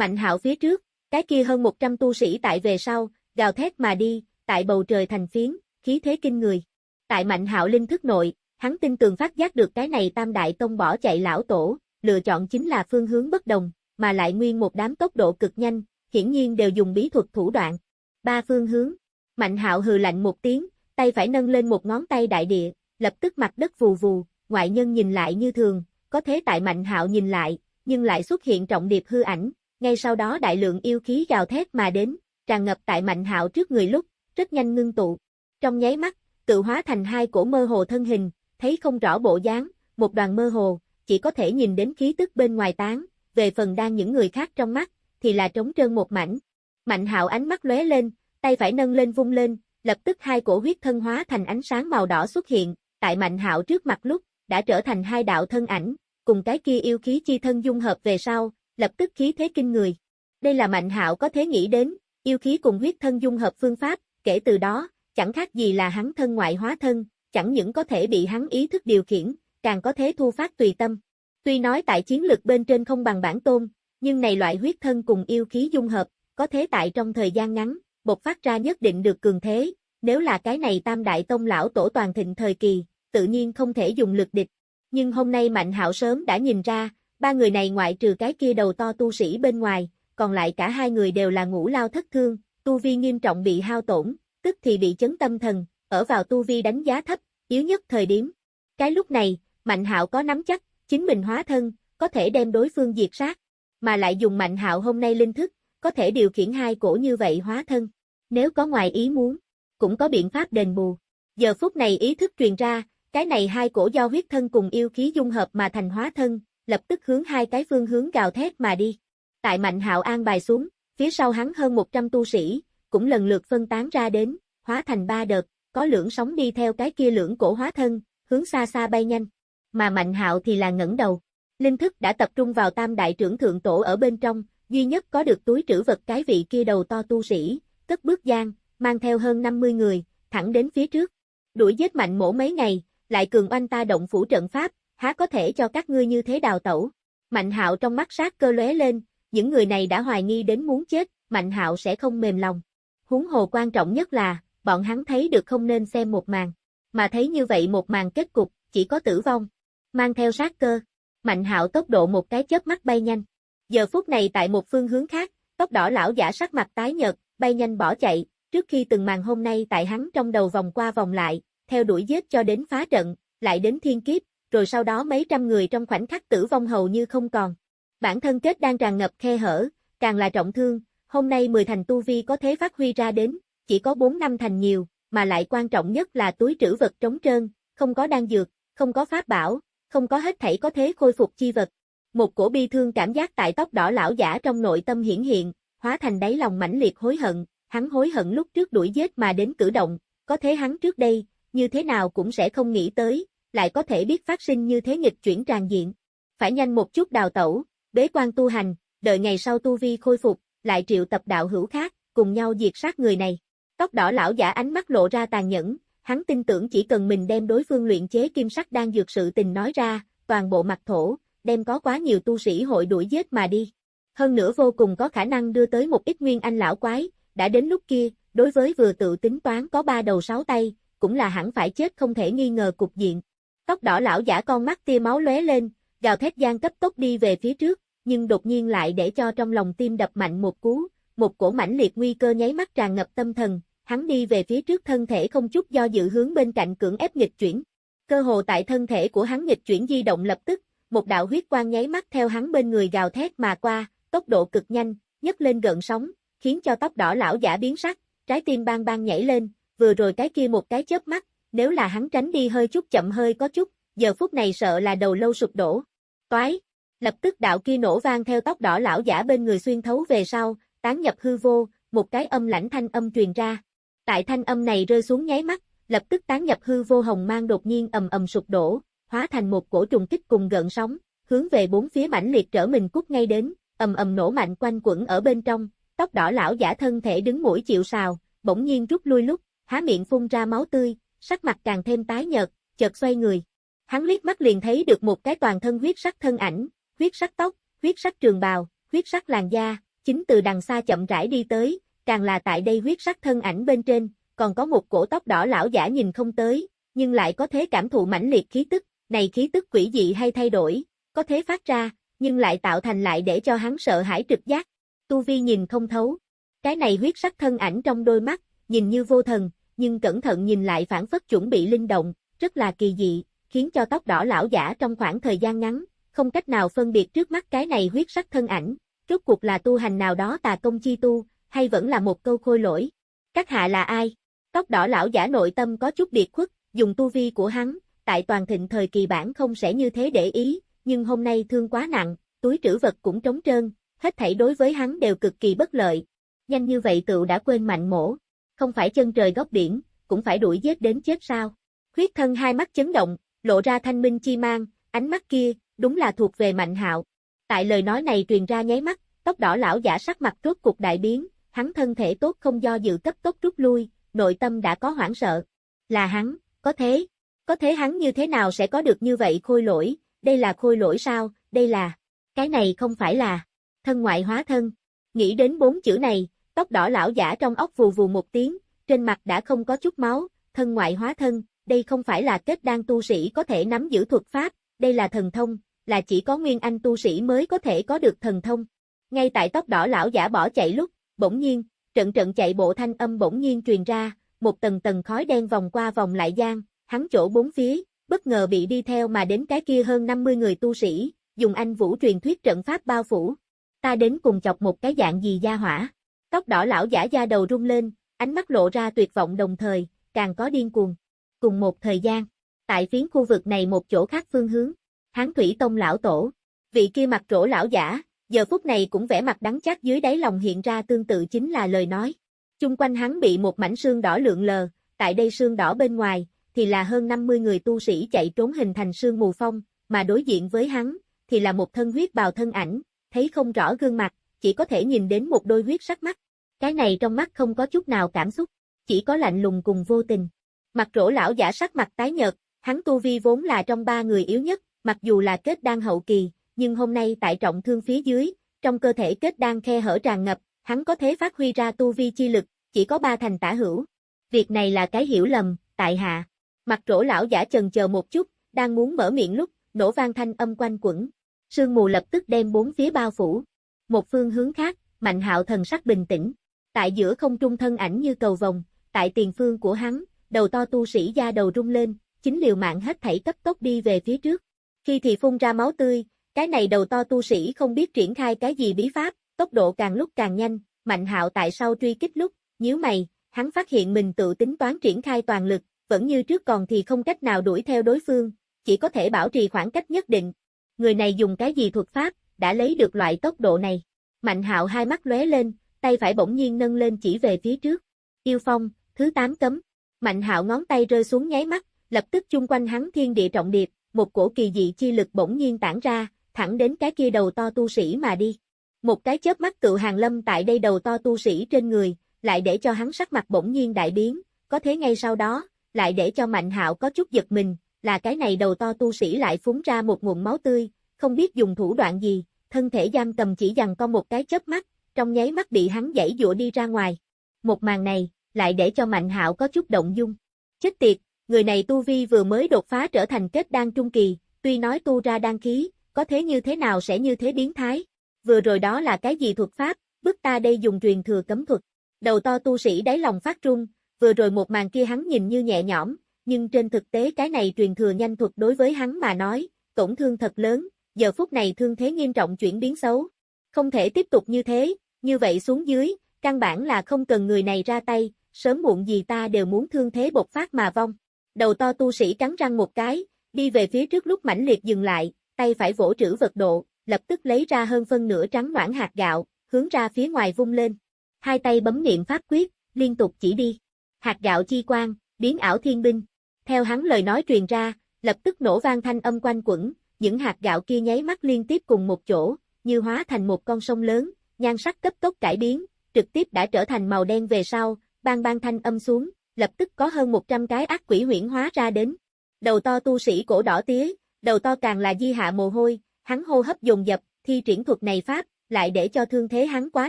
Mạnh hạo phía trước, cái kia hơn 100 tu sĩ tại về sau, gào thét mà đi, tại bầu trời thành phiến, khí thế kinh người. Tại mạnh hạo linh thức nội, hắn tin tường phát giác được cái này tam đại tông bỏ chạy lão tổ, lựa chọn chính là phương hướng bất đồng, mà lại nguyên một đám tốc độ cực nhanh, hiển nhiên đều dùng bí thuật thủ đoạn. Ba phương hướng. Mạnh hạo hừ lạnh một tiếng, tay phải nâng lên một ngón tay đại địa, lập tức mặt đất vù vù, ngoại nhân nhìn lại như thường, có thế tại mạnh hạo nhìn lại, nhưng lại xuất hiện trọng điệp hư ảnh, ngay sau đó đại lượng yêu khí gào thét mà đến, tràn ngập tại mạnh hạo trước người lúc, rất nhanh ngưng tụ. Trong nháy mắt, tự hóa thành hai cổ mơ hồ thân hình, thấy không rõ bộ dáng, một đoàn mơ hồ, chỉ có thể nhìn đến khí tức bên ngoài tán, về phần đang những người khác trong mắt, thì là trống trơn một mảnh. Mạnh hạo ánh mắt lóe lên, tay phải nâng lên vung lên, lập tức hai cổ huyết thân hóa thành ánh sáng màu đỏ xuất hiện, tại mạnh hạo trước mặt lúc, đã trở thành hai đạo thân ảnh, cùng cái kia yêu khí chi thân dung hợp về sau, lập tức khí thế kinh người. Đây là mạnh hạo có thể nghĩ đến, yêu khí cùng huyết thân dung hợp phương pháp, kể từ đó, chẳng khác gì là hắn thân ngoại hóa thân, chẳng những có thể bị hắn ý thức điều khiển, càng có thể thu phát tùy tâm. Tuy nói tại chiến lực bên trên không bằng bản tôn, nhưng này loại huyết thân cùng yêu khí dung hợp, có thế tại trong thời gian ngắn, bộc phát ra nhất định được cường thế, nếu là cái này tam đại tông lão tổ toàn thịnh thời kỳ, tự nhiên không thể dùng lực địch. Nhưng hôm nay Mạnh Hạo sớm đã nhìn ra, ba người này ngoại trừ cái kia đầu to tu sĩ bên ngoài, còn lại cả hai người đều là ngũ lao thất thương, tu vi nghiêm trọng bị hao tổn, tức thì bị chấn tâm thần, ở vào tu vi đánh giá thấp, yếu nhất thời điểm. Cái lúc này, Mạnh Hạo có nắm chắc, chính mình hóa thân, có thể đem đối phương diệt sát, mà lại dùng Mạnh Hạo hôm nay linh thức, có thể điều khiển hai cổ như vậy hóa thân. Nếu có ngoài ý muốn, cũng có biện pháp đền bù. Giờ phút này ý thức truyền ra, cái này hai cổ do huyết thân cùng yêu khí dung hợp mà thành hóa thân, lập tức hướng hai cái phương hướng gào thét mà đi. Tại Mạnh Hạo an bài xuống, phía sau hắn hơn 100 tu sĩ, cũng lần lượt phân tán ra đến, hóa thành ba đợt, có lưỡng sóng đi theo cái kia lưỡng cổ hóa thân, hướng xa xa bay nhanh. Mà Mạnh Hạo thì là ngẩng đầu. Linh thức đã tập trung vào tam đại trưởng thượng tổ ở bên trong, duy nhất có được túi trữ vật cái vị kia đầu to tu sĩ, cất bước gian, mang theo hơn 50 người, thẳng đến phía trước. Đuổi giết mạnh mổ mấy ngày, lại cường oanh ta động phủ trận pháp, há có thể cho các ngươi như thế đào tẩu. Mạnh hạo trong mắt sát cơ lóe lên, những người này đã hoài nghi đến muốn chết, mạnh hạo sẽ không mềm lòng. Huống hồ quan trọng nhất là, bọn hắn thấy được không nên xem một màn. Mà thấy như vậy một màn kết cục, chỉ có tử vong. Mang theo sát cơ. Mạnh hạo tốc độ một cái chớp mắt bay nhanh. Giờ phút này tại một phương hướng khác, tóc đỏ lão giả sắc mặt tái nhợt, bay nhanh bỏ chạy, trước khi từng màn hôm nay tại hắn trong đầu vòng qua vòng lại, theo đuổi giết cho đến phá trận, lại đến thiên kiếp, rồi sau đó mấy trăm người trong khoảnh khắc tử vong hầu như không còn. Bản thân kết đang tràn ngập khe hở, càng là trọng thương, hôm nay 10 thành tu vi có thế phát huy ra đến, chỉ có 4 năm thành nhiều, mà lại quan trọng nhất là túi trữ vật trống trơn, không có đan dược, không có pháp bảo, không có hết thảy có thế khôi phục chi vật. Một cổ bi thương cảm giác tại tóc đỏ lão giả trong nội tâm hiển hiện, hóa thành đáy lòng mãnh liệt hối hận, hắn hối hận lúc trước đuổi giết mà đến cử động, có thế hắn trước đây, như thế nào cũng sẽ không nghĩ tới, lại có thể biết phát sinh như thế nghịch chuyển tràn diện. Phải nhanh một chút đào tẩu, bế quan tu hành, đợi ngày sau tu vi khôi phục, lại triệu tập đạo hữu khác, cùng nhau diệt sát người này. Tóc đỏ lão giả ánh mắt lộ ra tàn nhẫn, hắn tin tưởng chỉ cần mình đem đối phương luyện chế kim sắc đang dược sự tình nói ra, toàn bộ mặt thổ, đem có quá nhiều tu sĩ hội đuổi giết mà đi. Hơn nữa vô cùng có khả năng đưa tới một ít nguyên anh lão quái, đã đến lúc kia, đối với vừa tự tính toán có ba đầu sáu tay, cũng là hẳn phải chết không thể nghi ngờ cục diện. Tóc đỏ lão giả con mắt tia máu lóe lên, gào thét gian cấp tốc đi về phía trước, nhưng đột nhiên lại để cho trong lòng tim đập mạnh một cú, một cổ mãnh liệt nguy cơ nháy mắt tràn ngập tâm thần, hắn đi về phía trước thân thể không chút do dự hướng bên cạnh cưỡng ép nghịch chuyển. Cơ hồ tại thân thể của hắn nghịch chuyển di động lập tức, một đạo huyết quang nháy mắt theo hắn bên người gào thét mà qua, tốc độ cực nhanh, nhấc lên gần sóng, khiến cho tóc đỏ lão giả biến sắc, trái tim bang bang nhảy lên, vừa rồi cái kia một cái chớp mắt, nếu là hắn tránh đi hơi chút chậm hơi có chút, giờ phút này sợ là đầu lâu sụp đổ. Toái, lập tức đạo kia nổ vang theo tóc đỏ lão giả bên người xuyên thấu về sau, tán nhập hư vô, một cái âm lãnh thanh âm truyền ra. Tại thanh âm này rơi xuống nháy mắt, lập tức tán nhập hư vô hồng mang đột nhiên ầm ầm sụp đổ, hóa thành một cổ trùng kích cùng gợn sóng, hướng về bốn phía mãnh liệt trở mình cút ngay đến, ầm ầm nổ mạnh quanh quẩn ở bên trong, tóc đỏ lão giả thân thể đứng mũi chịu sào, bỗng nhiên rút lui lúc, há miệng phun ra máu tươi, sắc mặt càng thêm tái nhợt, chợt xoay người. Hắn liếc mắt liền thấy được một cái toàn thân huyết sắc thân ảnh, huyết sắc tóc, huyết sắc trường bào, huyết sắc làn da, chính từ đằng xa chậm rãi đi tới, càng là tại đây huyết sắc thân ảnh bên trên, còn có một cổ tóc đỏ lão giả nhìn không tới, nhưng lại có thế cảm thụ mãnh liệt khí tức, này khí tức quỷ dị hay thay đổi, có thế phát ra, nhưng lại tạo thành lại để cho hắn sợ hãi trực giác. Tu Vi nhìn không thấu. Cái này huyết sắc thân ảnh trong đôi mắt, nhìn như vô thần, nhưng cẩn thận nhìn lại phản phất chuẩn bị linh động, rất là kỳ dị, khiến cho tóc đỏ lão giả trong khoảng thời gian ngắn, không cách nào phân biệt trước mắt cái này huyết sắc thân ảnh, rốt cuộc là tu hành nào đó tà công chi tu, hay vẫn là một câu khôi lỗi. Các hạ là ai? Tóc đỏ lão giả nội tâm có chút biệt khuất, dùng tu vi của hắn, tại toàn thịnh thời kỳ bản không sẽ như thế để ý, nhưng hôm nay thương quá nặng, túi trữ vật cũng trống trơn, hết thảy đối với hắn đều cực kỳ bất lợi. Nhanh như vậy tựu đã quên mạnh mổ, không phải chân trời góc biển, cũng phải đuổi giết đến chết sao. Huyết thân hai mắt chấn động, lộ ra thanh minh chi mang, ánh mắt kia, đúng là thuộc về mạnh hạo. Tại lời nói này truyền ra nháy mắt, tóc đỏ lão giả sắc mặt rốt cục đại biến, hắn thân thể tốt không do dự cấp tốc rút lui, nội tâm đã có hoảng sợ. Là hắn, có thế, có thế hắn như thế nào sẽ có được như vậy khôi lỗi, đây là khôi lỗi sao, đây là, cái này không phải là, thân ngoại hóa thân. Nghĩ đến bốn chữ này, tóc đỏ lão giả trong óc vù vù một tiếng, trên mặt đã không có chút máu, thân ngoại hóa thân, đây không phải là kết đan tu sĩ có thể nắm giữ thuật pháp, đây là thần thông, là chỉ có nguyên anh tu sĩ mới có thể có được thần thông. Ngay tại tóc đỏ lão giả bỏ chạy lúc, bỗng nhiên, trận trận chạy bộ thanh âm bỗng nhiên truyền ra, một tầng tầng khói đen vòng qua vòng lại gian, hắn chỗ bốn phía, bất ngờ bị đi theo mà đến cái kia hơn 50 người tu sĩ, dùng anh vũ truyền thuyết trận pháp bao phủ. Ta đến cùng chọc một cái dạng gì gia hỏa. Tóc đỏ lão giả da đầu rung lên, ánh mắt lộ ra tuyệt vọng đồng thời, càng có điên cuồng. Cùng một thời gian, tại phiến khu vực này một chỗ khác phương hướng, Hán Thủy Tông lão tổ, vị kia mặt rỗ lão giả, giờ phút này cũng vẻ mặt đắng chát dưới đáy lòng hiện ra tương tự chính là lời nói. Chung quanh hắn bị một mảnh xương đỏ lượn lờ, tại đây xương đỏ bên ngoài, thì là hơn 50 người tu sĩ chạy trốn hình thành sương mù phong, mà đối diện với hắn, thì là một thân huyết bào thân ảnh, thấy không rõ gương mặt, chỉ có thể nhìn đến một đôi huyết sắc mắt. Cái này trong mắt không có chút nào cảm xúc, chỉ có lạnh lùng cùng vô tình. Mặt rỗ lão giả sắc mặt tái nhợt, hắn tu vi vốn là trong ba người yếu nhất, mặc dù là kết đan hậu kỳ, nhưng hôm nay tại trọng thương phía dưới, trong cơ thể kết đan khe hở tràn ngập, hắn có thể phát huy ra tu vi chi lực, chỉ có ba thành tả hữu. Việc này là cái hiểu lầm, tại hạ. Mặt rỗ lão giả chần chờ một chút, đang muốn mở miệng lúc, nổ vang thanh âm quanh quẩn. Sương mù lập tức đem bốn phía bao phủ. Một phương hướng khác, mạnh hạo thần sắc bình tĩnh. Tại giữa không trung thân ảnh như cầu vòng, tại tiền phương của hắn, đầu to tu sĩ da đầu rung lên, chính liều mạng hết thảy cấp tốc đi về phía trước. Khi thì phun ra máu tươi, cái này đầu to tu sĩ không biết triển khai cái gì bí pháp, tốc độ càng lúc càng nhanh, mạnh hạo tại sau truy kích lúc, nhíu mày, hắn phát hiện mình tự tính toán triển khai toàn lực, vẫn như trước còn thì không cách nào đuổi theo đối phương, chỉ có thể bảo trì khoảng cách nhất định. Người này dùng cái gì thuật pháp, đã lấy được loại tốc độ này. Mạnh hạo hai mắt lóe lên, tay phải bỗng nhiên nâng lên chỉ về phía trước. Yêu phong, thứ tám cấm. Mạnh hạo ngón tay rơi xuống nháy mắt, lập tức chung quanh hắn thiên địa trọng điệp, một cổ kỳ dị chi lực bỗng nhiên tản ra, thẳng đến cái kia đầu to tu sĩ mà đi. Một cái chớp mắt tự hàng lâm tại đây đầu to tu sĩ trên người, lại để cho hắn sắc mặt bỗng nhiên đại biến, có thế ngay sau đó, lại để cho Mạnh Hạo có chút giật mình, là cái này đầu to tu sĩ lại phúng ra một nguồn máu tươi, không biết dùng thủ đoạn gì, thân thể giam cầm chỉ dằn con một cái chớp mắt, trong nháy mắt bị hắn dãy dụa đi ra ngoài. Một màn này, lại để cho Mạnh Hạo có chút động dung. Chết tiệt, người này tu vi vừa mới đột phá trở thành kết đan trung kỳ, tuy nói tu ra đan khí, có thế như thế nào sẽ như thế biến thái. Vừa rồi đó là cái gì thuật pháp, bức ta đây dùng truyền thừa cấm thuật. Đầu to tu sĩ đáy lòng phát trung, vừa rồi một màn kia hắn nhìn như nhẹ nhõm, nhưng trên thực tế cái này truyền thừa nhanh thuật đối với hắn mà nói, tổn thương thật lớn, giờ phút này thương thế nghiêm trọng chuyển biến xấu. Không thể tiếp tục như thế, như vậy xuống dưới, căn bản là không cần người này ra tay, sớm muộn gì ta đều muốn thương thế bộc phát mà vong. Đầu to tu sĩ cắn răng một cái, đi về phía trước lúc mãnh liệt dừng lại, tay phải vỗ trữ vật độ, lập tức lấy ra hơn phân nửa trắng noãn hạt gạo, hướng ra phía ngoài vung lên. Hai tay bấm niệm pháp quyết, liên tục chỉ đi. Hạt gạo chi quang, biến ảo thiên binh. Theo hắn lời nói truyền ra, lập tức nổ vang thanh âm quanh quẩn, những hạt gạo kia nháy mắt liên tiếp cùng một chỗ, như hóa thành một con sông lớn, nhan sắc cấp tốc cải biến, trực tiếp đã trở thành màu đen về sau, bang bang thanh âm xuống, lập tức có hơn 100 cái ác quỷ huyễn hóa ra đến. Đầu to tu sĩ cổ đỏ tía, đầu to càng là di hạ mồ hôi, hắn hô hấp dồn dập, thi triển thuật này pháp, lại để cho thương thế hắn quá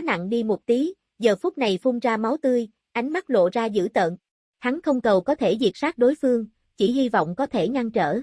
nặng đi một tí, giờ phút này phun ra máu tươi, ánh mắt lộ ra dữ tợn. Hắn không cầu có thể diệt sát đối phương, chỉ hy vọng có thể ngăn trở.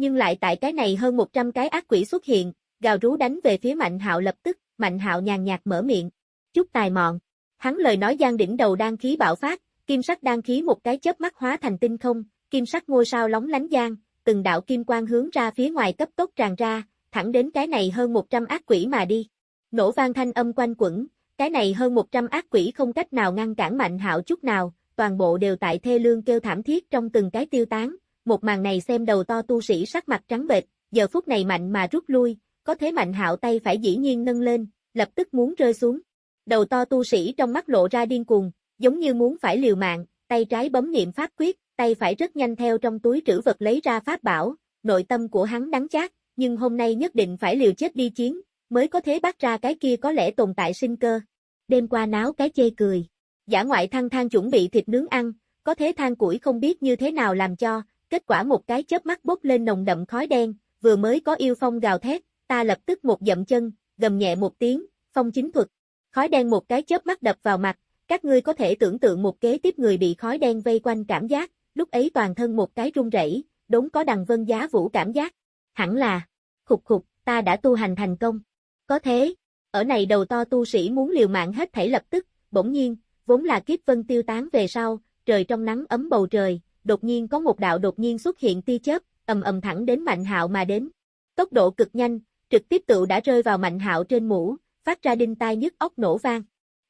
Nhưng lại tại cái này hơn 100 cái ác quỷ xuất hiện, gào rú đánh về phía Mạnh Hạo lập tức, Mạnh Hạo nhàn nhạt mở miệng. Chút tài mọn. Hắn lời nói gian đỉnh đầu đang khí bạo phát, kim sắc đang khí một cái chớp mắt hóa thành tinh không, kim sắc ngôi sao lóng lánh giang, từng đạo kim quang hướng ra phía ngoài cấp tốc tràn ra, thẳng đến cái này hơn 100 ác quỷ mà đi. Nổ vang thanh âm quanh quẩn, cái này hơn 100 ác quỷ không cách nào ngăn cản Mạnh Hạo chút nào, toàn bộ đều tại thê lương kêu thảm thiết trong từng cái tiêu tán. Một màn này xem đầu to tu sĩ sắc mặt trắng bệch, giờ phút này mạnh mà rút lui, có thế Mạnh Hạo tay phải dĩ nhiên nâng lên, lập tức muốn rơi xuống. Đầu to tu sĩ trong mắt lộ ra điên cuồng, giống như muốn phải liều mạng, tay trái bấm niệm pháp quyết, tay phải rất nhanh theo trong túi trữ vật lấy ra pháp bảo, nội tâm của hắn đắng chát, nhưng hôm nay nhất định phải liều chết đi chiến, mới có thế bắt ra cái kia có lẽ tồn tại sinh cơ. Đêm qua náo cái chê cười. Giả ngoại thăng thang chuẩn bị thịt nướng ăn, có thế than củi không biết như thế nào làm cho, kết quả một cái chớp mắt bốc lên nồng đậm khói đen, vừa mới có yêu phong gào thét, ta lập tức một dậm chân, gầm nhẹ một tiếng, phong chính thuật. Khói đen một cái chớp mắt đập vào mặt, các ngươi có thể tưởng tượng một kế tiếp người bị khói đen vây quanh cảm giác, lúc ấy toàn thân một cái run rẩy, đốn có đằng vân giá vũ cảm giác. Hẳn là, khục khục, ta đã tu hành thành công. Có thế, ở này đầu to tu sĩ muốn liều mạng hết thảy lập tức, bỗng nhiên, vốn là kiếp vân tiêu tán về sau, trời trong nắng ấm bầu trời, đột nhiên có một đạo đột nhiên xuất hiện tia chớp, ầm ầm thẳng đến Mạnh Hạo mà đến. Tốc độ cực nhanh, trực tiếp tự đã rơi vào Mạnh Hạo trên mũ, phát ra đinh tai nhức óc nổ vang.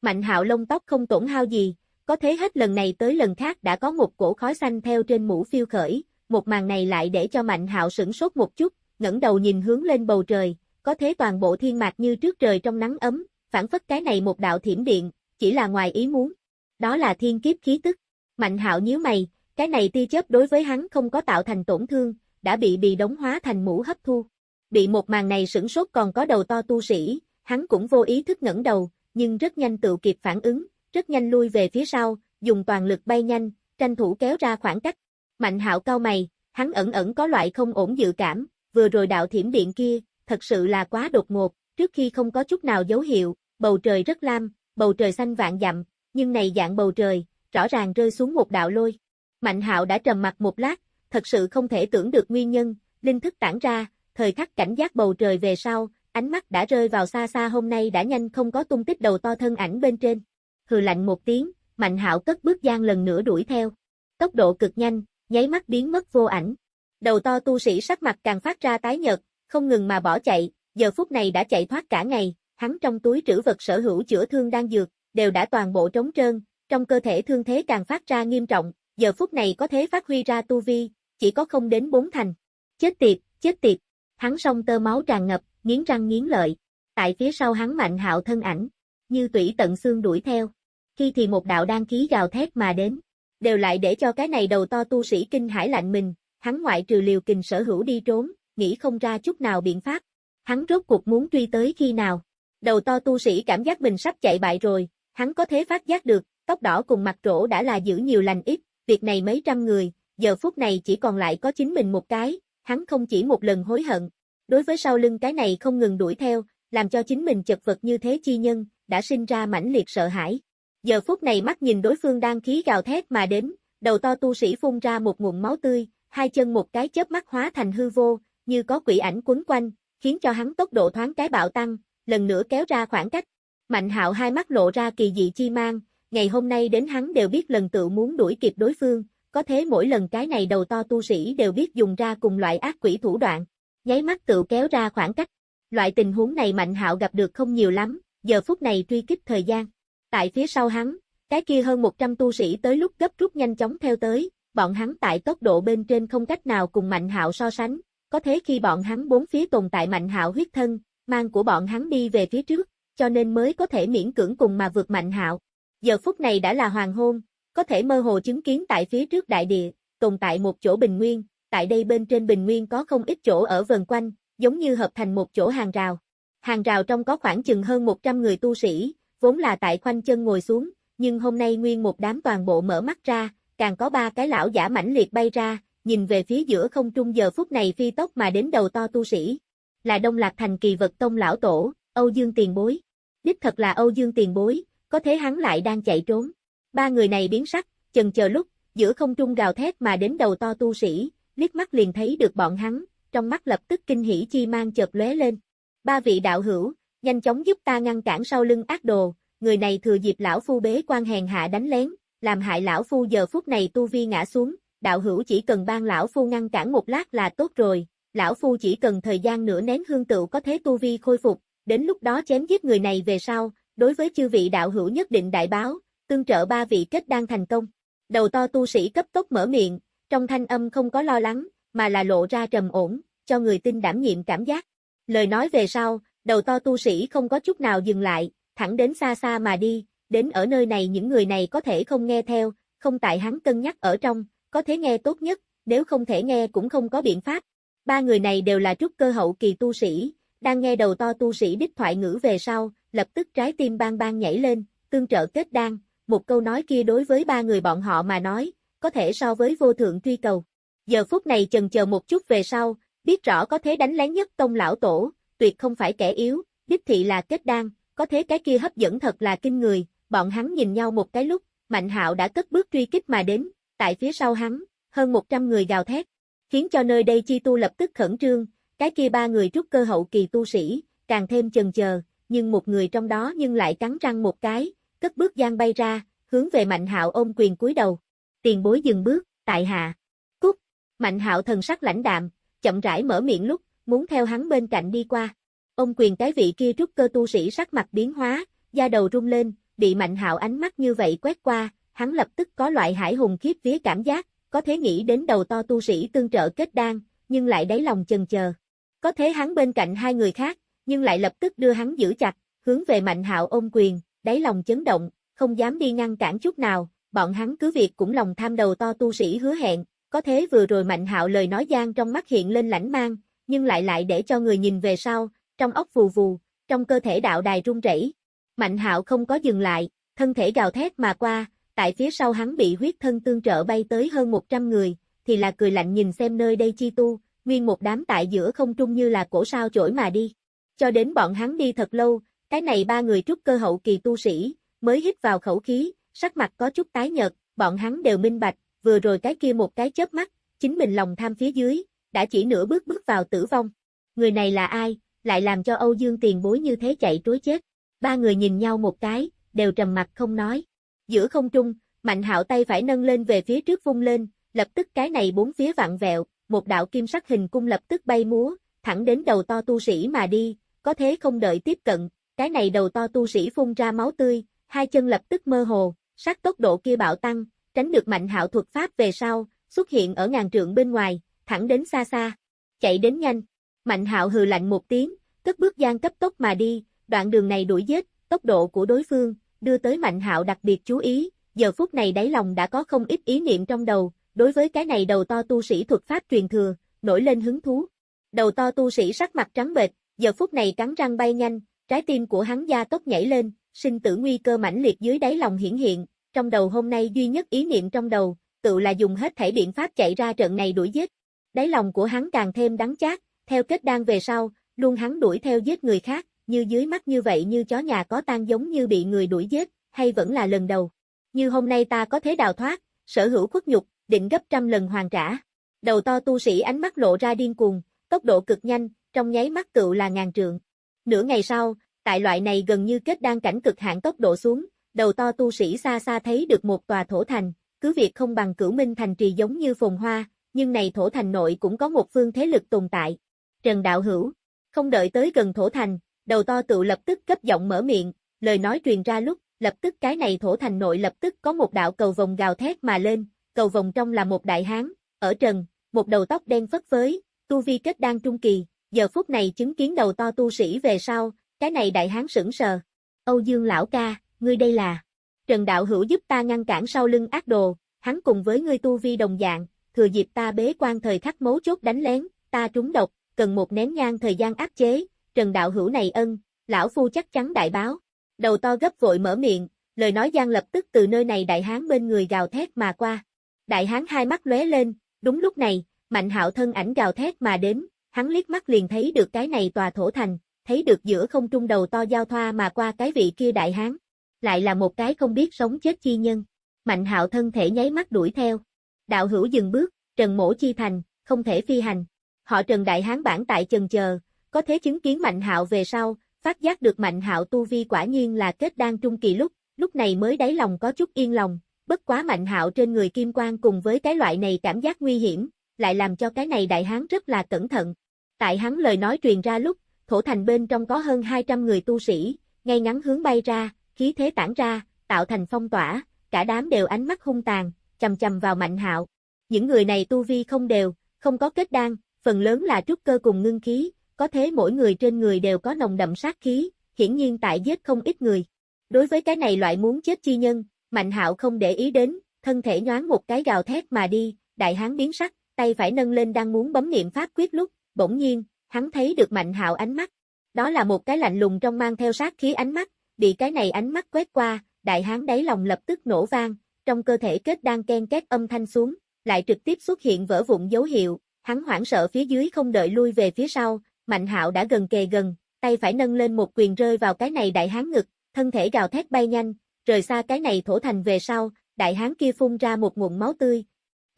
Mạnh Hạo lông tóc không tổn hao gì, có thế hết lần này tới lần khác đã có một cổ khói xanh theo trên mũ phiêu khởi, một màn này lại để cho Mạnh Hạo sửng sốt một chút, ngẩng đầu nhìn hướng lên bầu trời, có thế toàn bộ thiên mạc như trước trời trong nắng ấm, phản phất cái này một đạo thiểm điện, chỉ là ngoài ý muốn. Đó là thiên kiếp khí tức. Mạnh hạo nhíu mày, cái này tia chớp đối với hắn không có tạo thành tổn thương, đã bị bị đóng hóa thành mũ hấp thu. Bị một màn này sửng sốt còn có đầu to tu sĩ, hắn cũng vô ý thức ngẩng đầu, nhưng rất nhanh tự kịp phản ứng, rất nhanh lui về phía sau, dùng toàn lực bay nhanh, tranh thủ kéo ra khoảng cách. Mạnh hạo cao mày, hắn ẩn ẩn có loại không ổn dự cảm, vừa rồi đạo thiểm điện kia, thật sự là quá đột ngột, trước khi không có chút nào dấu hiệu, bầu trời rất lam, bầu trời xanh vạn dặm, nhưng này dạng bầu trời, rõ ràng rơi xuống một đạo lôi. Mạnh hạo đã trầm mặt một lát, thật sự không thể tưởng được nguyên nhân, linh thức tản ra, thời khắc cảnh giác bầu trời về sau, ánh mắt đã rơi vào xa xa hôm nay đã nhanh không có tung tích đầu to thân ảnh bên trên. Hừ lạnh một tiếng, Mạnh hạo cất bước gian lần nữa đuổi theo. Tốc độ cực nhanh, nháy mắt biến mất vô ảnh. Đầu to tu sĩ sắc mặt càng phát ra tái nhợt, không ngừng mà bỏ chạy, giờ phút này đã chạy thoát cả ngày, hắn trong túi trữ vật sở hữu chữa thương đang dược, đều đã toàn bộ trống trơn, trong cơ thể thương thế càng phát ra nghiêm trọng, giờ phút này có thế phát huy ra tu vi, chỉ có không đến bốn thành. Chết tiệt, chết tiệt, hắn song tơ máu tràn ngập, nghiến răng nghiến lợi. Tại phía sau hắn mạnh hạo thân ảnh, như tủy tận xương đuổi theo. Khi thì một đạo đan khí gào thét mà đến, đều lại để cho cái này đầu to tu sĩ kinh hải lạnh mình, hắn ngoại trừ liều kình sở hữu đi trốn, nghĩ không ra chút nào biện pháp. Hắn rốt cuộc muốn truy tới khi nào. Đầu to tu sĩ cảm giác mình sắp chạy bại rồi, hắn có thế phát giác được, tóc đỏ cùng mặt trổ đã là giữ nhiều lành ít, việc này mấy trăm người, giờ phút này chỉ còn lại có chính mình một cái, hắn không chỉ một lần hối hận. Đối với sau lưng cái này không ngừng đuổi theo, làm cho chính mình chật vật như thế chi nhân, đã sinh ra mãnh liệt sợ hãi. Giờ phút này mắt nhìn đối phương đang khí gào thét mà đến, đầu to tu sĩ phun ra một nguồn máu tươi, hai chân một cái chớp mắt hóa thành hư vô, như có quỷ ảnh quấn quanh, khiến cho hắn tốc độ thoáng cái bạo tăng, lần nữa kéo ra khoảng cách. Mạnh hạo hai mắt lộ ra kỳ dị chi mang, ngày hôm nay đến hắn đều biết lần tự muốn đuổi kịp đối phương, có thế mỗi lần cái này đầu to tu sĩ đều biết dùng ra cùng loại ác quỷ thủ đoạn, nháy mắt tự kéo ra khoảng cách. Loại tình huống này Mạnh hạo gặp được không nhiều lắm, giờ phút này truy kích thời gian. Tại phía sau hắn, cái kia hơn 100 tu sĩ tới lúc gấp rút nhanh chóng theo tới, bọn hắn tại tốc độ bên trên không cách nào cùng Mạnh hạo so sánh, có thế khi bọn hắn bốn phía tồn tại mạnh hạo huyết thân, mang của bọn hắn đi về phía trước, cho nên mới có thể miễn cưỡng cùng mà vượt mạnh hạo. Giờ phút này đã là hoàng hôn, có thể mơ hồ chứng kiến tại phía trước đại địa, tồn tại một chỗ bình nguyên, tại đây bên trên bình nguyên có không ít chỗ ở vần quanh, giống như hợp thành một chỗ hàng rào. Hàng rào trong có khoảng chừng hơn 100 người tu sĩ, vốn là tại khoanh chân ngồi xuống, nhưng hôm nay nguyên một đám toàn bộ mở mắt ra, càng có ba cái lão giả mãnh liệt bay ra, nhìn về phía giữa không trung giờ phút này phi tốc mà đến đầu to tu sĩ. Là Đông Lạc Thành kỳ vật tông lão tổ, Âu Dương tiền bối. Đích thật là Âu Dương tiền bối, có thế hắn lại đang chạy trốn. Ba người này biến sắc, chần chờ lúc, giữa không trung gào thét mà đến đầu to tu sĩ, liếc mắt liền thấy được bọn hắn, trong mắt lập tức kinh hỉ chi mang chợt lóe lên. Ba vị đạo hữu, nhanh chóng giúp ta ngăn cản sau lưng ác đồ, người này thừa dịp lão phu bế quan hèn hạ đánh lén, làm hại lão phu giờ phút này tu vi ngã xuống, đạo hữu chỉ cần ban lão phu ngăn cản một lát là tốt rồi, lão phu chỉ cần thời gian nửa nén hương tựu có thế tu vi khôi phục, đến lúc đó chém giết người này về sau, đối với chư vị đạo hữu nhất định đại báo, tương trợ ba vị kết đang thành công. Đầu to tu sĩ cấp tốc mở miệng, trong thanh âm không có lo lắng, mà là lộ ra trầm ổn, cho người tin đảm nhiệm cảm giác. Lời nói về sau, đầu to tu sĩ không có chút nào dừng lại, thẳng đến xa xa mà đi, đến ở nơi này những người này có thể không nghe theo, không tại hắn cân nhắc ở trong, có thể nghe tốt nhất, nếu không thể nghe cũng không có biện pháp. Ba người này đều là trúc cơ hậu kỳ tu sĩ, đang nghe đầu to tu sĩ đích thoại ngữ về sau, lập tức trái tim bang bang nhảy lên, tương trợ kết đan, một câu nói kia đối với ba người bọn họ mà nói, có thể so với vô thượng truy cầu. Giờ phút này chần chờ một chút về sau, biết rõ có thế đánh lén nhất tông lão tổ, tuyệt không phải kẻ yếu, đích thị là kết đan, có thế cái kia hấp dẫn thật là kinh người, bọn hắn nhìn nhau một cái lúc, Mạnh Hạo đã cất bước truy kích mà đến, tại phía sau hắn, hơn 100 người gào thét, khiến cho nơi đây chi tu lập tức khẩn trương, cái kia ba người trúc cơ hậu kỳ tu sĩ, càng thêm chần chờ, nhưng một người trong đó nhưng lại cắn răng một cái, cất bước giang bay ra, hướng về Mạnh Hạo ôm quyền cúi đầu. Tiền bối dừng bước, tại hạ. Cút. Mạnh Hạo thần sắc lãnh đạm, chậm rãi mở miệng lúc, muốn theo hắn bên cạnh đi qua. Ông quyền cái vị kia trúc cơ tu sĩ sắc mặt biến hóa, da đầu rung lên, bị Mạnh Hạo ánh mắt như vậy quét qua, hắn lập tức có loại hải hùng khiếp vía cảm giác, có thể nghĩ đến đầu to tu sĩ tương trợ kết đan, nhưng lại đáy lòng chần chờ. Có thế hắn bên cạnh hai người khác, nhưng lại lập tức đưa hắn giữ chặt, hướng về Mạnh Hạo ôm quyền, đáy lòng chấn động, không dám đi ngăn cản chút nào, bọn hắn cứ việc cũng lòng tham đầu to tu sĩ hứa hẹn, có thế vừa rồi Mạnh Hạo lời nói gian trong mắt hiện lên lãnh mang, nhưng lại lại để cho người nhìn về sau, trong ốc vù vù, trong cơ thể đạo đài rung rẩy. Mạnh Hạo không có dừng lại, thân thể gào thét mà qua, tại phía sau hắn bị huyết thân tương trợ bay tới hơn 100 người, thì là cười lạnh nhìn xem nơi đây chi tu, nguyên một đám tại giữa không trung như là cổ sao chổi mà đi. Cho đến bọn hắn đi thật lâu, cái này ba người trúc cơ hậu kỳ tu sĩ, mới hít vào khẩu khí, sắc mặt có chút tái nhợt, bọn hắn đều minh bạch, vừa rồi cái kia một cái chớp mắt, chính mình lòng tham phía dưới, đã chỉ nửa bước bước vào tử vong. Người này là ai, lại làm cho Âu Dương tiền bối như thế chạy trối chết. Ba người nhìn nhau một cái, đều trầm mặt không nói. Giữa không trung, Mạnh hạo tay phải nâng lên về phía trước vung lên, lập tức cái này bốn phía vặn vẹo, một đạo kim sắc hình cung lập tức bay múa, thẳng đến đầu to tu sĩ mà đi, có thế không đợi tiếp cận, cái này đầu to tu sĩ phun ra máu tươi, hai chân lập tức mơ hồ, sát tốc độ kia bạo tăng, tránh được mạnh hạo thuật pháp về sau, xuất hiện ở ngàn trượng bên ngoài, thẳng đến xa xa, chạy đến nhanh. Mạnh hạo hừ lạnh một tiếng, cất bước gian cấp tốc mà đi, đoạn đường này đuổi giết, tốc độ của đối phương, đưa tới mạnh hạo đặc biệt chú ý, giờ phút này đáy lòng đã có không ít ý niệm trong đầu, đối với cái này đầu to tu sĩ thuật pháp truyền thừa, nổi lên hứng thú. Đầu to tu sĩ sắc mặt trắng bệch, giờ phút này cắn răng bay nhanh, trái tim của hắn gia tốc nhảy lên, sinh tử nguy cơ mãnh liệt dưới đáy lòng hiển hiện, trong đầu hôm nay duy nhất ý niệm trong đầu, tự là dùng hết thể biện pháp chạy ra trận này đuổi giết. Đáy lòng của hắn càng thêm đắng chát, theo kết đan về sau, luôn hắn đuổi theo giết người khác, như dưới mắt như vậy như chó nhà có tan giống như bị người đuổi giết, hay vẫn là lần đầu. Như hôm nay ta có thế đào thoát, sở hữu khuất nhục, định gấp trăm lần hoàn trả. Đầu to tu sĩ ánh mắt lộ ra điên cuồng, tốc độ cực nhanh, trong nháy mắt cựu là ngàn trượng. Nửa ngày sau, tại loại này gần như kết đan cảnh cực hạn tốc độ xuống, đầu to tu sĩ xa xa thấy được một tòa thổ thành, cứ việc không bằng cửu minh thành trì giống như phồn hoa, nhưng này thổ thành nội cũng có một phương thế lực tồn tại. Trần Đạo Hữu, không đợi tới gần thổ thành, đầu to tự lập tức cấp giọng mở miệng, lời nói truyền ra lúc, lập tức cái này thổ thành nội lập tức có một đạo cầu vòng gào thét mà lên, cầu vòng trong là một đại hán, ở trần, một đầu tóc đen phất phới, tu vi kết đan trung kỳ, giờ phút này chứng kiến đầu to tu sĩ về sau, cái này đại hán sững sờ. Âu Dương lão ca, ngươi đây là. Trần đạo hữu giúp ta ngăn cản sau lưng ác đồ, hắn cùng với ngươi tu vi đồng dạng, thừa dịp ta bế quan thời khắc mấu chốt đánh lén, ta trúng độc, cần một nén nhang thời gian áp chế, Trần đạo hữu này ân, lão phu chắc chắn đại báo. Đầu to gấp vội mở miệng, lời nói gian lập tức từ nơi này đại hán bên người gào thét mà qua. Đại hán hai mắt lóe lên, đúng lúc này, mạnh hạo thân ảnh gào thét mà đến, hắn liếc mắt liền thấy được cái này tòa thổ thành, thấy được giữa không trung đầu to giao thoa mà qua cái vị kia đại hán. Lại là một cái không biết sống chết chi nhân. Mạnh hạo thân thể nháy mắt đuổi theo. Đạo hữu dừng bước, Trần Mổ Chi Thành, không thể phi hành. Họ Trần Đại Hán bản tại trần chờ, có thế chứng kiến Mạnh hạo về sau, phát giác được Mạnh hạo tu vi quả nhiên là kết đan trung kỳ lúc, lúc này mới đáy lòng có chút yên lòng, bất quá Mạnh hạo trên người kim quang cùng với cái loại này cảm giác nguy hiểm, lại làm cho cái này Đại Hán rất là cẩn thận. Tại hắn lời nói truyền ra lúc, thổ thành bên trong có hơn 200 người tu sĩ, ngay ngắn hướng bay ra, khí thế tản ra, tạo thành phong tỏa, cả đám đều ánh mắt hung tàn, chầm chầm vào Mạnh Hạo. Những người này tu vi không đều, không có kết đan, phần lớn là trúc cơ cùng ngưng khí, có thế mỗi người trên người đều có nồng đậm sát khí, hiển nhiên tại giết không ít người. Đối với cái này loại muốn chết chi nhân, Mạnh Hạo không để ý đến, thân thể nhoáng một cái gào thét mà đi, đại hán biến sắc, tay phải nâng lên đang muốn bấm niệm pháp quyết lúc, bỗng nhiên, hắn thấy được Mạnh Hạo ánh mắt. Đó là một cái lạnh lùng trong mang theo sát khí ánh mắt, bị cái này ánh mắt quét qua, đại hán đáy lòng lập tức nổ vang, trong cơ thể kết đang ken két âm thanh xuống, lại trực tiếp xuất hiện vỡ vụn dấu hiệu, hắn hoảng sợ phía dưới không đợi lui về phía sau, Mạnh Hạo đã gần kề gần, tay phải nâng lên một quyền rơi vào cái này đại hán ngực, thân thể gào thét bay nhanh, rời xa cái này thổ thành về sau, đại hán kia phun ra một nguồn máu tươi.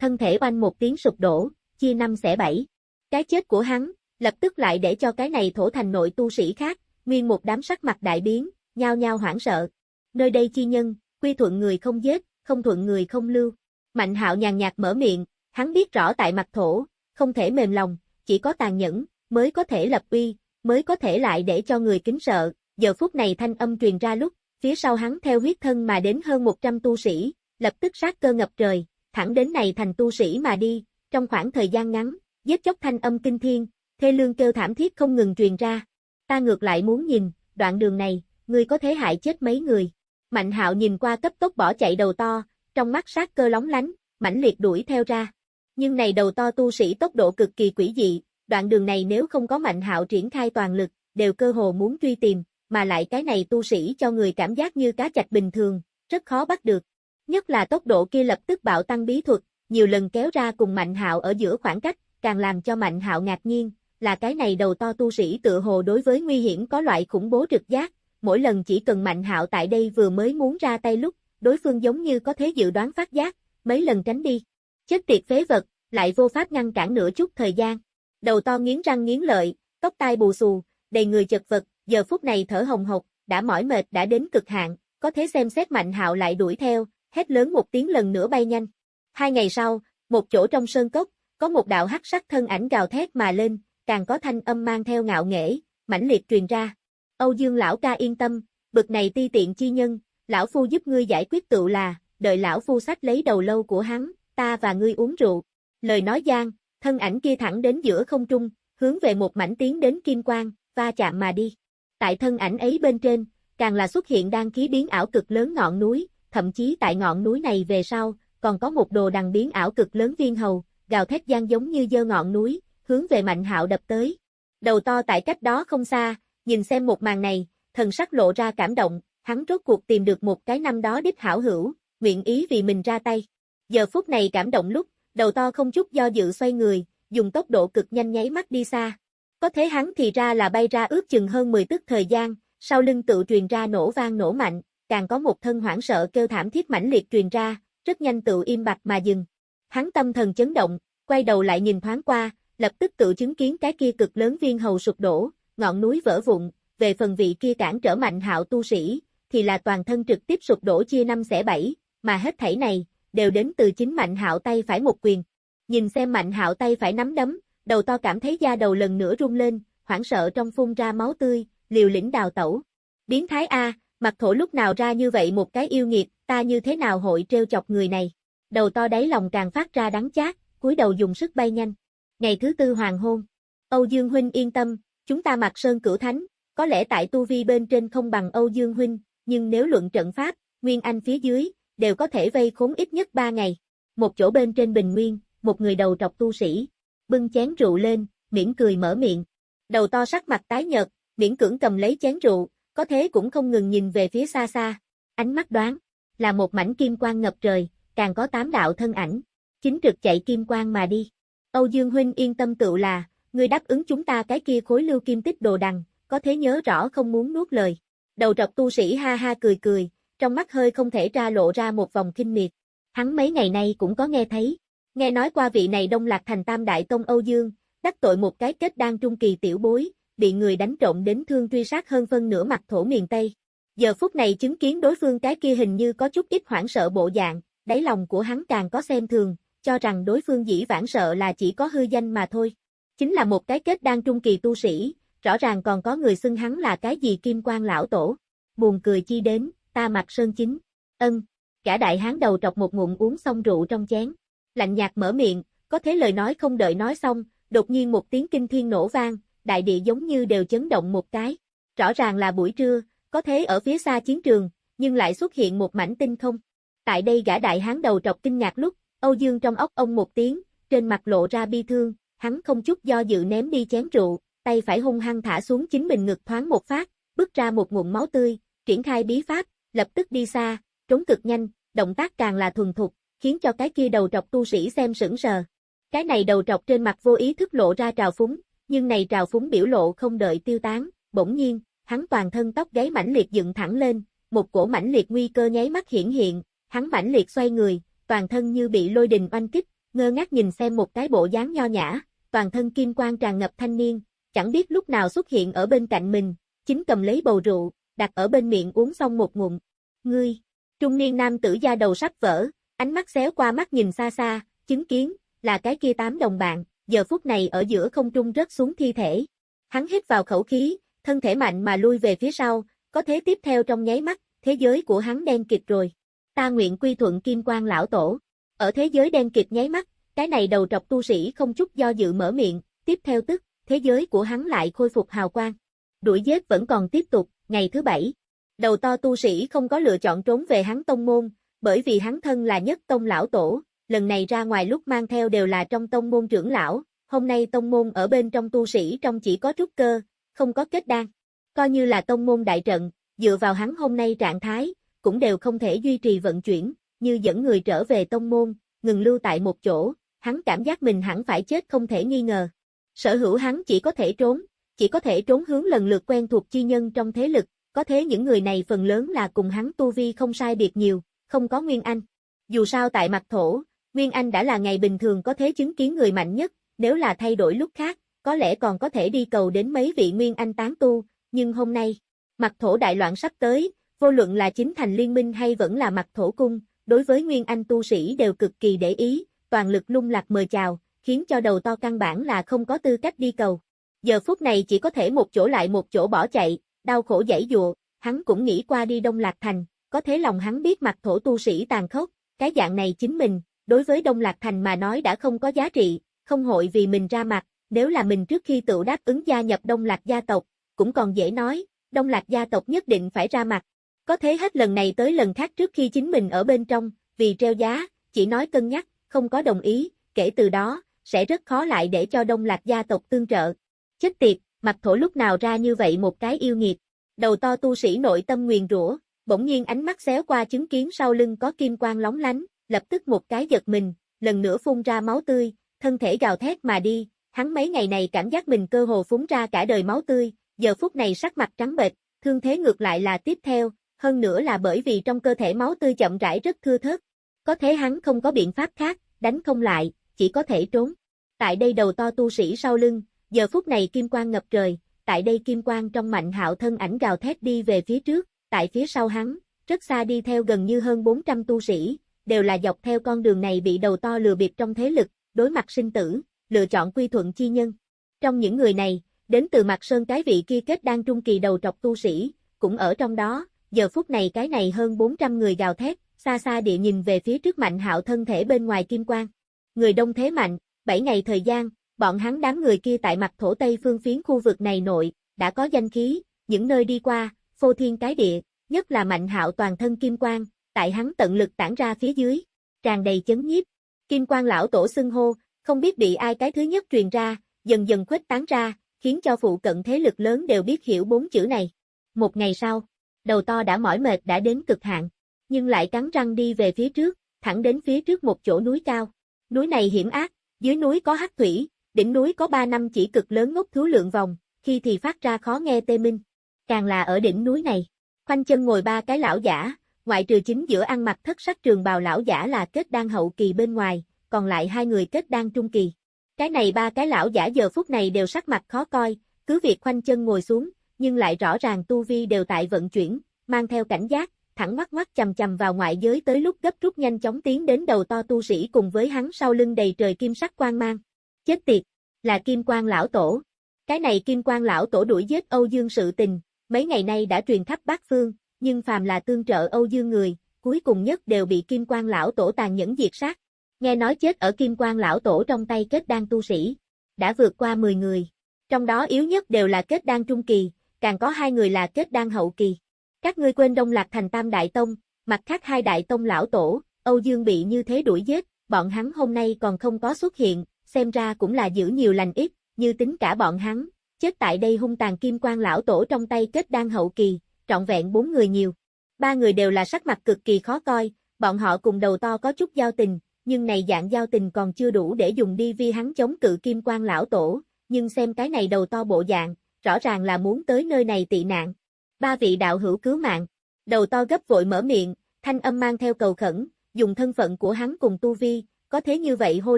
Thân thể oanh một tiếng sụp đổ, chia năm xẻ bảy. Cái chết của hắn, lập tức lại để cho cái này thổ thành nội tu sĩ khác, nguyên một đám sắc mặt đại biến, nhao nhao hoảng sợ. Nơi đây chi nhân, quy thuận người không giết, không thuận người không lưu. Mạnh hạo nhàn nhạt mở miệng, hắn biết rõ tại mặt thổ, không thể mềm lòng, chỉ có tàn nhẫn, mới có thể lập uy, mới có thể lại để cho người kính sợ. Giờ phút này thanh âm truyền ra lúc, phía sau hắn theo huyết thân mà đến hơn 100 tu sĩ, lập tức sát cơ ngập trời, thẳng đến này thành tu sĩ mà đi, trong khoảng thời gian ngắn, giết chóc thanh âm kinh thiên, thê lương kêu thảm thiết không ngừng truyền ra. Ta ngược lại muốn nhìn, đoạn đường này, ngươi có thể hại chết mấy người. Mạnh hạo nhìn qua cấp tốc bỏ chạy đầu to, trong mắt sát cơ lóng lánh, mãnh liệt đuổi theo ra. Nhưng này đầu to tu sĩ tốc độ cực kỳ quỷ dị, đoạn đường này nếu không có mạnh hạo triển khai toàn lực, đều cơ hồ muốn truy tìm, mà lại cái này tu sĩ cho người cảm giác như cá chạch bình thường, rất khó bắt được. Nhất là tốc độ kia lập tức bạo tăng bí thuật, nhiều lần kéo ra cùng Mạnh Hạo ở giữa khoảng cách, càng làm cho Mạnh Hạo ngạc nhiên, là cái này đầu to tu sĩ tự hồ đối với nguy hiểm có loại khủng bố trực giác, mỗi lần chỉ cần Mạnh Hạo tại đây vừa mới muốn ra tay lúc, đối phương giống như có thế dự đoán phát giác, mấy lần tránh đi. Chết tiệt phế vật, lại vô pháp ngăn cản nửa chút thời gian. Đầu to nghiến răng nghiến lợi, tóc tai bù xù, đầy người chật vật, giờ phút này thở hồng hộc, đã mỏi mệt đã đến cực hạn, có thế xem xét Mạnh Hạo lại đuổi theo, hét lớn một tiếng lần nữa bay nhanh. Hai ngày sau, một chỗ trong sơn cốc, có một đạo hắc sắc thân ảnh gào thét mà lên, càng có thanh âm mang theo ngạo nghễ, mãnh liệt truyền ra. Âu Dương lão ca yên tâm, bực này ti tiện chi nhân, lão phu giúp ngươi giải quyết tự là, đợi lão phu sách lấy đầu lâu của hắn, ta và ngươi uống rượu. Lời nói gian, thân ảnh kia thẳng đến giữa không trung, hướng về một mảnh tiến đến kim quang, va chạm mà đi. Tại thân ảnh ấy bên trên, càng là xuất hiện đan khí biến ảo cực lớn ngọn núi, thậm chí tại ngọn núi này về sau, còn có một đồ đằng biến ảo cực lớn viên hầu, gào thét gian giống như dơ ngọn núi, hướng về Mạnh Hạo đập tới. Đầu to tại cách đó không xa, nhìn xem một màn này, thần sắc lộ ra cảm động, hắn rốt cuộc tìm được một cái năm đó đích hảo hữu, nguyện ý vì mình ra tay. Giờ phút này cảm động lúc, đầu to không chút do dự xoay người, dùng tốc độ cực nhanh nháy mắt đi xa. Có thế hắn thì ra là bay ra ước chừng hơn 10 tức thời gian, sau lưng tự truyền ra nổ vang nổ mạnh, càng có một thân hoảng sợ kêu thảm thiết mãnh liệt truyền ra, rất nhanh tự im bặt mà dừng. Hắn tâm thần chấn động, quay đầu lại nhìn thoáng qua, lập tức tự chứng kiến cái kia cực lớn viên hầu sụp đổ, ngọn núi vỡ vụn, về phần vị kia cản trở mạnh hạo tu sĩ, thì là toàn thân trực tiếp sụp đổ chia năm xẻ bảy, mà hết thảy này, đều đến từ chính mạnh hạo tay phải một quyền. Nhìn xem mạnh hạo tay phải nắm đấm, đầu to cảm thấy da đầu lần nữa rung lên, hoảng sợ trong phun ra máu tươi, liều lĩnh đào tẩu. Biến thái A, mặt thổ lúc nào ra như vậy một cái yêu nghiệt, ta như thế nào hội trêu chọc người này. Đầu to đáy lòng càng phát ra đắng chát, cúi đầu dùng sức bay nhanh. Ngày thứ tư hoàng hôn. Âu Dương Huynh yên tâm, chúng ta mặc sơn cửu thánh, có lẽ tại tu vi bên trên không bằng Âu Dương Huynh, nhưng nếu luận trận pháp, Nguyên Anh phía dưới, đều có thể vây khốn ít nhất ba ngày. Một chỗ bên trên bình nguyên, một người đầu trọc tu sĩ, bưng chén rượu lên, miễn cười mở miệng. Đầu to sắc mặt tái nhợt, miễn cưỡng cầm lấy chén rượu, có thế cũng không ngừng nhìn về phía xa xa. Ánh mắt đoán, là một mảnh kim quang ngập trời, càng có tám đạo thân ảnh, chính trực chạy kim quang mà đi. Âu Dương Huynh yên tâm tựu là, người đáp ứng chúng ta cái kia khối lưu kim tích đồ đằng, có thế nhớ rõ không muốn nuốt lời. Đầu trọc tu sĩ ha ha cười cười, trong mắt hơi không thể ra lộ ra một vòng kinh miệt. Hắn mấy ngày nay cũng có nghe thấy. Nghe nói qua vị này đông lạc thành tam đại tông Âu Dương, đắc tội một cái kết đang trung kỳ tiểu bối, bị người đánh trộm đến thương truy sát hơn phân nửa mặt thổ miền Tây. Giờ phút này chứng kiến đối phương cái kia hình như có chút ít hoảng sợ bộ dạng, đáy lòng của hắn càng có xem thường, cho rằng đối phương dĩ vãng sợ là chỉ có hư danh mà thôi. Chính là một cái kết đang trung kỳ tu sĩ, rõ ràng còn có người xưng hắn là cái gì kim quan lão tổ. Buồn cười chi đến, ta mặt sơn chính. Ân, cả đại hán đầu trọc một ngụm uống xong rượu trong chén. Lạnh nhạt mở miệng, có thế lời nói không đợi nói xong, đột nhiên một tiếng kinh thiên nổ vang, đại địa giống như đều chấn động một cái. Rõ ràng là buổi trưa, có thế ở phía xa chiến trường, nhưng lại xuất hiện một mảnh tinh không. Tại đây gã đại hán đầu trọc kinh ngạc lúc, Âu Dương trong ốc ông một tiếng, trên mặt lộ ra bi thương, hắn không chút do dự ném đi chén rượu, tay phải hung hăng thả xuống chính mình ngực thoáng một phát, bước ra một nguồn máu tươi, triển khai bí pháp, lập tức đi xa, trốn cực nhanh, động tác càng là thuần thục, khiến cho cái kia đầu trọc tu sĩ xem sững sờ. Cái này đầu trọc trên mặt vô ý thức lộ ra trào phúng, nhưng này trào phúng biểu lộ không đợi tiêu tán, bỗng nhiên, hắn toàn thân tóc gáy mãnh liệt dựng thẳng lên, một cổ mãnh liệt nguy cơ nháy mắt hiển hiện, hắn mãnh liệt xoay người, toàn thân như bị lôi đình oanh kích, ngơ ngác nhìn xem một cái bộ dáng nho nhã, toàn thân kim quang tràn ngập thanh niên, chẳng biết lúc nào xuất hiện ở bên cạnh mình, chính cầm lấy bầu rượu, đặt ở bên miệng uống xong một ngụm. Ngươi, trung niên nam tử da đầu sắp vỡ, ánh mắt xéo qua mắt nhìn xa xa, chứng kiến, là cái kia tám đồng bạn, giờ phút này ở giữa không trung rớt xuống thi thể. Hắn hít vào khẩu khí, thân thể mạnh mà lui về phía sau, có thế tiếp theo trong nháy mắt, thế giới của hắn đen kịt rồi. Ta nguyện quy thuận kim quan lão tổ. Ở thế giới đen kịt nháy mắt, cái này đầu trọc tu sĩ không chút do dự mở miệng, tiếp theo tức, thế giới của hắn lại khôi phục hào quang. Đuổi giết vẫn còn tiếp tục, ngày thứ bảy. Đầu to tu sĩ không có lựa chọn trốn về hắn tông môn, bởi vì hắn thân là nhất tông lão tổ, lần này ra ngoài lúc mang theo đều là trong tông môn trưởng lão, hôm nay tông môn ở bên trong tu sĩ trong chỉ có trúc cơ, không có kết đan. Coi như là tông môn đại trận, dựa vào hắn hôm nay trạng thái, cũng đều không thể duy trì vận chuyển, như dẫn người trở về tông môn, ngừng lưu tại một chỗ, hắn cảm giác mình hẳn phải chết không thể nghi ngờ. Sở hữu hắn chỉ có thể trốn, chỉ có thể trốn hướng lần lượt quen thuộc chi nhân trong thế lực, có thế những người này phần lớn là cùng hắn tu vi không sai biệt nhiều, không có Nguyên Anh. Dù sao tại mặt thổ, Nguyên Anh đã là ngày bình thường có thế chứng kiến người mạnh nhất, nếu là thay đổi lúc khác, có lẽ còn có thể đi cầu đến mấy vị Nguyên Anh tán tu, nhưng hôm nay, mặt thổ đại loạn sắp tới, vô luận là chính thành liên minh hay vẫn là mặt thổ cung, đối với Nguyên Anh tu sĩ đều cực kỳ để ý, toàn lực lung lạc mời chào, khiến cho đầu to căn bản là không có tư cách đi cầu. Giờ phút này chỉ có thể một chỗ lại một chỗ bỏ chạy, đau khổ dãy dụa, hắn cũng nghĩ qua đi Đông Lạc Thành, có thế lòng hắn biết mặt thổ tu sĩ tàn khốc, cái dạng này chính mình, đối với Đông Lạc Thành mà nói đã không có giá trị, không hội vì mình ra mặt, nếu là mình trước khi tự đáp ứng gia nhập Đông Lạc gia tộc, cũng còn dễ nói, Đông Lạc gia tộc nhất định phải ra mặt. Có thế hết lần này tới lần khác trước khi chính mình ở bên trong, vì treo giá, chỉ nói cân nhắc, không có đồng ý, kể từ đó, sẽ rất khó lại để cho Đông Lạc gia tộc tương trợ. Chết tiệt, mặt thổ lúc nào ra như vậy một cái yêu nghiệt. Đầu to tu sĩ nội tâm nguyền rủa, bỗng nhiên ánh mắt xéo qua chứng kiến sau lưng có kim quang lóng lánh, lập tức một cái giật mình, lần nữa phun ra máu tươi, thân thể gào thét mà đi, hắn mấy ngày này cảm giác mình cơ hồ phúng ra cả đời máu tươi, giờ phút này sắc mặt trắng bệch, thương thế ngược lại là tiếp theo, hơn nữa là bởi vì trong cơ thể máu tươi chậm rãi rất thưa thớt. Có thế hắn không có biện pháp khác, đánh không lại, chỉ có thể trốn. Tại đây đầu to tu sĩ sau lưng, giờ phút này kim quang ngập trời, tại đây kim quang trong mạnh hạo thân ảnh gào thét đi về phía trước, tại phía sau hắn, rất xa đi theo gần như hơn 400 tu sĩ, đều là dọc theo con đường này bị đầu to lừa bịp trong thế lực, đối mặt sinh tử, lựa chọn quy thuận chi nhân. Trong những người này, đến từ mặt sơn cái vị kia kết đang trung kỳ đầu trọc tu sĩ, cũng ở trong đó, giờ phút này cái này hơn 400 người gào thét, xa xa địa nhìn về phía trước mạnh hạo thân thể bên ngoài kim quang. Người đông thế mạnh, 7 ngày thời gian, bọn hắn đám người kia tại mặt thổ Tây phương phiến khu vực này nội, đã có danh khí, những nơi đi qua, phô thiên cái địa, nhất là mạnh hạo toàn thân kim quang, tại hắn tận lực tản ra phía dưới, tràn đầy chấn nhiếp. Kim quang lão tổ xưng hô, không biết bị ai cái thứ nhất truyền ra, dần dần khuếch tán ra, khiến cho phụ cận thế lực lớn đều biết hiểu bốn chữ này. Một ngày sau, đầu to đã mỏi mệt đã đến cực hạn, nhưng lại cắn răng đi về phía trước, thẳng đến phía trước một chỗ núi cao. Núi này hiểm ác, dưới núi có hắc thủy, đỉnh núi có ba năm chỉ cực lớn ngốc thú lượng vòng, khi thì phát ra khó nghe tê minh. Càng là ở đỉnh núi này, khoanh chân ngồi ba cái lão giả, ngoại trừ chính giữa ăn mặc thất sắc trường bào lão giả là kết đan hậu kỳ bên ngoài, còn lại hai người kết đan trung kỳ. Cái này ba cái lão giả giờ phút này đều sắc mặt khó coi, cứ việc khoanh chân ngồi xuống, nhưng lại rõ ràng tu vi đều tại vận chuyển, mang theo cảnh giác, thẳng mắt mắt chầm chầm vào ngoại giới tới lúc gấp rút nhanh chóng tiến đến đầu to tu sĩ cùng với hắn sau lưng đầy trời kim sắc quang mang. Chết tiệt, là kim quang lão tổ. Cái này kim quang lão tổ đuổi giết Âu Dương sự tình, mấy ngày nay đã truyền khắp bát phương, nhưng phàm là tương trợ Âu Dương người, cuối cùng nhất đều bị kim quang lão tổ tàn nhẫn diệt sát. Nghe nói chết ở kim quang lão tổ trong tay kết đan tu sĩ, đã vượt qua 10 người. Trong đó yếu nhất đều là kết đan trung kỳ, càng có hai người là kết đan hậu kỳ. Các ngươi quên Đông Lạc thành Tam Đại Tông, mặt khác hai Đại Tông lão tổ, Âu Dương bị như thế đuổi giết, bọn hắn hôm nay còn không có xuất hiện, xem ra cũng là giữ nhiều lành ít, như tính cả bọn hắn, chết tại đây hung tàn kim quan lão tổ trong tay kết đan hậu kỳ, trọn vẹn bốn người nhiều. Ba người đều là sắc mặt cực kỳ khó coi, bọn họ cùng đầu to có chút giao tình, nhưng này dạng giao tình còn chưa đủ để dùng đi vi hắn chống cự kim quan lão tổ, nhưng xem cái này đầu to bộ dạng, rõ ràng là muốn tới nơi này tị nạn. Ba vị đạo hữu cứu mạng, đầu to gấp vội mở miệng, thanh âm mang theo cầu khẩn, dùng thân phận của hắn cùng tu vi, có thế như vậy hô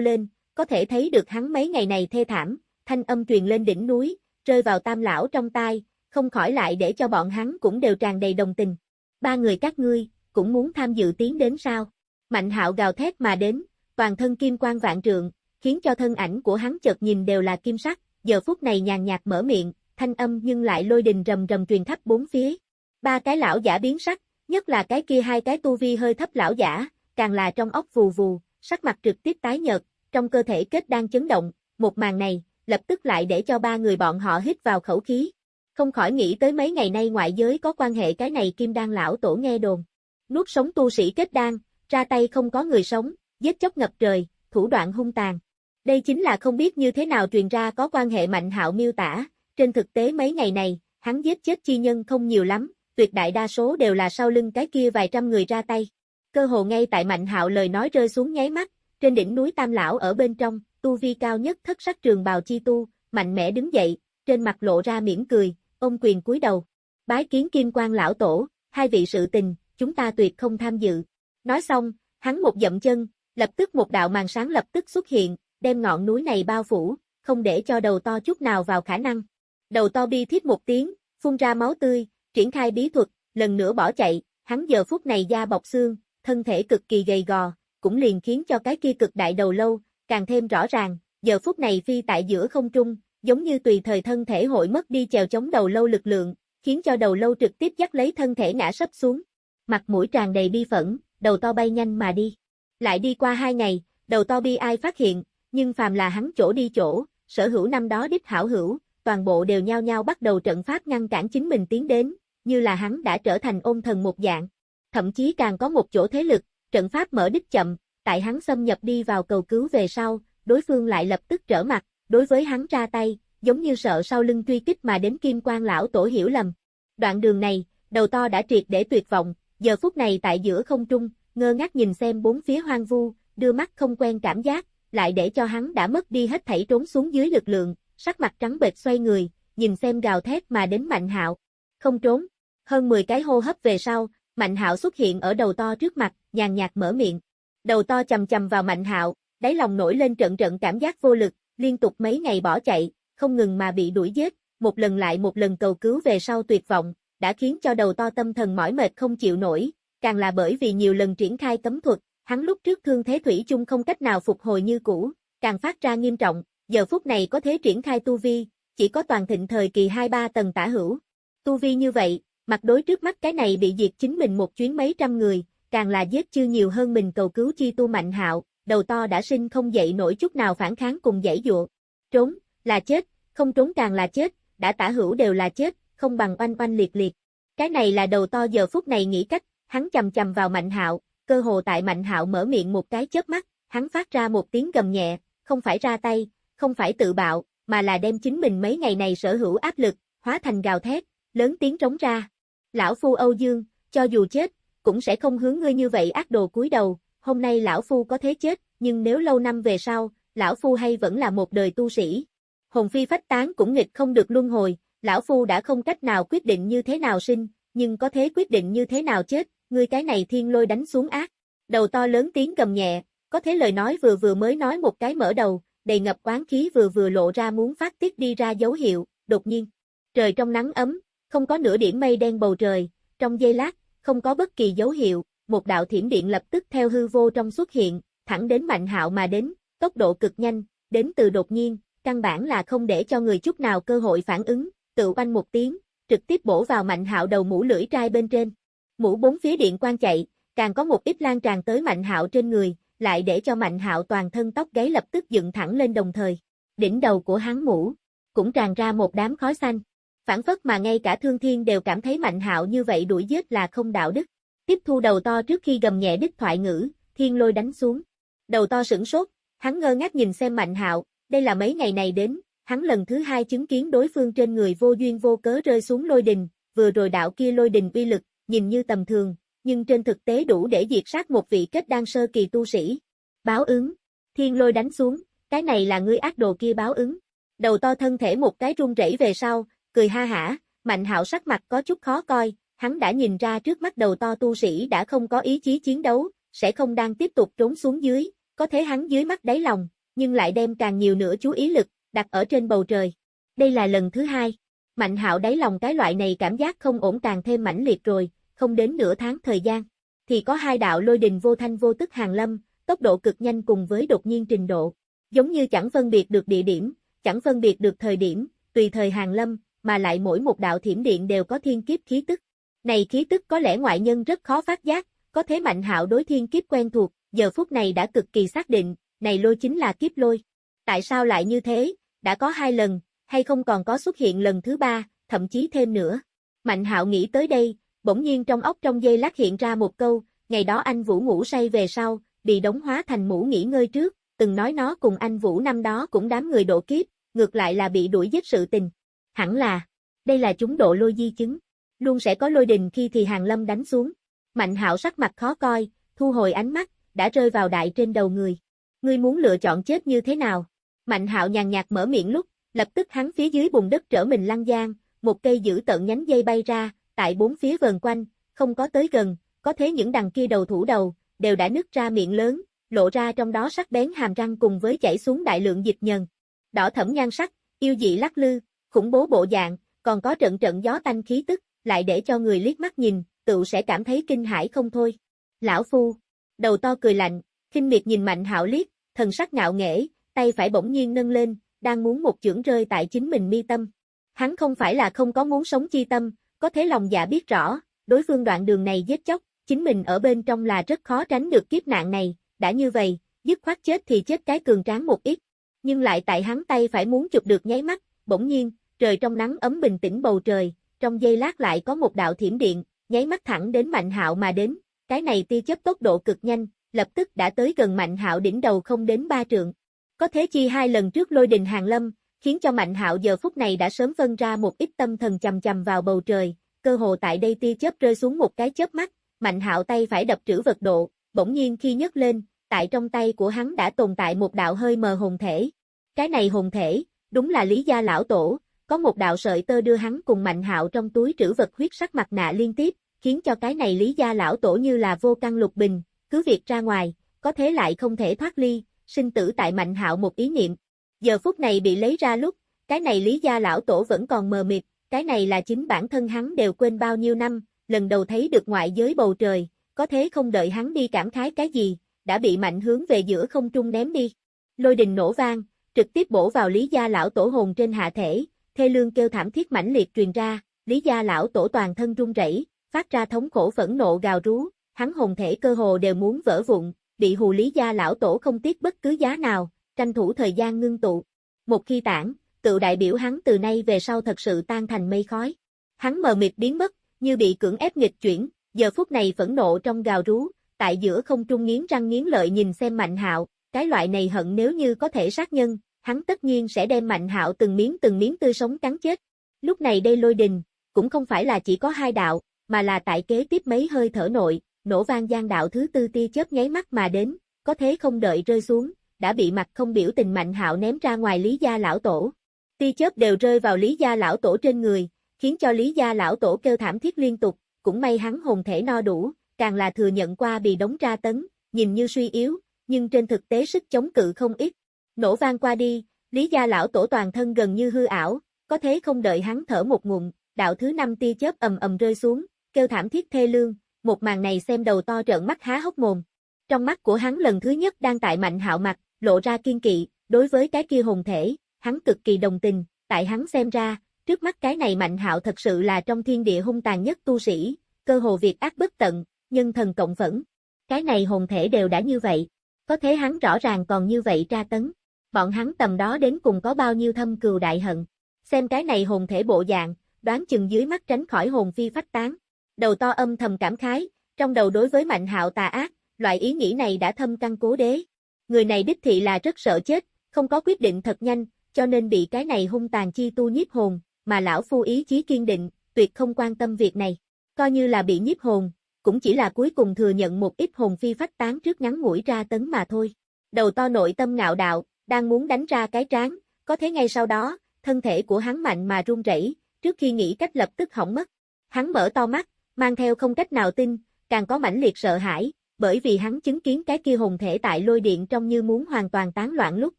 lên, có thể thấy được hắn mấy ngày này thê thảm, thanh âm truyền lên đỉnh núi, rơi vào tam lão trong tai, không khỏi lại để cho bọn hắn cũng đều tràn đầy đồng tình. Ba người các ngươi, cũng muốn tham dự tiến đến sao? Mạnh hạo gào thét mà đến, toàn thân kim quang vạn trượng, khiến cho thân ảnh của hắn chợt nhìn đều là kim sắc, giờ phút này nhàn nhạt mở miệng, thanh âm nhưng lại lôi đình rầm rầm truyền khắp bốn phía. Ba cái lão giả biến sắc, nhất là cái kia hai cái tu vi hơi thấp lão giả, càng là trong ốc vù vù, sắc mặt trực tiếp tái nhợt, trong cơ thể kết đang chấn động, một màn này, lập tức lại để cho ba người bọn họ hít vào khẩu khí. Không khỏi nghĩ tới mấy ngày nay ngoại giới có quan hệ cái này kim đan lão tổ nghe đồn. Nuốt sống tu sĩ kết đan, ra tay không có người sống, giết chóc ngập trời, thủ đoạn hung tàn. Đây chính là không biết như thế nào truyền ra có quan hệ mạnh hạo miêu tả, trên thực tế mấy ngày này, hắn giết chết chi nhân không nhiều lắm, tuyệt đại đa số đều là sau lưng cái kia vài trăm người ra tay. Cơ hồ ngay tại mạnh hạo lời nói rơi xuống nháy mắt, trên đỉnh núi Tam Lão ở bên trong, tu vi cao nhất thất sắc trường bào chi tu, mạnh mẽ đứng dậy, trên mặt lộ ra mỉm cười, ông quyền cúi đầu. Bái kiến kim quan lão tổ, hai vị sự tình, chúng ta tuyệt không tham dự. Nói xong, hắn một dậm chân, lập tức một đạo màn sáng lập tức xuất hiện, đem ngọn núi này bao phủ, không để cho đầu to chút nào vào khả năng. Đầu to bi thiết một tiếng, phun ra máu tươi, triển khai bí thuật, lần nữa bỏ chạy, hắn giờ phút này da bọc xương, thân thể cực kỳ gầy gò, cũng liền khiến cho cái kia cực đại đầu lâu, càng thêm rõ ràng, giờ phút này phi tại giữa không trung, giống như tùy thời thân thể hội mất đi chèo chống đầu lâu lực lượng, khiến cho đầu lâu trực tiếp dắt lấy thân thể ngã sấp xuống. Mặt mũi tràn đầy bi phẫn, đầu to bay nhanh mà đi. Lại đi qua hai ngày, đầu to bi ai phát hiện, nhưng phàm là hắn chỗ đi chỗ, sở hữu năm đó đích hảo hữu, toàn bộ đều nhao nhao bắt đầu trận pháp ngăn cản chính mình tiến đến, như là hắn đã trở thành ôn thần một dạng. Thậm chí càng có một chỗ thế lực, trận pháp mở đích chậm, tại hắn xâm nhập đi vào cầu cứu về sau, đối phương lại lập tức trở mặt, đối với hắn ra tay, giống như sợ sau lưng truy kích mà đến kim quan lão tổ hiểu lầm. Đoạn đường này, đầu to đã triệt để tuyệt vọng, giờ phút này tại giữa không trung, ngơ ngác nhìn xem bốn phía hoang vu, đưa mắt không quen cảm giác, lại để cho hắn đã mất đi hết thảy trốn xuống dưới lực lượng, sắc mặt trắng bệch xoay người, nhìn xem gào thét mà đến Mạnh Hạo. Không trốn. Hơn 10 cái hô hấp về sau, Mạnh Hạo xuất hiện ở đầu to trước mặt, nhàn nhạt mở miệng. Đầu to chầm chầm vào Mạnh Hạo, đáy lòng nổi lên trận trận cảm giác vô lực, liên tục mấy ngày bỏ chạy, không ngừng mà bị đuổi giết, một lần lại một lần cầu cứu về sau tuyệt vọng, đã khiến cho đầu to tâm thần mỏi mệt không chịu nổi, càng là bởi vì nhiều lần triển khai cấm thuật, hắn lúc trước thương thế thủy chung không cách nào phục hồi như cũ, càng phát ra nghiêm trọng, giờ phút này có thế triển khai tu vi, chỉ có toàn thịnh thời kỳ 2-3 tầng tả hữu. Tu vi như vậy, mặt đối trước mắt cái này bị diệt chính mình một chuyến mấy trăm người, càng là giết chưa nhiều hơn mình cầu cứu chi tu mạnh hạo, đầu to đã sinh không dậy nổi chút nào phản kháng cùng dãy dụa. Trốn, là chết, không trốn càng là chết, đã tả hữu đều là chết, không bằng oanh oanh liệt liệt. Cái này là đầu to giờ phút này nghĩ cách, hắn chầm chầm vào mạnh hạo, cơ hồ tại mạnh hạo mở miệng một cái chớp mắt, hắn phát ra một tiếng gầm nhẹ, không phải ra tay, không phải tự bạo, mà là đem chính mình mấy ngày này sở hữu áp lực, hóa thành gào thét, lớn tiếng trống ra. Lão Phu Âu Dương, cho dù chết, cũng sẽ không hướng ngươi như vậy ác đồ cúi đầu, hôm nay Lão Phu có thế chết, nhưng nếu lâu năm về sau, Lão Phu hay vẫn là một đời tu sĩ. Hồn phi phách tán cũng nghịch không được luân hồi, lão phu đã không cách nào quyết định như thế nào sinh, nhưng có thế quyết định như thế nào chết, ngươi cái này thiên lôi đánh xuống ác. Đầu to lớn tiếng gầm nhẹ, có thế lời nói vừa vừa mới nói một cái mở đầu, đầy ngập quán khí vừa vừa lộ ra muốn phát tiết đi ra dấu hiệu, đột nhiên. Trời trong nắng ấm, không có nửa điểm mây đen bầu trời, trong giây lát, không có bất kỳ dấu hiệu, một đạo thiểm điện lập tức theo hư vô trong xuất hiện, thẳng đến Mạnh Hạo mà đến, tốc độ cực nhanh, đến từ đột nhiên, căn bản là không để cho người chút nào cơ hội phản ứng, tự oanh một tiếng, trực tiếp bổ vào Mạnh Hạo đầu mũ lưỡi trai bên trên. Mũ bốn phía điện quang chạy, càng có một ít lan tràn tới Mạnh Hạo trên người, lại để cho Mạnh Hạo toàn thân tóc gáy lập tức dựng thẳng lên đồng thời. Đỉnh đầu của hắn mũ cũng tràn ra một đám khói xanh. Phản phất mà ngay cả Thương Thiên đều cảm thấy Mạnh Hạo như vậy đuổi giết là không đạo đức. Tiếp thu đầu to trước khi gầm nhẹ đích thoại ngữ, thiên lôi đánh xuống. Đầu to sửng sốt, hắn ngơ ngác nhìn xem Mạnh Hạo, đây là mấy ngày này đến, hắn lần thứ hai chứng kiến đối phương trên người vô duyên vô cớ rơi xuống lôi đình, vừa rồi đạo kia lôi đình uy lực, nhìn như tầm thường, nhưng trên thực tế đủ để diệt sát một vị kết đan sơ kỳ tu sĩ. Báo ứng, thiên lôi đánh xuống, cái này là ngươi ác đồ kia báo ứng. Đầu to thân thể một cái run rẩy về sau, cười ha hả, mạnh hạo sắc mặt có chút khó coi, hắn đã nhìn ra trước mắt đầu to tu sĩ đã không có ý chí chiến đấu, sẽ không đang tiếp tục trốn xuống dưới, có thể hắn dưới mắt đáy lòng, nhưng lại đem càng nhiều nữa chú ý lực, đặt ở trên bầu trời. Đây là lần thứ hai. Mạnh hạo đáy lòng cái loại này cảm giác không ổn càng thêm mãnh liệt rồi, không đến nửa tháng thời gian. Thì có hai đạo lôi đình vô thanh vô tức hàng lâm, tốc độ cực nhanh cùng với đột nhiên trình độ. Giống như chẳng phân biệt được địa điểm, chẳng phân biệt được thời điểm, tùy thời hàng lâm, mà lại mỗi một đạo thiểm điện đều có thiên kiếp khí tức. Này khí tức có lẽ ngoại nhân rất khó phát giác, có thế mạnh hạo đối thiên kiếp quen thuộc, giờ phút này đã cực kỳ xác định, này lôi chính là kiếp lôi. Tại sao lại như thế, đã có hai lần, hay không còn có xuất hiện lần thứ ba, thậm chí thêm nữa. Mạnh hạo nghĩ tới đây, bỗng nhiên trong óc trong dây lát hiện ra một câu, ngày đó anh Vũ ngủ say về sau, bị đóng hóa thành mũ nghỉ ngơi trước, từng nói nó cùng anh Vũ năm đó cũng đám người độ kiếp, ngược lại là bị đuổi giết sự tình. Hẳn là, đây là chúng độ lôi di chứng. Luôn sẽ có lôi đình khi thì hàng lâm đánh xuống. Mạnh hạo sắc mặt khó coi, thu hồi ánh mắt, đã rơi vào đại trên đầu người. Ngươi muốn lựa chọn chết như thế nào? Mạnh hạo nhàn nhạt mở miệng lúc, lập tức hắn phía dưới bùn đất trở mình lăn giang, một cây giữ tận nhánh dây bay ra, tại bốn phía vần quanh, không có tới gần, có thế những đằng kia đầu thủ đầu, đều đã nứt ra miệng lớn, lộ ra trong đó sắc bén hàm răng cùng với chảy xuống đại lượng dịch nhần. Đỏ thẫm nhan sắc, yêu dị lắc lư, khủng bố bộ dạng, còn có trận trận gió tanh khí tức, lại để cho người liếc mắt nhìn, tự sẽ cảm thấy kinh hãi không thôi. Lão Phu, đầu to cười lạnh, khinh miệt nhìn mạnh hạo liếc, thần sắc ngạo nghễ, tay phải bỗng nhiên nâng lên, đang muốn một chưởng rơi tại chính mình mi tâm. Hắn không phải là không có muốn sống chi tâm, có thế lòng dạ biết rõ, đối phương đoạn đường này giết chóc, chính mình ở bên trong là rất khó tránh được kiếp nạn này, đã như vậy, dứt khoát chết thì chết cái cường tráng một ít. Nhưng lại tại hắn tay phải muốn chụp được nháy mắt, bỗng nhiên, trời trong nắng ấm bình tĩnh bầu trời, trong giây lát lại có một đạo thiểm điện, nháy mắt thẳng đến Mạnh Hạo mà đến, cái này tia chớp tốc độ cực nhanh, lập tức đã tới gần Mạnh Hạo đỉnh đầu không đến ba trượng. Có thế chi hai lần trước lôi đình hàng lâm, khiến cho Mạnh Hạo giờ phút này đã sớm phân ra một ít tâm thần chầm chầm vào bầu trời, cơ hồ tại đây tia chớp rơi xuống một cái chớp mắt, Mạnh Hạo tay phải đập trữ vật độ, bỗng nhiên khi nhấc lên, tại trong tay của hắn đã tồn tại một đạo hơi mờ hồn thể. Cái này hồn thể, đúng là Lý gia lão tổ, có một đạo sợi tơ đưa hắn cùng Mạnh Hạo trong túi trữ vật huyết sắc mặt nạ liên tiếp, khiến cho cái này Lý gia lão tổ như là vô căn lục bình, cứ việc ra ngoài, có thế lại không thể thoát ly, sinh tử tại Mạnh Hạo một ý niệm. Giờ phút này bị lấy ra lúc, cái này Lý gia lão tổ vẫn còn mờ mịt, cái này là chính bản thân hắn đều quên bao nhiêu năm, lần đầu thấy được ngoại giới bầu trời, có thế không đợi hắn đi cảm khái cái gì, đã bị mạnh hướng về giữa không trung ném đi. Lôi đình nổ vang, trực tiếp bổ vào Lý gia lão tổ hồn trên hạ thể, thê lương kêu thảm thiết mãnh liệt truyền ra, Lý gia lão tổ toàn thân run rẩy, phát ra thống khổ phẫn nộ gào rú, hắn hồn thể cơ hồ đều muốn vỡ vụn, bị hù Lý gia lão tổ không tiếc bất cứ giá nào, tranh thủ thời gian ngưng tụ. Một khi tản, tự đại biểu hắn từ nay về sau thật sự tan thành mây khói. Hắn mờ mịt biến mất, như bị cưỡng ép nghịch chuyển, giờ phút này phẫn nộ trong gào rú, tại giữa không trung nghiến răng nghiến lợi nhìn xem Mạnh Hạo, cái loại này hận nếu như có thể sát nhân, hắn tất nhiên sẽ đem Mạnh Hạo từng miếng từng miếng tươi sống cắn chết. Lúc này đây lôi đình, cũng không phải là chỉ có hai đạo, mà là tại kế tiếp mấy hơi thở nội, nổ vang gian đạo thứ tư tia chớp nháy mắt mà đến, có thế không đợi rơi xuống, đã bị mặt không biểu tình Mạnh Hạo ném ra ngoài Lý gia lão tổ. tia chớp đều rơi vào Lý Gia Lão Tổ trên người, khiến cho Lý Gia Lão Tổ kêu thảm thiết liên tục, cũng may hắn hồn thể no đủ, càng là thừa nhận qua bị đóng tra tấn, nhìn như suy yếu, nhưng trên thực tế sức chống cự không ít. Nổ vang qua đi, Lý Gia Lão Tổ toàn thân gần như hư ảo, có thế không đợi hắn thở một ngụm, đạo thứ năm tia chớp ầm ầm rơi xuống, kêu thảm thiết thê lương, một màn này xem đầu to trợn mắt há hốc mồm. Trong mắt của hắn lần thứ nhất đang tại mạnh hạo mặt, lộ ra kiên kỵ, đối với cái kia hồn thể, hắn cực kỳ đồng tình, tại hắn xem ra, trước mắt cái này mạnh hạo thật sự là trong thiên địa hung tàn nhất tu sĩ, cơ hồ việc ác bất tận, nhân thần cộng phẫn. Cái này hồn thể đều đã như vậy, có thế hắn rõ ràng còn như vậy tra tấn. Bọn hắn tầm đó đến cùng có bao nhiêu thâm cừu đại hận. Xem cái này hồn thể bộ dạng, đoán chừng dưới mắt tránh khỏi hồn phi phách tán. Đầu to âm thầm cảm khái, trong đầu đối với mạnh hạo tà ác, loại ý nghĩ này đã thâm căn cố đế. Người này đích thị là rất sợ chết, không có quyết định thật nhanh, cho nên bị cái này hung tàn chi tu nhiếp hồn, mà lão phu ý chí kiên định, tuyệt không quan tâm việc này. Coi như là bị nhiếp hồn, cũng chỉ là cuối cùng thừa nhận một ít hồn phi phách tán trước ngắn ngủi ra tấn mà thôi. Đầu to nội tâm ngạo đạo, đang muốn đánh ra cái trán, có thế ngay sau đó, thân thể của hắn mạnh mà run rẩy, trước khi nghĩ cách lập tức hỏng mất. Hắn mở to mắt, mang theo không cách nào tin, càng có mãnh liệt sợ hãi, bởi vì hắn chứng kiến cái kia hồn thể tại lôi điện trong như muốn hoàn toàn tán loạn lúc,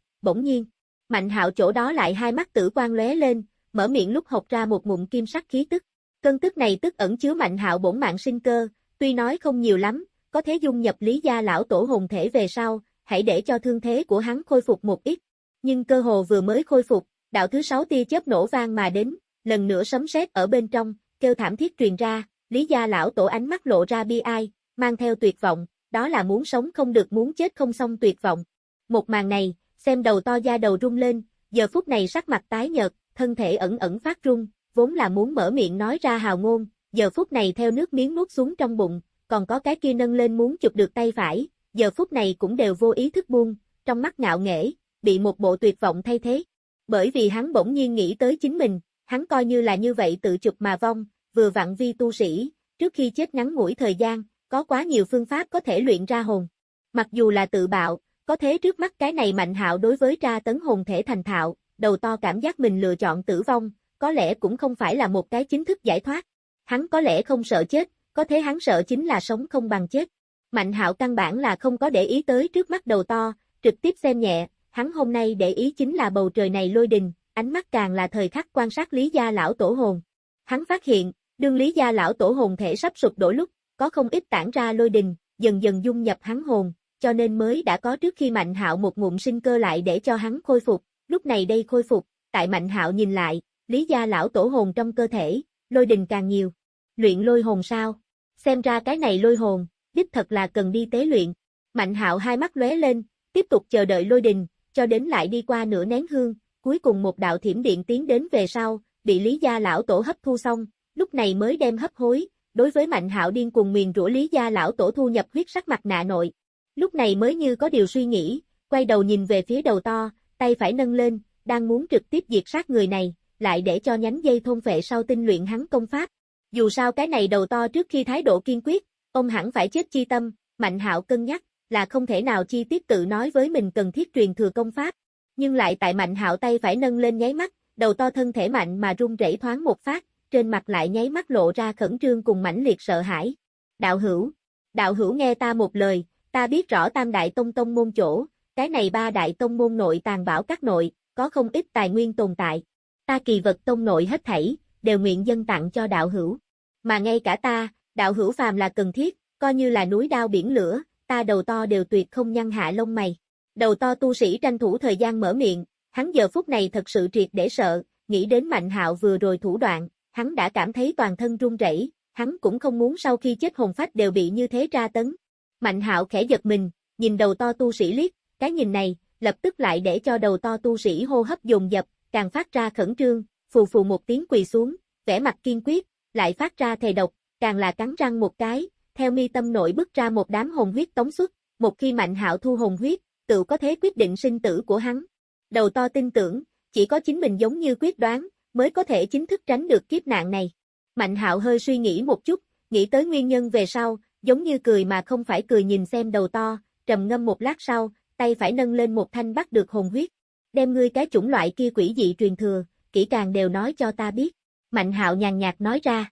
bỗng nhiên. Mạnh hạo chỗ đó lại hai mắt tử quang lóe lên, mở miệng lúc hộc ra một ngụm kim sắc khí tức. Cơn tức này tức ẩn chứa mạnh hạo bổn mạng sinh cơ, tuy nói không nhiều lắm, có thế dung nhập lý gia lão tổ hồn thể về sau, hãy để cho thương thế của hắn khôi phục một ít. Nhưng cơ hồ vừa mới khôi phục, đạo thứ sáu tia chớp nổ vang mà đến, lần nữa sấm sét ở bên trong, kêu thảm thiết truyền ra, lý gia lão tổ ánh mắt lộ ra bi ai, mang theo tuyệt vọng, đó là muốn sống không được muốn chết không xong tuyệt vọng. Một màn này, xem đầu to da đầu rung lên, giờ phút này sắc mặt tái nhợt, thân thể ẩn ẩn phát run, vốn là muốn mở miệng nói ra hào ngôn, giờ phút này theo nước miếng nuốt xuống trong bụng, còn có cái kia nâng lên muốn chụp được tay phải, giờ phút này cũng đều vô ý thức buông, trong mắt ngạo nghễ, bị một bộ tuyệt vọng thay thế. Bởi vì hắn bỗng nhiên nghĩ tới chính mình, hắn coi như là như vậy tự chụp mà vong, vừa vặn vi tu sĩ, trước khi chết ngắn ngủi thời gian, có quá nhiều phương pháp có thể luyện ra hồn. Mặc dù là tự bạo, có thế trước mắt cái này mạnh hạo đối với tra tấn hồn thể thành thạo, đầu to cảm giác mình lựa chọn tử vong, có lẽ cũng không phải là một cái chính thức giải thoát. Hắn có lẽ không sợ chết, có thế hắn sợ chính là sống không bằng chết. Mạnh hạo căn bản là không có để ý tới trước mắt đầu to, trực tiếp xem nhẹ, hắn hôm nay để ý chính là bầu trời này lôi đình, ánh mắt càng là thời khắc quan sát Lý Gia Lão Tổ Hồn. Hắn phát hiện, đương Lý Gia Lão Tổ Hồn thể sắp sụp đổ lúc, có không ít tản ra lôi đình, dần dần dung nhập hắn hồn, cho nên mới đã có trước khi Mạnh Hạo một ngụm sinh cơ lại để cho hắn khôi phục, lúc này đây khôi phục, tại Mạnh Hạo nhìn lại, Lý Gia Lão Tổ Hồn trong cơ thể, lôi đình càng nhiều. Luyện lôi hồn sao? Xem ra cái này lôi hồn, đích thật là cần đi tế luyện. Mạnh Hạo hai mắt lóe lên, tiếp tục chờ đợi lôi đình, cho đến lại đi qua nửa nén hương, cuối cùng một đạo thiểm điện tiến đến về sau, bị Lý Gia lão tổ hấp thu xong, lúc này mới đem hấp hối, đối với Mạnh Hạo điên cuồng nguyền rủa Lý Gia lão tổ thu nhập huyết sắc mặt nạ nội. Lúc này mới như có điều suy nghĩ, quay đầu nhìn về phía đầu to, tay phải nâng lên, đang muốn trực tiếp diệt sát người này, lại để cho nhánh dây thôn vệ sau tinh luyện hắn công pháp. Dù sao cái này đầu to trước khi thái độ kiên quyết, ông hẳn phải chết chi tâm, Mạnh Hạo cân nhắc, là không thể nào chi tiết tự nói với mình cần thiết truyền thừa công pháp. Nhưng lại tại Mạnh Hạo tay phải nâng lên nháy mắt, đầu to thân thể mạnh mà rung rẩy thoáng một phát, trên mặt lại nháy mắt lộ ra khẩn trương cùng mãnh liệt sợ hãi. Đạo hữu, đạo hữu nghe ta một lời, ta biết rõ tam đại tông tông môn chỗ, cái này ba đại tông môn nội tàn bảo các nội, có không ít tài nguyên tồn tại. Ta kỳ vật tông nội hết thảy, đều nguyện dân tặng cho đạo hữu. Mà ngay cả ta, đạo hữu phàm là cần thiết, coi như là núi đao biển lửa, ta đầu to đều tuyệt không nhăn hạ lông mày. Đầu to tu sĩ tranh thủ thời gian mở miệng, hắn giờ phút này thật sự triệt để sợ, nghĩ đến Mạnh Hạo vừa rồi thủ đoạn, hắn đã cảm thấy toàn thân run rẩy, hắn cũng không muốn sau khi chết hồn phách đều bị như thế tra tấn. Mạnh Hạo khẽ giật mình, nhìn đầu to tu sĩ liếc, cái nhìn này, lập tức lại để cho đầu to tu sĩ hô hấp dồn dập, càng phát ra khẩn trương, phù phù một tiếng quỳ xuống, vẻ mặt kiên quyết, lại phát ra thề độc, càng là cắn răng một cái, theo mi tâm nội bức ra một đám hồn huyết tống xuất, một khi Mạnh Hạo thu hồn huyết, tự có thế quyết định sinh tử của hắn. Đầu to tin tưởng, chỉ có chính mình giống như quyết đoán, mới có thể chính thức tránh được kiếp nạn này. Mạnh Hạo hơi suy nghĩ một chút, nghĩ tới nguyên nhân về sau, giống như cười mà không phải cười nhìn xem đầu to, trầm ngâm một lát sau, tay phải nâng lên một thanh bắt được hồn huyết. Đem ngươi cái chủng loại kia quỷ dị truyền thừa, kỹ càng đều nói cho ta biết. Mạnh hạo nhàn nhạt nói ra.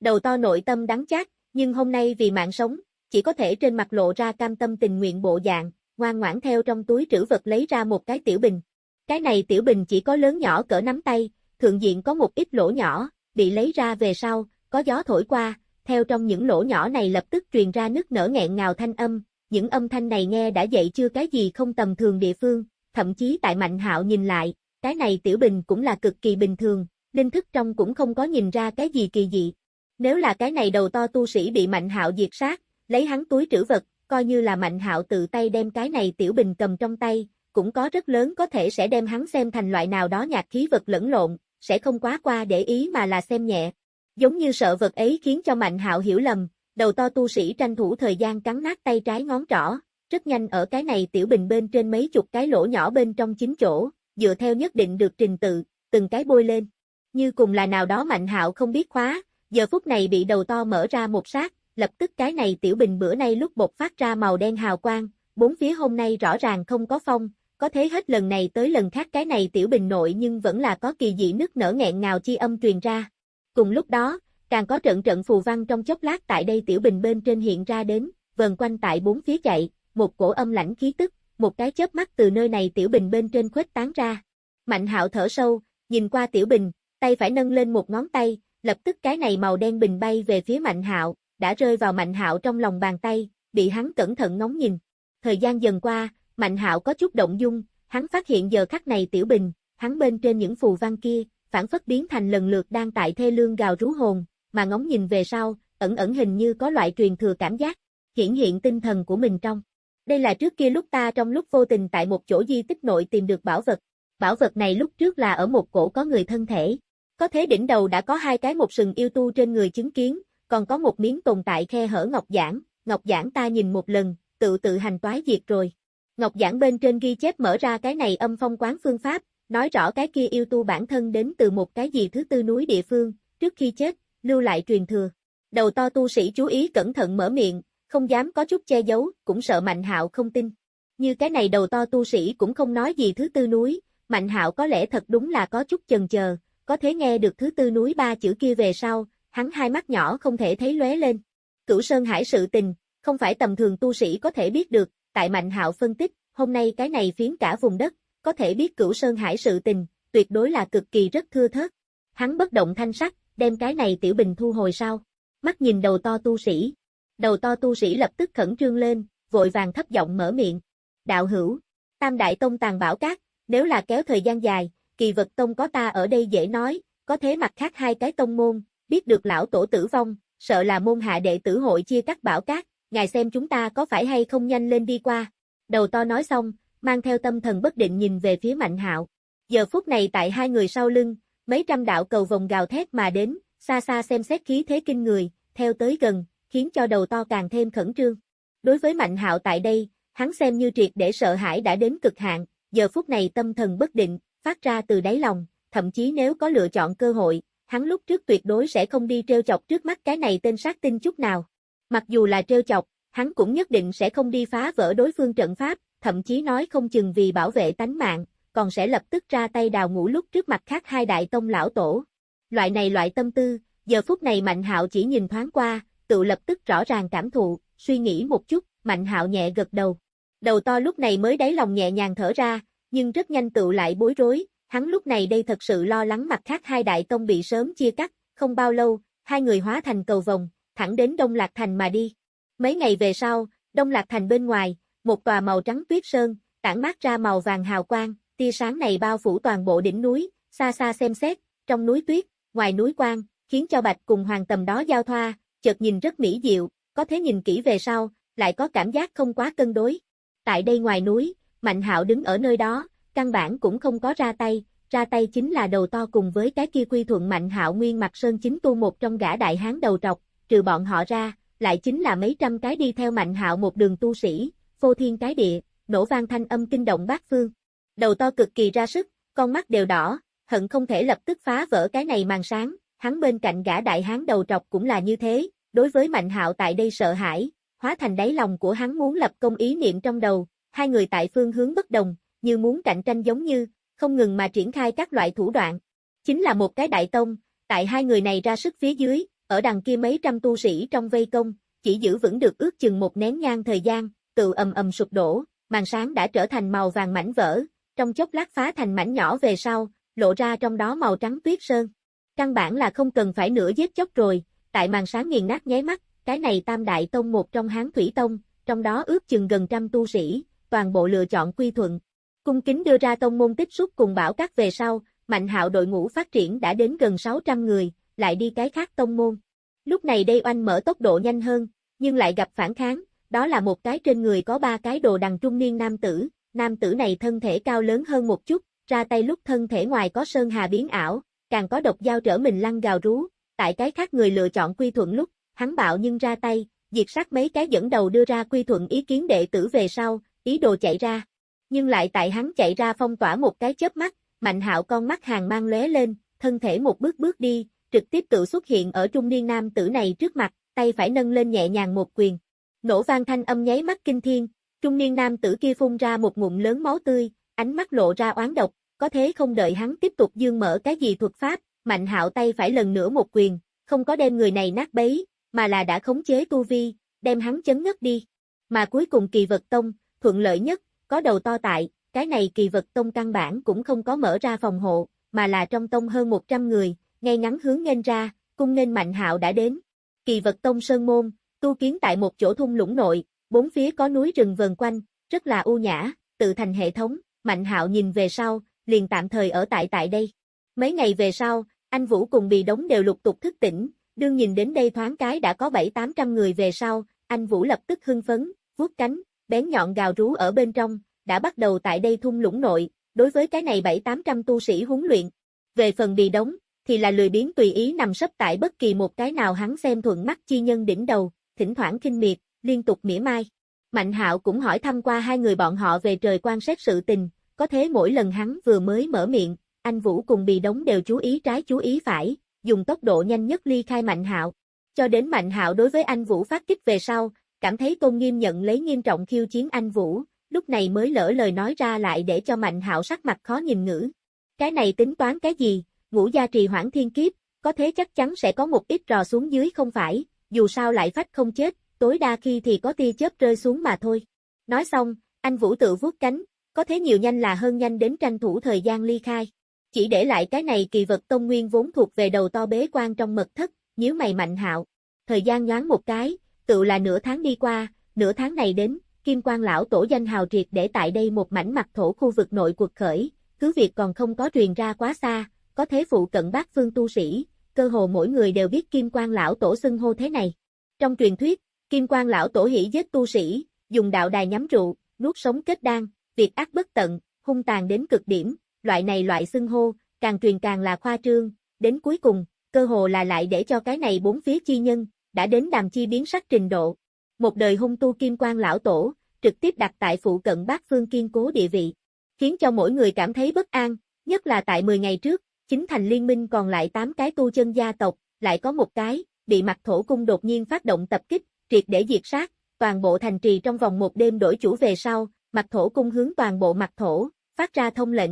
Đầu to nội tâm đắng chát, nhưng hôm nay vì mạng sống, chỉ có thể trên mặt lộ ra cam tâm tình nguyện bộ dạng, ngoan ngoãn theo trong túi trữ vật lấy ra một cái tiểu bình. Cái này tiểu bình chỉ có lớn nhỏ cỡ nắm tay, thượng diện có một ít lỗ nhỏ, bị lấy ra về sau, có gió thổi qua, theo trong những lỗ nhỏ này lập tức truyền ra nước nở nghẹn ngào thanh âm, những âm thanh này nghe đã dậy chưa cái gì không tầm thường địa phương, thậm chí tại Mạnh Hạo nhìn lại, cái này tiểu bình cũng là cực kỳ bình thường, linh thức trong cũng không có nhìn ra cái gì kỳ dị. Nếu là cái này đầu to tu sĩ bị Mạnh Hạo diệt sát, lấy hắn túi trữ vật, coi như là Mạnh Hạo tự tay đem cái này tiểu bình cầm trong tay, cũng có rất lớn có thể sẽ đem hắn xem thành loại nào đó nhạc khí vật lẫn lộn, sẽ không quá qua để ý mà là xem nhẹ. Giống như sợ vật ấy khiến cho Mạnh Hạo hiểu lầm, đầu to tu sĩ tranh thủ thời gian cắn nát tay trái ngón trỏ, rất nhanh ở cái này tiểu bình bên trên mấy chục cái lỗ nhỏ bên trong chính chỗ, dựa theo nhất định được trình tự, từng cái bôi lên. Như cùng là nào đó Mạnh Hạo không biết khóa, giờ phút này bị đầu to mở ra một sát, lập tức cái này tiểu bình bữa nay lúc bột phát ra màu đen hào quang, bốn phía hôm nay rõ ràng không có phong, có thế hết lần này tới lần khác cái này tiểu bình nội nhưng vẫn là có kỳ dị nước nở nghẹn ngào chi âm truyền ra. Cùng lúc đó, càng có trận trận phù văn trong chốc lát tại đây tiểu bình bên trên hiện ra đến, vần quanh tại bốn phía chạy, một cổ âm lãnh khí tức, một cái chớp mắt từ nơi này tiểu bình bên trên khuếch tán ra. Mạnh hạo thở sâu, nhìn qua tiểu bình, tay phải nâng lên một ngón tay, lập tức cái này màu đen bình bay về phía mạnh hạo, đã rơi vào mạnh hạo trong lòng bàn tay, bị hắn cẩn thận ngóng nhìn. Thời gian dần qua, mạnh hạo có chút động dung, hắn phát hiện giờ khắc này tiểu bình, hắn bên trên những phù văn kia, phản phất biến thành lần lượt đang tại thê lương gào rú hồn, mà ngóng nhìn về sau, ẩn ẩn hình như có loại truyền thừa cảm giác, hiển hiện tinh thần của mình trong. Đây là trước kia lúc ta trong lúc vô tình tại một chỗ di tích nội tìm được bảo vật. Bảo vật này lúc trước là ở một cổ có người thân thể. Có thế đỉnh đầu đã có hai cái một sừng yêu tu trên người chứng kiến, còn có một miếng tồn tại khe hở ngọc giảng. Ngọc giảng ta nhìn một lần, tự tự hành toái diệt rồi. Ngọc giảng bên trên ghi chép mở ra cái này âm phong quán phương pháp, nói rõ cái kia yêu tu bản thân đến từ một cái gì thứ tư núi địa phương, trước khi chết, lưu lại truyền thừa. Đầu to tu sĩ chú ý cẩn thận mở miệng, không dám có chút che giấu, cũng sợ Mạnh Hạo không tin. Như cái này đầu to tu sĩ cũng không nói gì thứ tư núi, Mạnh Hạo có lẽ thật đúng là có chút chần chờ, có thể nghe được thứ tư núi ba chữ kia về sau, hắn hai mắt nhỏ không thể thấy lóe lên. Cửu Sơn Hải sự tình, không phải tầm thường tu sĩ có thể biết được, tại Mạnh Hạo phân tích, hôm nay cái này phiến cả vùng đất, có thể biết Cửu Sơn Hải sự tình, tuyệt đối là cực kỳ rất thưa thớt. Hắn bất động thanh sắc, đem cái này tiểu bình thu hồi sau. Mắt nhìn đầu to tu sĩ. Đầu to tu sĩ lập tức khẩn trương lên, vội vàng thấp giọng mở miệng. Đạo hữu, Tam Đại Tông tàn bảo cát, nếu là kéo thời gian dài, kỳ vật tông có ta ở đây dễ nói, có thế mặt khác hai cái tông môn, biết được lão tổ tử vong, sợ là môn hạ đệ tử hội chia cắt bảo cát, ngài xem chúng ta có phải hay không nhanh lên đi qua. Đầu to nói xong, mang theo tâm thần bất định nhìn về phía Mạnh Hạo. Giờ phút này tại hai người sau lưng, mấy trăm đạo cầu vòng gào thét mà đến, xa xa xem xét khí thế kinh người, theo tới gần, khiến cho đầu to càng thêm khẩn trương. Đối với Mạnh Hạo tại đây, hắn xem như triệt để sợ hãi đã đến cực hạn, giờ phút này tâm thần bất định, phát ra từ đáy lòng, thậm chí nếu có lựa chọn cơ hội, hắn lúc trước tuyệt đối sẽ không đi treo chọc trước mắt cái này tên sát tinh chút nào. Mặc dù là treo chọc, hắn cũng nhất định sẽ không đi phá vỡ đối phương trận pháp, thậm chí nói không chừng vì bảo vệ tánh mạng, còn sẽ lập tức ra tay đào ngũ lúc trước mặt khác hai đại tông lão tổ. Loại này loại tâm tư, giờ phút này Mạnh Hạo chỉ nhìn thoáng qua, tự lập tức rõ ràng cảm thụ, suy nghĩ một chút, Mạnh Hạo nhẹ gật đầu. Đầu to lúc này mới đáy lòng nhẹ nhàng thở ra, nhưng rất nhanh tự lại bối rối, hắn lúc này đây thật sự lo lắng mặt khác hai đại tông bị sớm chia cắt, không bao lâu, hai người hóa thành cầu vòng, thẳng đến Đông Lạc Thành mà đi. Mấy ngày về sau, Đông Lạc Thành bên ngoài, một tòa màu trắng tuyết sơn, tản mát ra màu vàng hào quang, tia sáng này bao phủ toàn bộ đỉnh núi, xa xa xem xét, trong núi tuyết, ngoài núi quang, khiến cho Bạch cùng Hoàng tầm đó giao thoa, chợt nhìn rất mỹ diệu, có thế nhìn kỹ về sau, lại có cảm giác không quá cân đối. Tại đây ngoài núi, Mạnh Hạo đứng ở nơi đó, căn bản cũng không có ra tay, ra tay chính là đầu to cùng với cái kia quy thuận Mạnh Hạo nguyên mặt sơn chính tu một trong gã đại hán đầu trọc, trừ bọn họ ra, lại chính là mấy trăm cái đi theo Mạnh Hạo một đường tu sĩ, phô thiên cái địa, nổ vang thanh âm kinh động bát phương. Đầu to cực kỳ ra sức, con mắt đều đỏ, hận không thể lập tức phá vỡ cái này màn sáng, hắn bên cạnh gã đại hán đầu trọc cũng là như thế, đối với Mạnh Hạo tại đây sợ hãi, hóa thành đáy lòng của hắn muốn lập công ý niệm trong đầu, hai người tại phương hướng bất đồng, như muốn cạnh tranh giống như, không ngừng mà triển khai các loại thủ đoạn. Chính là một cái đại tông, tại hai người này ra sức phía dưới, ở đằng kia mấy trăm tu sĩ trong vây công, chỉ giữ vững được ước chừng một nén nhang thời gian, tự ầm ầm sụp đổ, màn sáng đã trở thành màu vàng mảnh vỡ, trong chốc lát phá thành mảnh nhỏ về sau, lộ ra trong đó màu trắng tuyết sơn. Căn bản là không cần phải nửa giết chóc rồi, tại màn sáng nghiền nát nháy mắt, cái này tam đại tông một trong hán thủy tông, trong đó ước chừng gần trăm tu sĩ, toàn bộ lựa chọn quy thuận. Cung kính đưa ra tông môn tích xúc cùng bảo các về sau, mạnh hạo đội ngũ phát triển đã đến gần 600 người, lại đi cái khác tông môn. Lúc này đây oanh mở tốc độ nhanh hơn, nhưng lại gặp phản kháng, đó là một cái trên người có ba cái đồ đằng trung niên nam tử, nam tử này thân thể cao lớn hơn một chút, ra tay lúc thân thể ngoài có sơn hà biến ảo, càng có độc dao trở mình lăn gào rú, tại cái khác người lựa chọn quy thuận lúc, hắn bạo nhưng ra tay, diệt sát mấy cái dẫn đầu đưa ra quy thuận ý kiến đệ tử về sau, ý đồ chạy ra. Nhưng lại tại hắn chạy ra phong tỏa một cái chớp mắt, mạnh hạo con mắt hàng mang lóe lên, thân thể một bước bước đi, trực tiếp tự xuất hiện ở trung niên nam tử này trước mặt, tay phải nâng lên nhẹ nhàng một quyền. Nổ vang thanh âm nháy mắt kinh thiên, trung niên nam tử kia phun ra một ngụm lớn máu tươi, ánh mắt lộ ra oán độc, có thế không đợi hắn tiếp tục dương mở cái gì thuật pháp, mạnh hạo tay phải lần nữa một quyền, không có đem người này nát bấy, mà là đã khống chế tu vi, đem hắn chấn ngất đi. Mà cuối cùng kỳ vật tông, thuận lợi nhất, có đầu to tại, cái này kỳ vật tông căn bản cũng không có mở ra phòng hộ, mà là trong tông hơn 100 người, ngay ngắn hướng nghênh ra, cung nghênh mạnh hạo đã đến. Kỳ vật tông sơn môn, tu kiến tại một chỗ thung lũng nội, bốn phía có núi rừng vờn quanh, rất là u nhã, tự thành hệ thống, mạnh hạo nhìn về sau, liền tạm thời ở tại tại đây. Mấy ngày về sau, anh Vũ cùng bì đống đều lục tục thức tỉnh, đương nhìn đến đây thoáng cái đã có 7-800 người về sau, anh Vũ lập tức hưng phấn, vuốt cánh, bén nhọn gào rú ở bên trong, đã bắt đầu tại đây thung lũng nội, đối với cái này 7-800 tu sĩ huấn luyện. Về phần bị đóng thì là lười biến tùy ý nằm sấp tại bất kỳ một cái nào hắn xem thuận mắt chi nhân đỉnh đầu, thỉnh thoảng kinh miệt, liên tục mỉa mai. Mạnh hạo cũng hỏi thăm qua hai người bọn họ về trời quan sát sự tình, có thế mỗi lần hắn vừa mới mở miệng, anh Vũ cùng bị đóng đều chú ý trái chú ý phải, dùng tốc độ nhanh nhất ly khai Mạnh Hạo. Cho đến Mạnh Hạo đối với anh Vũ phát kích về sau, cảm thấy Tôn Nghiêm nhận lấy nghiêm trọng khiêu chiến anh Vũ, lúc này mới lỡ lời nói ra lại để cho Mạnh Hạo sắc mặt khó nhìn ngữ. Cái này tính toán cái gì, ngũ gia trì hoãn thiên kiếp, có thế chắc chắn sẽ có một ít rò xuống dưới không phải, dù sao lại phách không chết, tối đa khi thì có tia chớp rơi xuống mà thôi. Nói xong, anh Vũ tự vuốt cánh, có thế nhiều nhanh là hơn nhanh đến tranh thủ thời gian ly khai. Chỉ để lại cái này kỳ vật tông nguyên vốn thuộc về đầu to bế quan trong mật thất, nhíu mày mạnh hạo. Thời gian nhoáng một cái, tự là nửa tháng đi qua, nửa tháng này đến, kim quan lão tổ danh hào triệt để tại đây một mảnh mặt thổ khu vực nội cuộc khởi, cứ việc còn không có truyền ra quá xa, có thế phụ cận bác phương tu sĩ, cơ hồ mỗi người đều biết kim quan lão tổ xưng hô thế này. Trong truyền thuyết, kim quan lão tổ hỉ giết tu sĩ, dùng đạo đài nhắm rượu, nuốt sống kết đan, việc ác bất tận, hung tàn đến cực điểm, loại này loại xưng hô, càng truyền càng là khoa trương, đến cuối cùng, cơ hồ là lại để cho cái này bốn phía chi nhân, đã đến đàm chi biến sắc trình độ. Một đời hung tu kim quan lão tổ, trực tiếp đặt tại phụ cận bát phương kiên cố địa vị, khiến cho mỗi người cảm thấy bất an, nhất là tại 10 ngày trước, chính thành liên minh còn lại 8 cái tu chân gia tộc, lại có một cái, bị mặt thổ cung đột nhiên phát động tập kích, triệt để diệt sát, toàn bộ thành trì trong vòng một đêm đổi chủ về sau, mặt thổ cung hướng toàn bộ mặt thổ, phát ra thông lệnh,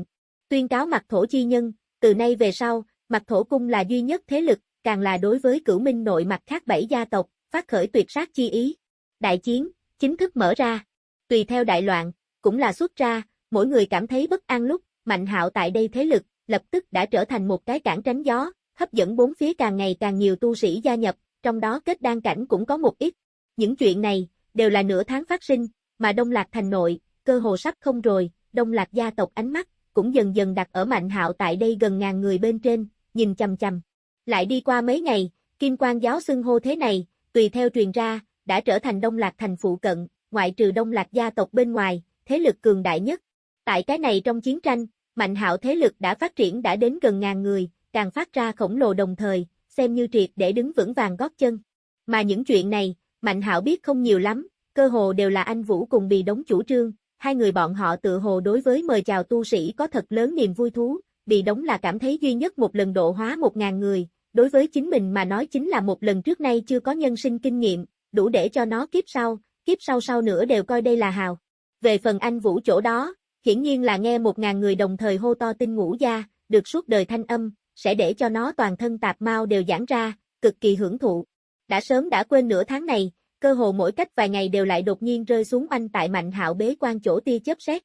tuyên cáo mặt thổ chi nhân, từ nay về sau, mặt thổ cung là duy nhất thế lực, càng là đối với cửu minh nội mặt khác bảy gia tộc, phát khởi tuyệt sát chi ý. Đại chiến, chính thức mở ra. Tùy theo đại loạn, cũng là xuất ra, mỗi người cảm thấy bất an lúc, mạnh hạo tại đây thế lực, lập tức đã trở thành một cái cản tránh gió, hấp dẫn bốn phía càng ngày càng nhiều tu sĩ gia nhập, trong đó kết đan cảnh cũng có một ít. Những chuyện này, đều là nửa tháng phát sinh, mà Đông Lạc thành nội, cơ hồ sắp không rồi, Đông Lạc gia tộc ánh mắt, cũng dần dần đặt ở Mạnh Hạo tại đây gần ngàn người bên trên, nhìn chầm chầm. Lại đi qua mấy ngày, Kim Quang giáo xưng hô thế này, tùy theo truyền ra, đã trở thành Đông Lạc thành phụ cận, ngoại trừ Đông Lạc gia tộc bên ngoài, thế lực cường đại nhất. Tại cái này trong chiến tranh, Mạnh Hạo thế lực đã phát triển đã đến gần ngàn người, càng phát ra khổng lồ đồng thời, xem như triệt để đứng vững vàng gót chân. Mà những chuyện này, Mạnh Hạo biết không nhiều lắm, cơ hồ đều là anh Vũ cùng Bì Đống chủ trương, hai người bọn họ tự hồ đối với mời chào tu sĩ có thật lớn niềm vui thú, Bì Đống là cảm thấy duy nhất một lần độ hóa một ngàn người, đối với chính mình mà nói chính là một lần trước nay chưa có nhân sinh kinh nghiệm, đủ để cho nó kiếp sau, kiếp sau sau nữa đều coi đây là hào. Về phần anh Vũ chỗ đó, Hiển nhiên là nghe một ngàn người đồng thời hô to tinh ngũ gia, được suốt đời thanh âm, sẽ để cho nó toàn thân tạp mau đều giãn ra, cực kỳ hưởng thụ. Đã sớm đã quên nửa tháng này, cơ hồ mỗi cách vài ngày đều lại đột nhiên rơi xuống oanh tại mạnh hạo bế quan chỗ tia chớp xét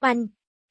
Oanh!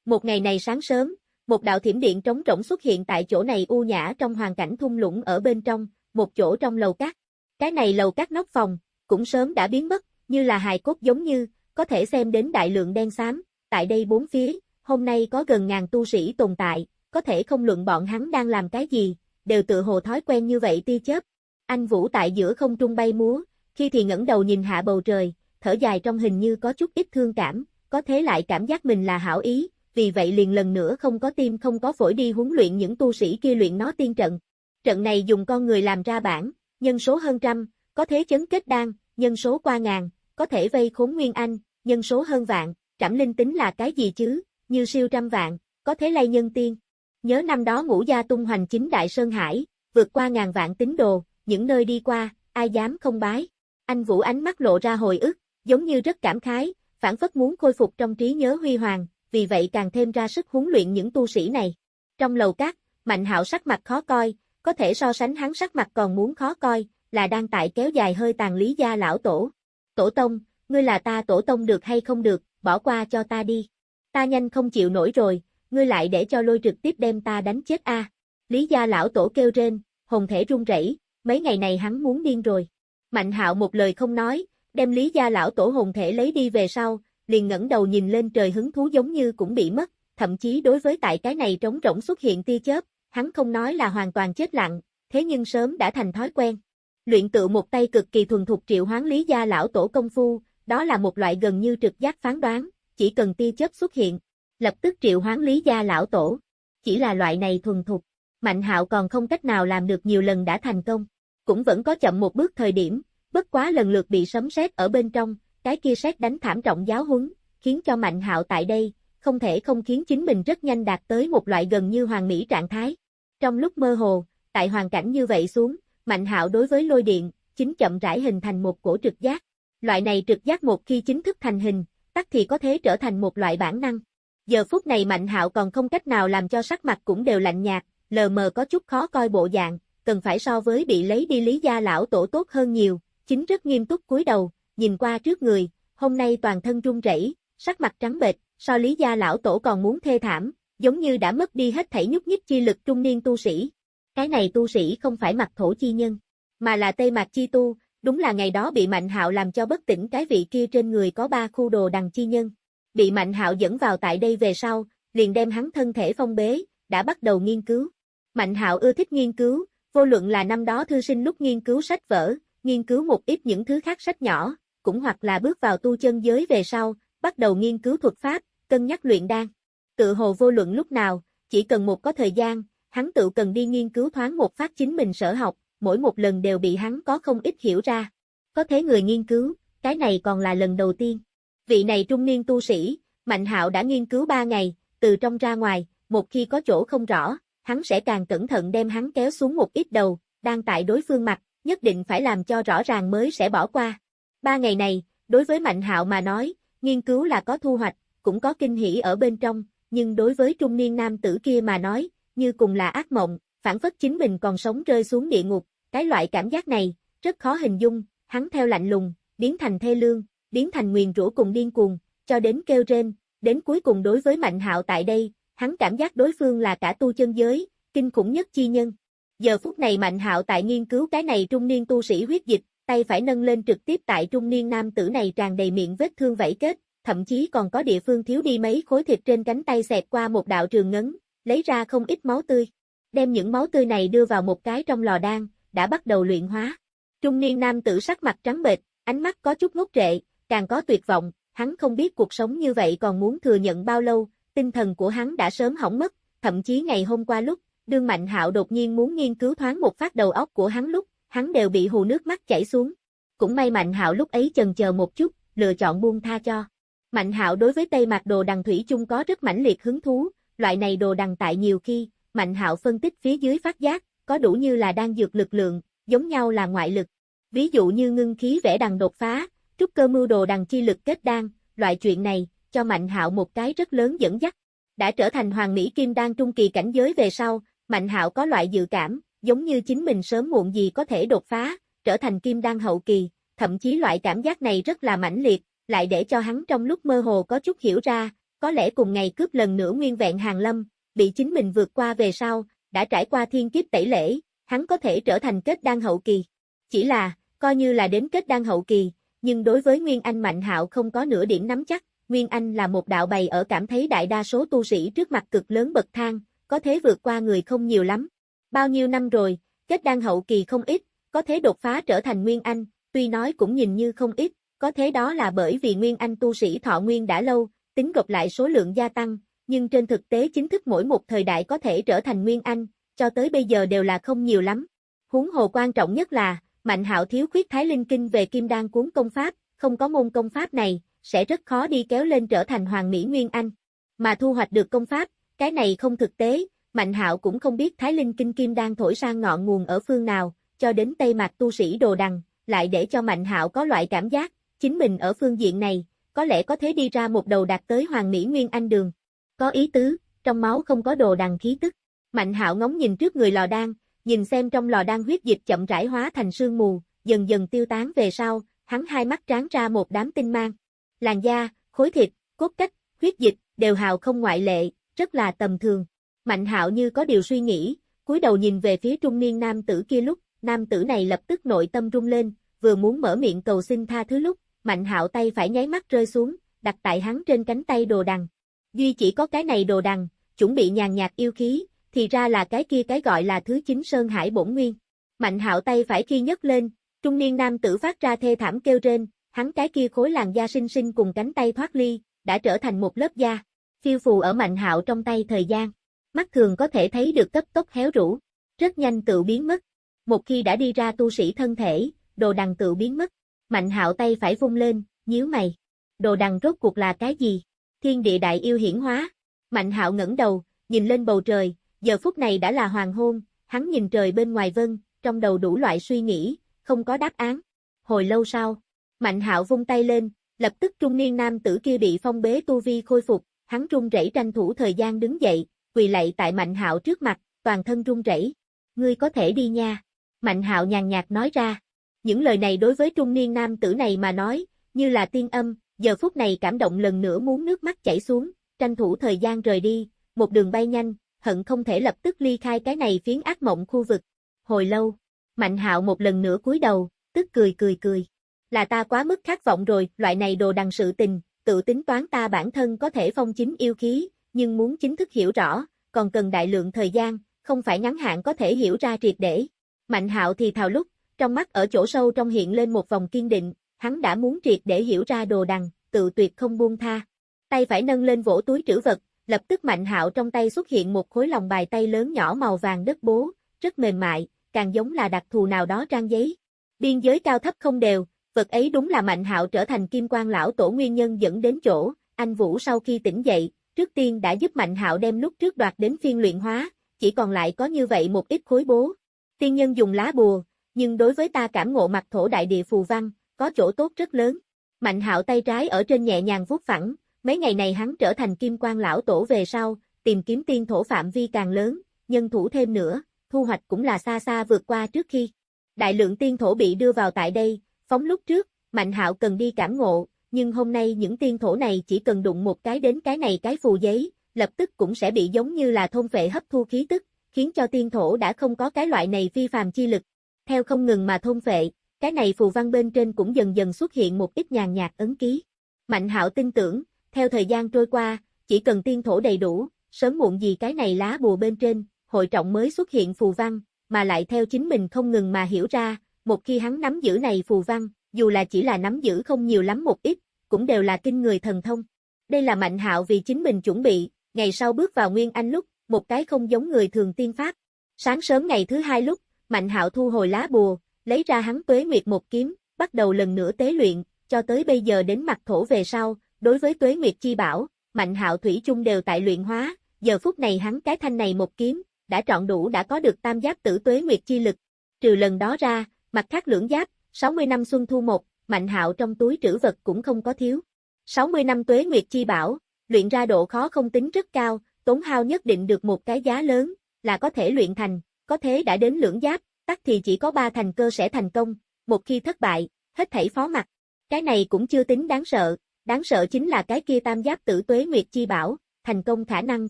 Một ngày này sáng sớm, một đạo thiểm điện trống rỗng xuất hiện tại chỗ này u nhã trong hoàn cảnh thung lũng ở bên trong, một chỗ trong lầu cát. Cái này lầu cát nóc phòng, cũng sớm đã biến mất, như là hài cốt giống như, có thể xem đến đại lượng đen xám, tại đây bốn phía, hôm nay có gần ngàn tu sĩ tồn tại, có thể không luận bọn hắn đang làm cái gì, đều tự hồ thói quen như vậy ti chớp. Anh Vũ tại giữa không trung bay múa, khi thì ngẩng đầu nhìn hạ bầu trời, thở dài trong hình như có chút ít thương cảm, có thế lại cảm giác mình là hảo ý, vì vậy liền lần nữa không có tim không có phổi đi huấn luyện những tu sĩ kia luyện nó tiên trận. Trận này dùng con người làm ra bản, nhân số hơn trăm, có thế chấn kết đan, nhân số qua ngàn, có thể vây khốn nguyên anh, nhân số hơn vạn, trảm linh tính là cái gì chứ, như siêu trăm vạn, có thế lay nhân tiên. Nhớ năm đó ngũ gia tung hoành chính Đại Sơn Hải, vượt qua ngàn vạn tín đồ, những nơi đi qua, ai dám không bái. Anh Vũ ánh mắt lộ ra hồi ức, giống như rất cảm khái, phản phất muốn khôi phục trong trí nhớ huy hoàng, vì vậy càng thêm ra sức huấn luyện những tu sĩ này. Trong lầu cát, Mạnh Hạo sắc mặt khó coi, có thể so sánh hắn sắc mặt còn muốn khó coi, là đang tại kéo dài hơi tàn lý gia lão tổ. Tổ tông, ngươi là ta tổ tông được hay không được, bỏ qua cho ta đi. Ta nhanh không chịu nổi rồi, ngươi lại để cho lôi trực tiếp đem ta đánh chết a. Lý gia lão tổ kêu rên, hồn thể run rẩy, mấy ngày này hắn muốn điên rồi. Mạnh hạo một lời không nói, đem lý gia lão tổ hồn thể lấy đi về sau, liền ngẩng đầu nhìn lên trời hứng thú giống như cũng bị mất, thậm chí đối với tại cái này trống rỗng xuất hiện tia chớp, hắn không nói là hoàn toàn chết lặng, thế nhưng sớm đã thành thói quen. Luyện tự một tay cực kỳ thuần thục triệu hoán lý gia lão tổ công phu, đó là một loại gần như trực giác phán đoán, chỉ cần tia chớp xuất hiện, lập tức triệu hoán lý gia lão tổ. Chỉ là loại này thuần thục, Mạnh hạo còn không cách nào làm được nhiều lần đã thành công, cũng vẫn có chậm một bước thời điểm, bất quá lần lượt bị sấm sét ở bên trong, cái kia xét đánh thảm trọng giáo huấn, khiến cho Mạnh hạo tại đây, không thể không khiến chính mình rất nhanh đạt tới một loại gần như hoàng mỹ trạng thái. Trong lúc mơ hồ, tại hoàn cảnh như vậy xuống, Mạnh hạo đối với lôi điện, chính chậm rãi hình thành một cổ trực giác. Loại này trực giác một khi chính thức thành hình, tắc thì có thể trở thành một loại bản năng. Giờ phút này Mạnh hạo còn không cách nào làm cho sắc mặt cũng đều lạnh nhạt, lờ mờ có chút khó coi bộ dạng, cần phải so với bị lấy đi lý gia lão tổ tốt hơn nhiều, chính rất nghiêm túc cúi đầu, nhìn qua trước người, hôm nay toàn thân run rẩy, sắc mặt trắng bệch, so lý gia lão tổ còn muốn thê thảm, giống như đã mất đi hết thảy nhúc nhích chi lực trung niên tu sĩ. Cái này tu sĩ không phải mặt thổ chi nhân, mà là tây mạc chi tu, đúng là ngày đó bị Mạnh Hạo làm cho bất tỉnh cái vị kia trên người có ba khu đồ đằng chi nhân. Bị Mạnh Hạo dẫn vào tại đây về sau, liền đem hắn thân thể phong bế, đã bắt đầu nghiên cứu. Mạnh Hạo ưa thích nghiên cứu, vô luận là năm đó thư sinh lúc nghiên cứu sách vở, nghiên cứu một ít những thứ khác sách nhỏ, cũng hoặc là bước vào tu chân giới về sau, bắt đầu nghiên cứu thuật pháp, cân nhắc luyện đan. Tự hồ vô luận lúc nào, chỉ cần một có thời gian, hắn tự cần đi nghiên cứu thoáng một phát chính mình sở học, mỗi một lần đều bị hắn có không ít hiểu ra. Có thế người nghiên cứu, cái này còn là lần đầu tiên. Vị này trung niên tu sĩ, Mạnh Hạo đã nghiên cứu ba ngày, từ trong ra ngoài, một khi có chỗ không rõ, hắn sẽ càng cẩn thận đem hắn kéo xuống một ít đầu, đang tại đối phương mặt, nhất định phải làm cho rõ ràng mới sẽ bỏ qua. Ba ngày này, đối với Mạnh Hạo mà nói, nghiên cứu là có thu hoạch, cũng có kinh hỉ ở bên trong, nhưng đối với trung niên nam tử kia mà nói, như cùng là ác mộng, phản phất chính mình còn sống rơi xuống địa ngục, cái loại cảm giác này, rất khó hình dung, hắn theo lạnh lùng, biến thành thê lương, biến thành nguyền rủa cùng điên cuồng, cho đến kêu rên, đến cuối cùng đối với Mạnh Hạo tại đây, hắn cảm giác đối phương là cả tu chân giới, kinh khủng nhất chi nhân. Giờ phút này Mạnh Hạo tại nghiên cứu cái này trung niên tu sĩ huyết dịch, tay phải nâng lên trực tiếp tại trung niên nam tử này tràn đầy miệng vết thương vảy kết, thậm chí còn có địa phương thiếu đi mấy khối thịt trên cánh tay xẹt qua một đạo trường ngấn, lấy ra không ít máu tươi. Đem những máu tươi này đưa vào một cái trong lò đan, đã bắt đầu luyện hóa. Trung niên nam tử sắc mặt trắng bệch, ánh mắt có chút ngốc trệ, càng có tuyệt vọng, hắn không biết cuộc sống như vậy còn muốn thừa nhận bao lâu, tinh thần của hắn đã sớm hỏng mất, thậm chí ngày hôm qua lúc, đương Mạnh Hạo đột nhiên muốn nghiên cứu thoáng một phát đầu óc của hắn lúc, hắn đều bị hù nước mắt chảy xuống. Cũng may Mạnh Hạo lúc ấy chần chờ một chút, lựa chọn buông tha cho. Mạnh Hạo đối với Tây Mạc Đồ Đằng Thủy chung có rất mãnh liệt hứng thú, loại này đồ đằng tại nhiều khi, Mạnh Hạo phân tích phía dưới phát giác, có đủ như là đang dược lực lượng, giống nhau là ngoại lực. Ví dụ như ngưng khí vẽ đằng đột phá, trúc cơ mưu đồ đằng chi lực kết đan, loại chuyện này, cho Mạnh Hạo một cái rất lớn dẫn dắt. Đã trở thành hoàng mỹ kim đan trung kỳ cảnh giới về sau, Mạnh Hạo có loại dự cảm, giống như chính mình sớm muộn gì có thể đột phá, trở thành kim đan hậu kỳ, thậm chí loại cảm giác này rất là mãnh liệt, lại để cho hắn trong lúc mơ hồ có chút hiểu ra, có lẽ cùng ngày cướp lần nữa nguyên vẹn hàng lâm, bị chính mình vượt qua về sau, đã trải qua thiên kiếp tẩy lễ, hắn có thể trở thành kết đan hậu kỳ. Chỉ là, coi như là đến kết đan hậu kỳ, nhưng đối với Nguyên Anh Mạnh Hạo không có nửa điểm nắm chắc, Nguyên Anh là một đạo bày ở cảm thấy đại đa số tu sĩ trước mặt cực lớn bậc thang, có thế vượt qua người không nhiều lắm. Bao nhiêu năm rồi, kết đan hậu kỳ không ít, có thế đột phá trở thành Nguyên Anh, tuy nói cũng nhìn như không ít, có thế đó là bởi vì Nguyên Anh tu sĩ thọ nguyên đã lâu, tính gộp lại số lượng gia tăng, nhưng trên thực tế chính thức mỗi một thời đại có thể trở thành Nguyên Anh, cho tới bây giờ đều là không nhiều lắm. Huống hồ quan trọng nhất là, Mạnh Hạo thiếu khuyết Thái Linh Kinh về Kim Đan cuốn công pháp, không có môn công pháp này, sẽ rất khó đi kéo lên trở thành Hoàng Mỹ Nguyên Anh. Mà thu hoạch được công pháp, cái này không thực tế, Mạnh Hạo cũng không biết Thái Linh Kinh Kim đang thổi sang ngọn nguồn ở phương nào, cho đến Tây Mạc tu sĩ đồ đằng, lại để cho Mạnh Hạo có loại cảm giác, chính mình ở phương diện này, có lẽ có thể đi ra một đầu đạt tới Hoàng Mỹ Nguyên Anh đường. Có ý tứ, trong máu không có đồ đằng khí tức. Mạnh Hạo ngóng nhìn trước người lò đan, nhìn xem trong lò đan huyết dịch chậm rãi hóa thành sương mù, dần dần tiêu tán về sau, hắn hai mắt tráng ra một đám tinh mang. Làn da, khối thịt, cốt cách, huyết dịch, đều hào không ngoại lệ, rất là tầm thường. Mạnh hạo như có điều suy nghĩ, cúi đầu nhìn về phía trung niên nam tử kia lúc, nam tử này lập tức nội tâm rung lên, vừa muốn mở miệng cầu xin tha thứ lúc, mạnh hạo tay phải nháy mắt rơi xuống, đặt tại hắn trên cánh tay đồ đằng. Duy chỉ có cái này đồ đằng, chuẩn bị nhàn nhạt yêu khí, thì ra là cái kia cái gọi là thứ chính Sơn Hải bổn nguyên. Mạnh hạo tay phải khi nhấc lên, trung niên nam tử phát ra thê thảm kêu trên, hắn cái kia khối làn da sinh sinh cùng cánh tay thoát ly, đã trở thành một lớp da. Phiêu phù ở mạnh hạo trong tay thời gian. Mắt thường có thể thấy được cấp tốc héo rũ, rất nhanh tự biến mất. Một khi đã đi ra tu sĩ thân thể, đồ đằng tự biến mất. Mạnh hạo tay phải vung lên, nhíu mày. Đồ đằng rốt cuộc là cái gì? Thiên địa đại yêu hiển hóa. Mạnh hạo ngẩng đầu, nhìn lên bầu trời, giờ phút này đã là hoàng hôn, hắn nhìn trời bên ngoài vân, trong đầu đủ loại suy nghĩ, không có đáp án. Hồi lâu sau, Mạnh hạo vung tay lên, lập tức trung niên nam tử kia bị phong bế tu vi khôi phục, hắn run rẩy tranh thủ thời gian đứng dậy, quỳ lạy tại Mạnh hạo trước mặt, toàn thân run rẩy. Ngươi có thể đi nha. Mạnh hạo nhàn nhạt nói ra. Những lời này đối với trung niên nam tử này mà nói, như là tiên âm, giờ phút này cảm động lần nữa muốn nước mắt chảy xuống, tranh thủ thời gian rời đi, một đường bay nhanh, hận không thể lập tức ly khai cái này phiến ác mộng khu vực. Hồi lâu, Mạnh hạo một lần nữa cúi đầu, tức cười cười cười. Là ta quá mức khát vọng rồi, loại này đồ đằng sự tình, tự tính toán ta bản thân có thể phong chính yêu khí, nhưng muốn chính thức hiểu rõ, còn cần đại lượng thời gian, không phải ngắn hạn có thể hiểu ra triệt để. Mạnh hạo thì thào lúc, trong mắt ở chỗ sâu trong hiện lên một vòng kiên định, hắn đã muốn triệt để hiểu ra đồ đằng, tự tuyệt không buông tha. Tay phải nâng lên vỗ túi trữ vật, lập tức mạnh hạo trong tay xuất hiện một khối lòng bài tay lớn nhỏ màu vàng đất bố, rất mềm mại, càng giống là đặc thù nào đó trang giấy. Biên giới cao thấp không đều, vật ấy đúng là mạnh hạo trở thành kim quan lão tổ nguyên nhân dẫn đến chỗ, anh Vũ sau khi tỉnh dậy, trước tiên đã giúp mạnh hạo đem lúc trước đoạt đến phiên luyện hóa, chỉ còn lại có như vậy một ít khối bố. Tiên nhân dùng lá bùa, nhưng đối với ta cảm ngộ mặt thổ đại địa phù văn, có chỗ tốt rất lớn. Mạnh hạo tay trái ở trên nhẹ nhàng vuốt phẳng, mấy ngày này hắn trở thành kim quan lão tổ về sau, tìm kiếm tiên thổ phạm vi càng lớn, nhân thủ thêm nữa, thu hoạch cũng là xa xa vượt qua trước khi. Đại lượng tiên thổ bị đưa vào tại đây, phóng lúc trước, Mạnh hạo cần đi cảm ngộ, nhưng hôm nay những tiên thổ này chỉ cần đụng một cái đến cái này cái phù giấy, lập tức cũng sẽ bị giống như là thôn vệ hấp thu khí tức, khiến cho tiên thổ đã không có cái loại này phi phàm chi lực. Theo không ngừng mà thôn vệ, cái này phù văn bên trên cũng dần dần xuất hiện một ít nhàn nhạt ấn ký. Mạnh hạo tin tưởng, theo thời gian trôi qua, chỉ cần tiên thổ đầy đủ, sớm muộn gì cái này lá bùa bên trên, hội trọng mới xuất hiện phù văn, mà lại theo chính mình không ngừng mà hiểu ra, một khi hắn nắm giữ này phù văn, dù là chỉ là nắm giữ không nhiều lắm một ít, cũng đều là kinh người thần thông. Đây là Mạnh Hạo vì chính mình chuẩn bị, ngày sau bước vào Nguyên Anh lúc, một cái không giống người thường tiên pháp. Sáng sớm ngày thứ hai lúc, Mạnh Hạo thu hồi lá bùa, lấy ra hắn tuế nguyệt một kiếm, bắt đầu lần nữa tế luyện, cho tới bây giờ đến mặt thổ về sau, đối với tuế nguyệt chi bảo, Mạnh Hạo thủy chung đều tại luyện hóa, giờ phút này hắn cái thanh này một kiếm, đã trọn đủ đã có được tam giáp tử tuế nguyệt chi lực. Trừ lần đó ra, mặt khác lưỡng giáp, 60 năm xuân thu một, Mạnh Hạo trong túi trữ vật cũng không có thiếu. 60 năm tuế nguyệt chi bảo, luyện ra độ khó không tính rất cao, tốn hao nhất định được một cái giá lớn, là có thể luyện thành, có thế đã đến lưỡng giáp, tắc thì chỉ có ba thành cơ sẽ thành công, một khi thất bại, hết thảy phó mặt. Cái này cũng chưa tính đáng sợ, đáng sợ chính là cái kia tam giáp tử tuế nguyệt chi bảo, thành công khả năng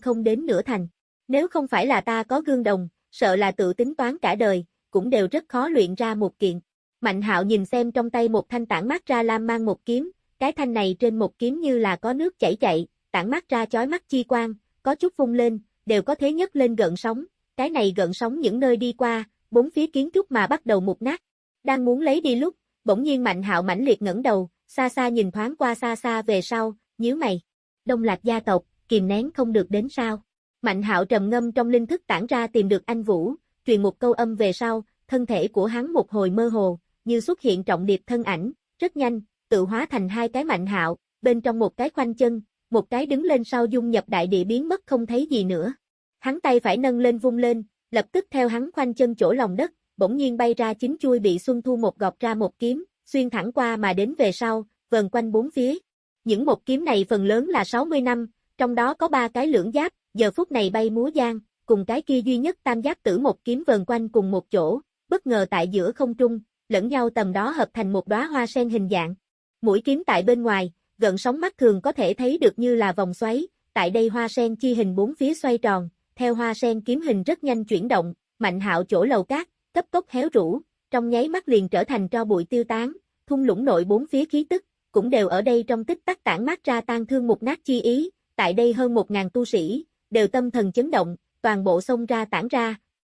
không đến nửa thành. Nếu không phải là ta có gương đồng, sợ là tự tính toán cả đời, cũng đều rất khó luyện ra một kiện. Mạnh hạo nhìn xem trong tay một thanh tản mát ra lam mang một kiếm, cái thanh này trên một kiếm như là có nước chảy chạy, tản mát ra chói mắt chi quang, có chút vung lên, đều có thế nhất lên gợn sóng, cái này gợn sóng những nơi đi qua, bốn phía kiến trúc mà bắt đầu mục nát. Đang muốn lấy đi lúc, bỗng nhiên Mạnh Hạo mãnh liệt ngẩng đầu, xa xa nhìn thoáng qua xa xa về sau, nhíu mày. Đông Lạc gia tộc, kìm nén không được đến sao? Mạnh Hạo trầm ngâm trong linh thức tản ra tìm được anh Vũ, truyền một câu âm về sau, thân thể của hắn một hồi mơ hồ, như xuất hiện trọng điệp thân ảnh, rất nhanh, tự hóa thành hai cái Mạnh Hạo, bên trong một cái khoanh chân, một cái đứng lên sau dung nhập đại địa biến mất không thấy gì nữa. Hắn tay phải nâng lên vung lên, lập tức theo hắn khoanh chân chỗ lòng đất, bỗng nhiên bay ra chính chui bị Xuân Thu một gọt ra một kiếm, xuyên thẳng qua mà đến về sau, vần quanh bốn phía. Những một kiếm này phần lớn là 60 năm, trong đó có ba cái lưỡng giáp, giờ phút này bay múa giang, cùng cái kia duy nhất tam giác tử một kiếm vần quanh cùng một chỗ, bất ngờ tại giữa không trung, lẫn nhau tầm đó hợp thành một đóa hoa sen hình dạng. Mũi kiếm tại bên ngoài, gần sóng mắt thường có thể thấy được như là vòng xoáy, tại đây hoa sen chi hình bốn phía xoay tròn, theo hoa sen kiếm hình rất nhanh chuyển động, mạnh hạo chỗ lầu cát, cấp tốc héo rũ, trong nháy mắt liền trở thành tro bụi tiêu tán, thung lũng nội bốn phía khí tức, cũng đều ở đây trong tích tắc tản mát ra tan thương một nát chi ý, tại đây hơn một ngàn tu sĩ, đều tâm thần chấn động, toàn bộ xông ra tản ra.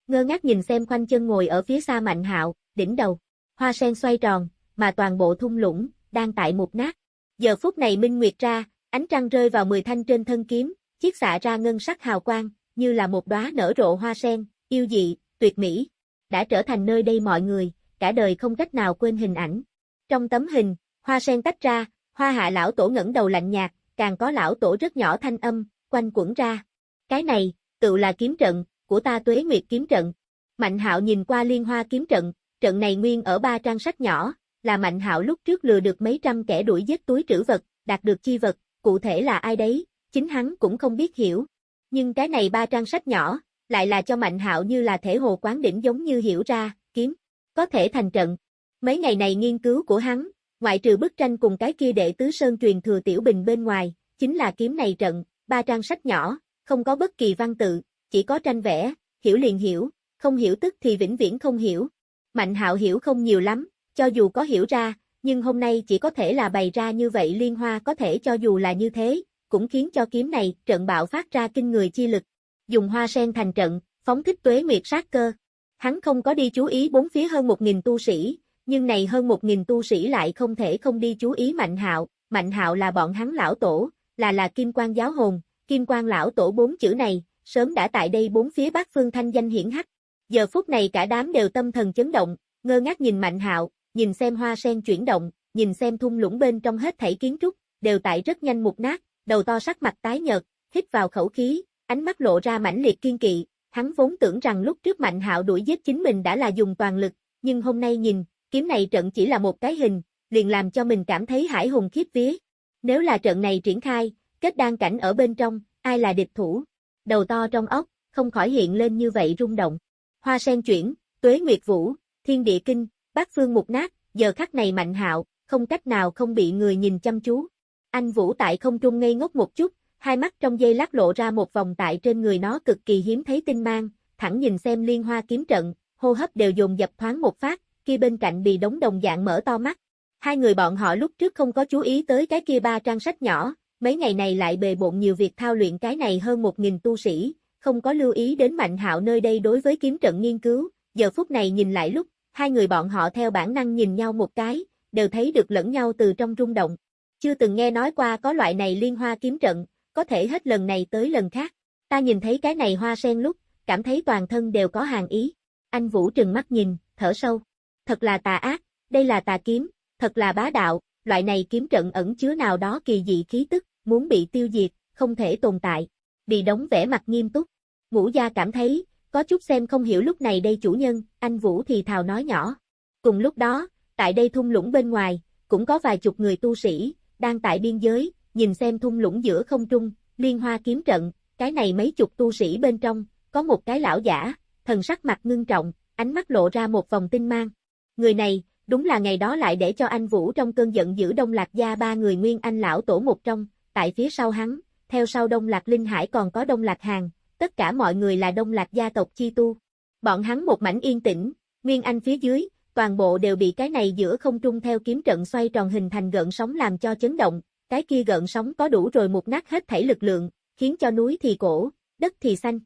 Ngơ ngác nhìn xem khoanh chân ngồi ở phía xa mạnh hạo, đỉnh đầu, hoa sen xoay tròn, mà toàn bộ thung lũng, đang tại một nát. Giờ phút này minh nguyệt ra, ánh trăng rơi vào mười thanh trên thân kiếm, chiếc xạ ra ngân sắc hào quang, như là một đóa nở rộ hoa sen, yêu dị, tuyệt mỹ, đã trở thành nơi đây mọi người, cả đời không cách nào quên hình ảnh. Trong tấm hình, hoa sen tách ra, hoa hạ lão tổ ngẩng đầu lạnh nhạt, càng có lão tổ rất nhỏ thanh âm, quanh quẩn ra. Cái này, tự là kiếm trận, của ta tuế nguyệt kiếm trận. Mạnh hạo nhìn qua liên hoa kiếm trận, trận này nguyên ở ba trang sách nhỏ, là Mạnh hạo lúc trước lừa được mấy trăm kẻ đuổi giết túi trữ vật, đạt được chi vật, cụ thể là ai đấy, chính hắn cũng không biết hiểu. Nhưng cái này ba trang sách nhỏ, lại là cho Mạnh Hạo như là thể hồ quán đỉnh giống như hiểu ra, kiếm, có thể thành trận. Mấy ngày này nghiên cứu của hắn, ngoại trừ bức tranh cùng cái kia đệ tứ sơn truyền thừa tiểu bình bên ngoài, chính là kiếm này trận, ba trang sách nhỏ, không có bất kỳ văn tự, chỉ có tranh vẽ, hiểu liền hiểu, không hiểu tức thì vĩnh viễn không hiểu. Mạnh Hạo hiểu không nhiều lắm, cho dù có hiểu ra, nhưng hôm nay chỉ có thể là bày ra như vậy liên hoa có thể cho dù là như thế, cũng khiến cho kiếm này trận bạo phát ra kinh người chi lực. Dùng hoa sen thành trận, phóng thích tuế nguyệt sát cơ. Hắn không có đi chú ý bốn phía hơn một nghìn tu sĩ, nhưng này hơn một nghìn tu sĩ lại không thể không đi chú ý Mạnh Hạo, Mạnh Hạo là bọn hắn lão tổ, là là Kim Quan giáo hồn, Kim Quan lão tổ bốn chữ này, sớm đã tại đây bốn phía bát phương thanh danh hiển hách. Giờ phút này cả đám đều tâm thần chấn động, ngơ ngác nhìn Mạnh Hạo, nhìn xem hoa sen chuyển động, nhìn xem thung lũng bên trong hết thảy kiến trúc, đều tại rất nhanh mục nát, đầu to sắc mặt tái nhợt, hít vào khẩu khí, ánh mắt lộ ra mãnh liệt kiên kỵ, hắn vốn tưởng rằng lúc trước Mạnh Hạo đuổi giết chính mình đã là dùng toàn lực, nhưng hôm nay nhìn, kiếm này trận chỉ là một cái hình, liền làm cho mình cảm thấy hải hùng khiếp vía. Nếu là trận này triển khai, kết đan cảnh ở bên trong, ai là địch thủ? Đầu to trong ốc, không khỏi hiện lên như vậy rung động. Hoa sen chuyển, tuế nguyệt vũ, thiên địa kinh, bát phương mục nát, giờ khắc này Mạnh Hạo, không cách nào không bị người nhìn chăm chú. Anh Vũ tại không trung ngây ngốc một chút, hai mắt trong dây lát lộ ra một vòng tại trên người nó cực kỳ hiếm thấy tinh mang, thẳng nhìn xem liên hoa kiếm trận, hô hấp đều dồn dập thoáng một phát, kia bên cạnh bị đống đồng dạng mở to mắt. Hai người bọn họ lúc trước không có chú ý tới cái kia ba trang sách nhỏ, mấy ngày này lại bề bộn nhiều việc thao luyện cái này hơn một nghìn tu sĩ, không có lưu ý đến mạnh hạo nơi đây đối với kiếm trận nghiên cứu, giờ phút này nhìn lại lúc, hai người bọn họ theo bản năng nhìn nhau một cái, đều thấy được lẫn nhau từ trong rung động. Chưa từng nghe nói qua có loại này liên hoa kiếm trận, có thể hết lần này tới lần khác. Ta nhìn thấy cái này hoa sen lúc, cảm thấy toàn thân đều có hàng ý. Anh Vũ trừng mắt nhìn, thở sâu. Thật là tà ác, đây là tà kiếm, thật là bá đạo, loại này kiếm trận ẩn chứa nào đó kỳ dị khí tức, muốn bị tiêu diệt, không thể tồn tại đi đóng vẻ mặt nghiêm túc. Ngũ gia cảm thấy, có chút xem không hiểu lúc này đây chủ nhân, anh Vũ thì thào nói nhỏ. Cùng lúc đó, tại đây thung lũng bên ngoài, cũng có vài chục người tu sĩ, đang tại biên giới, nhìn xem thung lũng giữa không trung, liên hoa kiếm trận, cái này mấy chục tu sĩ bên trong, có một cái lão giả, thần sắc mặt ngưng trọng, ánh mắt lộ ra một vòng tinh mang. Người này, đúng là ngày đó lại để cho anh Vũ trong cơn giận giữ Đông Lạc gia ba người nguyên anh lão tổ một trong, tại phía sau hắn, theo sau Đông Lạc Linh Hải còn có Đông Lạc Hàng, tất cả mọi người là Đông Lạc gia tộc chi tu. Bọn hắn một mảnh yên tĩnh, nguyên anh phía dưới, toàn bộ đều bị cái này giữa không trung theo kiếm trận xoay tròn hình thành gợn sóng làm cho chấn động, cái kia gợn sóng có đủ rồi một nát hết thảy lực lượng, khiến cho núi thì cổ, đất thì xanh.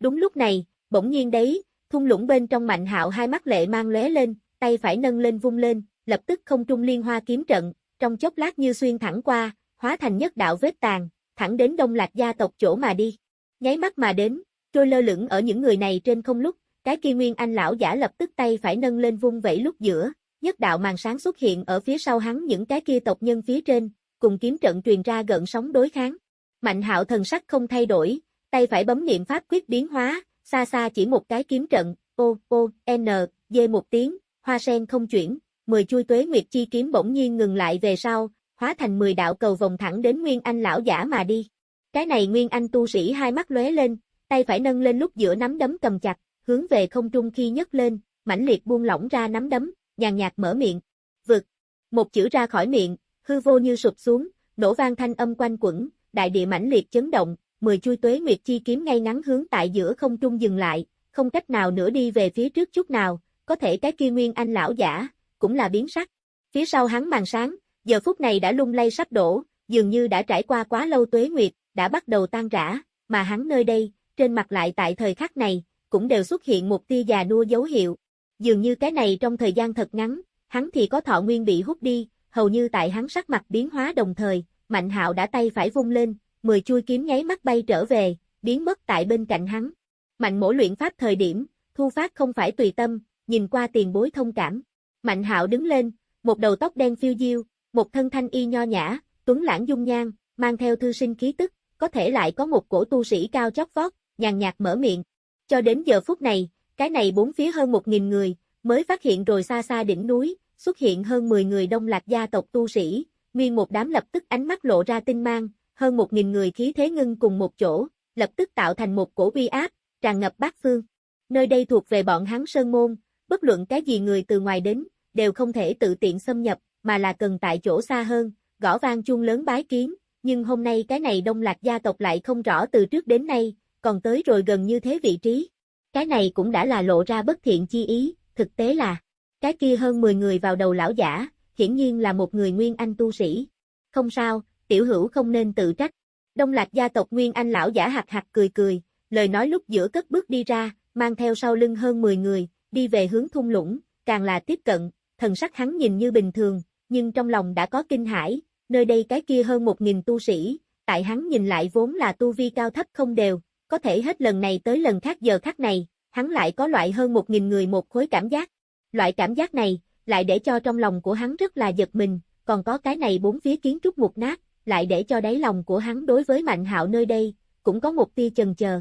Đúng lúc này, bỗng nhiên đấy, thung lũng bên trong mạnh hạo hai mắt lệ mang lóe lên, tay phải nâng lên vung lên, lập tức không trung liên hoa kiếm trận, trong chốc lát như xuyên thẳng qua, hóa thành nhất đạo vết tàn, thẳng đến đông lạc gia tộc chỗ mà đi. Nháy mắt mà đến, trôi lơ lửng ở những người này trên không lúc, cái kia nguyên anh lão giả lập tức tay phải nâng lên vung vẫy lúc giữa, nhất đạo màn sáng xuất hiện ở phía sau hắn những cái kia tộc nhân phía trên, cùng kiếm trận truyền ra gợn sóng đối kháng. Mạnh hạo thần sắc không thay đổi, tay phải bấm niệm pháp quyết biến hóa, xa xa chỉ một cái kiếm trận, ô, ô, n, dê một tiếng, hoa sen không chuyển, mười chui tuế nguyệt chi kiếm bỗng nhiên ngừng lại về sau, hóa thành mười đạo cầu vòng thẳng đến Nguyên Anh lão giả mà đi. Cái này Nguyên Anh tu sĩ hai mắt lóe lên, tay phải nâng lên lúc giữa nắm đấm cầm chặt, hướng về không trung khi nhấc lên, mãnh liệt buông lỏng ra nắm đấm, nhàn nhạt mở miệng, vực. Một chữ ra khỏi miệng, hư vô như sụp xuống, nổ vang thanh âm quanh quẩn, đại địa mãnh liệt chấn động, mười chui tuế nguyệt chi kiếm ngay ngắn hướng tại giữa không trung dừng lại, không cách nào nữa đi về phía trước chút nào, có thể cái kia nguyên anh lão giả, cũng là biến sắc. Phía sau hắn màn sáng, giờ phút này đã lung lay sắp đổ, dường như đã trải qua quá lâu tuế nguyệt, đã bắt đầu tan rã, mà hắn nơi đây, trên mặt lại tại thời khắc này, cũng đều xuất hiện một tia già nua dấu hiệu. Dường như cái này trong thời gian thật ngắn, hắn thì có thọ nguyên bị hút đi, hầu như tại hắn sắc mặt biến hóa đồng thời, Mạnh Hạo đã tay phải vung lên, mười chui kiếm nháy mắt bay trở về, biến mất tại bên cạnh hắn. Mạnh mổ luyện pháp thời điểm, thu phát không phải tùy tâm, nhìn qua tiền bối thông cảm. Mạnh hạo đứng lên, một đầu tóc đen phiêu diêu, một thân thanh y nho nhã, tuấn lãng dung nhan, mang theo thư sinh khí tức, có thể lại có một cổ tu sĩ cao chót vót, nhàn nhạt mở miệng. Cho đến giờ phút này, cái này bốn phía hơn một nghìn người, mới phát hiện rồi xa xa đỉnh núi, xuất hiện hơn 10 người đông lạc gia tộc tu sĩ, nguyên một đám lập tức ánh mắt lộ ra tinh mang, hơn một nghìn người khí thế ngưng cùng một chỗ, lập tức tạo thành một cổ uy áp, tràn ngập bát phương. Nơi đây thuộc về bọn hắn sơn môn, bất luận cái gì người từ ngoài đến, đều không thể tự tiện xâm nhập, mà là cần tại chỗ xa hơn, gõ vang chuông lớn bái kiến, nhưng hôm nay cái này đông lạc gia tộc lại không rõ từ trước đến nay, còn tới rồi gần như thế vị trí. Cái này cũng đã là lộ ra bất thiện chi ý, thực tế là, cái kia hơn 10 người vào đầu lão giả, hiển nhiên là một người nguyên anh tu sĩ. Không sao, tiểu hữu không nên tự trách. Đông lạc gia tộc nguyên anh lão giả hạt hạt cười cười, lời nói lúc giữa cất bước đi ra, mang theo sau lưng hơn 10 người, đi về hướng thung lũng, càng là tiếp cận, thần sắc hắn nhìn như bình thường, nhưng trong lòng đã có kinh hãi, nơi đây cái kia hơn 1.000 tu sĩ, tại hắn nhìn lại vốn là tu vi cao thấp không đều, có thể hết lần này tới lần khác giờ khắc này, hắn lại có loại hơn 1.000 người một khối cảm giác. Loại cảm giác này, lại để cho trong lòng của hắn rất là giật mình, còn có cái này bốn phía kiến trúc mục nát, lại để cho đáy lòng của hắn đối với Mạnh Hạo nơi đây, cũng có một tia chần chờ.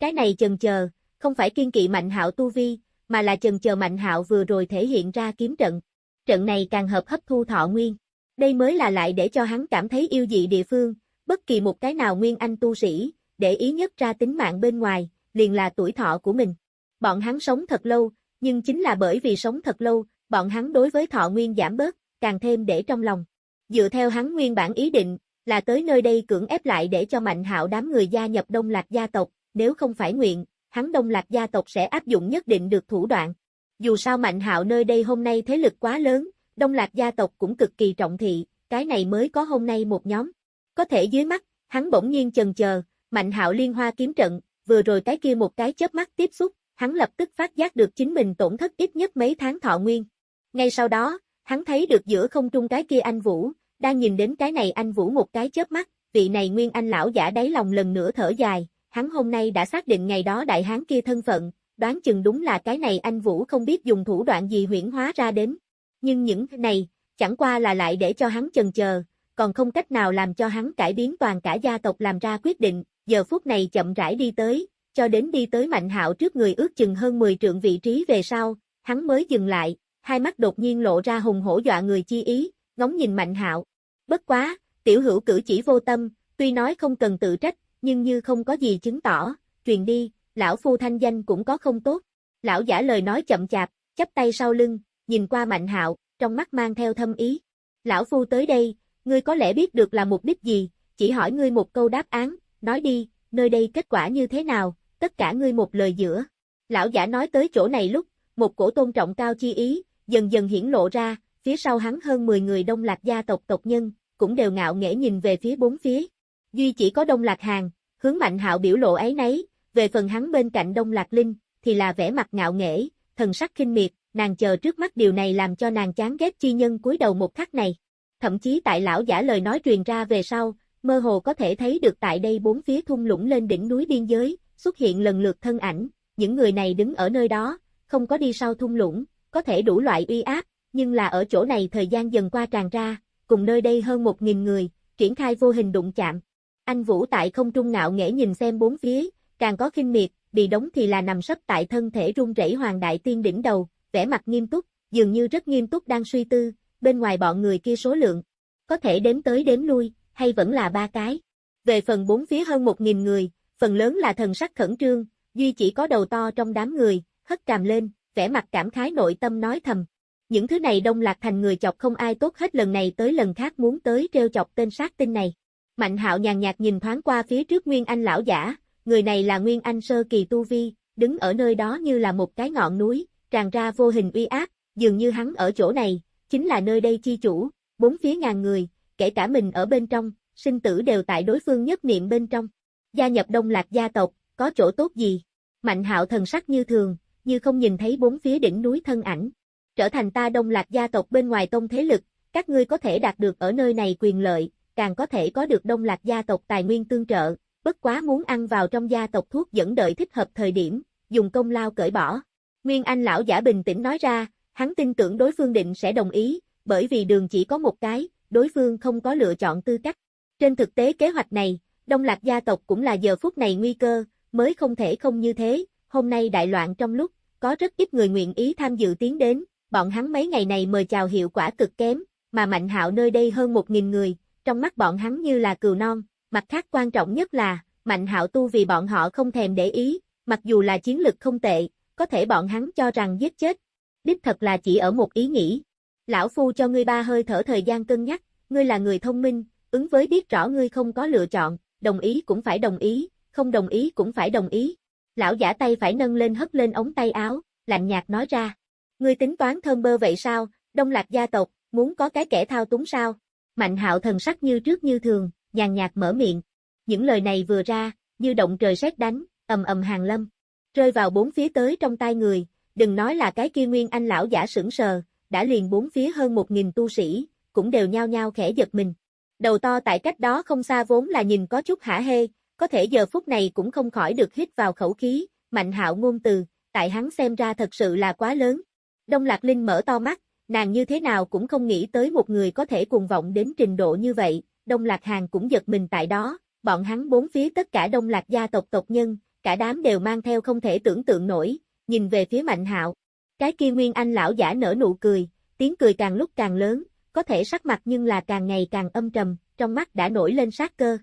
Cái này chần chờ, không phải kiên kỵ Mạnh Hạo tu vi, mà là chần chờ Mạnh Hạo vừa rồi thể hiện ra kiếm trận. Trận này càng hợp hấp thu thọ nguyên. Đây mới là lại để cho hắn cảm thấy yêu dị địa phương, bất kỳ một cái nào nguyên anh tu sĩ, để ý nhất ra tính mạng bên ngoài, liền là tuổi thọ của mình. Bọn hắn sống thật lâu, nhưng chính là bởi vì sống thật lâu, bọn hắn đối với thọ nguyên giảm bớt, càng thêm để trong lòng. Dựa theo hắn nguyên bản ý định, là tới nơi đây cưỡng ép lại để cho Mạnh Hạo đám người gia nhập Đông Lạc gia tộc, nếu không phải nguyện, hắn Đông Lạc gia tộc sẽ áp dụng nhất định được thủ đoạn. Dù sao Mạnh Hạo nơi đây hôm nay thế lực quá lớn, Đông Lạc gia tộc cũng cực kỳ trọng thị, cái này mới có hôm nay một nhóm. Có thể dưới mắt, hắn bỗng nhiên chần chờ, Mạnh Hạo liên hoa kiếm trận, vừa rồi cái kia một cái chớp mắt tiếp xúc, hắn lập tức phát giác được chính mình tổn thất ít nhất mấy tháng thọ nguyên. Ngay sau đó, hắn thấy được giữa không trung cái kia anh Vũ, đang nhìn đến cái này anh Vũ một cái chớp mắt, vị này nguyên anh lão giả đáy lòng lần nữa thở dài, hắn hôm nay đã xác định ngày đó đại hán kia thân phận, đoán chừng đúng là cái này anh Vũ không biết dùng thủ đoạn gì huyễn hóa ra đến. Nhưng những này, chẳng qua là lại để cho hắn chần chờ, còn không cách nào làm cho hắn cải biến toàn cả gia tộc làm ra quyết định, giờ phút này chậm rãi đi tới, cho đến đi tới Mạnh Hạo trước người ước chừng hơn 10 trượng vị trí về sau, hắn mới dừng lại, hai mắt đột nhiên lộ ra hùng hổ dọa người chi ý, ngóng nhìn Mạnh Hạo. Bất quá, tiểu hữu cử chỉ vô tâm, tuy nói không cần tự trách, nhưng như không có gì chứng tỏ, truyền đi, lão phu thanh danh cũng có không tốt. Lão giả lời nói chậm chạp, chắp tay sau lưng, nhìn qua Mạnh Hạo, trong mắt mang theo thâm ý. Lão phu tới đây, ngươi có lẽ biết được là mục đích gì, chỉ hỏi ngươi một câu đáp án, nói đi, nơi đây kết quả như thế nào, tất cả ngươi một lời giữa. Lão giả nói tới chỗ này lúc, một cổ tôn trọng cao chi ý, dần dần hiển lộ ra, phía sau hắn hơn 10 người đông lạc gia tộc tộc nhân, cũng đều ngạo nghễ nhìn về phía bốn phía. Duy chỉ có đông lạc hàng, hướng mạnh hạo biểu lộ ấy nấy, về phần hắn bên cạnh đông lạc linh, thì là vẻ mặt ngạo nghễ, thần sắc kinh miệt, nàng chờ trước mắt điều này làm cho nàng chán ghét chi nhân cúi đầu một khắc này. Thậm chí tại lão giả lời nói truyền ra về sau, mơ hồ có thể thấy được tại đây bốn phía thung lũng lên đỉnh núi biên giới, xuất hiện lần lượt thân ảnh, những người này đứng ở nơi đó, không có đi sau thung lũng, có thể đủ loại uy áp, nhưng là ở chỗ này thời gian dần qua tràn ra, cùng nơi đây hơn một nghìn người, triển khai vô hình đụng chạm. Anh Vũ tại không trung ngạo nghễ nhìn xem bốn phía, càng có kinh miệt, bị đóng thì là nằm sấp tại thân thể run rẩy hoàng đại tiên đỉnh đầu, vẻ mặt nghiêm túc, dường như rất nghiêm túc đang suy tư, bên ngoài bọn người kia số lượng, có thể đếm tới đếm lui, hay vẫn là ba cái. Về phần bốn phía hơn một nghìn người, phần lớn là thần sắc khẩn trương, duy chỉ có đầu to trong đám người, hất cằm lên, vẻ mặt cảm khái nội tâm nói thầm. Những thứ này đông lạc thành người chọc không ai tốt hết lần này tới lần khác muốn tới treo chọc tên sát tinh này. Mạnh hạo nhàn nhạt nhìn thoáng qua phía trước Nguyên Anh lão giả, người này là Nguyên Anh sơ kỳ tu vi, đứng ở nơi đó như là một cái ngọn núi, tràn ra vô hình uy áp, dường như hắn ở chỗ này, chính là nơi đây chi chủ, bốn phía ngàn người, kể cả mình ở bên trong, sinh tử đều tại đối phương nhất niệm bên trong. Gia nhập đông lạc gia tộc, có chỗ tốt gì? Mạnh hạo thần sắc như thường, như không nhìn thấy bốn phía đỉnh núi thân ảnh. Trở thành ta đông lạc gia tộc bên ngoài tông thế lực, các ngươi có thể đạt được ở nơi này quyền lợi, càng có thể có được đông lạc gia tộc tài nguyên tương trợ, bất quá muốn ăn vào trong gia tộc thuốc dẫn đợi thích hợp thời điểm, dùng công lao cởi bỏ. Nguyên Anh lão giả bình tĩnh nói ra, hắn tin tưởng đối phương định sẽ đồng ý, bởi vì đường chỉ có một cái, đối phương không có lựa chọn tư cách. Trên thực tế kế hoạch này, Đông Lạc gia tộc cũng là giờ phút này nguy cơ, mới không thể không như thế, hôm nay đại loạn trong lúc, có rất ít người nguyện ý tham dự tiến đến, bọn hắn mấy ngày này mời chào hiệu quả cực kém, mà Mạnh Hạo nơi đây hơn một nghìn người, trong mắt bọn hắn như là cừu non, mặt khác quan trọng nhất là, Mạnh Hạo tu vì bọn họ không thèm để ý, mặc dù là chiến lực không tệ, có thể bọn hắn cho rằng giết chết. Đích thật là chỉ ở một ý nghĩ. Lão Phu cho ngươi ba hơi thở thời gian cân nhắc, ngươi là người thông minh, ứng với biết rõ ngươi không có lựa chọn, đồng ý cũng phải đồng ý, không đồng ý cũng phải đồng ý. Lão giả tay phải nâng lên hất lên ống tay áo, lạnh nhạt nói ra. Ngươi tính toán thơm bơ vậy sao, đông lạc gia tộc, muốn có cái kẻ thao túng sao? Mạnh hạo thần sắc như trước như thường, nhàn nhạt mở miệng. Những lời này vừa ra, như động trời sét đánh, ầm ầm hàng lâm. Rơi vào bốn phía tới trong tai người, đừng nói là cái kia nguyên anh lão giả sững sờ, đã liền bốn phía hơn một nghìn tu sĩ, cũng đều nhao nhao khẽ giật mình. Đầu to tại cách đó không xa vốn là nhìn có chút hả hê, có thể giờ phút này cũng không khỏi được hít vào khẩu khí, mạnh hạo ngôn từ, tại hắn xem ra thật sự là quá lớn. Đông Lạc Linh mở to mắt, nàng như thế nào cũng không nghĩ tới một người có thể cuồng vọng đến trình độ như vậy, Đông Lạc Hàng cũng giật mình tại đó, bọn hắn bốn phía tất cả Đông Lạc gia tộc tộc nhân, cả đám đều mang theo không thể tưởng tượng nổi, nhìn về phía Mạnh Hạo. Cái kia Nguyên Anh lão giả nở nụ cười, tiếng cười càng lúc càng lớn, có thể sắc mặt nhưng là càng ngày càng âm trầm, trong mắt đã nổi lên sát cơ.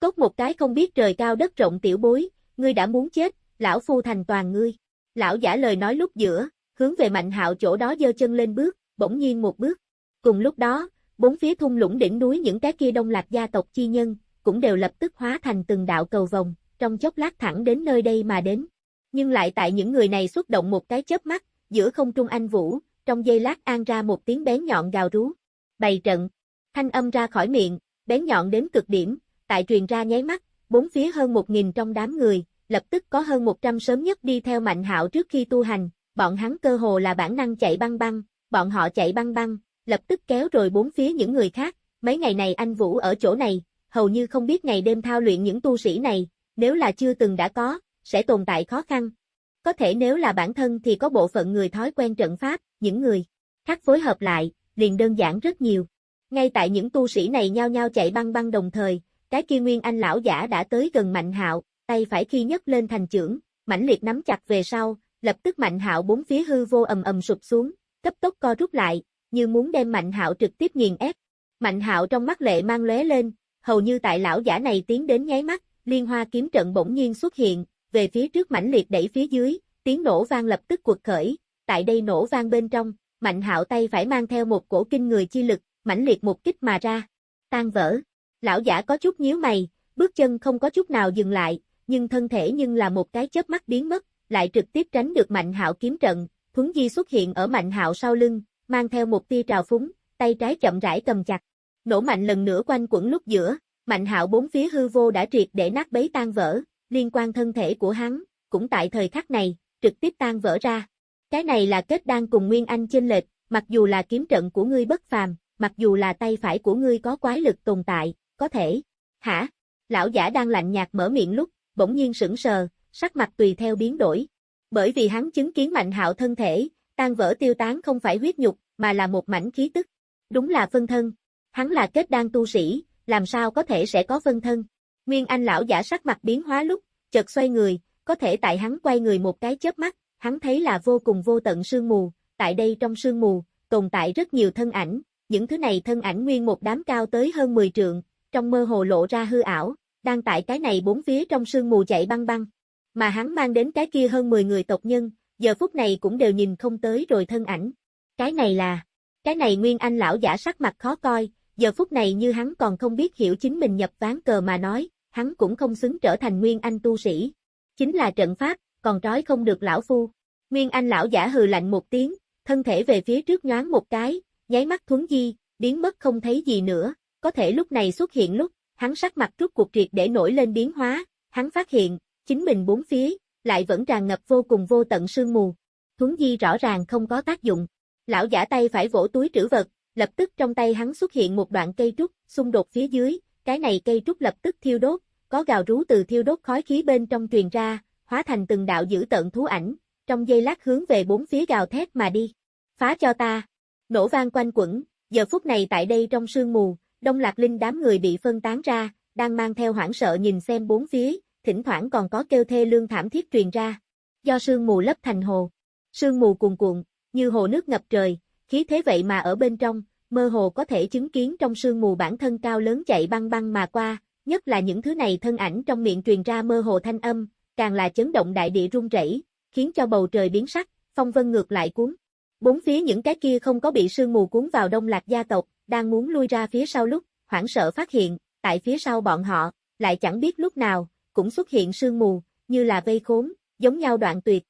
Cốt một cái không biết trời cao đất rộng tiểu bối, ngươi đã muốn chết, lão phu thành toàn ngươi. Lão giả lời nói lúc giữa, hướng về Mạnh Hạo chỗ đó giơ chân lên bước, bỗng nhiên một bước. Cùng lúc đó, bốn phía thung lũng đỉnh núi những cái kia đông lạc gia tộc chi nhân, cũng đều lập tức hóa thành từng đạo cầu vòng, trong chốc lát thẳng đến nơi đây mà đến. Nhưng lại tại những người này xuất động một cái chớp mắt, giữa không trung anh vũ, trong giây lát an ra một tiếng bén nhọn gào rú. Bày trận, thanh âm ra khỏi miệng, bén nhọn đến cực điểm, tại truyền ra nháy mắt, bốn phía hơn một nghìn trong đám người, lập tức có hơn 100 sớm nhất đi theo Mạnh Hạo trước khi tu hành, bọn hắn cơ hồ là bản năng chạy băng băng, bọn họ chạy băng băng, lập tức kéo rồi bốn phía những người khác, mấy ngày này anh Vũ ở chỗ này, hầu như không biết ngày đêm thao luyện những tu sĩ này, nếu là chưa từng đã có, sẽ tồn tại khó khăn. Có thể nếu là bản thân thì có bộ phận người thói quen trận pháp, những người khác phối hợp lại, liền đơn giản rất nhiều. Ngay tại những tu sĩ này nhao nhao chạy băng băng đồng thời, cái kia nguyên anh lão giả đã tới gần Mạnh Hạo, tay phải khi nhấc lên thành trưởng, mãnh liệt nắm chặt về sau, lập tức Mạnh Hạo bốn phía hư vô ầm ầm sụp xuống, cấp tốc co rút lại, như muốn đem Mạnh Hạo trực tiếp nghiền ép. Mạnh hạo trong mắt lệ mang lóe lên, hầu như tại lão giả này tiến đến nháy mắt, liên hoa kiếm trận bỗng nhiên xuất hiện, về phía trước mãnh liệt đẩy phía dưới, tiếng nổ vang lập tức cuộc khởi, tại đây nổ vang bên trong, mạnh hạo tay phải mang theo một cổ kinh người chi lực, mãnh liệt một kích mà ra, tan vỡ. Lão giả có chút nhíu mày, bước chân không có chút nào dừng lại, nhưng thân thể nhưng là một cái chớp mắt biến mất, lại trực tiếp tránh được Mạnh Hạo kiếm trận, Thuấn Di xuất hiện ở Mạnh Hạo sau lưng, mang theo một tia trào phúng, tay trái chậm rãi cầm chặt. Nổ mạnh lần nữa quanh quẩn lúc giữa, Mạnh Hạo bốn phía hư vô đã triệt để nát bấy tan vỡ, liên quan thân thể của hắn, cũng tại thời khắc này, trực tiếp tan vỡ ra. Cái này là kết đang cùng Nguyên Anh chênh lệch, mặc dù là kiếm trận của ngươi bất phàm, mặc dù là tay phải của ngươi có quái lực tồn tại, có thể. Hả? Lão giả đang lạnh nhạt mở miệng lúc, bỗng nhiên sững sờ, sắc mặt tùy theo biến đổi. Bởi vì hắn chứng kiến mạnh hạo thân thể, tan vỡ tiêu tán không phải huyết nhục, mà là một mảnh khí tức. Đúng là phân thân. Hắn là kết đan tu sĩ, làm sao có thể sẽ có phân thân. Nguyên Anh lão giả sắc mặt biến hóa lúc, chợt xoay người, có thể tại hắn quay người một cái chớp mắt, hắn thấy là vô cùng vô tận sương mù, tại đây trong sương mù, tồn tại rất nhiều thân ảnh, những thứ này thân ảnh nguyên một đám cao tới hơn 10 trượng, trong mơ hồ lộ ra hư ảo, đang tại cái này bốn phía trong sương mù chạy băng băng. Mà hắn mang đến cái kia hơn 10 người tộc nhân, giờ phút này cũng đều nhìn không tới rồi thân ảnh. Cái này là, cái này Nguyên Anh lão giả sắc mặt khó coi, giờ phút này như hắn còn không biết hiểu chính mình nhập ván cờ mà nói, hắn cũng không xứng trở thành Nguyên Anh tu sĩ. Chính là trận pháp, còn trói không được lão phu. Nguyên Anh lão giả hừ lạnh một tiếng, thân thể về phía trước nhoáng một cái, nháy mắt thuấn di, biến mất không thấy gì nữa, có thể lúc này xuất hiện lúc, hắn sắc mặt rút cuộc triệt để nổi lên biến hóa, hắn phát hiện, chính mình bốn phía, lại vẫn tràn ngập vô cùng vô tận sương mù. Thuấn di rõ ràng không có tác dụng. Lão giả tay phải vỗ túi trữ vật, lập tức trong tay hắn xuất hiện một đoạn cây trúc, xung đột phía dưới, cái này cây trúc lập tức thiêu đốt, có gào rú từ thiêu đốt khói khí bên trong truyền ra, hóa thành từng đạo dữ tận thú ảnh, trong giây lát hướng về bốn phía gào thét mà đi. Phá cho ta. Nổ vang quanh quẩn, giờ phút này tại đây trong sương mù, Đông Lạc Linh đám người bị phân tán ra, đang mang theo hoảng sợ nhìn xem bốn phía, thỉnh thoảng còn có kêu thê lương thảm thiết truyền ra. Do sương mù lấp thành hồ. Sương mù cuồn cuộn, như hồ nước ngập trời, khí thế vậy mà ở bên trong, mơ hồ có thể chứng kiến trong sương mù bản thân cao lớn chạy băng băng mà qua, nhất là những thứ này thân ảnh trong miệng truyền ra mơ hồ thanh âm, càng là chấn động đại địa rung rẩy, khiến cho bầu trời biến sắc, phong vân ngược lại cuốn. Bốn phía những cái kia không có bị sương mù cuốn vào đông lạc gia tộc, đang muốn lui ra phía sau lúc, hoảng sợ phát hiện, tại phía sau bọn họ, lại chẳng biết lúc nào, cũng xuất hiện sương mù, như là vây khốn, giống nhau đoạn tuyệt.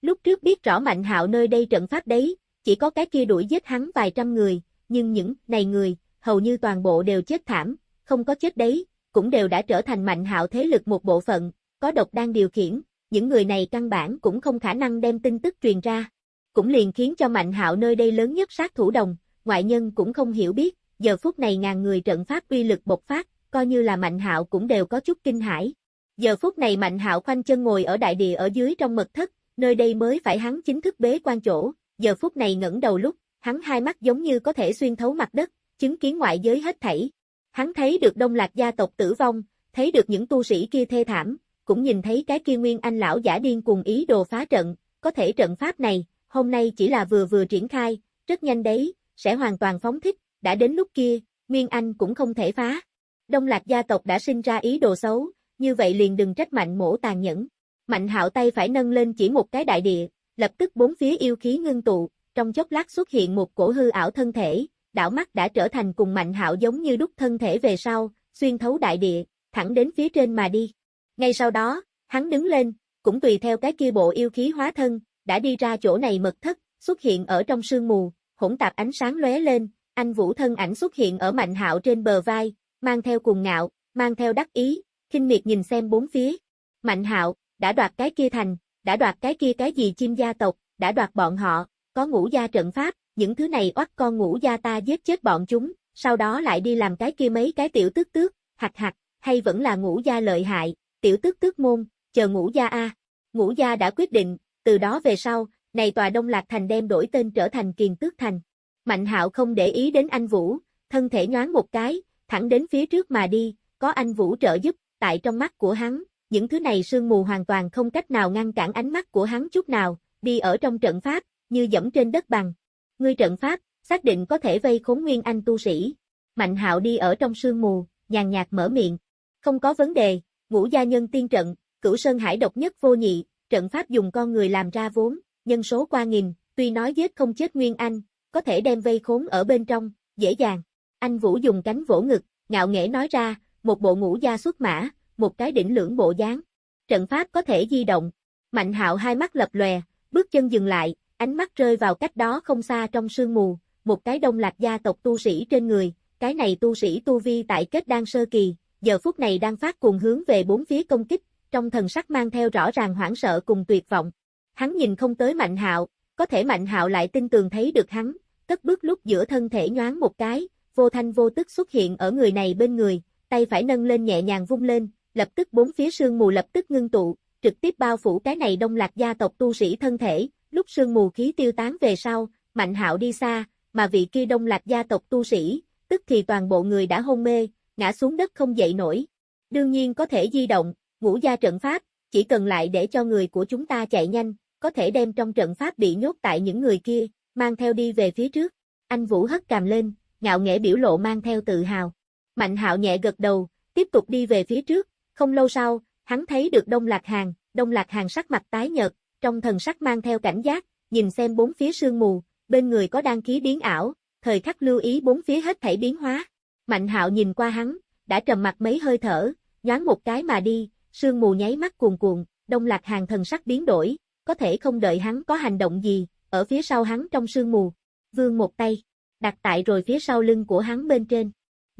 Lúc trước biết rõ Mạnh Hạo nơi đây trận pháp đấy, chỉ có cái kia đuổi giết hắn vài trăm người, nhưng những này người, hầu như toàn bộ đều chết thảm, không có chết đấy, cũng đều đã trở thành Mạnh Hạo thế lực một bộ phận, có độc đang điều khiển, những người này căn bản cũng không khả năng đem tin tức truyền ra. Cũng liền khiến cho Mạnh Hạo nơi đây lớn nhất sát thủ đồng, ngoại nhân cũng không hiểu biết, giờ phút này ngàn người trận pháp uy lực bộc phát, coi như là Mạnh Hạo cũng đều có chút kinh hãi. Giờ phút này Mạnh Hạo khoanh chân ngồi ở đại địa ở dưới trong mật thất, nơi đây mới phải hắn chính thức bế quan chỗ, giờ phút này ngẩng đầu lúc, hắn hai mắt giống như có thể xuyên thấu mặt đất, chứng kiến ngoại giới hết thảy. Hắn thấy được Đông Lạc gia tộc tử vong, thấy được những tu sĩ kia thê thảm, cũng nhìn thấy cái kia Nguyên Anh lão giả điên cùng ý đồ phá trận, có thể trận pháp này, hôm nay chỉ là vừa vừa triển khai, rất nhanh đấy, sẽ hoàn toàn phóng thích, đã đến lúc kia, Nguyên Anh cũng không thể phá. Đông Lạc gia tộc đã sinh ra ý đồ xấu, như vậy liền đừng trách mạnh mổ tàn nhẫn. Mạnh hạo tay phải nâng lên chỉ một cái đại địa, lập tức bốn phía yêu khí ngưng tụ, trong chốc lát xuất hiện một cổ hư ảo thân thể, đảo mắt đã trở thành cùng mạnh hạo giống như đúc thân thể về sau, xuyên thấu đại địa, thẳng đến phía trên mà đi. Ngay sau đó, hắn đứng lên, cũng tùy theo cái kia bộ yêu khí hóa thân, đã đi ra chỗ này mật thất, xuất hiện ở trong sương mù, hỗn tạp ánh sáng lóe lên, anh Vũ thân ảnh xuất hiện ở Mạnh Hạo trên bờ vai, mang theo cùng ngạo, mang theo đắc ý, khinh miệt nhìn xem bốn phía. Mạnh Hạo, đã đoạt cái kia thành, đã đoạt cái kia cái gì chim gia tộc, đã đoạt bọn họ, có ngũ gia trận pháp, những thứ này oắt con ngũ gia ta giết chết bọn chúng, sau đó lại đi làm cái kia mấy cái tiểu tước tước, hạch hạch, hay vẫn là ngũ gia lợi hại, tiểu tước tước môn, chờ ngũ gia A. Ngũ gia đã quyết định, từ đó về sau, này tòa Đông Lạc Thành đem đổi tên trở thành Kiền Tước Thành. Mạnh hạo không để ý đến anh Vũ, thân thể nhoáng một cái, thẳng đến phía trước mà đi, có anh Vũ trợ giúp, tại trong mắt của hắn, những thứ này sương mù hoàn toàn không cách nào ngăn cản ánh mắt của hắn chút nào, đi ở trong trận pháp, như dẫm trên đất bằng. Ngươi trận pháp, xác định có thể vây khốn nguyên anh tu sĩ. Mạnh hạo đi ở trong sương mù, nhàn nhạt mở miệng. Không có vấn đề, ngũ gia nhân tiên trận, cửu sơn hải độc nhất vô nhị, trận pháp dùng con người làm ra vốn, nhân số qua nghìn, tuy nói giết không chết Nguyên Anh, có thể đem vây khốn ở bên trong, dễ dàng. Anh Vũ dùng cánh vỗ ngực, ngạo nghễ nói ra, một bộ ngũ gia xuất mã, một cái đỉnh lưỡng bộ dáng. Trận pháp có thể di động. Mạnh hạo hai mắt lập lòe, bước chân dừng lại, ánh mắt rơi vào cách đó không xa trong sương mù, một cái đông lạc gia tộc tu sĩ trên người, cái này tu sĩ tu vi tại kết đan sơ kỳ, giờ phút này đang phát cuồng hướng về bốn phía công kích, trong thần sắc mang theo rõ ràng hoảng sợ cùng tuyệt vọng. Hắn nhìn không tới Mạnh Hạo, có thể Mạnh Hạo lại tin tường thấy được hắn, cất bước lúc giữa thân thể nhoáng một cái, vô thanh vô tức xuất hiện ở người này bên người, tay phải nâng lên nhẹ nhàng vung lên, lập tức bốn phía sương mù lập tức ngưng tụ, trực tiếp bao phủ cái này đông lạc gia tộc tu sĩ thân thể, lúc sương mù khí tiêu tán về sau, Mạnh Hạo đi xa, mà vị kia đông lạc gia tộc tu sĩ, tức thì toàn bộ người đã hôn mê, ngã xuống đất không dậy nổi. Đương nhiên có thể di động, ngũ gia trận pháp, chỉ cần lại để cho người của chúng ta chạy nhanh, có thể đem trong trận pháp bị nhốt tại những người kia, mang theo đi về phía trước. Anh Vũ hất cằm lên, ngạo nghễ biểu lộ mang theo tự hào. Mạnh hạo nhẹ gật đầu, tiếp tục đi về phía trước, không lâu sau, hắn thấy được Đông Lạc Hàng, Đông Lạc Hàng sắc mặt tái nhợt, trong thần sắc mang theo cảnh giác, nhìn xem bốn phía sương mù, bên người có đăng ký biến ảo, thời khắc lưu ý bốn phía hết thảy biến hóa. Mạnh hạo nhìn qua hắn, đã trầm mặt mấy hơi thở, nhoáng một cái mà đi, sương mù nháy mắt cuồn cuộn, đông lạc hàng thần sắc biến đổi, có thể không đợi hắn có hành động gì, ở phía sau hắn trong sương mù, vương một tay, đặt tại rồi phía sau lưng của hắn bên trên.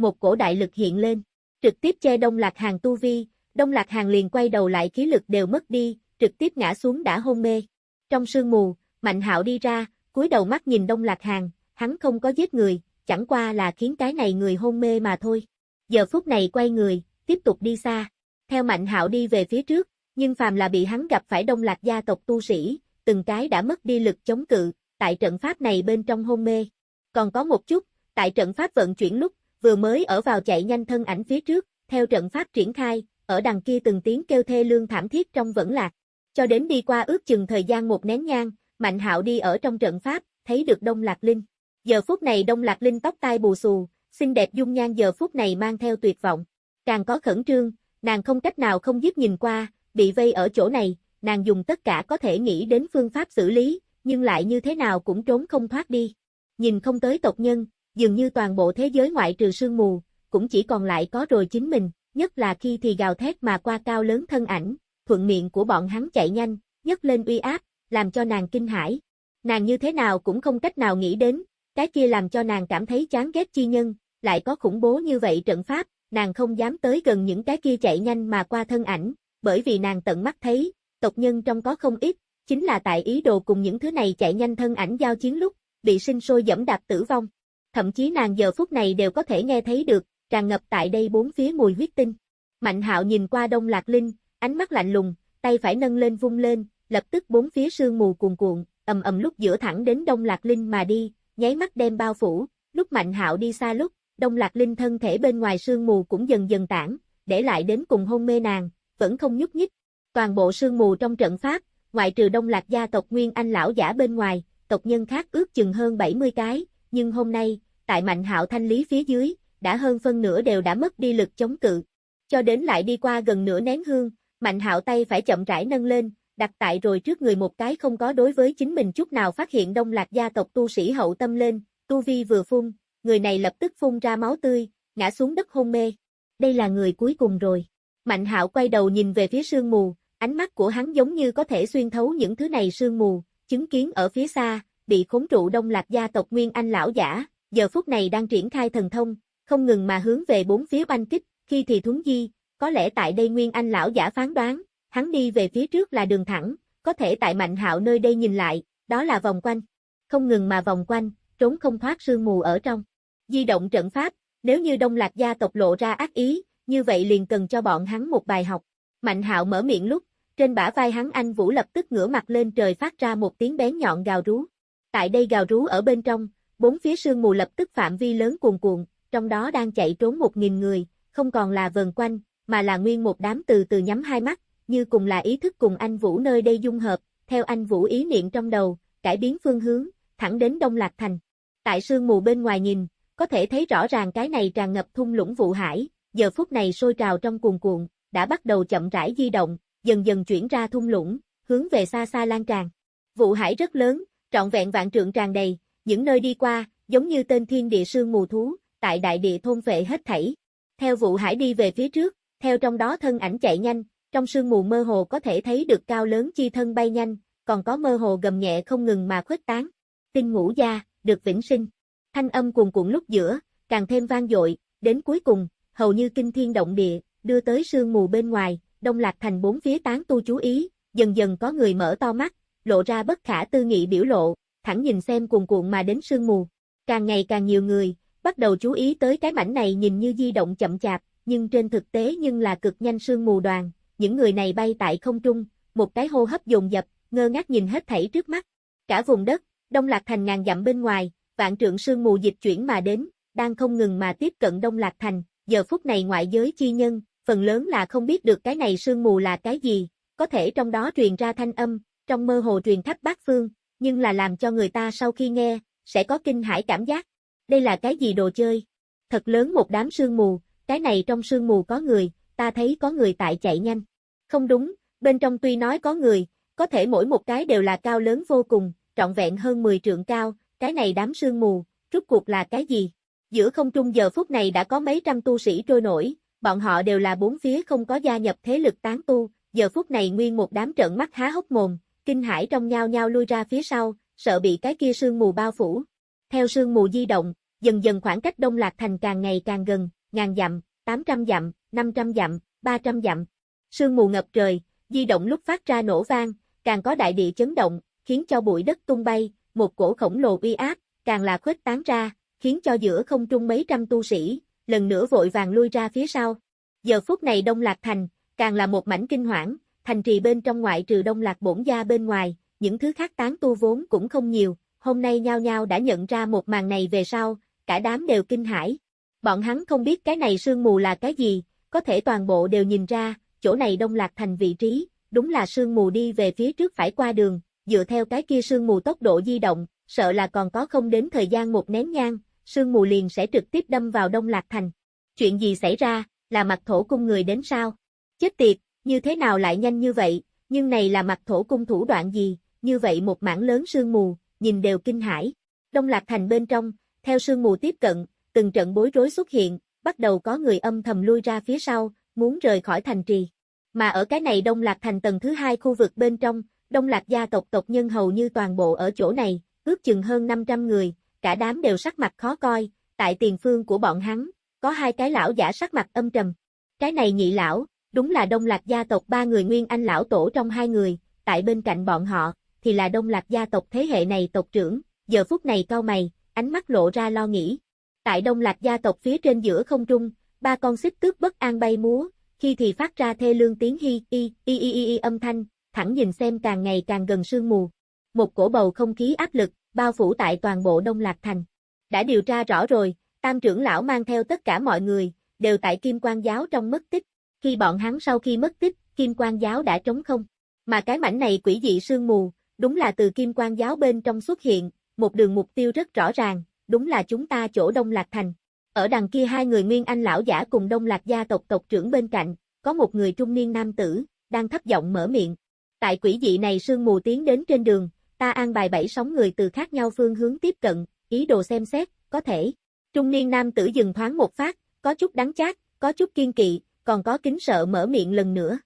Một cổ đại lực hiện lên, trực tiếp che đông lạc hàng tu vi, đông lạc hàng liền quay đầu lại khí lực đều mất đi, trực tiếp ngã xuống đã hôn mê. Trong sương mù, Mạnh hạo đi ra, cúi đầu mắt nhìn đông lạc hàng, hắn không có giết người, chẳng qua là khiến cái này người hôn mê mà thôi. Giờ phút này quay người, tiếp tục đi xa. Theo Mạnh Hạo đi về phía trước, nhưng phàm là bị hắn gặp phải đông lạc gia tộc tu sĩ, từng cái đã mất đi lực chống cự, tại trận pháp này bên trong hôn mê. Còn có một chút, tại trận pháp vận chuyển lúc, vừa mới ở vào chạy nhanh thân ảnh phía trước, theo trận pháp triển khai, ở đằng kia từng tiếng kêu thê lương thảm thiết trong vẫn lạc. Cho đến đi qua ước chừng thời gian một nén nhang, Mạnh Hạo đi ở trong trận pháp, thấy được Đông Lạc Linh. Giờ phút này Đông Lạc Linh tóc tai bù xù, xinh đẹp dung nhan giờ phút này mang theo tuyệt vọng. Càng có khẩn trương, nàng không cách nào không giúp nhìn qua, bị vây ở chỗ này, nàng dùng tất cả có thể nghĩ đến phương pháp xử lý, nhưng lại như thế nào cũng trốn không thoát đi. Nhìn không tới tộc nhân, dường như toàn bộ thế giới ngoại trừ sương mù, cũng chỉ còn lại có rồi chính mình, nhất là khi thì gào thét mà qua cao lớn thân ảnh, thuận miệng của bọn hắn chạy nhanh, nhấc lên uy áp, làm cho nàng kinh hãi. Nàng như thế nào cũng không cách nào nghĩ đến, cái kia làm cho nàng cảm thấy chán ghét chi nhân, lại có khủng bố như vậy trận pháp, nàng không dám tới gần những cái kia chạy nhanh mà qua thân ảnh, bởi vì nàng tận mắt thấy, tộc nhân trong có không ít, chính là tại ý đồ cùng những thứ này chạy nhanh thân ảnh giao chiến lúc, bị sinh sôi dẫm đạp tử vong. Thậm chí nàng giờ phút này đều có thể nghe thấy được, tràn ngập tại đây bốn phía mùi huyết tinh. Mạnh hạo nhìn qua đông lạc linh, ánh mắt lạnh lùng, tay phải nâng lên vung lên, lập tức bốn phía sương mù cuồn cuộn, ầm ầm lúc giữa thẳng đến đông lạc linh mà đi, nháy mắt đem bao phủ, lúc Mạnh Hạo đi xa lúc, Đông Lạc Linh thân thể bên ngoài sương mù cũng dần dần tản, để lại đến cùng hôn mê nàng, vẫn không nhúc nhích. Toàn bộ sương mù trong trận pháp, ngoại trừ Đông Lạc gia tộc Nguyên Anh lão giả bên ngoài, tộc nhân khác ước chừng hơn 70 cái, nhưng hôm nay, tại Mạnh Hạo thanh lý phía dưới, đã hơn phân nửa đều đã mất đi lực chống cự. Cho đến lại đi qua gần nửa nén hương, Mạnh Hạo tay phải chậm rãi nâng lên, đặt tại rồi trước người một cái không có đối với chính mình chút nào phát hiện đông lạc gia tộc tu sĩ hậu tâm lên, tu vi vừa phun, người này lập tức phun ra máu tươi, ngã xuống đất hôn mê. Đây là người cuối cùng rồi. Mạnh hạo quay đầu nhìn về phía sương mù, ánh mắt của hắn giống như có thể xuyên thấu những thứ này sương mù, chứng kiến ở phía xa, bị khốn trụ đông lạc gia tộc Nguyên Anh lão giả, giờ phút này đang triển khai thần thông, không ngừng mà hướng về bốn phía banh kích, khi thì thuấn di, có lẽ tại đây Nguyên Anh lão giả phán đoán, hắn đi về phía trước là đường thẳng, có thể tại Mạnh Hạo nơi đây nhìn lại, đó là vòng quanh. Không ngừng mà vòng quanh, trốn không thoát sương mù ở trong. Di động trận pháp, nếu như Đông Lạc gia tộc lộ ra ác ý, như vậy liền cần cho bọn hắn một bài học. Mạnh Hạo mở miệng lúc, trên bả vai hắn anh Vũ lập tức ngửa mặt lên trời phát ra một tiếng bén nhọn gào rú. Tại đây gào rú ở bên trong, bốn phía sương mù lập tức phạm vi lớn cuồn cuộn, trong đó đang chạy trốn một nghìn người, không còn là vần quanh, mà là nguyên một đám từ từ nhắm hai mắt, như cùng là ý thức cùng anh Vũ nơi đây dung hợp, theo anh Vũ ý niệm trong đầu, cải biến phương hướng, thẳng đến Đông Lạc Thành. Tại sương mù bên ngoài nhìn, có thể thấy rõ ràng cái này tràn ngập thung lũng vụ hải, giờ phút này sôi trào trong cuồn cuộn, đã bắt đầu chậm rãi di động, dần dần chuyển ra thung lũng, hướng về xa xa lan tràn. Vụ hải rất lớn, trọn vẹn vạn trượng tràn đầy, những nơi đi qua, giống như tên thiên địa sương mù thú, tại đại địa thôn vệ hết thảy. Theo vụ hải đi về phía trước, theo trong đó thân ảnh chạy nhanh, trong sương mù mơ hồ có thể thấy được cao lớn chi thân bay nhanh, còn có mơ hồ gầm nhẹ không ngừng mà khuếch tán. Tinh ngũ gia, được vĩnh sinh. Thanh âm cuồn cuộn lúc giữa, càng thêm vang dội, đến cuối cùng, hầu như kinh thiên động địa, đưa tới sương mù bên ngoài, đông lạc thành bốn phía tán tu chú ý, dần dần có người mở to mắt, lộ ra bất khả tư nghị biểu lộ, thẳng nhìn xem cuồn cuộn mà đến sương mù. Càng ngày càng nhiều người, bắt đầu chú ý tới cái mảnh này nhìn như di động chậm chạp, nhưng trên thực tế nhưng là cực nhanh sương mù đoàn, những người này bay tại không trung, một cái hô hấp dồn dập, ngơ ngác nhìn hết thảy trước mắt. Cả vùng đất, Đông Lạc Thành ngàn dặm bên ngoài, vạn trượng sương mù dịch chuyển mà đến, đang không ngừng mà tiếp cận Đông Lạc Thành, giờ phút này ngoại giới chi nhân, phần lớn là không biết được cái này sương mù là cái gì, có thể trong đó truyền ra thanh âm, trong mơ hồ truyền khắp bát phương, nhưng là làm cho người ta sau khi nghe, sẽ có kinh hãi cảm giác. Đây là cái gì đồ chơi? Thật lớn một đám sương mù, cái này trong sương mù có người, ta thấy có người tại chạy nhanh. Không đúng, bên trong tuy nói có người, có thể mỗi một cái đều là cao lớn vô cùng, trọn vẹn hơn 10 trượng cao, cái này đám sương mù, rút cuộc là cái gì? Giữa không trung giờ phút này đã có mấy trăm tu sĩ trôi nổi, bọn họ đều là bốn phía không có gia nhập thế lực tán tu, giờ phút này nguyên một đám trợn mắt há hốc mồm, kinh hãi trong nhau nhau lui ra phía sau, sợ bị cái kia sương mù bao phủ. Theo sương mù di động, dần dần khoảng cách Đông Lạc Thành càng ngày càng gần, ngàn dặm, 800 dặm, 500 dặm, 300 dặm. Sương mù ngập trời, di động lúc phát ra nổ vang, càng có đại địa chấn động, khiến cho bụi đất tung bay, một cổ khổng lồ uy áp, càng là khuếch tán ra, khiến cho giữa không trung mấy trăm tu sĩ, lần nữa vội vàng lui ra phía sau. Giờ phút này Đông Lạc Thành, càng là một mảnh kinh hoảng, thành trì bên trong ngoại trừ Đông Lạc bổn gia bên ngoài, những thứ khác tán tu vốn cũng không nhiều, hôm nay nhao nhao đã nhận ra một màn này về sau, cả đám đều kinh hãi. Bọn hắn không biết cái này sương mù là cái gì, có thể toàn bộ đều nhìn ra, chỗ này Đông Lạc Thành vị trí, đúng là sương mù đi về phía trước phải qua đường, dựa theo cái kia sương mù tốc độ di động, sợ là còn có không đến thời gian một nén nhang, sương mù liền sẽ trực tiếp đâm vào Đông Lạc Thành. Chuyện gì xảy ra, là mặt thổ cung người đến sao? Chết tiệt, như thế nào lại nhanh như vậy, nhưng này là mặt thổ cung thủ đoạn gì, như vậy một mảng lớn sương mù, nhìn đều kinh hãi. Đông Lạc Thành bên trong, theo sương mù tiếp cận, từng trận bối rối xuất hiện, bắt đầu có người âm thầm lui ra phía sau, muốn rời khỏi thành trì. Mà ở cái này Đông Lạc Thành tầng thứ hai khu vực bên trong, Đông Lạc gia tộc tộc nhân hầu như toàn bộ ở chỗ này, ước chừng hơn 500 người, cả đám đều sắc mặt khó coi, tại tiền phương của bọn hắn, có hai cái lão giả sắc mặt âm trầm. Cái này nhị lão, đúng là Đông Lạc gia tộc ba người nguyên anh lão tổ trong hai người, tại bên cạnh bọn họ, thì là Đông Lạc gia tộc thế hệ này tộc trưởng, giờ phút này cao mày, ánh mắt lộ ra lo nghĩ. Tại Đông Lạc gia tộc phía trên giữa không trung, ba con xích tước bất an bay múa, khi thì phát ra thê lương tiếng hi, y, y, y, y, y âm thanh, thẳng nhìn xem càng ngày càng gần sương mù. Một cổ bầu không khí áp lực, bao phủ tại toàn bộ Đông Lạc Thành. Đã điều tra rõ rồi, tam trưởng lão mang theo tất cả mọi người, đều tại Kim Quang Giáo trong mất tích. Khi bọn hắn sau khi mất tích, Kim Quang Giáo đã trống không. Mà cái mảnh này quỷ dị sương mù, đúng là từ Kim Quang Giáo bên trong xuất hiện, một đường mục tiêu rất rõ ràng, đúng là chúng ta chỗ Đông Lạc Thành. Ở đằng kia hai người Nguyên Anh lão giả cùng Đông Lạc gia tộc tộc trưởng bên cạnh, có một người trung niên nam tử, đang thấp giọng mở miệng. Tại quỷ dị này sương mù tiến đến trên đường, ta an bài bảy sóng người từ khác nhau phương hướng tiếp cận, ý đồ xem xét, có thể. Trung niên nam tử dừng thoáng một phát, có chút đắng chát, có chút kiên kỵ, còn có kính sợ mở miệng lần nữa.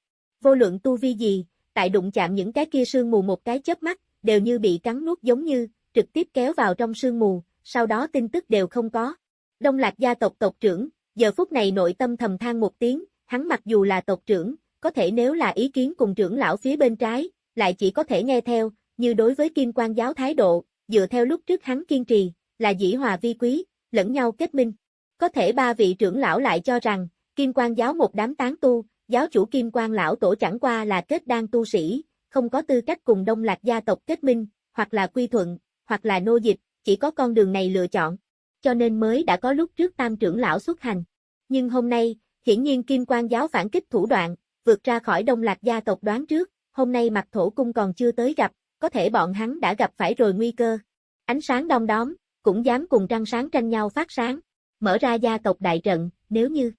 Vô luận tu vi gì, tại đụng chạm những cái kia sương mù một cái chớp mắt, đều như bị cắn nuốt giống như, trực tiếp kéo vào trong sương mù, sau đó tin tức đều không có. Đông Lạc gia tộc tộc trưởng, giờ phút này nội tâm thầm than một tiếng, hắn mặc dù là tộc trưởng, có thể nếu là ý kiến cùng trưởng lão phía bên trái, lại chỉ có thể nghe theo, như đối với kim quan giáo thái độ, dựa theo lúc trước hắn kiên trì, là dĩ hòa vi quý, lẫn nhau kết minh. Có thể ba vị trưởng lão lại cho rằng, kim quan giáo một đám tán tu, giáo chủ kim quan lão tổ chẳng qua là kết đan tu sĩ, không có tư cách cùng đông lạc gia tộc kết minh, hoặc là quy thuận, hoặc là nô dịch, chỉ có con đường này lựa chọn. Cho nên mới đã có lúc trước tam trưởng lão xuất hành. Nhưng hôm nay, hiển nhiên kim quan giáo phản kích thủ đoạn, vượt ra khỏi đông lạc gia tộc đoán trước, hôm nay mặt thổ cung còn chưa tới gặp, có thể bọn hắn đã gặp phải rồi nguy cơ. Ánh sáng đông đóm, cũng dám cùng trăng sáng tranh nhau phát sáng, mở ra gia tộc đại trận, nếu như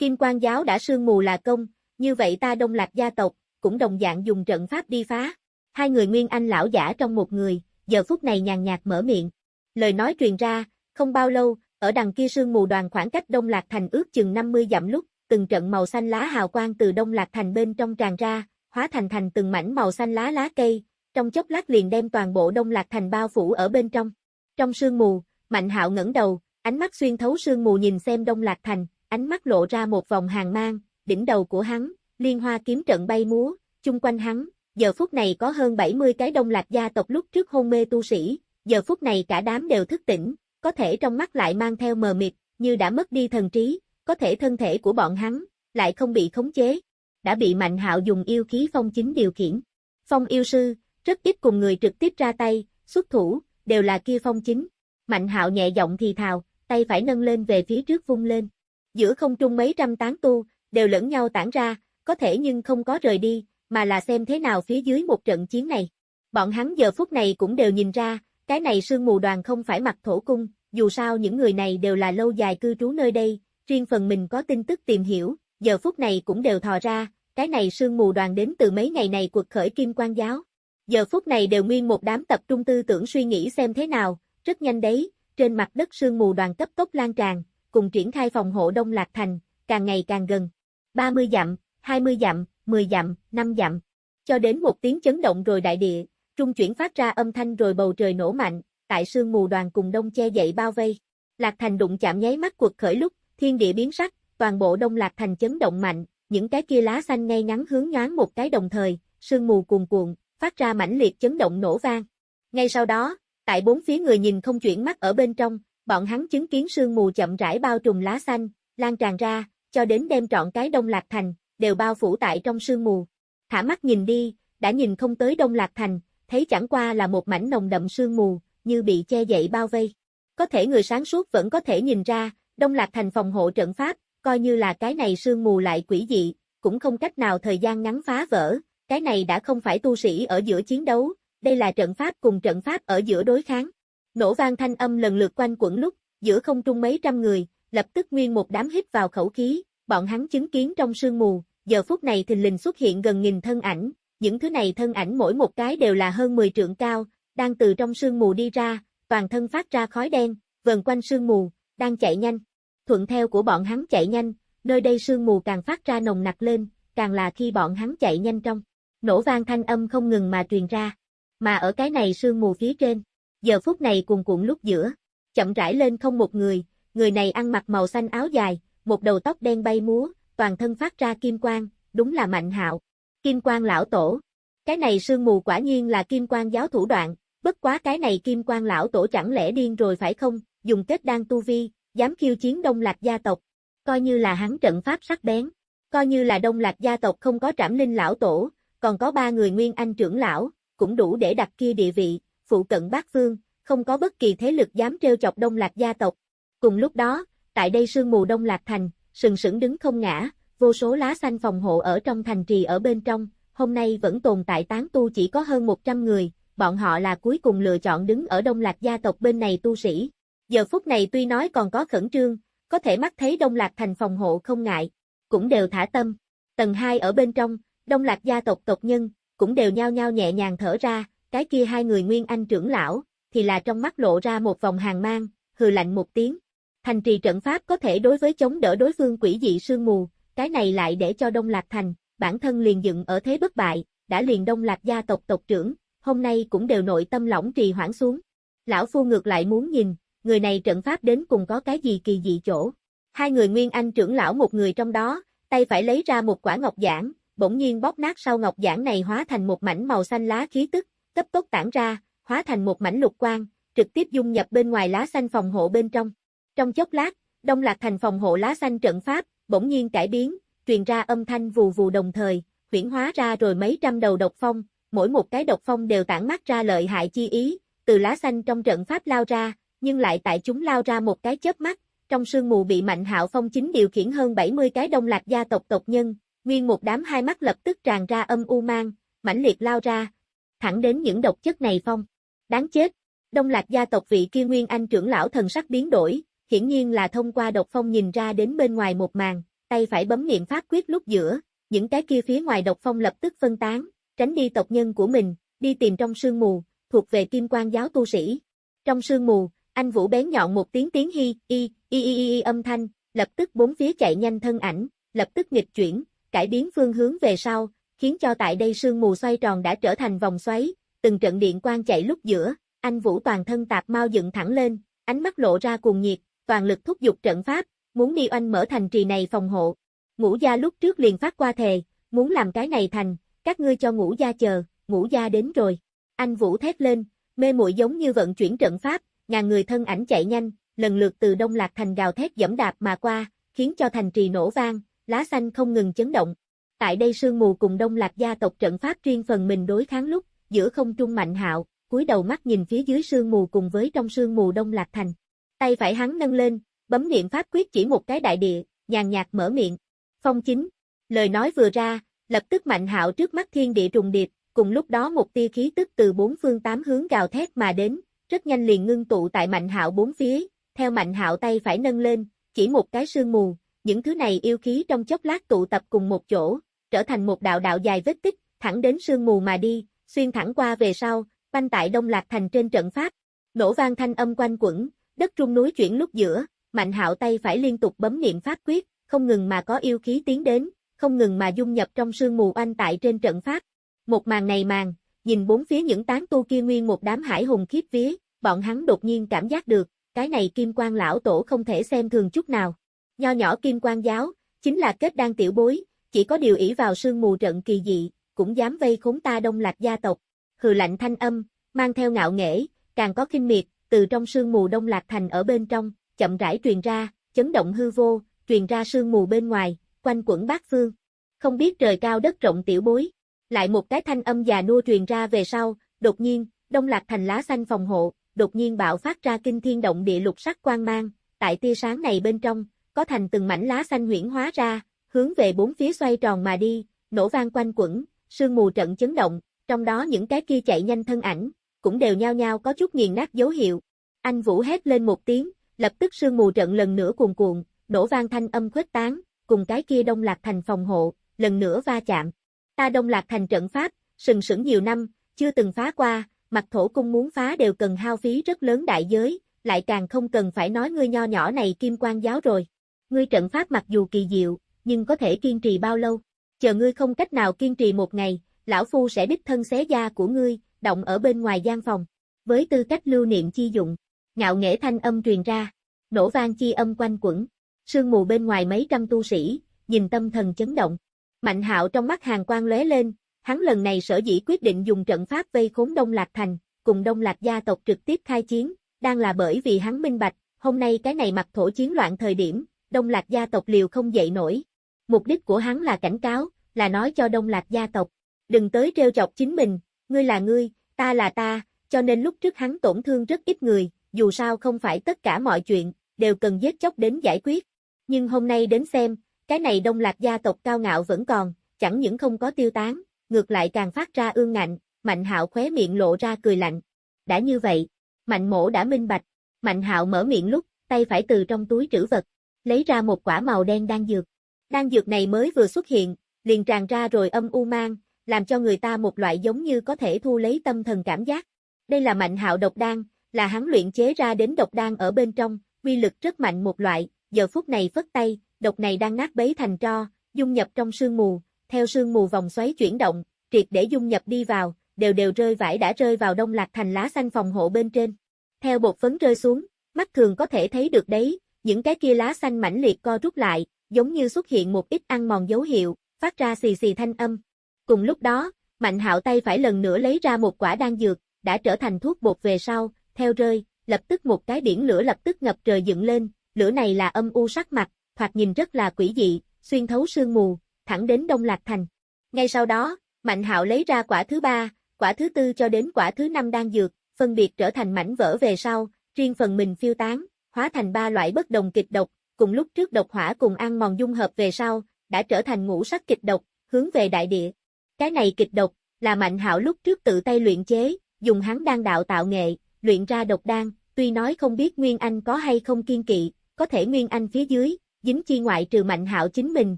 Kim Quang giáo đã sương mù là công, như vậy ta Đông Lạc gia tộc cũng đồng dạng dùng trận pháp đi phá. Hai người nguyên anh lão giả trong một người, giờ phút này nhàn nhạt mở miệng. Lời nói truyền ra, không bao lâu, ở đằng kia sương mù đoàn khoảng cách Đông Lạc Thành ước chừng 50 dặm lúc, từng trận màu xanh lá hào quang từ Đông Lạc Thành bên trong tràn ra, hóa thành thành từng mảnh màu xanh lá lá cây, trong chốc lát liền đem toàn bộ Đông Lạc Thành bao phủ ở bên trong. Trong sương mù, Mạnh Hạo ngẩng đầu, ánh mắt xuyên thấu sương mù nhìn xem Đông Lạc Thành, ánh mắt lộ ra một vòng hàng mang, đỉnh đầu của hắn, liên hoa kiếm trận bay múa, chung quanh hắn, giờ phút này có hơn 70 cái Đông Lạc gia tộc lúc trước hôn mê tu sĩ, giờ phút này cả đám đều thức tỉnh, có thể trong mắt lại mang theo mờ mịt, như đã mất đi thần trí, có thể thân thể của bọn hắn, lại không bị khống chế, đã bị Mạnh Hạo dùng yêu khí phong chính điều khiển. Phong yêu sư, rất ít cùng người trực tiếp ra tay, xuất thủ, đều là kia phong chính. Mạnh Hạo nhẹ giọng thì thào, tay phải nâng lên về phía trước vung lên. Giữa không trung mấy trăm tán tu, đều lẫn nhau tản ra, có thể nhưng không có rời đi, mà là xem thế nào phía dưới một trận chiến này. Bọn hắn giờ phút này cũng đều nhìn ra, cái này sương mù đoàn không phải mặc thổ cung, dù sao những người này đều là lâu dài cư trú nơi đây, riêng phần mình có tin tức tìm hiểu, giờ phút này cũng đều thò ra, cái này sương mù đoàn đến từ mấy ngày này cuộc khởi kim quan giáo. Giờ phút này đều nguyên một đám tập trung tư tưởng suy nghĩ xem thế nào, rất nhanh đấy, trên mặt đất sương mù đoàn cấp tốc lan tràn, cùng triển khai phòng hộ Đông Lạc Thành, càng ngày càng gần. 30 dặm, 20 dặm, 10 dặm, 5 dặm. Cho đến một tiếng chấn động rồi đại địa, trung chuyển phát ra âm thanh rồi bầu trời nổ mạnh, tại sương mù đoàn cùng đông che dậy bao vây. Lạc Thành đụng chạm nháy mắt cuộc khởi lúc, thiên địa biến sắc, toàn bộ đông Lạc Thành chấn động mạnh, những cái kia lá xanh ngay ngắn hướng nhoáng một cái đồng thời, sương mù cuồn cuộn, phát ra mãnh liệt chấn động nổ vang. Ngay sau đó, tại bốn phía người nhìn không chuyển mắt ở bên trong, bọn hắn chứng kiến sương mù chậm rãi bao trùm lá xanh, lan tràn ra, cho đến đem trọn cái Đông Lạc Thành, đều bao phủ tại trong sương mù. Thả mắt nhìn đi, đã nhìn không tới Đông Lạc Thành, thấy chẳng qua là một mảnh nồng đậm sương mù, như bị che dậy bao vây. Có thể người sáng suốt vẫn có thể nhìn ra, Đông Lạc Thành phòng hộ trận pháp, coi như là cái này sương mù lại quỷ dị, cũng không cách nào thời gian ngắn phá vỡ, cái này đã không phải tu sĩ ở giữa chiến đấu, đây là trận pháp cùng trận pháp ở giữa đối kháng. Nổ vang thanh âm lần lượt quanh quẩn lúc, giữa không trung mấy trăm người, lập tức nguyên một đám hít vào khẩu khí, bọn hắn chứng kiến trong sương mù, giờ phút này thình lình xuất hiện gần nghìn thân ảnh, những thứ này thân ảnh mỗi một cái đều là hơn 10 trượng cao, đang từ trong sương mù đi ra, toàn thân phát ra khói đen, vần quanh sương mù, đang chạy nhanh. Thuận theo của bọn hắn chạy nhanh, nơi đây sương mù càng phát ra nồng nặc lên, càng là khi bọn hắn chạy nhanh trong. Nổ vang thanh âm không ngừng mà truyền ra. Mà ở cái này sương mù phía trên, giờ phút này cuồn cuộn lúc giữa, chậm rãi lên không một người, người này ăn mặc màu xanh áo dài, một đầu tóc đen bay múa, toàn thân phát ra kim quang, đúng là mạnh hạo. Kim quang lão tổ. Cái này sương mù quả nhiên là kim quang giáo thủ đoạn, bất quá cái này kim quang lão tổ chẳng lẽ điên rồi phải không, dùng kết đan tu vi, dám khiêu chiến đông lạc gia tộc. Coi như là hắn trận pháp sắc bén, coi như là đông lạc gia tộc không có trảm linh lão tổ, còn có ba người nguyên anh trưởng lão, cũng đủ để đặt kia địa vị, phụ cận bát phương, không có bất kỳ thế lực dám trêu chọc đông lạc gia tộc. Cùng lúc đó, tại đây sương mù đông lạc thành, sừng sững đứng không ngã, vô số lá xanh phòng hộ ở trong thành trì ở bên trong, hôm nay vẫn tồn tại tán tu chỉ có hơn 100 người, bọn họ là cuối cùng lựa chọn đứng ở đông lạc gia tộc bên này tu sĩ. Giờ phút này tuy nói còn có khẩn trương, có thể mắt thấy đông lạc thành phòng hộ không ngại, cũng đều thả tâm. Tầng 2 ở bên trong, đông lạc gia tộc tộc nhân, cũng đều nhao nhao nhẹ nhàng thở ra, cái kia hai người nguyên anh trưởng lão, thì là trong mắt lộ ra một vòng hàng mang, hừ lạnh một tiếng. Thành trì trận pháp có thể đối với chống đỡ đối phương quỷ dị sương mù, cái này lại để cho Đông Lạc Thành, bản thân liền dựng ở thế bất bại, đã liền Đông Lạc gia tộc tộc trưởng, hôm nay cũng đều nội tâm lỏng trì hoãn xuống. Lão Phu ngược lại muốn nhìn, người này trận pháp đến cùng có cái gì kỳ dị chỗ. Hai người Nguyên Anh trưởng lão một người trong đó, tay phải lấy ra một quả ngọc giản, bỗng nhiên bóp nát sau ngọc giản này hóa thành một mảnh màu xanh lá khí tức, cấp tốc tản ra, hóa thành một mảnh lục quang, trực tiếp dung nhập bên ngoài lá xanh phòng hộ bên trong. Trong chốc lát, Đông Lạc thành phòng hộ lá xanh trận pháp, bỗng nhiên cải biến, truyền ra âm thanh vù vù đồng thời, huyển hóa ra rồi mấy trăm đầu độc phong, mỗi một cái độc phong đều tản mát ra lợi hại chi ý, từ lá xanh trong trận pháp lao ra, nhưng lại tại chúng lao ra một cái chớp mắt, trong sương mù bị Mạnh Hạo Phong chính điều khiển hơn 70 cái đông lạc gia tộc tộc nhân, nguyên một đám hai mắt lập tức tràn ra âm u mang, mãnh liệt lao ra, thẳng đến những độc chất này phong. Đáng chết, Đông Lạc gia tộc vị kia Nguyên Anh trưởng lão thần sắc biến đổi, hiển nhiên là thông qua độc phong nhìn ra đến bên ngoài một màn, tay phải bấm niệm pháp quyết lúc giữa, những cái kia phía ngoài độc phong lập tức phân tán, tránh đi tộc nhân của mình, đi tìm trong sương mù, thuộc về kim quan giáo tu sĩ. Trong sương mù, anh Vũ bén nhọn một tiếng tiếng hi, y, y y y âm thanh, lập tức bốn phía chạy nhanh thân ảnh, lập tức nghịch chuyển, cải biến phương hướng về sau, khiến cho tại đây sương mù xoay tròn đã trở thành vòng xoáy, từng trận điện quang chạy lúc giữa, anh Vũ toàn thân tạp mau dựng thẳng lên, ánh mắt lộ ra cuồng nhiệt, toàn lực thúc giục trận pháp, muốn đi oanh mở thành trì này phòng hộ. Ngũ gia lúc trước liền phát qua thề, muốn làm cái này thành, các ngươi cho ngũ gia chờ, ngũ gia đến rồi. Anh Vũ thét lên, mê muội giống như vận chuyển trận pháp, ngàn người thân ảnh chạy nhanh, lần lượt từ Đông Lạc thành gào thét dẫm đạp mà qua, khiến cho thành trì nổ vang, lá xanh không ngừng chấn động. Tại đây sương mù cùng Đông Lạc gia tộc trận pháp riêng phần mình đối kháng lúc, giữa không trung mạnh hạo, cúi đầu mắt nhìn phía dưới sương mù cùng với trong sương mù Đông Lạc thành. Tay phải hắn nâng lên, bấm niệm pháp quyết chỉ một cái đại địa, nhàn nhạt mở miệng. Phong chính, lời nói vừa ra, lập tức mạnh hạo trước mắt thiên địa trùng điệp, cùng lúc đó một tia khí tức từ bốn phương tám hướng gào thét mà đến, rất nhanh liền ngưng tụ tại mạnh hạo bốn phía, theo mạnh hạo tay phải nâng lên, chỉ một cái sương mù, những thứ này yêu khí trong chốc lát tụ tập cùng một chỗ, trở thành một đạo đạo dài vết tích, thẳng đến sương mù mà đi, xuyên thẳng qua về sau, quanh tại Đông Lạc Thành trên trận pháp. Nổ vang thanh âm quanh quẩn, đất trung núi chuyển lúc giữa, Mạnh Hạo tay phải liên tục bấm niệm pháp quyết, không ngừng mà có yêu khí tiến đến, không ngừng mà dung nhập trong sương mù oanh tại trên trận pháp. Một màn này màn, nhìn bốn phía những tán tu kia nguyên một đám hải hùng khiếp vía, bọn hắn đột nhiên cảm giác được, cái này kim quang lão tổ không thể xem thường chút nào. Nho nhỏ kim quang giáo, chính là kết đan tiểu bối, chỉ có điều ỷ vào sương mù trận kỳ dị, cũng dám vây khốn ta đông lạc gia tộc. Hừ lạnh thanh âm, mang theo ngạo nghễ, càng có kinh miệt, từ trong sương mù đông lạc thành ở bên trong, chậm rãi truyền ra, chấn động hư vô, truyền ra sương mù bên ngoài, quanh quẩn bát phương. Không biết trời cao đất rộng tiểu bối. Lại một cái thanh âm già nua truyền ra về sau, đột nhiên, đông lạc thành lá xanh phòng hộ, đột nhiên bạo phát ra kinh thiên động địa lục sắc quang mang, tại tia sáng này bên trong, có thành từng mảnh lá xanh huyển hóa ra, hướng về bốn phía xoay tròn mà đi, nổ vang quanh quẩn, sương mù trận chấn động, trong đó những cái kia chạy nhanh thân ảnh, cũng đều nhao nhao có chút nghiền nát dấu hiệu. Anh Vũ hét lên một tiếng, lập tức sương mù trận lần nữa cuồn cuộn, nổ vang thanh âm khuếch tán, cùng cái kia đông lạc thành phòng hộ, lần nữa va chạm. Ta đông lạc thành trận pháp, sừng sững nhiều năm, chưa từng phá qua, mặt thổ cung muốn phá đều cần hao phí rất lớn đại giới, lại càng không cần phải nói ngươi nho nhỏ này kim quan giáo rồi. Ngươi trận pháp mặc dù kỳ diệu, nhưng có thể kiên trì bao lâu? Chờ ngươi không cách nào kiên trì một ngày, lão phu sẽ đích thân xé da của ngươi, động ở bên ngoài gian phòng. Với tư cách lưu niệm chi dụng, ngạo nghễ thanh âm truyền ra, nổ vang chi âm quanh quẩn, sương mù bên ngoài mấy trăm tu sĩ, nhìn tâm thần chấn động. Mạnh hạo trong mắt hàng quang lóe lên, hắn lần này sở dĩ quyết định dùng trận pháp vây khốn Đông Lạc Thành, cùng Đông Lạc gia tộc trực tiếp khai chiến, đang là bởi vì hắn minh bạch, hôm nay cái này mặt thổ chiến loạn thời điểm, Đông Lạc gia tộc liều không dậy nổi. Mục đích của hắn là cảnh cáo, là nói cho Đông Lạc gia tộc, đừng tới trêu chọc chính mình, ngươi là ngươi, ta là ta, cho nên lúc trước hắn tổn thương rất ít người, dù sao không phải tất cả mọi chuyện, đều cần giết chóc đến giải quyết. Nhưng hôm nay đến xem, cái này Đông Lạc gia tộc cao ngạo vẫn còn, chẳng những không có tiêu tán, ngược lại càng phát ra ương ngạnh, Mạnh Hạo khóe miệng lộ ra cười lạnh. Đã như vậy, Mạnh Mỗ đã minh bạch. Mạnh Hạo mở miệng lúc, tay phải từ trong túi trữ vật, lấy ra một quả màu đen đang dược. Đan dược này mới vừa xuất hiện, liền tràn ra rồi âm u mang, làm cho người ta một loại giống như có thể thu lấy tâm thần cảm giác. Đây là Mạnh Hạo độc đan, là hắn luyện chế ra đến độc đan ở bên trong, quy lực rất mạnh một loại, giờ phút này phất tay, độc này đang nát bấy thành tro, dung nhập trong sương mù, theo sương mù vòng xoáy chuyển động, triệt để dung nhập đi vào, đều đều rơi vải đã rơi vào đông lạc thành lá xanh phòng hộ bên trên. Theo bột phấn rơi xuống, mắt thường có thể thấy được đấy, những cái kia lá xanh mãnh liệt co rút lại, giống như xuất hiện một ít ăn mòn dấu hiệu, phát ra xì xì thanh âm. Cùng lúc đó, Mạnh hạo tay phải lần nữa lấy ra một quả đan dược, đã trở thành thuốc bột về sau, theo rơi, lập tức một cái biển lửa lập tức ngập trời dựng lên, lửa này là âm u sắc mặt, thoạt nhìn rất là quỷ dị, xuyên thấu sương mù, thẳng đến Đông Lạc Thành. Ngay sau đó, Mạnh Hạo lấy ra quả thứ ba, quả thứ tư cho đến quả thứ năm đan dược, phân biệt trở thành mảnh vỡ về sau, riêng phần mình phiêu tán, hóa thành ba loại bất đồng kịch độc, cùng lúc trước độc hỏa cùng ăn mòn dung hợp về sau, đã trở thành ngũ sắc kịch độc, hướng về đại địa. Cái này kịch độc, là Mạnh Hạo lúc trước tự tay luyện chế, dùng hắn đang đạo tạo nghệ, luyện ra độc đan, tuy nói không biết Nguyên Anh có hay không kiên kỵ, có thể Nguyên Anh phía dưới, dính chi ngoại trừ mạnh hạo chính mình,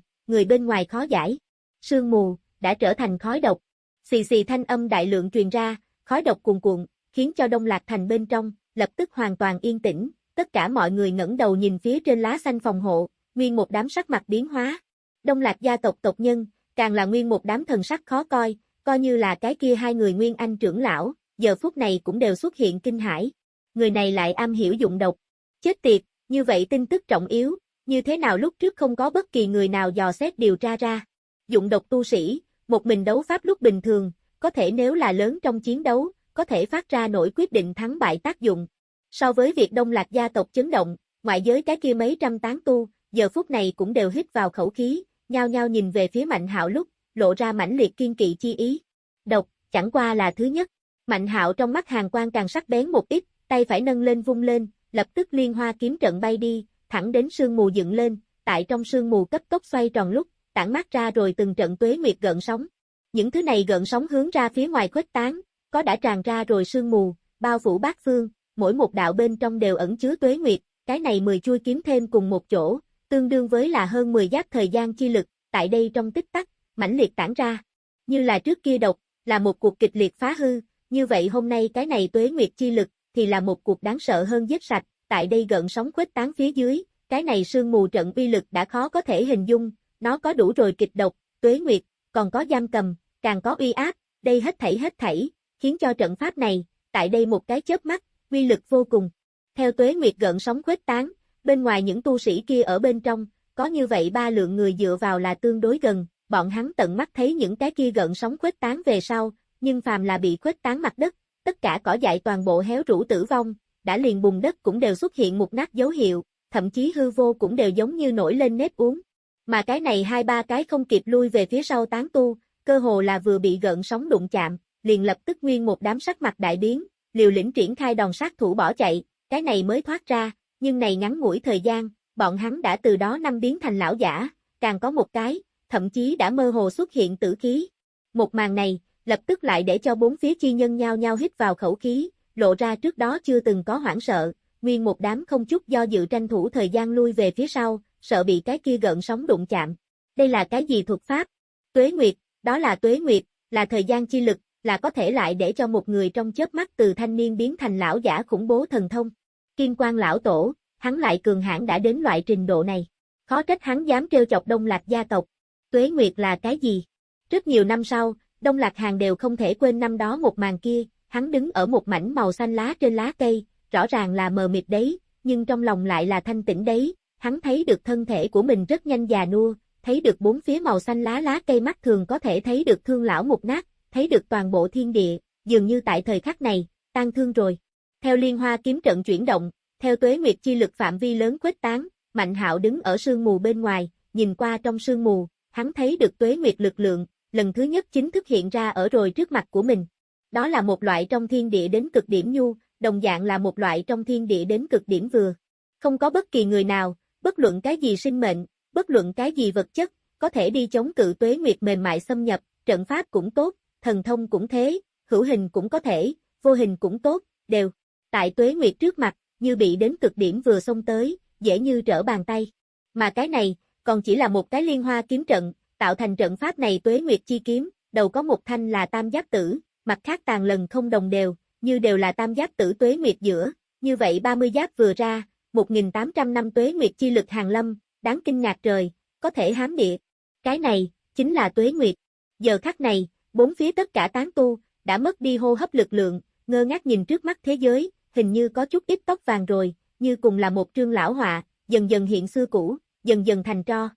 người bên ngoài khó giải. Sương mù, đã trở thành khói độc. Xì xì thanh âm đại lượng truyền ra, khói độc cuồn cuộn, khiến cho Đông Lạc Thành bên trong, lập tức hoàn toàn yên tĩnh, tất cả mọi người ngẩng đầu nhìn phía trên lá xanh phòng hộ, nguyên một đám sắc mặt biến hóa. Đông Lạc gia tộc tộc nhân, càng là nguyên một đám thần sắc khó coi, coi như là cái kia hai người nguyên anh trưởng lão, giờ phút này cũng đều xuất hiện kinh hãi. Người này lại am hiểu dụng độc. Chết tiệt, như vậy tin tức trọng yếu, như thế nào lúc trước không có bất kỳ người nào dò xét điều tra ra. Dụng độc tu sĩ, một mình đấu pháp lúc bình thường, có thể nếu là lớn trong chiến đấu, có thể phát ra nổi quyết định thắng bại tác dụng. So với việc Đông Lạc gia tộc chấn động, ngoại giới cái kia mấy trăm tán tu, giờ phút này cũng đều hít vào khẩu khí, nhao nhao nhìn về phía Mạnh Hạo lúc, lộ ra mãnh liệt kiên kỵ chi ý. Độc, chẳng qua là thứ nhất. Mạnh Hạo trong mắt hàng quan càng sắc bén một ít, tay phải nâng lên vung lên, lập tức liên hoa kiếm trận bay đi, thẳng đến sương mù dựng lên, tại trong sương mù cấp tốc xoay tròn lúc, tản mát ra rồi từng trận tuế nguyệt gợn sóng. Những thứ này gợn sóng hướng ra phía ngoài khuếch tán, có đã tràn ra rồi sương mù, bao phủ bát phương, mỗi một đạo bên trong đều ẩn chứa tuế nguyệt, cái này 10 chui kiếm thêm cùng một chỗ, tương đương với là hơn 10 giáp thời gian chi lực, tại đây trong tích tắc, mãnh liệt tản ra. Như là trước kia độc, là một cuộc kịch liệt phá hư, như vậy hôm nay cái này tuế nguyệt chi lực, thì là một cuộc đáng sợ hơn giết sạch, tại đây gợn sóng khuếch tán phía dưới, cái này sương mù trận uy lực đã khó có thể hình dung, nó có đủ rồi kịch độc, tuế nguyệt, còn có giam cầm, càng có uy áp, đây hết thảy hết thảy, khiến cho trận pháp này, tại đây một cái chớp mắt, quy lực vô cùng. Theo tuế nguyệt gợn sóng khuếch tán, bên ngoài những tu sĩ kia ở bên trong, có như vậy ba lượng người dựa vào là tương đối gần, bọn hắn tận mắt thấy những cái kia gợn sóng khuếch tán về sau, nhưng phàm là bị khuếch tán mặt đất, tất cả cỏ dại toàn bộ héo rũ tử vong, đã liền bùn đất cũng đều xuất hiện một nát dấu hiệu, thậm chí hư vô cũng đều giống như nổi lên nếp uống. Mà cái này hai ba cái không kịp lui về phía sau tán tu, cơ hồ là vừa bị gợn sóng đụng chạm, liền lập tức nguyên một đám sắc mặt đại biến, liều lĩnh triển khai đòn sát thủ bỏ chạy, cái này mới thoát ra, nhưng này ngắn ngủi thời gian, bọn hắn đã từ đó năm biến thành lão giả, càng có một cái, thậm chí đã mơ hồ xuất hiện tử khí. Một màn này, lập tức lại để cho bốn phía chi nhân nhau nhau hít vào khẩu khí, lộ ra trước đó chưa từng có hoảng sợ, nguyên một đám không chút do dự tranh thủ thời gian lui về phía sau, sợ bị cái kia gợn sóng đụng chạm. Đây là cái gì thuật pháp? Tuế Nguyệt, đó là Tuế Nguyệt, là thời gian chi lực, là có thể lại để cho một người trong chớp mắt từ thanh niên biến thành lão giả khủng bố thần thông. Kim quan lão tổ, hắn lại cường hãn đã đến loại trình độ này. Khó trách hắn dám trêu chọc Đông Lạc gia tộc. Tuế Nguyệt là cái gì? Rất nhiều năm sau, Đông Lạc Hàng đều không thể quên năm đó một màn kia, hắn đứng ở một mảnh màu xanh lá trên lá cây, rõ ràng là mờ mịt đấy, nhưng trong lòng lại là thanh tĩnh đấy, hắn thấy được thân thể của mình rất nhanh già nua, thấy được bốn phía màu xanh lá lá cây mắt thường có thể thấy được thương lão mục nát, thấy được toàn bộ thiên địa, dường như tại thời khắc này, tan thương rồi. Theo liên hoa kiếm trận chuyển động, theo tuế nguyệt chi lực phạm vi lớn khuếch tán, Mạnh Hạo đứng ở sương mù bên ngoài, nhìn qua trong sương mù, hắn thấy được tuế nguyệt lực lượng, lần thứ nhất chính thức hiện ra ở rồi trước mặt của mình. Đó là một loại trong thiên địa đến cực điểm nhu, đồng dạng là một loại trong thiên địa đến cực điểm vừa. Không có bất kỳ người nào, bất luận cái gì sinh mệnh, bất luận cái gì vật chất, có thể đi chống cự tuế nguyệt mềm mại xâm nhập, trận pháp cũng tốt, thần thông cũng thế, hữu hình cũng có thể, vô hình cũng tốt, đều. Tại tuế nguyệt trước mặt, như bị đến cực điểm vừa xông tới, dễ như trở bàn tay. Mà cái này, còn chỉ là một cái liên hoa kiếm trận, tạo thành trận pháp này tuế nguyệt chi kiếm, đầu có một thanh là tam giáp tử, mặt khác tàn lần không đồng đều, như đều là tam giáp tử tuế nguyệt giữa, như vậy 30 giáp vừa ra, 1.800 năm tuế nguyệt chi lực hàng lâm, đáng kinh ngạc trời, có thể hám địa. Cái này, chính là tuế nguyệt. Giờ khắc này, bốn phía tất cả tán tu, đã mất đi hô hấp lực lượng, ngơ ngác nhìn trước mắt thế giới, hình như có chút ít tóc vàng rồi, như cùng là một trương lão họa, dần dần hiện xưa cũ, dần dần thành tro.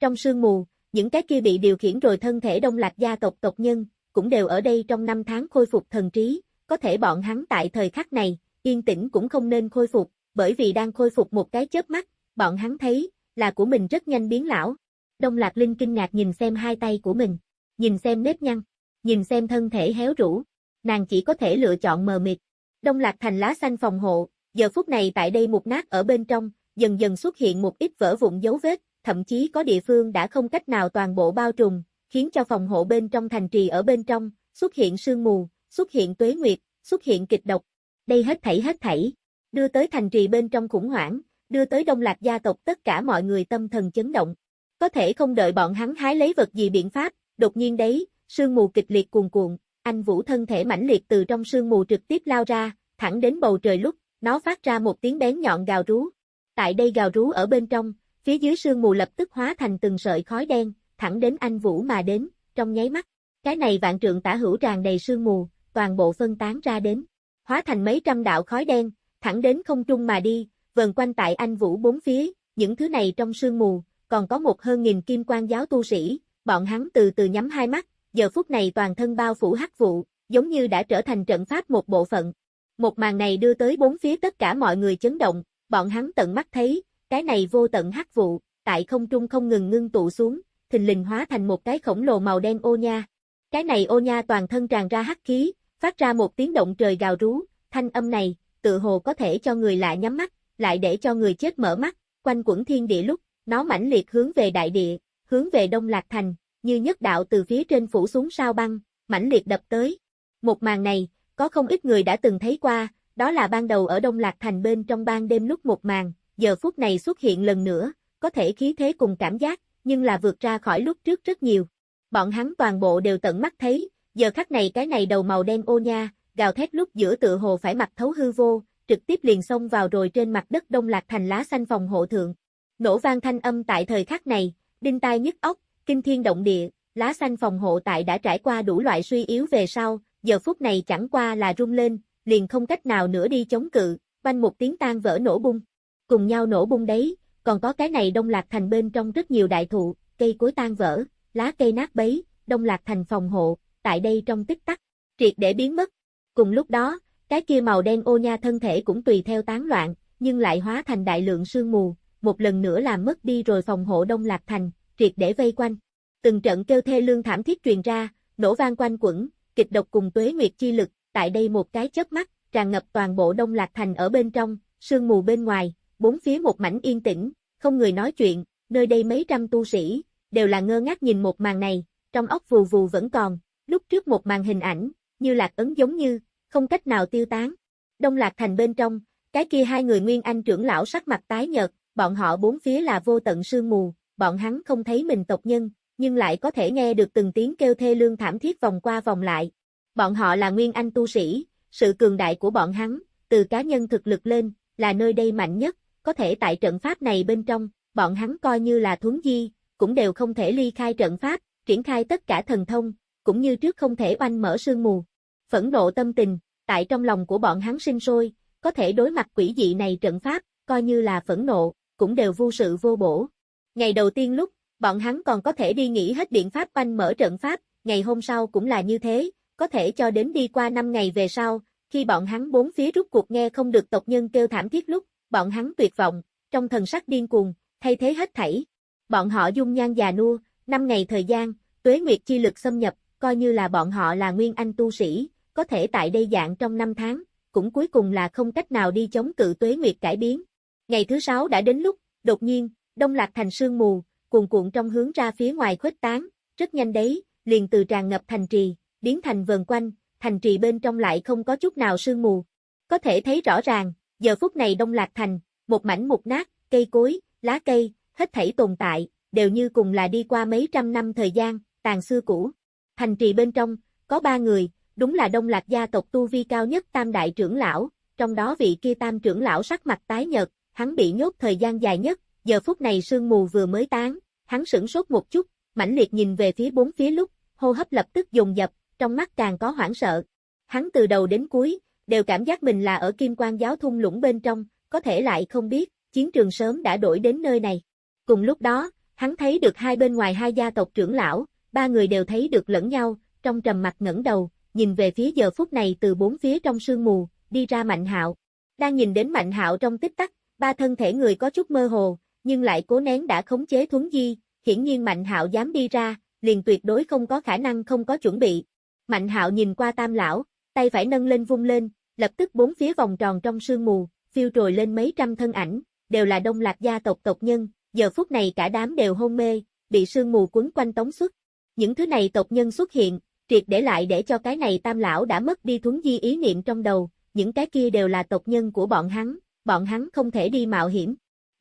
Trong sương mù, những cái kia bị điều khiển rồi thân thể đông lạc gia tộc tộc nhân, cũng đều ở đây trong năm tháng khôi phục thần trí, có thể bọn hắn tại thời khắc này, yên tĩnh cũng không nên khôi phục, bởi vì đang khôi phục một cái chớp mắt, bọn hắn thấy, là của mình rất nhanh biến lão. Đông Lạc Linh kinh ngạc nhìn xem hai tay của mình, nhìn xem nếp nhăn, nhìn xem thân thể héo rũ, nàng chỉ có thể lựa chọn mờ mịt. Đông Lạc thành lá xanh phòng hộ, giờ phút này tại đây một nát ở bên trong, dần dần xuất hiện một ít vỡ vụn dấu vết, thậm chí có địa phương đã không cách nào toàn bộ bao trùm, khiến cho phòng hộ bên trong thành trì ở bên trong, xuất hiện sương mù, xuất hiện tuế nguyệt, xuất hiện kịch độc. Đây hết thảy hết thảy, đưa tới thành trì bên trong khủng hoảng, đưa tới đông lạc gia tộc tất cả mọi người tâm thần chấn động. Có thể không đợi bọn hắn hái lấy vật gì biện pháp, đột nhiên đấy, sương mù kịch liệt cuồn cuộn, anh Vũ thân thể mãnh liệt từ trong sương mù trực tiếp lao ra, thẳng đến bầu trời lúc, nó phát ra một tiếng bén nhọn gào rú. Tại đây gào rú ở bên trong, phía dưới sương mù lập tức hóa thành từng sợi khói đen, thẳng đến anh Vũ mà đến, trong nháy mắt. Cái này vạn trượng tả hữu tràn đầy sương mù, toàn bộ phân tán ra đến, hóa thành mấy trăm đạo khói đen, thẳng đến không trung mà đi, vần quanh tại anh Vũ bốn phía, những thứ này trong sương mù, còn có một hơn nghìn kim quan giáo tu sĩ, bọn hắn từ từ nhắm hai mắt, giờ phút này toàn thân bao phủ hắc vụ, giống như đã trở thành trận pháp một bộ phận. Một màn này đưa tới bốn phía tất cả mọi người chấn động, bọn hắn tận mắt thấy, cái này vô tận hắc vụ, tại không trung không ngừng ngưng tụ xuống, thình lình hóa thành một cái khổng lồ màu đen ô nha. Cái này ô nha toàn thân tràn ra hắc khí, phát ra một tiếng động trời gào rú, thanh âm này, tự hồ có thể cho người lạ nhắm mắt, lại để cho người chết mở mắt, quanh quẩn thiên địa lúc, nó mãnh liệt hướng về đại địa, hướng về Đông Lạc Thành, như nhất đạo từ phía trên phủ xuống sao băng, mãnh liệt đập tới. Một màn này, có không ít người đã từng thấy qua, đó là ban đầu ở Đông Lạc Thành bên trong ban đêm lúc một màn, giờ phút này xuất hiện lần nữa, có thể khí thế cùng cảm giác, nhưng là vượt ra khỏi lúc trước rất nhiều. Bọn hắn toàn bộ đều tận mắt thấy, giờ khắc này cái này đầu màu đen ô nha, gào thét lúc giữa tựa hồ phải mặt thấu hư vô, trực tiếp liền xông vào rồi trên mặt đất Đông Lạc Thành lá xanh phòng hộ thượng. Nổ vang thanh âm tại thời khắc này, đinh tai nhức óc, kinh thiên động địa, lá xanh phòng hộ tại đã trải qua đủ loại suy yếu về sau, giờ phút này chẳng qua là rung lên, liền không cách nào nữa đi chống cự, banh một tiếng tan vỡ nổ bung. Cùng nhau nổ bung đấy, còn có cái này đông lạc thành bên trong rất nhiều đại thụ, cây cối tan vỡ, lá cây nát bấy, đông lạc thành phòng hộ, tại đây trong tích tắc, triệt để biến mất. Cùng lúc đó, cái kia màu đen ô nha thân thể cũng tùy theo tán loạn, nhưng lại hóa thành đại lượng sương mù, một lần nữa làm mất đi rồi phòng hộ đông lạc thành, triệt để vây quanh. Từng trận kêu thê lương thảm thiết truyền ra, nổ vang quanh quẩn, kịch độc cùng tuế nguyệt chi lực, tại đây một cái chớp mắt, tràn ngập toàn bộ đông lạc thành ở bên trong, sương mù bên ngoài, bốn phía một mảnh yên tĩnh, không người nói chuyện, nơi đây mấy trăm tu sĩ, đều là ngơ ngác nhìn một màn này, trong óc vù vù vẫn còn, lúc trước một màn hình ảnh, như lạc ấn giống như, không cách nào tiêu tán. Đông lạc thành bên trong, cái kia hai người nguyên anh trưởng lão sắc mặt tái nhợt, bọn họ bốn phía là vô tận sương mù, bọn hắn không thấy mình tộc nhân, nhưng lại có thể nghe được từng tiếng kêu thê lương thảm thiết vòng qua vòng lại. Bọn họ là nguyên anh tu sĩ, sự cường đại của bọn hắn, từ cá nhân thực lực lên, là nơi đây mạnh nhất, có thể tại trận pháp này bên trong, bọn hắn coi như là thuấn di, cũng đều không thể ly khai trận pháp, triển khai tất cả thần thông, cũng như trước không thể oanh mở sương mù. Phẫn nộ tâm tình, tại trong lòng của bọn hắn sinh sôi, có thể đối mặt quỷ dị này trận pháp, coi như là phẫn nộ, cũng đều vô sự vô bổ. Ngày đầu tiên lúc, bọn hắn còn có thể đi nghĩ hết biện pháp oanh mở trận pháp, ngày hôm sau cũng là như thế, có thể cho đến đi qua 5 ngày về sau, khi bọn hắn bốn phía rút cuộc nghe không được tộc nhân kêu thảm thiết lúc, bọn hắn tuyệt vọng, trong thần sắc điên cuồng, thay thế hết thảy. Bọn họ dung nhan già nua, 5 ngày thời gian, tuế nguyệt chi lực xâm nhập, coi như là bọn họ là nguyên anh tu sĩ, có thể tại đây dạng trong 5 tháng, cũng cuối cùng là không cách nào đi chống cự tuế nguyệt cải biến. Ngày thứ sáu đã đến lúc, đột nhiên, đông lạc thành sương mù, cuồn cuộn trong hướng ra phía ngoài khuếch tán, rất nhanh đấy, liền từ tràn ngập thành trì, biến thành vần quanh, thành trì bên trong lại không có chút nào sương mù. Có thể thấy rõ ràng, giờ phút này đông lạc thành, một mảnh mục nát, cây cối, lá cây, hết thảy tồn tại, đều như cùng là đi qua mấy trăm năm thời gian, tàn xưa cũ. Thành trì bên trong, có ba người, đúng là đông lạc gia tộc tu vi cao nhất tam đại trưởng lão, trong đó vị kia tam trưởng lão sắc mặt tái nhợt, hắn bị nhốt thời gian dài nhất, giờ phút này sương mù vừa mới tán, hắn sửng sốt một chút, mãnh liệt nhìn về phía bốn phía lúc, hô hấp lập tức dồn dập, trong mắt càng có hoảng sợ. Hắn từ đầu đến cuối, đều cảm giác mình là ở kim quan giáo thung lũng bên trong, có thể lại không biết, chiến trường sớm đã đổi đến nơi này. Cùng lúc đó, hắn thấy được hai bên ngoài hai gia tộc trưởng lão, ba người đều thấy được lẫn nhau, trong trầm mặt ngẩng đầu, nhìn về phía giờ phút này từ bốn phía trong sương mù, đi ra Mạnh Hạo. Đang nhìn đến Mạnh Hạo trong tích tắc, ba thân thể người có chút mơ hồ, nhưng lại cố nén đã khống chế thuấn di, hiển nhiên Mạnh Hạo dám đi ra, liền tuyệt đối không có khả năng không có chuẩn bị. Mạnh Hạo nhìn qua Tam lão, tay phải nâng lên vung lên, lập tức bốn phía vòng tròn trong sương mù, phiêu trồi lên mấy trăm thân ảnh, đều là đông lạc gia tộc tộc nhân, giờ phút này cả đám đều hôn mê, bị sương mù quấn quanh tống xuất. Những thứ này tộc nhân xuất hiện, triệt để lại để cho cái này tam lão đã mất đi thuấn di ý niệm trong đầu, những cái kia đều là tộc nhân của bọn hắn, bọn hắn không thể đi mạo hiểm.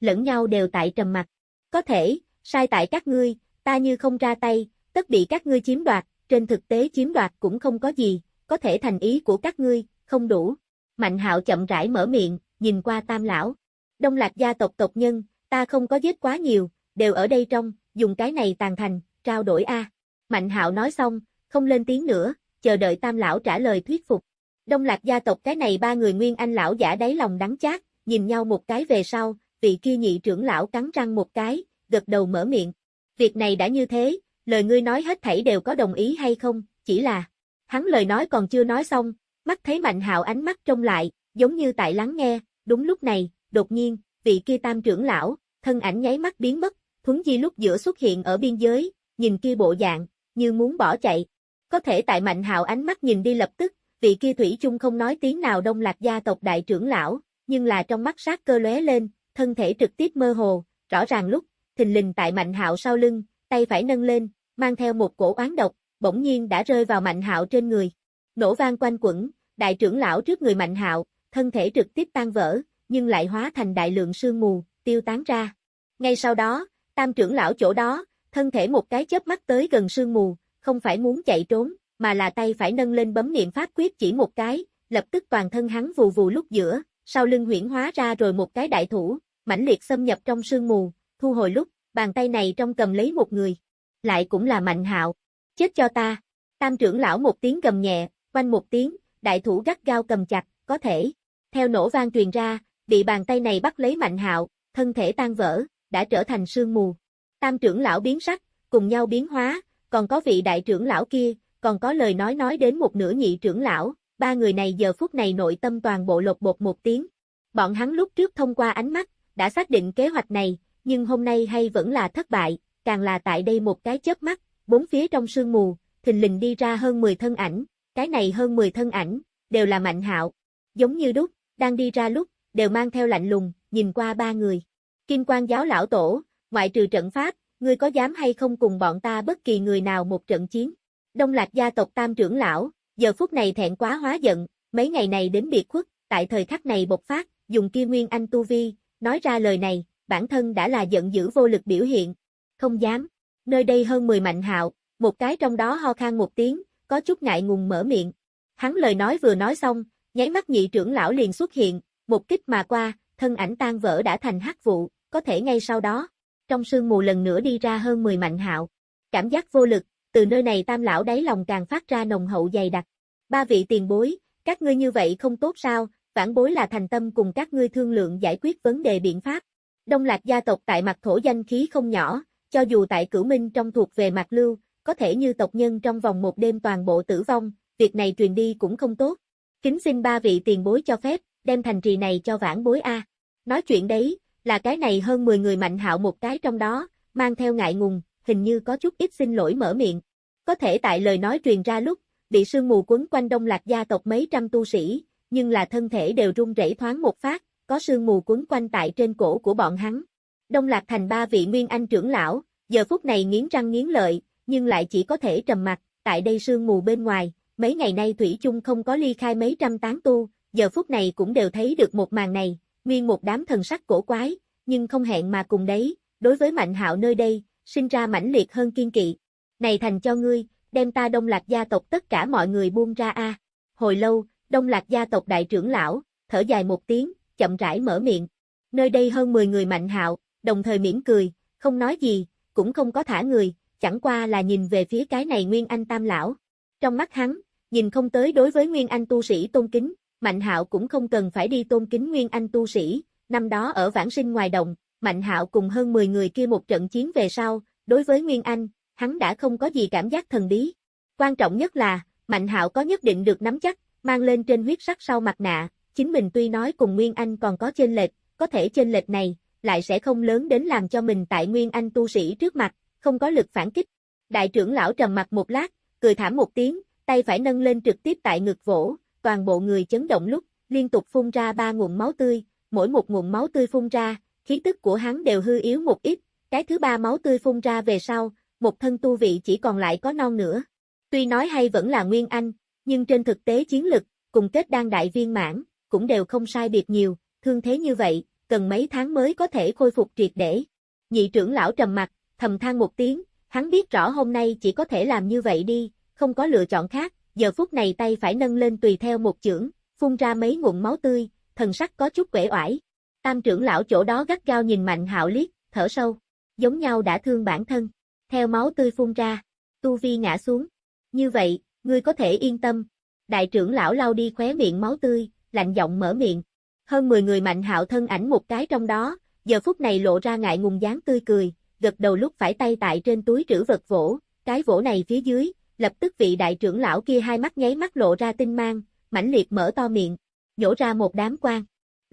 Lẫn nhau đều tại trầm mặt. Có thể, sai tại các ngươi, ta như không ra tay, tất bị các ngươi chiếm đoạt, trên thực tế chiếm đoạt cũng không có gì, có thể thành ý của các ngươi, không đủ. Mạnh hạo chậm rãi mở miệng, nhìn qua tam lão. Đông lạc gia tộc tộc nhân, ta không có giết quá nhiều, đều ở đây trong, dùng cái này tàn thành, trao đổi A. Mạnh hạo nói xong, không lên tiếng nữa, chờ đợi tam lão trả lời thuyết phục. Đông lạc gia tộc cái này ba người nguyên anh lão giả đáy lòng đắng chát, nhìn nhau một cái về sau, vị kia nhị trưởng lão cắn răng một cái, gật đầu mở miệng. Việc này đã như thế, lời ngươi nói hết thảy đều có đồng ý hay không, chỉ là, hắn lời nói còn chưa nói xong, mắt thấy mạnh hạo ánh mắt trông lại, giống như tại lắng nghe, đúng lúc này, đột nhiên, vị kia tam trưởng lão, thân ảnh nháy mắt biến mất, thuấn di lúc giữa xuất hiện ở biên giới, nhìn kia bộ dạng, như muốn bỏ chạy. Có thể tại mạnh hạo ánh mắt nhìn đi lập tức, vị kia thủy chung không nói tiếng nào đông lạc gia tộc đại trưởng lão, nhưng là trong mắt sát cơ lóe lên, thân thể trực tiếp mơ hồ, rõ ràng lúc, thình lình tại mạnh hạo sau lưng, tay phải nâng lên, mang theo một cổ oán độc, bỗng nhiên đã rơi vào mạnh hạo trên người. Nổ vang quanh quẩn, đại trưởng lão trước người mạnh hạo, thân thể trực tiếp tan vỡ, nhưng lại hóa thành đại lượng sương mù, tiêu tán ra. Ngay sau đó, tam trưởng lão chỗ đó, thân thể một cái chớp mắt tới gần sương mù, không phải muốn chạy trốn, mà là tay phải nâng lên bấm niệm pháp quyết chỉ một cái, lập tức toàn thân hắn vù vù lúc giữa, sau lưng huyển hóa ra rồi một cái đại thủ, mãnh liệt xâm nhập trong sương mù, thu hồi lúc, bàn tay này trong cầm lấy một người. Lại cũng là mạnh hạo. Chết cho ta. Tam trưởng lão một tiếng gầm nhẹ, quanh một tiếng, đại thủ gắt gao cầm chặt, có thể. Theo nổ vang truyền ra, bị bàn tay này bắt lấy mạnh hạo, thân thể tan vỡ, đã trở thành sương mù. Tam trưởng lão biến sắc, cùng nhau biến hóa, còn có vị đại trưởng lão kia, còn có lời nói nói đến một nửa nhị trưởng lão, ba người này giờ phút này nội tâm toàn bộ lột bột một tiếng. Bọn hắn lúc trước thông qua ánh mắt, đã xác định kế hoạch này, nhưng hôm nay hay vẫn là thất bại, càng là tại đây một cái chớp mắt, bốn phía trong sương mù, thình lình đi ra hơn 10 thân ảnh, cái này hơn 10 thân ảnh, đều là mạnh hạo. Giống như đúc, đang đi ra lúc, đều mang theo lạnh lùng, nhìn qua ba người. Kim quan giáo lão tổ, ngoại trừ trận pháp, ngươi có dám hay không cùng bọn ta bất kỳ người nào một trận chiến? Đông lạc gia tộc tam trưởng lão, giờ phút này thẹn quá hóa giận, mấy ngày này đến biệt khuất, tại thời khắc này bộc phát, dùng kia nguyên anh tu vi, nói ra lời này, bản thân đã là giận dữ vô lực biểu hiện. Không dám. Nơi đây hơn 10 mạnh hạo, một cái trong đó ho khan một tiếng, có chút ngại ngùng mở miệng. Hắn lời nói vừa nói xong, nháy mắt nhị trưởng lão liền xuất hiện, một kích mà qua, thân ảnh tan vỡ đã thành hắc vụ, có thể ngay sau đó, trong sương mù lần nữa đi ra hơn 10 mạnh hạo. Cảm giác vô lực, từ nơi này tam lão đáy lòng càng phát ra nồng hậu dày đặc. Ba vị tiền bối, các ngươi như vậy không tốt sao, vãn bối là thành tâm cùng các ngươi thương lượng giải quyết vấn đề biện pháp. Đông lạc gia tộc tại mặt thổ danh khí không nhỏ, cho dù tại cửu minh trong thuộc về mặt lưu, có thể như tộc nhân trong vòng một đêm toàn bộ tử vong, việc này truyền đi cũng không tốt. Kính xin ba vị tiền bối cho phép, đem thành trì này cho vãn bối A. Nói chuyện đấy, là cái này hơn 10 người mạnh hạo một cái trong đó, mang theo ngại ngùng, hình như có chút ít xin lỗi mở miệng. Có thể tại lời nói truyền ra lúc, bị sương mù quấn quanh đông lạc gia tộc mấy trăm tu sĩ, nhưng là thân thể đều run rẩy thoáng một phát, có sương mù quấn quanh tại trên cổ của bọn hắn. Đông lạc thành ba vị nguyên anh trưởng lão, giờ phút này nghiến răng nghiến lợi, nhưng lại chỉ có thể trầm mặt, tại đây sương mù bên ngoài, mấy ngày nay Thủy chung không có ly khai mấy trăm tán tu, giờ phút này cũng đều thấy được một màn này, nguyên một đám thần sắc cổ quái, nhưng không hẹn mà cùng đấy, đối với mạnh hạo nơi đây, sinh ra mãnh liệt hơn kiên kỵ. Này thành cho ngươi, đem ta đông lạc gia tộc tất cả mọi người buông ra a. Hồi lâu, đông lạc gia tộc đại trưởng lão, thở dài một tiếng, chậm rãi mở miệng. Nơi đây hơn 10 người mạnh hạo, đồng thời mỉm cười, không nói gì, cũng không có thả người, chẳng qua là nhìn về phía cái này Nguyên Anh Tam Lão. Trong mắt hắn, nhìn không tới đối với Nguyên Anh tu sĩ tôn kính, Mạnh Hạo cũng không cần phải đi tôn kính Nguyên Anh tu sĩ, năm đó ở vãng sinh ngoài đồng, Mạnh Hạo cùng hơn 10 người kia một trận chiến về sau, đối với Nguyên Anh, hắn đã không có gì cảm giác thần bí. Quan trọng nhất là, Mạnh Hạo có nhất định được nắm chắc, mang lên trên huyết sắc sau mặt nạ, chính mình tuy nói cùng Nguyên Anh còn có chênh lệch, có thể chênh lệch này, lại sẽ không lớn đến làm cho mình tại Nguyên Anh tu sĩ trước mặt, không có lực phản kích. Đại trưởng lão trầm mặt một lát, cười thảm một tiếng, tay phải nâng lên trực tiếp tại ngực vỗ, toàn bộ người chấn động lúc, liên tục phun ra ba nguồn máu tươi, mỗi một nguồn máu tươi phun ra, khí tức của hắn đều hư yếu một ít, cái thứ ba máu tươi phun ra về sau, một thân tu vị chỉ còn lại có non nữa. Tuy nói hay vẫn là Nguyên Anh, nhưng trên thực tế chiến lực, cùng kết đang đại viên mãn, cũng đều không sai biệt nhiều, thương thế như vậy, cần mấy tháng mới có thể khôi phục triệt để. Nhị trưởng lão trầm mặt, thầm than một tiếng, hắn biết rõ hôm nay chỉ có thể làm như vậy đi, không có lựa chọn khác, giờ phút này tay phải nâng lên tùy theo một chưởng, phun ra mấy ngụm máu tươi, thần sắc có chút quể oải. Tam trưởng lão chỗ đó gắt gao nhìn Mạnh Hạo liếc, thở sâu, giống nhau đã thương bản thân. Theo máu tươi phun ra, Tu Vi ngã xuống. Như vậy, ngươi có thể yên tâm. Đại trưởng lão lau đi khóe miệng máu tươi, lạnh giọng mở miệng. Hơn 10 người Mạnh Hạo thân ảnh một cái trong đó, giờ phút này lộ ra ngại ngùng dáng tươi cười, gật đầu lúc phải tay tại trên túi trữ vật vỗ, cái vỗ này phía dưới, lập tức vị đại trưởng lão kia hai mắt nháy mắt lộ ra tinh mang, mãnh liệt mở to miệng, nhổ ra một đám quang.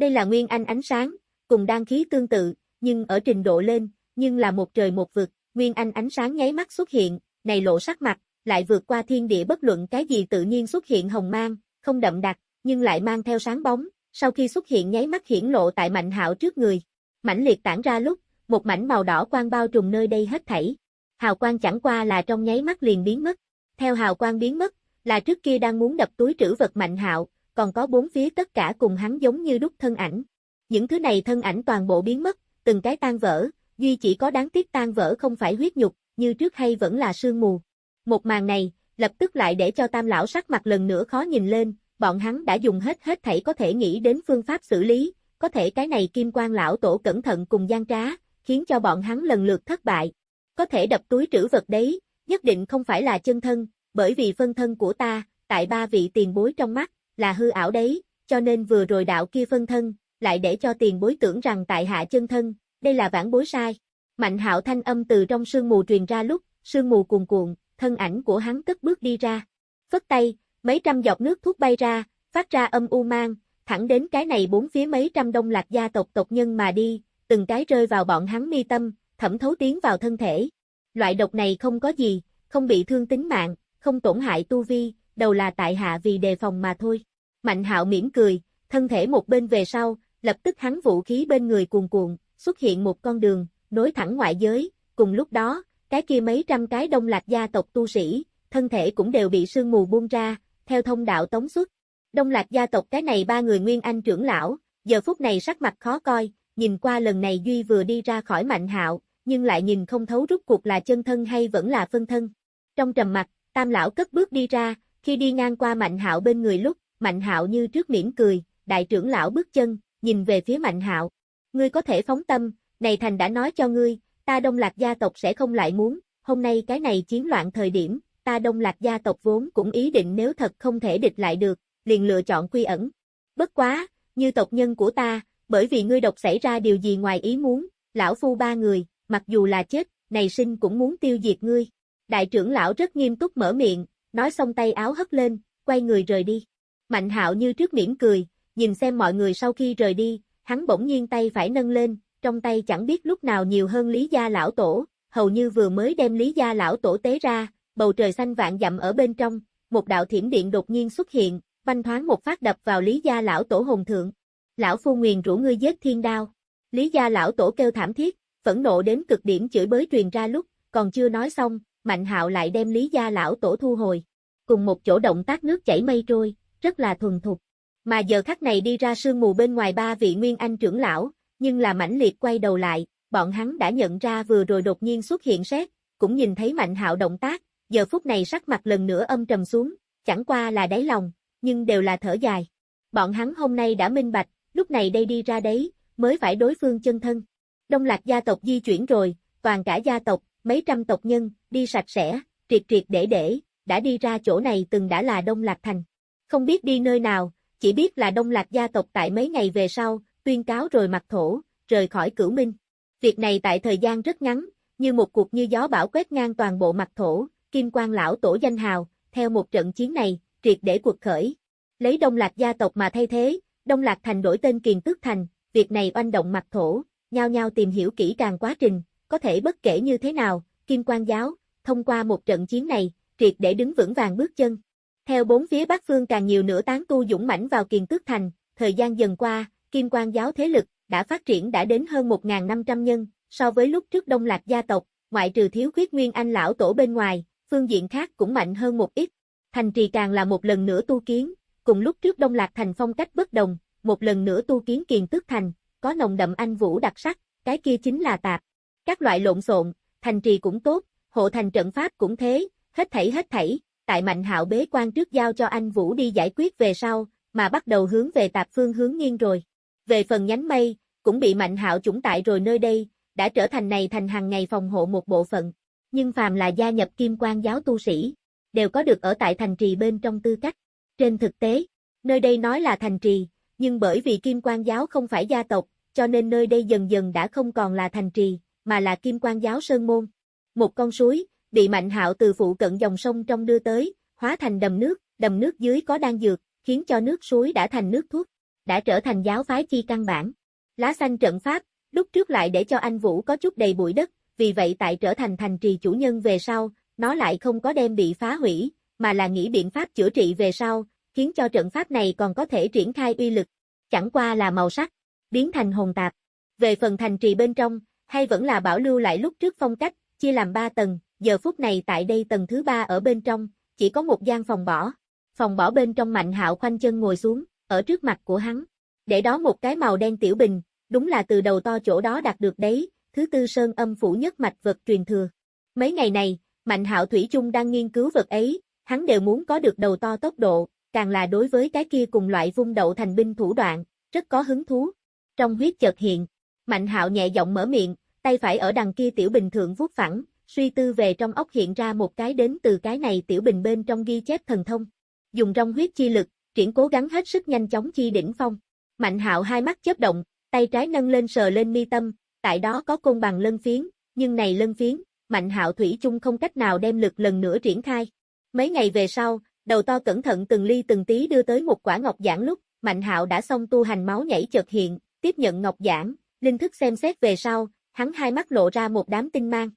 Đây là nguyên anh ánh sáng, cùng đan khí tương tự, nhưng ở trình độ lên, nhưng là một trời một vực, nguyên anh ánh sáng nháy mắt xuất hiện, này lộ sắc mặt, lại vượt qua thiên địa bất luận cái gì tự nhiên xuất hiện hồng mang, không đậm đặc, nhưng lại mang theo sáng bóng, sau khi xuất hiện nháy mắt hiển lộ tại Mạnh Hạo trước người. Mãnh liệt tản ra lúc, một mảnh màu đỏ quang bao trùm nơi đây hết thảy. Hào quang chẳng qua là trong nháy mắt liền biến mất. Theo hào quang biến mất, là trước kia đang muốn đập túi trữ vật Mạnh Hạo, còn có bốn phía tất cả cùng hắn giống như đúc thân ảnh. Những thứ này thân ảnh toàn bộ biến mất, từng cái tan vỡ, duy chỉ có đáng tiếc tan vỡ không phải huyết nhục, như trước hay vẫn là sương mù. Một màn này, lập tức lại để cho tam lão sắc mặt lần nữa khó nhìn lên, bọn hắn đã dùng hết hết thảy có thể nghĩ đến phương pháp xử lý, có thể cái này kim quan lão tổ cẩn thận cùng gian trá, khiến cho bọn hắn lần lượt thất bại. Có thể đập túi trữ vật đấy, nhất định không phải là chân thân, bởi vì phân thân của ta, tại ba vị tiền bối trong mắt, là hư ảo đấy, cho nên vừa rồi đạo kia phân thân, lại để cho tiền bối tưởng rằng tại hạ chân thân, đây là vãn bối sai. Mạnh hạo thanh âm từ trong sương mù truyền ra lúc, sương mù cuồn cuộn, thân ảnh của hắn cất bước đi ra. Phất tay, mấy trăm giọt nước thuốc bay ra, phát ra âm u mang, thẳng đến cái này bốn phía mấy trăm đông lạc gia tộc tộc nhân mà đi, từng cái rơi vào bọn hắn mi tâm, thẩm thấu tiến vào thân thể. Loại độc này không có gì, không bị thương tính mạng, không tổn hại tu vi, đầu là tại hạ vì đề phòng mà thôi. Mạnh hạo mỉm cười, thân thể một bên về sau, lập tức hắn vũ khí bên người cuồn cuộn, xuất hiện một con đường, nối thẳng ngoại giới, cùng lúc đó, cái kia mấy trăm cái đông lạc gia tộc tu sĩ, thân thể cũng đều bị sương mù buông ra, theo thông đạo tống xuất. Đông lạc gia tộc cái này ba người nguyên anh trưởng lão, giờ phút này sắc mặt khó coi, nhìn qua lần này Duy vừa đi ra khỏi mạnh hạo, nhưng lại nhìn không thấu rút cuộc là chân thân hay vẫn là phân thân. Trong trầm mặt, tam lão cất bước đi ra, khi đi ngang qua mạnh hạo bên người lúc, mạnh hạo như trước mỉm cười, đại trưởng lão bước chân, nhìn về phía mạnh hạo. Ngươi có thể phóng tâm, này thành đã nói cho ngươi, ta đông lạc gia tộc sẽ không lại muốn, hôm nay cái này chiến loạn thời điểm, ta đông lạc gia tộc vốn cũng ý định nếu thật không thể địch lại được, liền lựa chọn quy ẩn. Bất quá, như tộc nhân của ta, bởi vì ngươi độc xảy ra điều gì ngoài ý muốn, lão phu ba người, mặc dù là chết, này sinh cũng muốn tiêu diệt ngươi. Đại trưởng lão rất nghiêm túc mở miệng, nói xong tay áo hất lên, quay người rời đi. Mạnh hạo như trước mỉm cười, nhìn xem mọi người sau khi rời đi, hắn bỗng nhiên tay phải nâng lên, trong tay chẳng biết lúc nào nhiều hơn Lý Gia Lão Tổ, hầu như vừa mới đem Lý Gia Lão Tổ tế ra, bầu trời xanh vạn dặm ở bên trong, một đạo thiểm điện đột nhiên xuất hiện, banh thoáng một phát đập vào Lý Gia Lão Tổ hồn thượng. Lão Phu Nguyền rủ ngươi giết thiên đao. Lý Gia Lão Tổ kêu thảm thiết, phẫn nộ đến cực điểm chửi bới truyền ra lúc, còn chưa nói xong, Mạnh Hạo lại đem Lý Gia Lão Tổ thu hồi. Cùng một chỗ động tác nước chảy mây trôi, rất là thuần thục. Mà giờ khắc này đi ra sương mù bên ngoài ba vị Nguyên Anh trưởng lão, nhưng là mãnh liệt quay đầu lại, bọn hắn đã nhận ra vừa rồi đột nhiên xuất hiện xét, cũng nhìn thấy Mạnh Hạo động tác, giờ phút này sắc mặt lần nữa âm trầm xuống, chẳng qua là đáy lòng, nhưng đều là thở dài. Bọn hắn hôm nay đã minh bạch, lúc này đây đi ra đấy, mới phải đối phương chân thân. Đông Lạc gia tộc di chuyển rồi, toàn cả gia tộc, mấy trăm tộc nhân, đi sạch sẽ, triệt triệt để để, đã đi ra chỗ này từng đã là Đông Lạc Thành. Không biết đi nơi nào, chỉ biết là Đông Lạc gia tộc tại mấy ngày về sau, tuyên cáo rồi mặt thổ, rời khỏi cửu minh. Việc này tại thời gian rất ngắn, như một cuộc như gió bão quét ngang toàn bộ mặt thổ, kim quan lão tổ danh hào, theo một trận chiến này, triệt để cuộc khởi. Lấy Đông Lạc gia tộc mà thay thế, Đông Lạc thành đổi tên Kiền Tước Thành, việc này oanh động mặt thổ, nhau nhau tìm hiểu kỹ càng quá trình, có thể bất kể như thế nào, Kim Quan giáo, thông qua một trận chiến này, triệt để đứng vững vàng bước chân. Theo bốn phía Bắc Phương càng nhiều nữa tán tu dũng mãnh vào Kiền Tước Thành, thời gian dần qua, Kim Quan giáo thế lực đã phát triển đã đến hơn 1.500 nhân, so với lúc trước Đông Lạc gia tộc, ngoại trừ thiếu khuyết Nguyên Anh lão tổ bên ngoài, phương diện khác cũng mạnh hơn một ít. Thành trì càng là một lần nữa tu kiến, Cùng lúc trước Đông Lạc Thành phong cách bất đồng, một lần nữa tu kiến kiền tước thành, có nồng đậm anh vũ đặc sắc, cái kia chính là tạp. Các loại lộn xộn, thành trì cũng tốt, hộ thành trận pháp cũng thế, hết thảy hết thảy, tại Mạnh Hạo bế quan trước giao cho anh Vũ đi giải quyết về sau, mà bắt đầu hướng về tạp phương hướng nghiêng rồi. Về phần nhánh mây, cũng bị Mạnh Hạo chủng tại rồi nơi đây, đã trở thành này thành hàng ngày phòng hộ một bộ phận. Nhưng phàm là gia nhập kim quan giáo tu sĩ, đều có được ở tại thành trì bên trong tư cách. Trên thực tế, nơi đây nói là thành trì, nhưng bởi vì kim quan giáo không phải gia tộc, cho nên nơi đây dần dần đã không còn là thành trì, mà là kim quan giáo sơn môn. Một con suối, bị Mạnh Hạo từ phụ cận dòng sông trong đưa tới, hóa thành đầm nước, đầm nước dưới có đan dược, khiến cho nước suối đã thành nước thuốc, đã trở thành giáo phái chi căn bản. Lá xanh trận pháp, lúc trước lại để cho anh Vũ có chút đầy bụi đất, vì vậy tại trở thành thành trì chủ nhân về sau, nó lại không có đem bị phá hủy, mà là nghĩ biện pháp chữa trị về sau, khiến cho trận pháp này còn có thể triển khai uy lực. Chẳng qua là màu sắc, biến thành hồn tạp. Về phần thành trì bên trong, hay vẫn là bảo lưu lại lúc trước phong cách, chia làm ba tầng, giờ phút này tại đây tầng thứ ba ở bên trong, chỉ có một gian phòng bỏ. Phòng bỏ bên trong Mạnh Hạo khoanh chân ngồi xuống, ở trước mặt của hắn. Để đó một cái màu đen tiểu bình, đúng là từ đầu to chỗ đó đạt được đấy, thứ tư sơn âm phủ nhất mạch vật truyền thừa. Mấy ngày này, Mạnh Hạo Thủy chung đang nghiên cứu vật ấy, hắn đều muốn có được đầu to tốc độ, càng là đối với cái kia cùng loại vung đậu thành binh thủ đoạn, rất có hứng thú. Trong huyết chợt hiện, Mạnh Hạo nhẹ giọng mở miệng, tay phải ở đằng kia tiểu bình thượng vuốt phẳng, suy tư về trong ốc hiện ra một cái đến từ cái này tiểu bình bên trong ghi chép thần thông. Dùng trong huyết chi lực, triển cố gắng hết sức nhanh chóng chi đỉnh phong. Mạnh Hạo hai mắt chớp động, tay trái nâng lên sờ lên mi tâm, tại đó có côn bằng lân phiến, nhưng này lân phiến, Mạnh Hạo thủy chung không cách nào đem lực lần nữa triển khai. Mấy ngày về sau, đầu to cẩn thận từng ly từng tí đưa tới một quả ngọc giản lúc, Mạnh Hạo đã xong tu hành máu nhảy chợt hiện, tiếp nhận ngọc giản, linh thức xem xét về sau, hắn hai mắt lộ ra một đám tinh mang.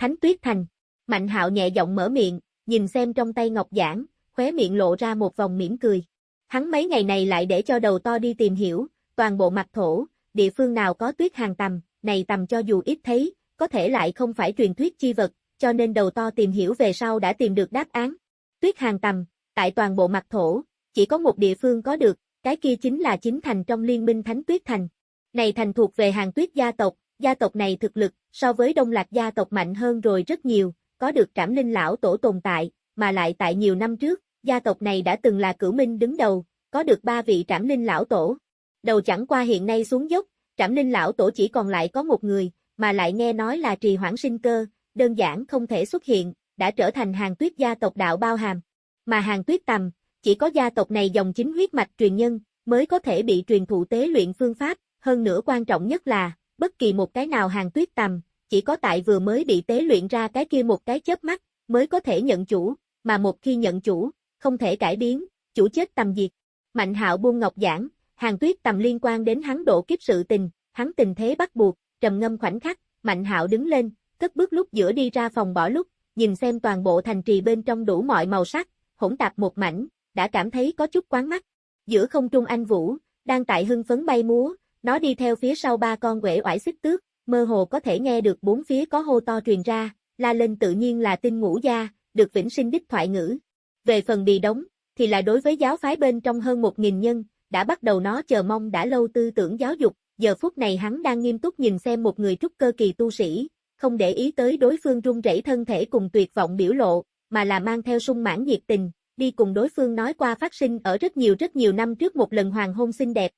Thánh Tuyết Thành. Mạnh Hạo nhẹ giọng mở miệng, nhìn xem trong tay ngọc giản, khóe miệng lộ ra một vòng mỉm cười. Hắn mấy ngày này lại để cho đầu to đi tìm hiểu, toàn bộ mặt thổ, địa phương nào có tuyết hàng tầm, này tầm cho dù ít thấy, có thể lại không phải truyền thuyết chi vật, cho nên đầu to tìm hiểu về sau đã tìm được đáp án. Tuyết hàng tầm, tại toàn bộ mặt thổ, chỉ có một địa phương có được, cái kia chính là chính thành trong liên minh Thánh Tuyết Thành. Này thành thuộc về hàng tuyết gia tộc, gia tộc này thực lực so với đông lạc gia tộc mạnh hơn rồi rất nhiều, có được trảm linh lão tổ tồn tại, mà lại tại nhiều năm trước, gia tộc này đã từng là cửu minh đứng đầu, có được ba vị trảm linh lão tổ. Đầu chẳng qua hiện nay xuống dốc, trảm linh lão tổ chỉ còn lại có một người, mà lại nghe nói là trì hoãn sinh cơ, đơn giản không thể xuất hiện, đã trở thành hàng tuyết gia tộc đạo bao hàm. Mà hàng tuyết tầm, chỉ có gia tộc này dòng chính huyết mạch truyền nhân, mới có thể bị truyền thụ tế luyện phương pháp, hơn nữa quan trọng nhất là, bất kỳ một cái nào hàng tuyết tầm, chỉ có tại vừa mới bị tế luyện ra cái kia một cái chớp mắt, mới có thể nhận chủ, mà một khi nhận chủ, không thể cải biến, chủ chết tầm diệt. Mạnh hạo buông ngọc giảng, hàng tuyết tầm liên quan đến hắn độ kiếp sự tình, hắn tình thế bắt buộc, trầm ngâm khoảnh khắc, mạnh hạo đứng lên, cất bước lúc giữa đi ra phòng bỏ lúc, nhìn xem toàn bộ thành trì bên trong đủ mọi màu sắc, hỗn tạp một mảnh, đã cảm thấy có chút quán mắt. Giữa không trung anh Vũ, đang tại hưng phấn bay múa, nó đi theo phía sau ba con quể oải xích tước, mơ hồ có thể nghe được bốn phía có hô to truyền ra, la lên tự nhiên là tinh ngũ gia, được vĩnh sinh đích thoại ngữ. Về phần bì đóng, thì là đối với giáo phái bên trong hơn một nghìn nhân, đã bắt đầu nó chờ mong đã lâu tư tưởng giáo dục, giờ phút này hắn đang nghiêm túc nhìn xem một người trúc cơ kỳ tu sĩ, không để ý tới đối phương run rẩy thân thể cùng tuyệt vọng biểu lộ, mà là mang theo sung mãn nhiệt tình, đi cùng đối phương nói qua phát sinh ở rất nhiều rất nhiều năm trước một lần hoàng hôn xinh đẹp.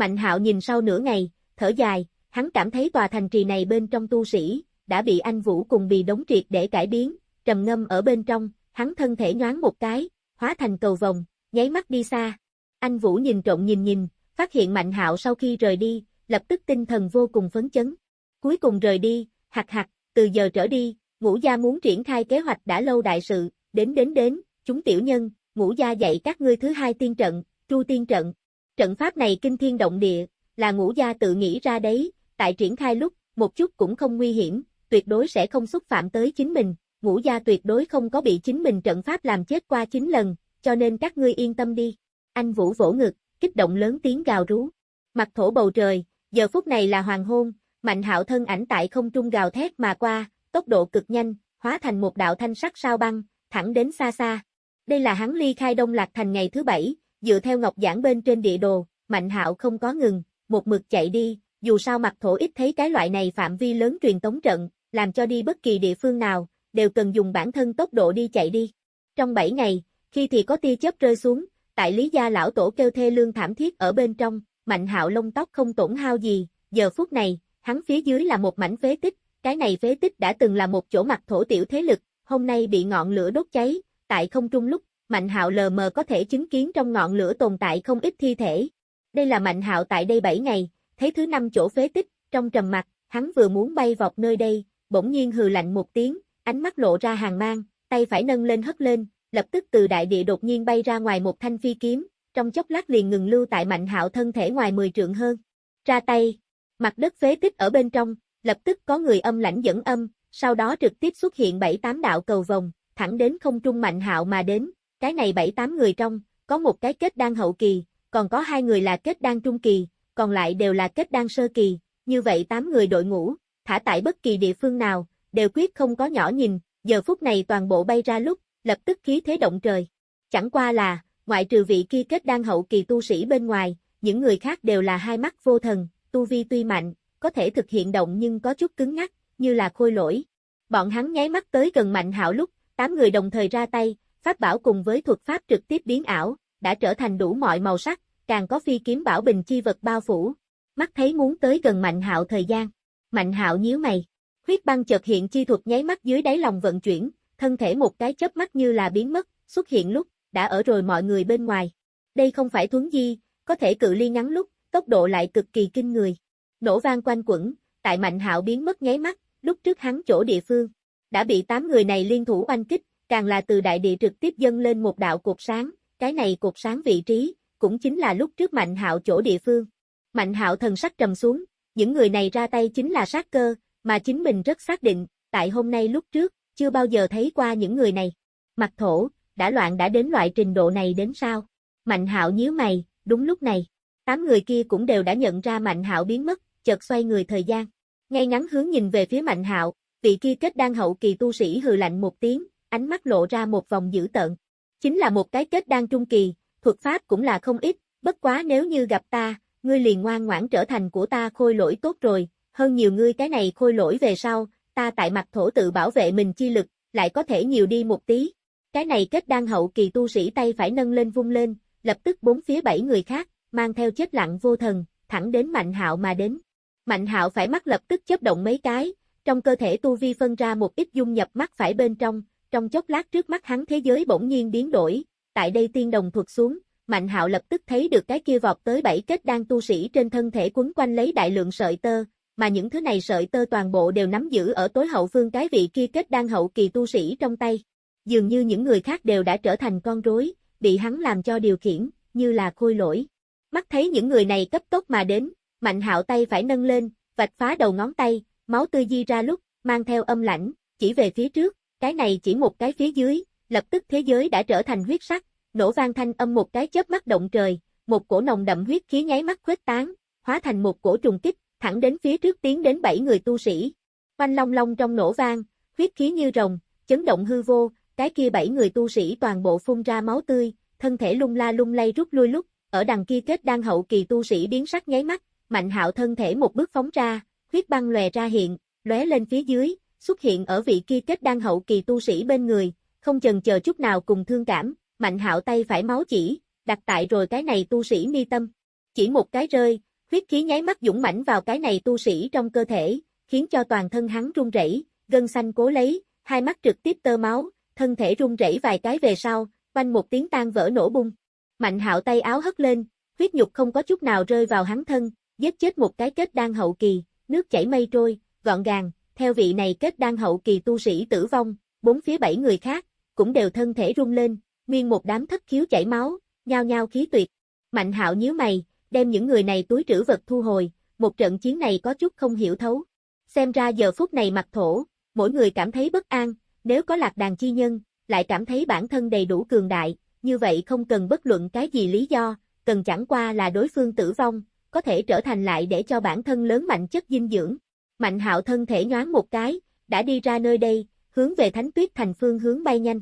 Mạnh hạo nhìn sau nửa ngày, thở dài, hắn cảm thấy tòa thành trì này bên trong tu sĩ, đã bị anh Vũ cùng bị đống triệt để cải biến, trầm ngâm ở bên trong, hắn thân thể nhoáng một cái, hóa thành cầu vòng, nháy mắt đi xa. Anh Vũ nhìn trộn nhìn nhìn, phát hiện Mạnh Hạo sau khi rời đi, lập tức tinh thần vô cùng phấn chấn. Cuối cùng rời đi, hạt hạt, từ giờ trở đi, ngũ gia muốn triển khai kế hoạch đã lâu đại sự, đến đến đến, chúng tiểu nhân, ngũ gia dạy các ngươi thứ hai tiên trận, tru tiên trận. Trận pháp này kinh thiên động địa, là ngũ gia tự nghĩ ra đấy, tại triển khai lúc, một chút cũng không nguy hiểm, tuyệt đối sẽ không xúc phạm tới chính mình, ngũ gia tuyệt đối không có bị chính mình trận pháp làm chết qua chín lần, cho nên các ngươi yên tâm đi. Anh Vũ vỗ ngực, kích động lớn tiếng gào rú. Mặt thổ bầu trời, giờ phút này là hoàng hôn, mạnh hạo thân ảnh tại không trung gào thét mà qua, tốc độ cực nhanh, hóa thành một đạo thanh sắc sao băng, thẳng đến xa xa. Đây là hắn ly khai Đông Lạc Thành ngày thứ bảy, dựa theo ngọc giảng bên trên địa đồ, Mạnh Hạo không có ngừng, một mực chạy đi, dù sao mặt thổ ít thấy cái loại này phạm vi lớn truyền tống trận, làm cho đi bất kỳ địa phương nào, đều cần dùng bản thân tốc độ đi chạy đi. Trong 7 ngày, khi thì có tia chớp rơi xuống, tại Lý gia lão tổ kêu thê lương thảm thiết ở bên trong, Mạnh Hạo lông tóc không tổn hao gì, giờ phút này, hắn phía dưới là một mảnh phế tích, cái này phế tích đã từng là một chỗ mặt thổ tiểu thế lực, hôm nay bị ngọn lửa đốt cháy, tại không trung lúc, Mạnh Hạo lờ mờ có thể chứng kiến trong ngọn lửa tồn tại không ít thi thể. Đây là Mạnh Hạo tại đây 7 ngày, thấy thứ năm chỗ phế tích, trong trầm mặt, hắn vừa muốn bay vọt nơi đây, bỗng nhiên hừ lạnh một tiếng, ánh mắt lộ ra hàng mang, tay phải nâng lên hất lên, lập tức từ đại địa đột nhiên bay ra ngoài một thanh phi kiếm, trong chốc lát liền ngừng lưu tại Mạnh Hạo thân thể ngoài 10 trượng hơn. Ra tay, mặt đất phế tích ở bên trong, lập tức có người âm lãnh dẫn âm, sau đó trực tiếp xuất hiện bảy tám đạo cầu vòng, thẳng đến không trung Mạnh Hạo mà đến, cái này bảy tám người trong, có một cái kết đan hậu kỳ, còn có hai người là kết đan trung kỳ, còn lại đều là kết đan sơ kỳ, như vậy tám người đội ngũ, thả tại bất kỳ địa phương nào, đều quyết không có nhỏ nhìn, giờ phút này toàn bộ bay ra lúc, lập tức khí thế động trời. Chẳng qua là, ngoại trừ vị kia kết đan hậu kỳ tu sĩ bên ngoài, những người khác đều là hai mắt vô thần, tu vi tuy mạnh, có thể thực hiện động nhưng có chút cứng ngắc, như là khôi lỗi. Bọn hắn nháy mắt tới gần mạnh hạo lúc, tám người đồng thời ra tay, pháp bảo cùng với thuật pháp trực tiếp biến ảo, đã trở thành đủ mọi màu sắc, càng có phi kiếm bảo bình chi vật bao phủ. Mắt thấy muốn tới gần Mạnh Hạo thời gian. Mạnh Hạo nhíu mày. Huyết băng chợt hiện chi thuật nháy mắt dưới đáy lòng vận chuyển, thân thể một cái chớp mắt như là biến mất, xuất hiện lúc, đã ở rồi mọi người bên ngoài. Đây không phải thuấn di, có thể cự ly ngắn lúc, tốc độ lại cực kỳ kinh người. Nổ vang quanh quẩn, tại Mạnh Hạo biến mất nháy mắt, lúc trước hắn chỗ địa phương, đã bị tám người này liên thủ oanh kích, càng là từ đại địa trực tiếp dâng lên một đạo cột sáng, cái này cột sáng vị trí, cũng chính là lúc trước Mạnh Hạo chỗ địa phương. Mạnh Hạo thần sắc trầm xuống, những người này ra tay chính là sát cơ, mà chính mình rất xác định, tại hôm nay lúc trước, chưa bao giờ thấy qua những người này. Mặt thổ, đã loạn đã đến loại trình độ này đến sao? Mạnh Hạo nhíu mày, đúng lúc này, tám người kia cũng đều đã nhận ra Mạnh Hạo biến mất, chợt xoay người thời gian. Ngay ngắn hướng nhìn về phía Mạnh Hạo, vị kia kết đang hậu kỳ tu sĩ hừ lạnh một tiếng, ánh mắt lộ ra một vòng dữ tợn. Chính là một cái kết đang trung kỳ, thuật pháp cũng là không ít, bất quá nếu như gặp ta, ngươi liền ngoan ngoãn trở thành của ta khôi lỗi tốt rồi, hơn nhiều ngươi cái này khôi lỗi về sau, ta tại mặt thổ tự bảo vệ mình chi lực, lại có thể nhiều đi một tí. Cái này kết đang hậu kỳ tu sĩ tay phải nâng lên vung lên, lập tức bốn phía bảy người khác, mang theo chết lặng vô thần, thẳng đến Mạnh Hạo mà đến. Mạnh Hạo phải mắt lập tức chớp động mấy cái, trong cơ thể tu vi phân ra một ít dung nhập mắt phải bên trong, trong chốc lát trước mắt hắn thế giới bỗng nhiên biến đổi, tại đây tiên đồng thuật xuống, Mạnh Hạo lập tức thấy được cái kia vọt tới bảy kết đang tu sĩ trên thân thể quấn quanh lấy đại lượng sợi tơ, mà những thứ này sợi tơ toàn bộ đều nắm giữ ở tối hậu phương cái vị kia kết đang hậu kỳ tu sĩ trong tay. Dường như những người khác đều đã trở thành con rối, bị hắn làm cho điều khiển, như là khôi lỗi. Mắt thấy những người này cấp tốc mà đến, Mạnh Hạo tay phải nâng lên, vạch phá đầu ngón tay, máu tươi di ra lúc, mang theo âm lãnh, chỉ về phía trước, cái này chỉ một cái phía dưới, lập tức thế giới đã trở thành huyết sắc, nổ vang thanh âm một cái chớp mắt động trời, một cổ nồng đậm huyết khí nháy mắt khuếch tán, hóa thành một cổ trùng kích, thẳng đến phía trước tiến đến bảy người tu sĩ. Quanh long long trong nổ vang, huyết khí như rồng, chấn động hư vô, cái kia bảy người tu sĩ toàn bộ phun ra máu tươi, thân thể lung la lung lay rút lui lúc, ở đằng kia kết đang hậu kỳ tu sĩ biến sắc nháy mắt, Mạnh Hạo thân thể một bước phóng ra, huyết băng lòe ra hiện, lóe lên phía dưới, xuất hiện ở vị kia kết đang hậu kỳ tu sĩ bên người, không chần chờ chút nào cùng thương cảm, Mạnh Hạo tay phải máu chỉ, đặt tại rồi cái này tu sĩ mi tâm. Chỉ một cái rơi, huyết khí nháy mắt dũng mãnh vào cái này tu sĩ trong cơ thể, khiến cho toàn thân hắn run rẩy, gân xanh cố lấy, hai mắt trực tiếp tơ máu, thân thể run rẩy vài cái về sau, quanh một tiếng tan vỡ nổ bung. Mạnh Hạo tay áo hất lên, huyết nhục không có chút nào rơi vào hắn thân, giết chết một cái kết đang hậu kỳ, nước chảy mây trôi, gọn gàng, theo vị này kết đang hậu kỳ tu sĩ tử vong, bốn phía bảy người khác, cũng đều thân thể rung lên, nguyên một đám thất khiếu chảy máu, nhao nhao khí tuyệt. Mạnh hạo nhíu mày, đem những người này túi trữ vật thu hồi, một trận chiến này có chút không hiểu thấu. Xem ra giờ phút này mặt thổ, mỗi người cảm thấy bất an, nếu có lạc đàn chi nhân, lại cảm thấy bản thân đầy đủ cường đại, như vậy không cần bất luận cái gì lý do, cần chẳng qua là đối phương tử vong, có thể trở thành lại để cho bản thân lớn mạnh chất dinh dưỡng. Mạnh hạo thân thể nhoáng một cái, đã đi ra nơi đây, hướng về Thánh Tuyết Thành phương hướng bay nhanh.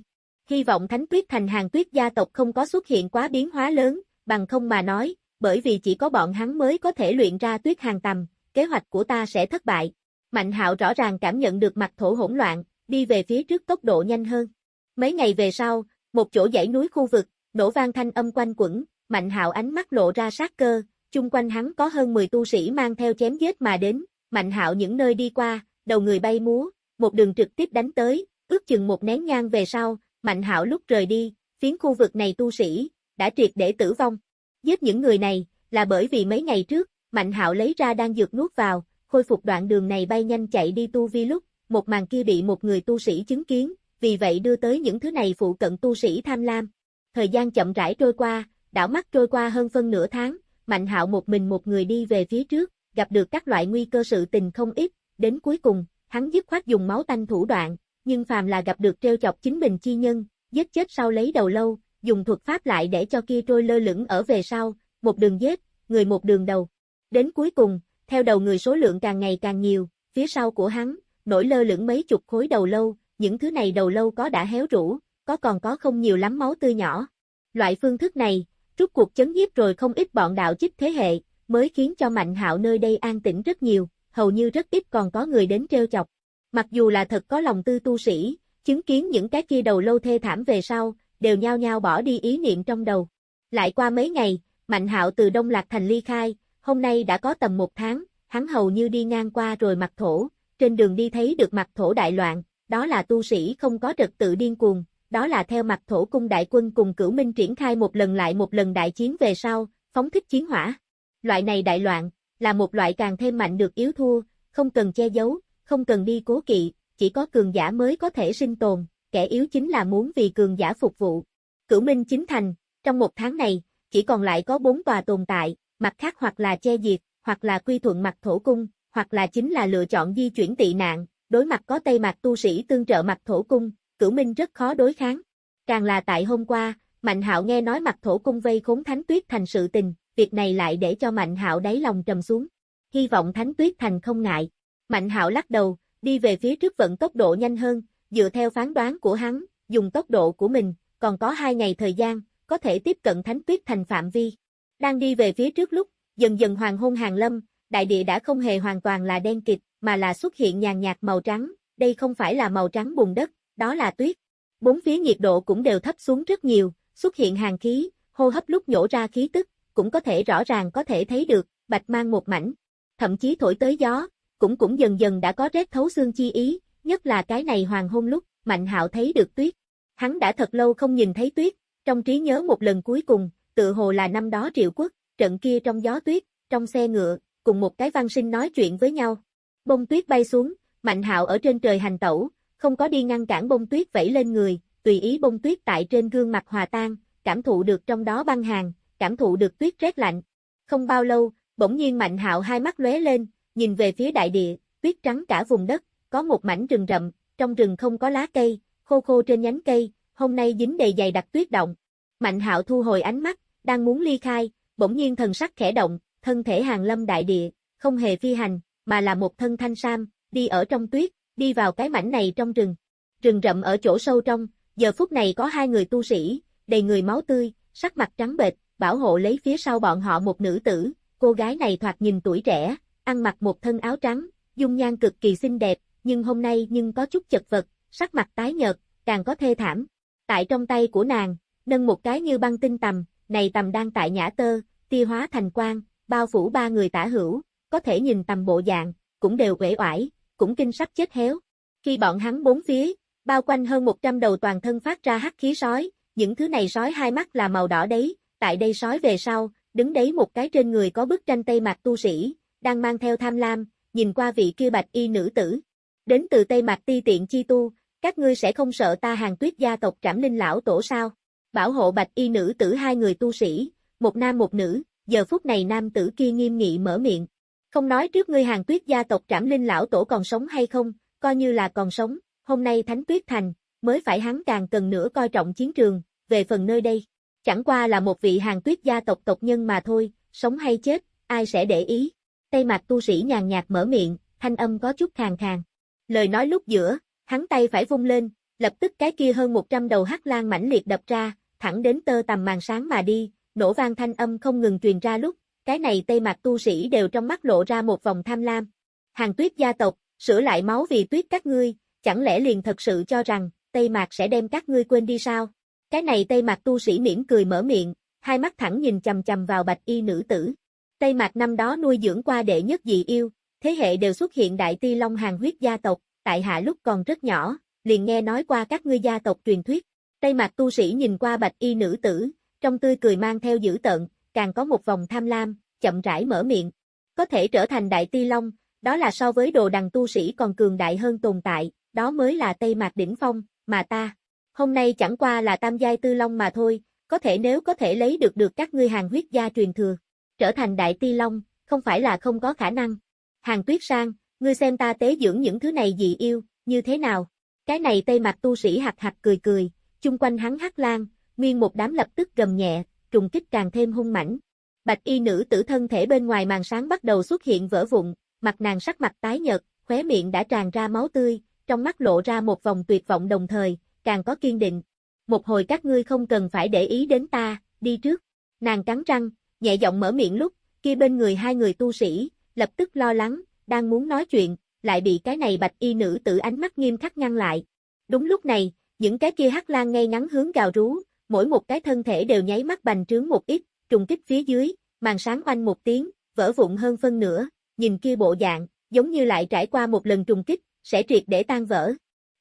Hy vọng Thánh Tuyết Thành hàng tuyết gia tộc không có xuất hiện quá biến hóa lớn, bằng không mà nói, bởi vì chỉ có bọn hắn mới có thể luyện ra tuyết hàng tầm, kế hoạch của ta sẽ thất bại. Mạnh hạo rõ ràng cảm nhận được mặt thổ hỗn loạn, đi về phía trước tốc độ nhanh hơn. Mấy ngày về sau, một chỗ dãy núi khu vực, nổ vang thanh âm quanh quẩn, Mạnh Hạo ánh mắt lộ ra sát cơ, chung quanh hắn có hơn 10 tu sĩ mang theo chém giết mà đến, Mạnh Hạo những nơi đi qua, đầu người bay múa, một đường trực tiếp đánh tới, ước chừng một nén nhang về sau, Mạnh Hạo lúc rời đi, phiến khu vực này tu sĩ đã triệt để tử vong. Giết những người này là bởi vì mấy ngày trước, Mạnh Hạo lấy ra đang dược nuốt vào, khôi phục đoạn đường này bay nhanh chạy đi tu vi lúc, một màn kia bị một người tu sĩ chứng kiến, vì vậy đưa tới những thứ này phụ cận tu sĩ tham lam. Thời gian chậm rãi trôi qua, đảo mắt trôi qua hơn phân nửa tháng, Mạnh Hạo một mình một người đi về phía trước, gặp được các loại nguy cơ sự tình không ít, đến cuối cùng, hắn dứt khoát dùng máu tanh thủ đoạn, nhưng phàm là gặp được treo chọc chính mình chi nhân, giết chết sau lấy đầu lâu, dùng thuật pháp lại để cho kia trôi lơ lửng ở về sau, một đường giết, người một đường đầu. Đến cuối cùng, theo đầu người số lượng càng ngày càng nhiều, phía sau của hắn, nổi lơ lửng mấy chục khối đầu lâu, những thứ này đầu lâu có đã héo rũ, có còn có không nhiều lắm máu tươi nhỏ. Loại phương thức này, rút cuộc chấn nhiếp rồi không ít bọn đạo chích thế hệ, mới khiến cho Mạnh Hạo nơi đây an tĩnh rất nhiều, hầu như rất ít còn có người đến treo chọc. Mặc dù là thật có lòng tư tu sĩ, chứng kiến những cái kia đầu lâu thê thảm về sau, đều nhao nhao bỏ đi ý niệm trong đầu. Lại qua mấy ngày, Mạnh Hạo từ Đông Lạc Thành ly khai, hôm nay đã có tầm một tháng, hắn hầu như đi ngang qua rồi mặt thổ, trên đường đi thấy được mặt thổ đại loạn, đó là tu sĩ không có trật tự điên cuồng, đó là theo mặt thổ cung đại quân cùng cửu minh triển khai một lần lại một lần đại chiến về sau, phóng thích chiến hỏa. Loại này đại loạn, là một loại càng thêm mạnh được yếu thua, không cần che giấu, không cần đi cố kỵ, chỉ có cường giả mới có thể sinh tồn, kẻ yếu chính là muốn vì cường giả phục vụ. Cửu Minh chính thành, trong một tháng này, chỉ còn lại có bốn tòa tồn tại, mặt khác hoặc là che diệt, hoặc là quy thuận mặt thổ cung, hoặc là chính là lựa chọn di chuyển tị nạn, đối mặt có Tây mặt tu sĩ tương trợ mặt thổ cung, cửu minh rất khó đối kháng. Càng là tại hôm qua, Mạnh Hạo nghe nói mặt thổ cung vây khốn Thánh Tuyết Thành sự tình, việc này lại để cho Mạnh Hạo đáy lòng trầm xuống. Hy vọng Thánh Tuyết Thành không ngại. Mạnh Hạo lắc đầu, đi về phía trước vận tốc độ nhanh hơn, dựa theo phán đoán của hắn, dùng tốc độ của mình, còn có hai ngày thời gian, có thể tiếp cận Thánh Tuyết Thành phạm vi. Đang đi về phía trước lúc, dần dần hoàng hôn hàng lâm, đại địa đã không hề hoàn toàn là đen kịt, mà là xuất hiện nhàn nhạt màu trắng, đây không phải là màu trắng bùn đất, đó là tuyết. Bốn phía nhiệt độ cũng đều thấp xuống rất nhiều, xuất hiện hàng khí, hô hấp lúc nhổ ra khí tức, cũng có thể rõ ràng có thể thấy được, bạch mang một mảnh. Thậm chí thổi tới gió, cũng cũng dần dần đã có rét thấu xương chi ý, nhất là cái này hoàng hôn lúc, Mạnh Hạo thấy được tuyết. Hắn đã thật lâu không nhìn thấy tuyết, trong trí nhớ một lần cuối cùng, tự hồ là năm đó triệu quốc, trận kia trong gió tuyết, trong xe ngựa, cùng một cái văn sinh nói chuyện với nhau. Bông tuyết bay xuống, Mạnh Hạo ở trên trời hành tẩu, không có đi ngăn cản bông tuyết vẫy lên người, tùy ý bông tuyết tại trên gương mặt hòa tan, cảm thụ được trong đó băng hàng, cảm thụ được tuyết rét lạnh. Không bao lâu, bỗng nhiên Mạnh Hạo hai mắt lóe lên, nhìn về phía đại địa, tuyết trắng cả vùng đất, có một mảnh rừng rậm, trong rừng không có lá cây, khô khô trên nhánh cây, hôm nay dính đầy dày đặc tuyết động. Mạnh Hạo thu hồi ánh mắt, đang muốn ly khai, bỗng nhiên thần sắc khẽ động, thân thể hàng lâm đại địa, không hề phi hành, mà là một thân thanh sam, đi ở trong tuyết, đi vào cái mảnh này trong rừng. Rừng rậm ở chỗ sâu trong, giờ phút này có hai người tu sĩ, đầy người máu tươi, sắc mặt trắng bệch, bảo hộ lấy phía sau bọn họ một nữ tử, cô gái này thoạt nhìn tuổi trẻ, ăn mặc một thân áo trắng, dung nhan cực kỳ xinh đẹp, nhưng hôm nay nhưng có chút chật vật, sắc mặt tái nhợt, càng có thê thảm. Tại trong tay của nàng, nâng một cái như băng tinh tầm, này tầm đang tại nhã tơ, tia hóa thành quang, bao phủ ba người tả hữu, có thể nhìn tầm bộ dạng, cũng đều quể oải, cũng kinh sắp chết héo. Khi bọn hắn bốn phía, bao quanh hơn 100 đầu toàn thân phát ra hắc khí sói, những thứ này sói hai mắt là màu đỏ đấy, tại đây sói về sau, đứng đấy một cái trên người có bức tranh Tây Mạc tu sĩ, đang mang theo tham lam, nhìn qua vị kia bạch y nữ tử. Đến từ Tây Mạc ti tiện chi tu, các ngươi sẽ không sợ ta hàng tuyết gia tộc trảm linh lão tổ sao? Bảo hộ bạch y nữ tử hai người tu sĩ, một nam một nữ, giờ phút này nam tử kia nghiêm nghị mở miệng. Không nói trước ngươi hàng tuyết gia tộc trảm linh lão tổ còn sống hay không, coi như là còn sống, hôm nay thánh tuyết thành, mới phải hắn càng cần nữa coi trọng chiến trường, về phần nơi đây. Chẳng qua là một vị hàng tuyết gia tộc tộc nhân mà thôi, sống hay chết, ai sẽ để ý. Tây mặt tu sĩ nhàn nhạt mở miệng, thanh âm có chút khàn khàn. Lời nói lúc giữa, hắn tay phải vung lên, lập tức cái kia hơn 100 đầu hắc lan mãnh liệt đập ra, thẳng đến tơ tầm màn sáng mà đi, nổ vang thanh âm không ngừng truyền ra lúc, cái này tây mặt tu sĩ đều trong mắt lộ ra một vòng tham lam. Hàng tuyết gia tộc, sửa lại máu vì tuyết các ngươi, chẳng lẽ liền thật sự cho rằng, Tây mặt sẽ đem các ngươi quên đi sao? Cái này Tây Mạc tu sĩ mỉm cười mở miệng, hai mắt thẳng nhìn chầm chầm vào bạch y nữ tử. Tây Mạc năm đó nuôi dưỡng qua đệ nhất dị yêu, thế hệ đều xuất hiện đại ti long hàng huyết gia tộc, tại hạ lúc còn rất nhỏ, liền nghe nói qua các ngươi gia tộc truyền thuyết. Tây Mạc tu sĩ nhìn qua bạch y nữ tử, trong tươi cười mang theo dữ tợn, càng có một vòng tham lam, chậm rãi mở miệng. Có thể trở thành đại ti long, đó là so với đồ đằng tu sĩ còn cường đại hơn tồn tại, đó mới là Tây Mạc đỉnh phong, mà ta. Hôm nay chẳng qua là tam giai tư long mà thôi, có thể nếu có thể lấy được được các ngươi hàng huyết gia truyền thừa, trở thành đại ti long, không phải là không có khả năng. Hàng tuyết sang, ngươi xem ta tế dưỡng những thứ này dị yêu, như thế nào? Cái này tây mặt tu sĩ hạt hạt cười cười, chung quanh hắn hắc lan, nguyên một đám lập tức gầm nhẹ, trùng kích càng thêm hung mãnh. Bạch y nữ tử thân thể bên ngoài màn sáng bắt đầu xuất hiện vỡ vụn, mặt nàng sắc mặt tái nhợt, khóe miệng đã tràn ra máu tươi, trong mắt lộ ra một vòng tuyệt vọng đồng thời, càng có kiên định. Một hồi các ngươi không cần phải để ý đến ta, đi trước. Nàng cắn răng, nhẹ giọng mở miệng lúc, kia bên người hai người tu sĩ, lập tức lo lắng, đang muốn nói chuyện, lại bị cái này bạch y nữ tử ánh mắt nghiêm khắc ngăn lại. Đúng lúc này, những cái kia hắc lan ngay ngắn hướng gào rú, mỗi một cái thân thể đều nháy mắt bành trướng một ít, trùng kích phía dưới, màn sáng oanh một tiếng, vỡ vụn hơn phân nửa, nhìn kia bộ dạng, giống như lại trải qua một lần trùng kích, sẽ triệt để tan vỡ.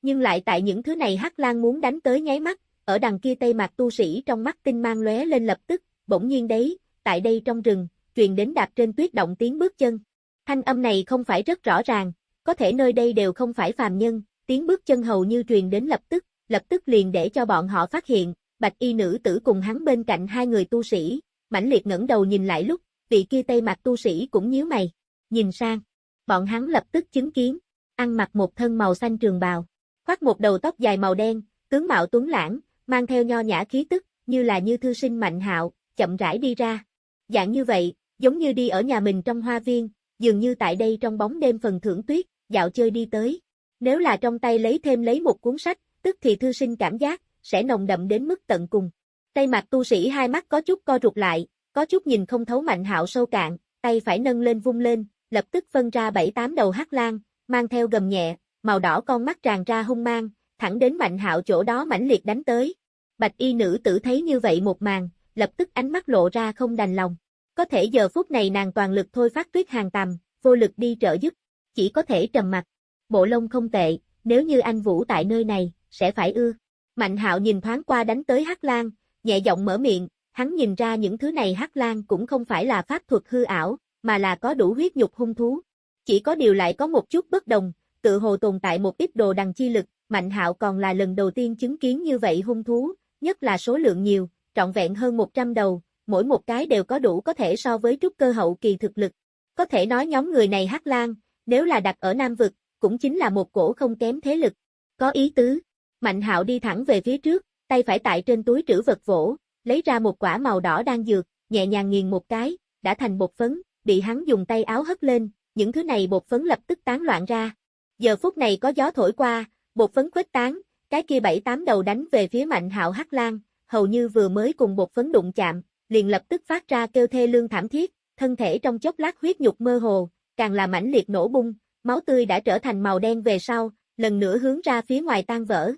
Nhưng lại tại những thứ này Hắc Lan muốn đánh tới nháy mắt, ở đằng kia tây mạc tu sĩ trong mắt tinh mang lóe lên lập tức, bỗng nhiên đấy, tại đây trong rừng, truyền đến đạp trên tuyết động tiếng bước chân. Thanh âm này không phải rất rõ ràng, có thể nơi đây đều không phải phàm nhân, tiếng bước chân hầu như truyền đến lập tức, lập tức liền để cho bọn họ phát hiện, bạch y nữ tử cùng hắn bên cạnh hai người tu sĩ, mãnh liệt ngẩng đầu nhìn lại lúc, vị kia tây mạc tu sĩ cũng nhíu mày, nhìn sang, bọn hắn lập tức chứng kiến, ăn mặc một thân màu xanh trường bào, khoác một đầu tóc dài màu đen, tướng mạo tuấn lãng, mang theo nho nhã khí tức, như là như thư sinh mạnh hạo, chậm rãi đi ra. Dạng như vậy, giống như đi ở nhà mình trong hoa viên, dường như tại đây trong bóng đêm phần thưởng tuyết, dạo chơi đi tới. Nếu là trong tay lấy thêm lấy một cuốn sách, tức thì thư sinh cảm giác, sẽ nồng đậm đến mức tận cùng. Tay mặt tu sĩ hai mắt có chút co rụt lại, có chút nhìn không thấu mạnh hạo sâu cạn, tay phải nâng lên vung lên, lập tức phân ra bảy tám đầu hắc lan, mang theo gầm nhẹ, màu đỏ con mắt tràn ra hung mang, thẳng đến Mạnh Hạo chỗ đó mãnh liệt đánh tới. Bạch y nữ tử thấy như vậy một màn, lập tức ánh mắt lộ ra không đành lòng. Có thể giờ phút này nàng toàn lực thôi phát tuyết hàng tầm, vô lực đi trợ giúp, chỉ có thể trầm mặt. Bộ lông không tệ, nếu như anh Vũ tại nơi này, sẽ phải ưa. Mạnh hạo nhìn thoáng qua đánh tới Hắc Lan, nhẹ giọng mở miệng, hắn nhìn ra những thứ này Hắc Lan cũng không phải là pháp thuật hư ảo, mà là có đủ huyết nhục hung thú. Chỉ có điều lại có một chút bất đồng, tự hồ tồn tại một ít đồ đằng chi lực, Mạnh Hạo còn là lần đầu tiên chứng kiến như vậy hung thú, nhất là số lượng nhiều, trọn vẹn hơn 100 đầu, mỗi một cái đều có đủ có thể so với trúc cơ hậu kỳ thực lực. Có thể nói nhóm người này Hắc Lan, nếu là đặt ở Nam vực, cũng chính là một cổ không kém thế lực. Có ý tứ. Mạnh Hạo đi thẳng về phía trước, tay phải tại trên túi trữ vật vỗ, lấy ra một quả màu đỏ đang dược, nhẹ nhàng nghiền một cái, đã thành bột phấn, bị hắn dùng tay áo hất lên, những thứ này bột phấn lập tức tán loạn ra. Giờ phút này có gió thổi qua, bột phấn khuếch tán, cái kia bảy tám đầu đánh về phía Mạnh Hạo Hắc Lan, hầu như vừa mới cùng bột phấn đụng chạm, liền lập tức phát ra kêu thê lương thảm thiết, thân thể trong chốc lát huyết nhục mơ hồ, càng là mãnh liệt nổ bung, máu tươi đã trở thành màu đen về sau, lần nữa hướng ra phía ngoài tan vỡ.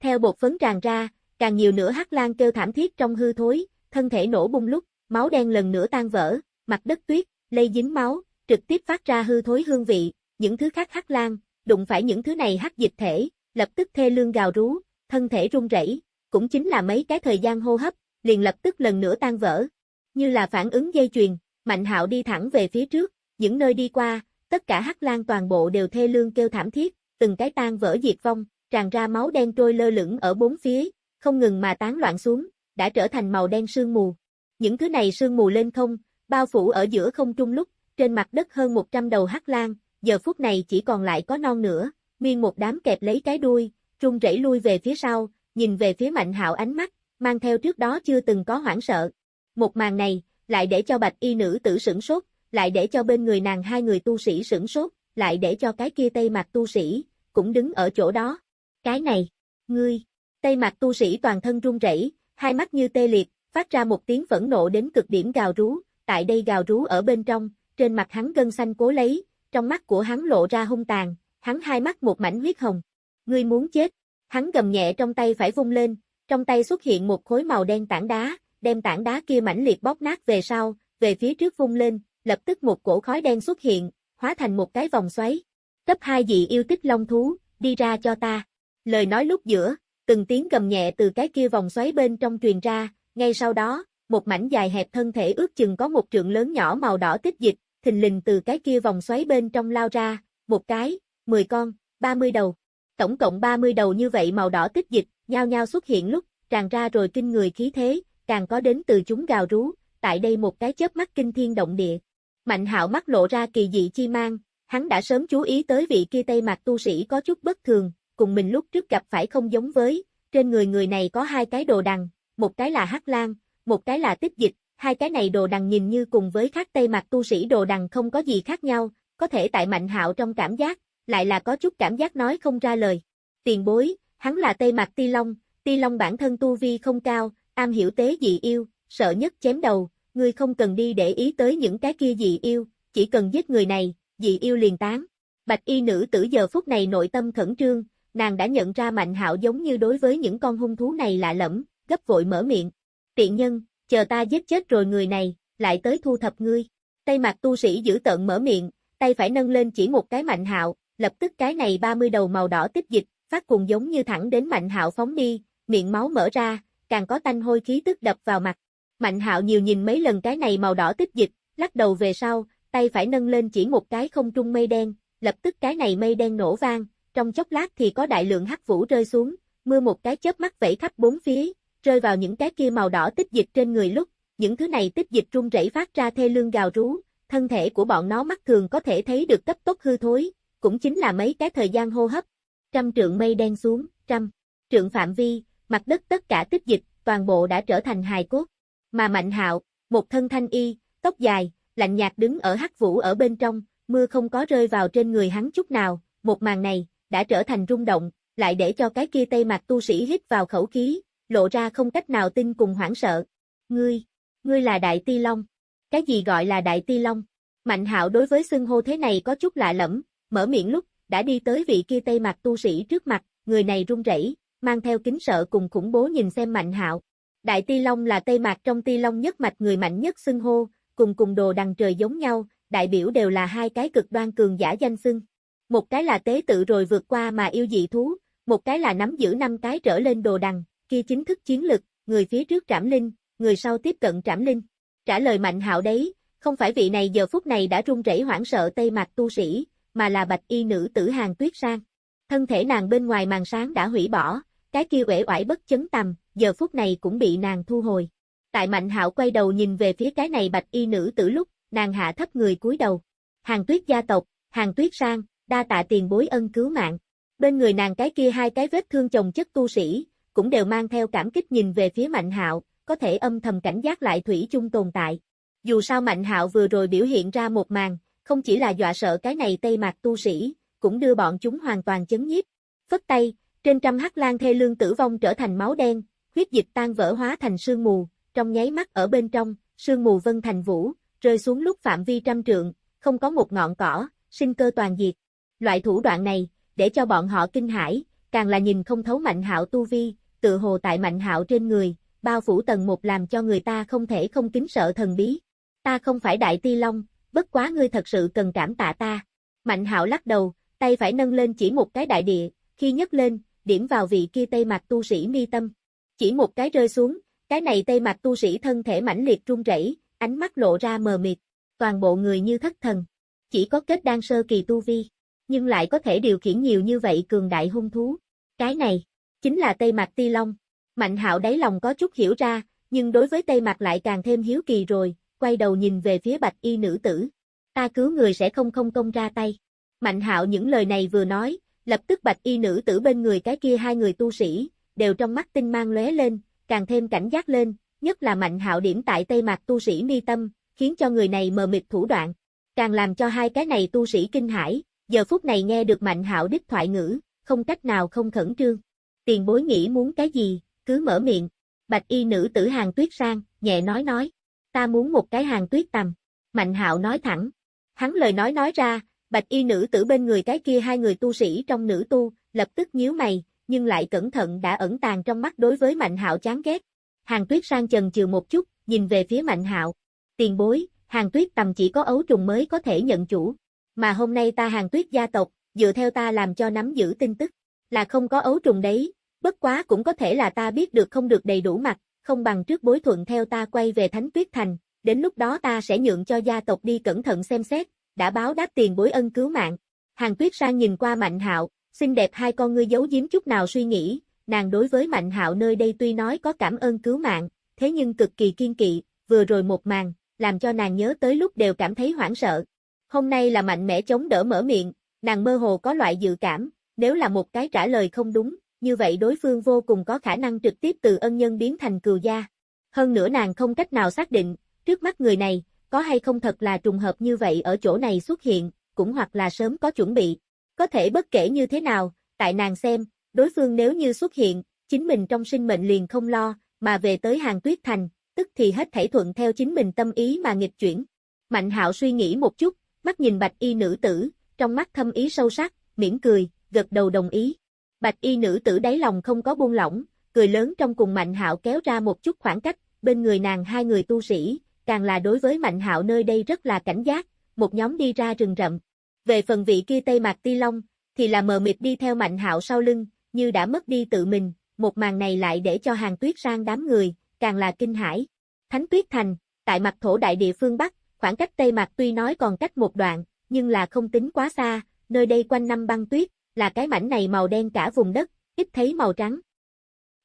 Theo bột phấn tràn ra, càng nhiều nữa Hắc Lan kêu thảm thiết trong hư thối, thân thể nổ bung lúc, máu đen lần nữa tan vỡ, mặt đất tuyết, lây dính máu, trực tiếp phát ra hư thối hương vị, những thứ khác Hắc Lan, đụng phải những thứ này hắc dịch thể, lập tức thê lương gào rú, thân thể run rẩy, cũng chính là mấy cái thời gian hô hấp, liền lập tức lần nữa tan vỡ. Như là phản ứng dây chuyền, Mạnh Hạo đi thẳng về phía trước, những nơi đi qua, tất cả hắc lan toàn bộ đều thê lương kêu thảm thiết, từng cái tan vỡ diệt vong, tràn ra máu đen trôi lơ lửng ở bốn phía, không ngừng mà tán loạn xuống, đã trở thành màu đen sương mù. Những thứ này sương mù lên không, bao phủ ở giữa không trung lúc, trên mặt đất hơn 100 đầu hắc lan, giờ phút này chỉ còn lại có non nữa, miên một đám kẹp lấy cái đuôi, run rẩy lui về phía sau, nhìn về phía Mạnh Hạo ánh mắt, mang theo trước đó chưa từng có hoảng sợ. Một màn này, lại để cho bạch y nữ tử sửng sốt, lại để cho bên người nàng hai người tu sĩ sửng sốt, lại để cho cái kia tây mặt tu sĩ, cũng đứng ở chỗ đó. Cái này, ngươi, tây mặt tu sĩ toàn thân run rẩy, hai mắt như tê liệt, phát ra một tiếng phẫn nộ đến cực điểm gào rú, tại đây gào rú ở bên trong, trên mặt hắn gân xanh cố lấy, trong mắt của hắn lộ ra hung tàn, hắn hai mắt một mảnh huyết hồng. Ngươi muốn chết. Hắn gầm nhẹ trong tay phải vung lên, trong tay xuất hiện một khối màu đen tảng đá, đem tảng đá kia mảnh liệt bóp nát về sau, về phía trước vung lên, lập tức một cổ khói đen xuất hiện, hóa thành một cái vòng xoáy. Cấp hai dị yêu tích long thú, đi ra cho ta. Lời nói lúc giữa, từng tiếng gầm nhẹ từ cái kia vòng xoáy bên trong truyền ra, ngay sau đó, một mảnh dài hẹp thân thể ước chừng có một trượng lớn nhỏ màu đỏ tích dịch, thình lình từ cái kia vòng xoáy bên trong lao ra, một cái, 10 con, 30 đầu. Tổng cộng 30 đầu như vậy màu đỏ tích dịch, nhao nhao xuất hiện lúc, tràn ra rồi kinh người khí thế, càng có đến từ chúng gào rú, tại đây một cái chớp mắt kinh thiên động địa. Mạnh hạo mắt lộ ra kỳ dị chi mang, hắn đã sớm chú ý tới vị kia tây mặt tu sĩ có chút bất thường, cùng mình lúc trước gặp phải không giống với, trên người người này có hai cái đồ đằng, một cái là hắc lan, một cái là tích dịch, hai cái này đồ đằng nhìn như cùng với khác tây mặt tu sĩ đồ đằng không có gì khác nhau, có thể tại mạnh hạo trong cảm giác, lại là có chút cảm giác nói không ra lời. Tiền bối, hắn là tây mặt ti long, ti long bản thân tu vi không cao, am hiểu tế dị yêu, sợ nhất chém đầu, ngươi không cần đi để ý tới những cái kia dị yêu, chỉ cần giết người này, dị yêu liền tán. Bạch y nữ tử giờ phút này nội tâm khẩn trương, nàng đã nhận ra Mạnh Hạo giống như đối với những con hung thú này lạ lẫm, gấp vội mở miệng. Tiện nhân, chờ ta giết chết rồi người này, lại tới thu thập ngươi. Tay mặt tu sĩ giữ tợn mở miệng, tay phải nâng lên chỉ một cái Mạnh Hạo, lập tức cái này 30 đầu màu đỏ tích dịch, phát cùng giống như thẳng đến Mạnh Hạo phóng đi, miệng máu mở ra, càng có tanh hôi khí tức đập vào mặt. Mạnh Hạo nhiều nhìn mấy lần cái này màu đỏ tích dịch, lắc đầu về sau, tay phải nâng lên chỉ một cái không trung mây đen, lập tức cái này mây đen nổ vang, trong chốc lát thì có đại lượng hắc vũ rơi xuống, mưa một cái chớp mắt vẫy khắp bốn phía, rơi vào những cái kia màu đỏ tích dịch trên người lúc, những thứ này tích dịch rung rẩy phát ra thê lương gào rú, thân thể của bọn nó mắt thường có thể thấy được cấp tốc hư thối, cũng chính là mấy cái thời gian hô hấp. Trăm trượng mây đen xuống, trăm trượng phạm vi, mặt đất tất cả tích dịch, toàn bộ đã trở thành hài cốt. Mà Mạnh Hạo, một thân thanh y, tóc dài, lạnh nhạt đứng ở hắc vũ ở bên trong, mưa không có rơi vào trên người hắn chút nào, một màn này, đã trở thành rung động, lại để cho cái kia tây mặt tu sĩ hít vào khẩu khí, lộ ra không cách nào tin cùng hoảng sợ. Ngươi, ngươi là Đại Ti Long. Cái gì gọi là Đại Ti Long? Mạnh hạo đối với xưng hô thế này có chút lạ lẫm, mở miệng lúc, đã đi tới vị kia tây mặt tu sĩ trước mặt, người này run rẩy, mang theo kính sợ cùng khủng bố nhìn xem mạnh hạo. Đại Ti Long là tây mạc trong Ti Long nhất mạch người mạnh nhất xưng hô, cùng cùng đồ đằng trời giống nhau, đại biểu đều là hai cái cực đoan cường giả danh xưng. Một cái là tế tự rồi vượt qua mà yêu dị thú, một cái là nắm giữ năm cái trở lên đồ đằng, kia chính thức chiến lực, người phía trước trảm linh, người sau tiếp cận trảm linh. Trả lời mạnh hạo đấy, không phải vị này giờ phút này đã run rẩy hoảng sợ tây mặt tu sĩ, mà là bạch y nữ tử hàng tuyết sang. Thân thể nàng bên ngoài màn sáng đã hủy bỏ, cái kia uể oải bất chấn tầm, giờ phút này cũng bị nàng thu hồi. Tại Mạnh Hạo quay đầu nhìn về phía cái này bạch y nữ tử lúc, nàng hạ thấp người cúi đầu. Hàng tuyết gia tộc, hàng tuyết sang, đa tạ tiền bối ân cứu mạng. Bên người nàng cái kia hai cái vết thương chồng chất tu sĩ, cũng đều mang theo cảm kích nhìn về phía Mạnh Hạo, có thể âm thầm cảnh giác lại thủy chung tồn tại. Dù sao Mạnh Hạo vừa rồi biểu hiện ra một màn, không chỉ là dọa sợ cái này Tây Mạc tu sĩ, cũng đưa bọn chúng hoàn toàn chấn nhiếp. Phất tay, trên trăm hắc lan thê lương tử vong trở thành máu đen, huyết dịch tan vỡ hóa thành sương mù, trong nháy mắt ở bên trong, sương mù vân thành vũ, rơi xuống lúc phạm vi trăm trượng, không có một ngọn cỏ, sinh cơ toàn diệt. Loại thủ đoạn này, để cho bọn họ kinh hãi, càng là nhìn không thấu mạnh hạo tu vi, tự hồ tại mạnh hạo trên người, bao phủ tầng một làm cho người ta không thể không kính sợ thần bí. Ta không phải đại ti long, bất quá ngươi thật sự cần cảm tạ ta. Mạnh hạo lắc đầu, tay phải nâng lên chỉ một cái đại địa, khi nhấc lên, điểm vào vị kia tây mặt tu sĩ mi tâm. Chỉ một cái rơi xuống, cái này tây mặt tu sĩ thân thể mãnh liệt run rẩy, ánh mắt lộ ra mờ mịt, toàn bộ người như thất thần. Chỉ có kết đan sơ kỳ tu vi, nhưng lại có thể điều khiển nhiều như vậy cường đại hung thú. Cái này, chính là Tây Mạc Ti Long. Mạnh hạo đáy lòng có chút hiểu ra, nhưng đối với Tây Mạc lại càng thêm hiếu kỳ rồi, quay đầu nhìn về phía bạch y nữ tử. Ta cứu người sẽ không không công ra tay. Mạnh hạo những lời này vừa nói, lập tức bạch y nữ tử bên người cái kia hai người tu sĩ, đều trong mắt tinh mang lóe lên, càng thêm cảnh giác lên, nhất là mạnh hạo điểm tại Tây Mạc tu sĩ mi tâm, khiến cho người này mờ mịt thủ đoạn. Càng làm cho hai cái này tu sĩ kinh hãi, giờ phút này nghe được mạnh hạo đích thoại ngữ, không cách nào không khẩn trương. Tiền bối nghĩ muốn cái gì, cứ mở miệng. Bạch y nữ tử hàng tuyết sang, nhẹ nói nói. Ta muốn một cái hàng tuyết tầm. Mạnh hạo nói thẳng. Hắn lời nói nói ra, bạch y nữ tử bên người cái kia hai người tu sĩ trong nữ tu, lập tức nhíu mày, nhưng lại cẩn thận đã ẩn tàng trong mắt đối với Mạnh Hạo chán ghét. Hàng Tuyết sang chần chừ một chút, nhìn về phía Mạnh Hạo. Tiền bối, Hàng Tuyết tầm chỉ có ấu trùng mới có thể nhận chủ. Mà hôm nay ta Hàng Tuyết gia tộc, dựa theo ta làm cho nắm giữ tin tức, là không có ấu trùng đấy, bất quá cũng có thể là ta biết được không được đầy đủ mặt, không bằng trước bối thuận theo ta quay về Thánh Tuyết Thành, đến lúc đó ta sẽ nhượng cho gia tộc đi cẩn thận xem xét, đã báo đáp tiền bối ân cứu mạng. Hàng Tuyết Sang nhìn qua Mạnh Hạo, xinh đẹp hai con ngươi giấu giếm chút nào suy nghĩ, nàng đối với Mạnh Hạo nơi đây tuy nói có cảm ơn cứu mạng, thế nhưng cực kỳ kiên kỵ, vừa rồi một màn, làm cho nàng nhớ tới lúc đều cảm thấy hoảng sợ. Hôm nay là mạnh mẽ chống đỡ mở miệng, nàng mơ hồ có loại dự cảm, nếu là một cái trả lời không đúng, như vậy đối phương vô cùng có khả năng trực tiếp từ ân nhân biến thành cừu gia. Hơn nữa nàng không cách nào xác định, trước mắt người này, có hay không thật là trùng hợp như vậy ở chỗ này xuất hiện, cũng hoặc là sớm có chuẩn bị. Có thể bất kể như thế nào, tại nàng xem, đối phương nếu như xuất hiện, chính mình trong sinh mệnh liền không lo, mà về tới hàng tuyết thành, tức thì hết thảy thuận theo chính mình tâm ý mà nghịch chuyển. Mạnh hạo suy nghĩ một chút, mắt nhìn bạch y nữ tử, trong mắt thâm ý sâu sắc, mỉm cười, gật đầu đồng ý. Bạch y nữ tử đáy lòng không có buông lỏng, cười lớn trong cùng Mạnh Hạo kéo ra một chút khoảng cách, bên người nàng hai người tu sĩ, càng là đối với Mạnh Hạo nơi đây rất là cảnh giác, một nhóm đi ra rừng rậm. Về phần vị kia Tây Mạc Ti Long, thì là mờ mịt đi theo Mạnh Hạo sau lưng, như đã mất đi tự mình, một màn này lại để cho hàng tuyết sang đám người, càng là kinh hãi. Thánh Tuyết Thành, tại mặt thổ đại địa phương Bắc, khoảng cách Tây Mạc tuy nói còn cách một đoạn, nhưng là không tính quá xa, nơi đây quanh năm băng tuyết, là cái mảnh này màu đen cả vùng đất, ít thấy màu trắng.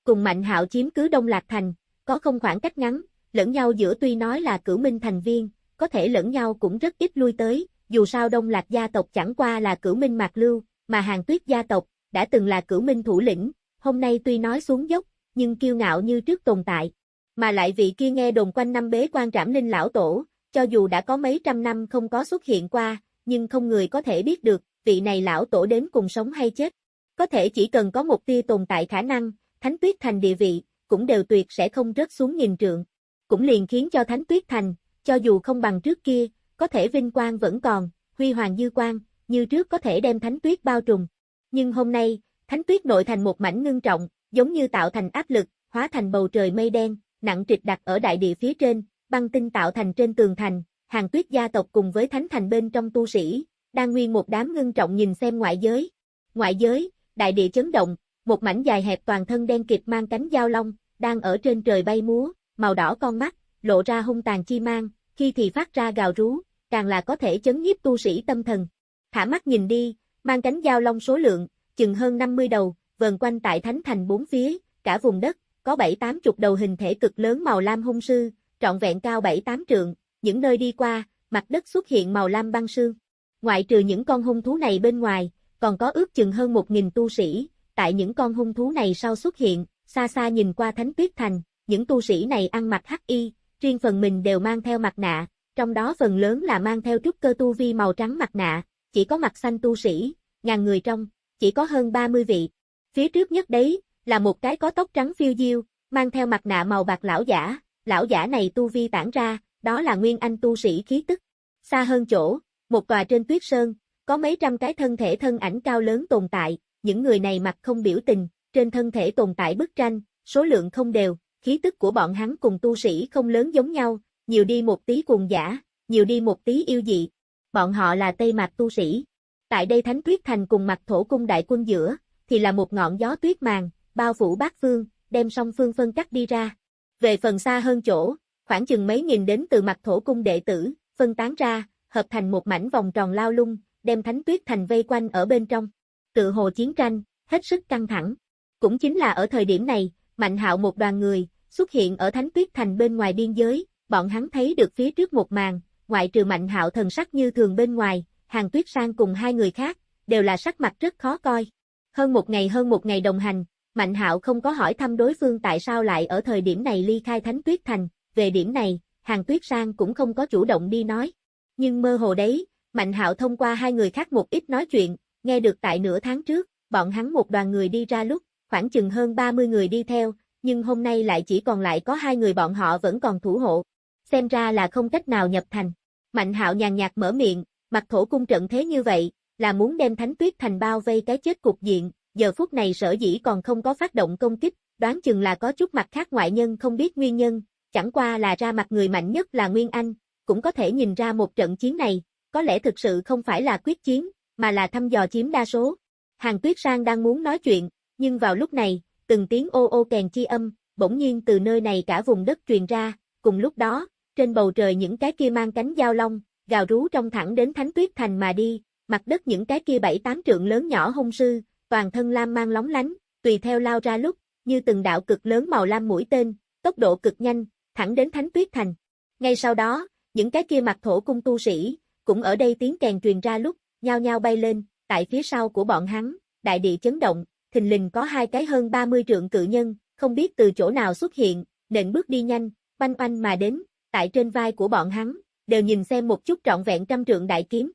Cùng Mạnh Hạo chiếm cứ Đông Lạc Thành, có không khoảng cách ngắn, lẫn nhau giữa tuy nói là cửu minh thành viên, có thể lẫn nhau cũng rất ít lui tới, dù sao Đông Lạc gia tộc chẳng qua là cửu minh mạc lưu, mà hàng tuyết gia tộc, đã từng là cửu minh thủ lĩnh, hôm nay tuy nói xuống dốc, nhưng kiêu ngạo như trước tồn tại. Mà lại vị kia nghe đồn quanh năm bế quan trảm linh lão tổ, cho dù đã có mấy trăm năm không có xuất hiện qua, nhưng không người có thể biết được, vị này lão tổ đến cùng sống hay chết. Có thể chỉ cần có một tia tồn tại khả năng, Thánh Tuyết Thành địa vị, cũng đều tuyệt sẽ không rớt xuống nghìn trượng. Cũng liền khiến cho Thánh Tuyết Thành, cho dù không bằng trước kia, có thể vinh quang vẫn còn, huy hoàng dư quang, như trước có thể đem Thánh Tuyết bao trùm. Nhưng hôm nay, Thánh Tuyết nội thành một mảnh ngưng trọng, giống như tạo thành áp lực, hóa thành bầu trời mây đen, nặng trịch đặt ở đại địa phía trên, băng tinh tạo thành trên tường thành, hàng tuyết gia tộc cùng với thánh thành bên trong tu sĩ, đang nguyên một đám ngưng trọng nhìn xem ngoại giới. Ngoại giới, đại địa chấn động, một mảnh dài hẹp toàn thân đen kịt mang cánh giao long, đang ở trên trời bay múa, màu đỏ con mắt, lộ ra hung tàn chi mang, khi thì phát ra gào rú, càng là có thể chấn nhiếp tu sĩ tâm thần. Thả mắt nhìn đi, mang cánh giao long số lượng, chừng hơn 50 đầu, vần quanh tại thánh thành bốn phía, cả vùng đất, có bảy tám chục đầu hình thể cực lớn màu lam hung sư, trọn vẹn cao bảy tám trượng, những nơi đi qua, mặt đất xuất hiện màu lam băng sương. Ngoại trừ những con hung thú này bên ngoài, còn có ước chừng hơn một nghìn tu sĩ, tại những con hung thú này sau xuất hiện, xa xa nhìn qua thánh tuyết thành, những tu sĩ này ăn mặc hắc y, riêng phần mình đều mang theo mặt nạ, trong đó phần lớn là mang theo trúc cơ tu vi màu trắng mặt nạ, chỉ có mặt xanh tu sĩ, ngàn người trong, chỉ có hơn 30 vị. Phía trước nhất đấy, là một cái có tóc trắng phiêu diêu, mang theo mặt nạ màu bạc lão giả, lão giả này tu vi tản ra, đó là nguyên anh tu sĩ khí tức. Xa hơn chỗ, một tòa trên tuyết sơn, có mấy trăm cái thân thể thân ảnh cao lớn tồn tại, những người này mặt không biểu tình, trên thân thể tồn tại bức tranh, số lượng không đều, khí tức của bọn hắn cùng tu sĩ không lớn giống nhau, nhiều đi một tí cuồng giả, nhiều đi một tí yêu dị. Bọn họ là Tây Mạc tu sĩ. Tại đây Thánh Tuyết Thành cùng mặt thổ cung đại quân giữa, thì là một ngọn gió tuyết màng, bao phủ bát phương, đem song phương phân cắt đi ra. Về phần xa hơn chỗ, khoảng chừng mấy nghìn đến từ mặt thổ cung đệ tử, phân tán ra, hợp thành một mảnh vòng tròn lao lung, đem thánh tuyết thành vây quanh ở bên trong. Tự hồ chiến tranh, hết sức căng thẳng. Cũng chính là ở thời điểm này, Mạnh hạo một đoàn người, xuất hiện ở thánh tuyết thành bên ngoài biên giới, bọn hắn thấy được phía trước một màn, ngoại trừ Mạnh hạo thần sắc như thường bên ngoài, hàng tuyết sang cùng hai người khác, đều là sắc mặt rất khó coi. Hơn một ngày hơn một ngày đồng hành, Mạnh hạo không có hỏi thăm đối phương tại sao lại ở thời điểm này ly khai thánh tuyết thành, về điểm này, hàng tuyết sang cũng không có chủ động đi nói. Nhưng mơ hồ đấy, Mạnh hạo thông qua hai người khác một ít nói chuyện, nghe được tại nửa tháng trước, bọn hắn một đoàn người đi ra lúc, khoảng chừng hơn 30 người đi theo, nhưng hôm nay lại chỉ còn lại có hai người bọn họ vẫn còn thủ hộ. Xem ra là không cách nào nhập thành. Mạnh hạo nhàn nhạt mở miệng, mặt thổ cung trận thế như vậy, là muốn đem thánh tuyết thành bao vây cái chết cục diện, giờ phút này sở dĩ còn không có phát động công kích, đoán chừng là có chút mặt khác ngoại nhân không biết nguyên nhân, chẳng qua là ra mặt người mạnh nhất là Nguyên Anh, cũng có thể nhìn ra một trận chiến này, có lẽ thực sự không phải là quyết chiến, mà là thăm dò chiếm đa số. Hàng Tuyết Sang đang muốn nói chuyện, nhưng vào lúc này, từng tiếng ô ô kèn chi âm, bỗng nhiên từ nơi này cả vùng đất truyền ra, cùng lúc đó, trên bầu trời những cái kia mang cánh giao long, gào rú trong thẳng đến Thánh Tuyết Thành mà đi, mặt đất những cái kia bảy tám trượng lớn nhỏ hung sư, toàn thân lam mang lóng lánh, tùy theo lao ra lúc, như từng đạo cực lớn màu lam mũi tên, tốc độ cực nhanh, thẳng đến Thánh Tuyết Thành. Ngay sau đó, những cái kia mặt thổ cung tu sĩ, cũng ở đây tiếng kèn truyền ra lúc, nhao nhao bay lên, tại phía sau của bọn hắn, đại địa chấn động, thình lình có hai cái hơn 30 trượng cự nhân, không biết từ chỗ nào xuất hiện, nện bước đi nhanh, banh oanh mà đến, tại trên vai của bọn hắn, đều nhìn xem một chút trọn vẹn trăm trượng đại kiếm.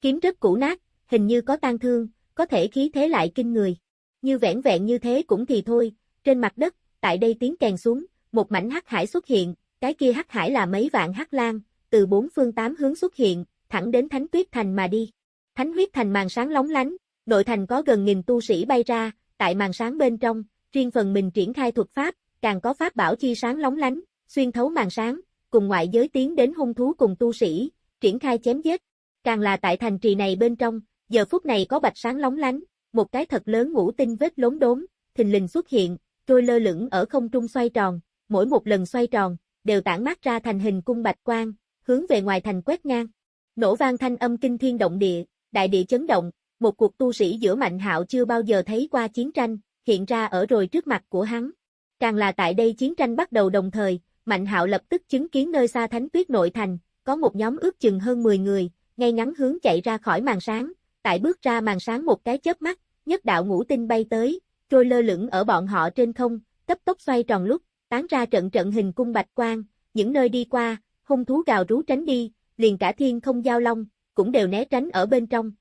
Kiếm rất cũ nát, hình như có tan thương, có thể khí thế lại kinh người. Như vẻn vẹn như thế cũng thì thôi, trên mặt đất, tại đây tiếng kèn xuống, một mảnh hắc hải xuất hiện, cái kia hắc hải là mấy vạn hắc lang từ bốn phương tám hướng xuất hiện, thẳng đến Thánh Tuyết Thành mà đi. Thánh huyết thành màn sáng lóng lánh, nội thành có gần nghìn tu sĩ bay ra, tại màn sáng bên trong, riêng phần mình triển khai thuật pháp, càng có pháp bảo chi sáng lóng lánh, xuyên thấu màn sáng, cùng ngoại giới tiến đến hung thú cùng tu sĩ, triển khai chém giết. Càng là tại thành trì này bên trong, giờ phút này có bạch sáng lóng lánh, một cái thật lớn ngũ tinh vết lốn đốm, thình lình xuất hiện, trôi lơ lửng ở không trung xoay tròn, mỗi một lần xoay tròn, đều tản mát ra thành hình cung bạch quang, hướng về ngoài thành quét ngang. Nổ vang thanh âm kinh thiên động địa, đại địa chấn động, một cuộc tu sĩ giữa Mạnh Hạo chưa bao giờ thấy qua chiến tranh, hiện ra ở rồi trước mặt của hắn. Càng là tại đây chiến tranh bắt đầu đồng thời, Mạnh Hạo lập tức chứng kiến nơi xa Thánh Tuyết nội thành, có một nhóm ước chừng hơn 10 người, ngay ngắn hướng chạy ra khỏi màn sáng, tại bước ra màn sáng một cái chớp mắt, nhất đạo ngũ tinh bay tới, trôi lơ lửng ở bọn họ trên không, cấp tốc xoay tròn lúc, tán ra trận trận hình cung bạch quang, những nơi đi qua, hung thú gào rú tránh đi, liền cả thiên không giao long, cũng đều né tránh ở bên trong,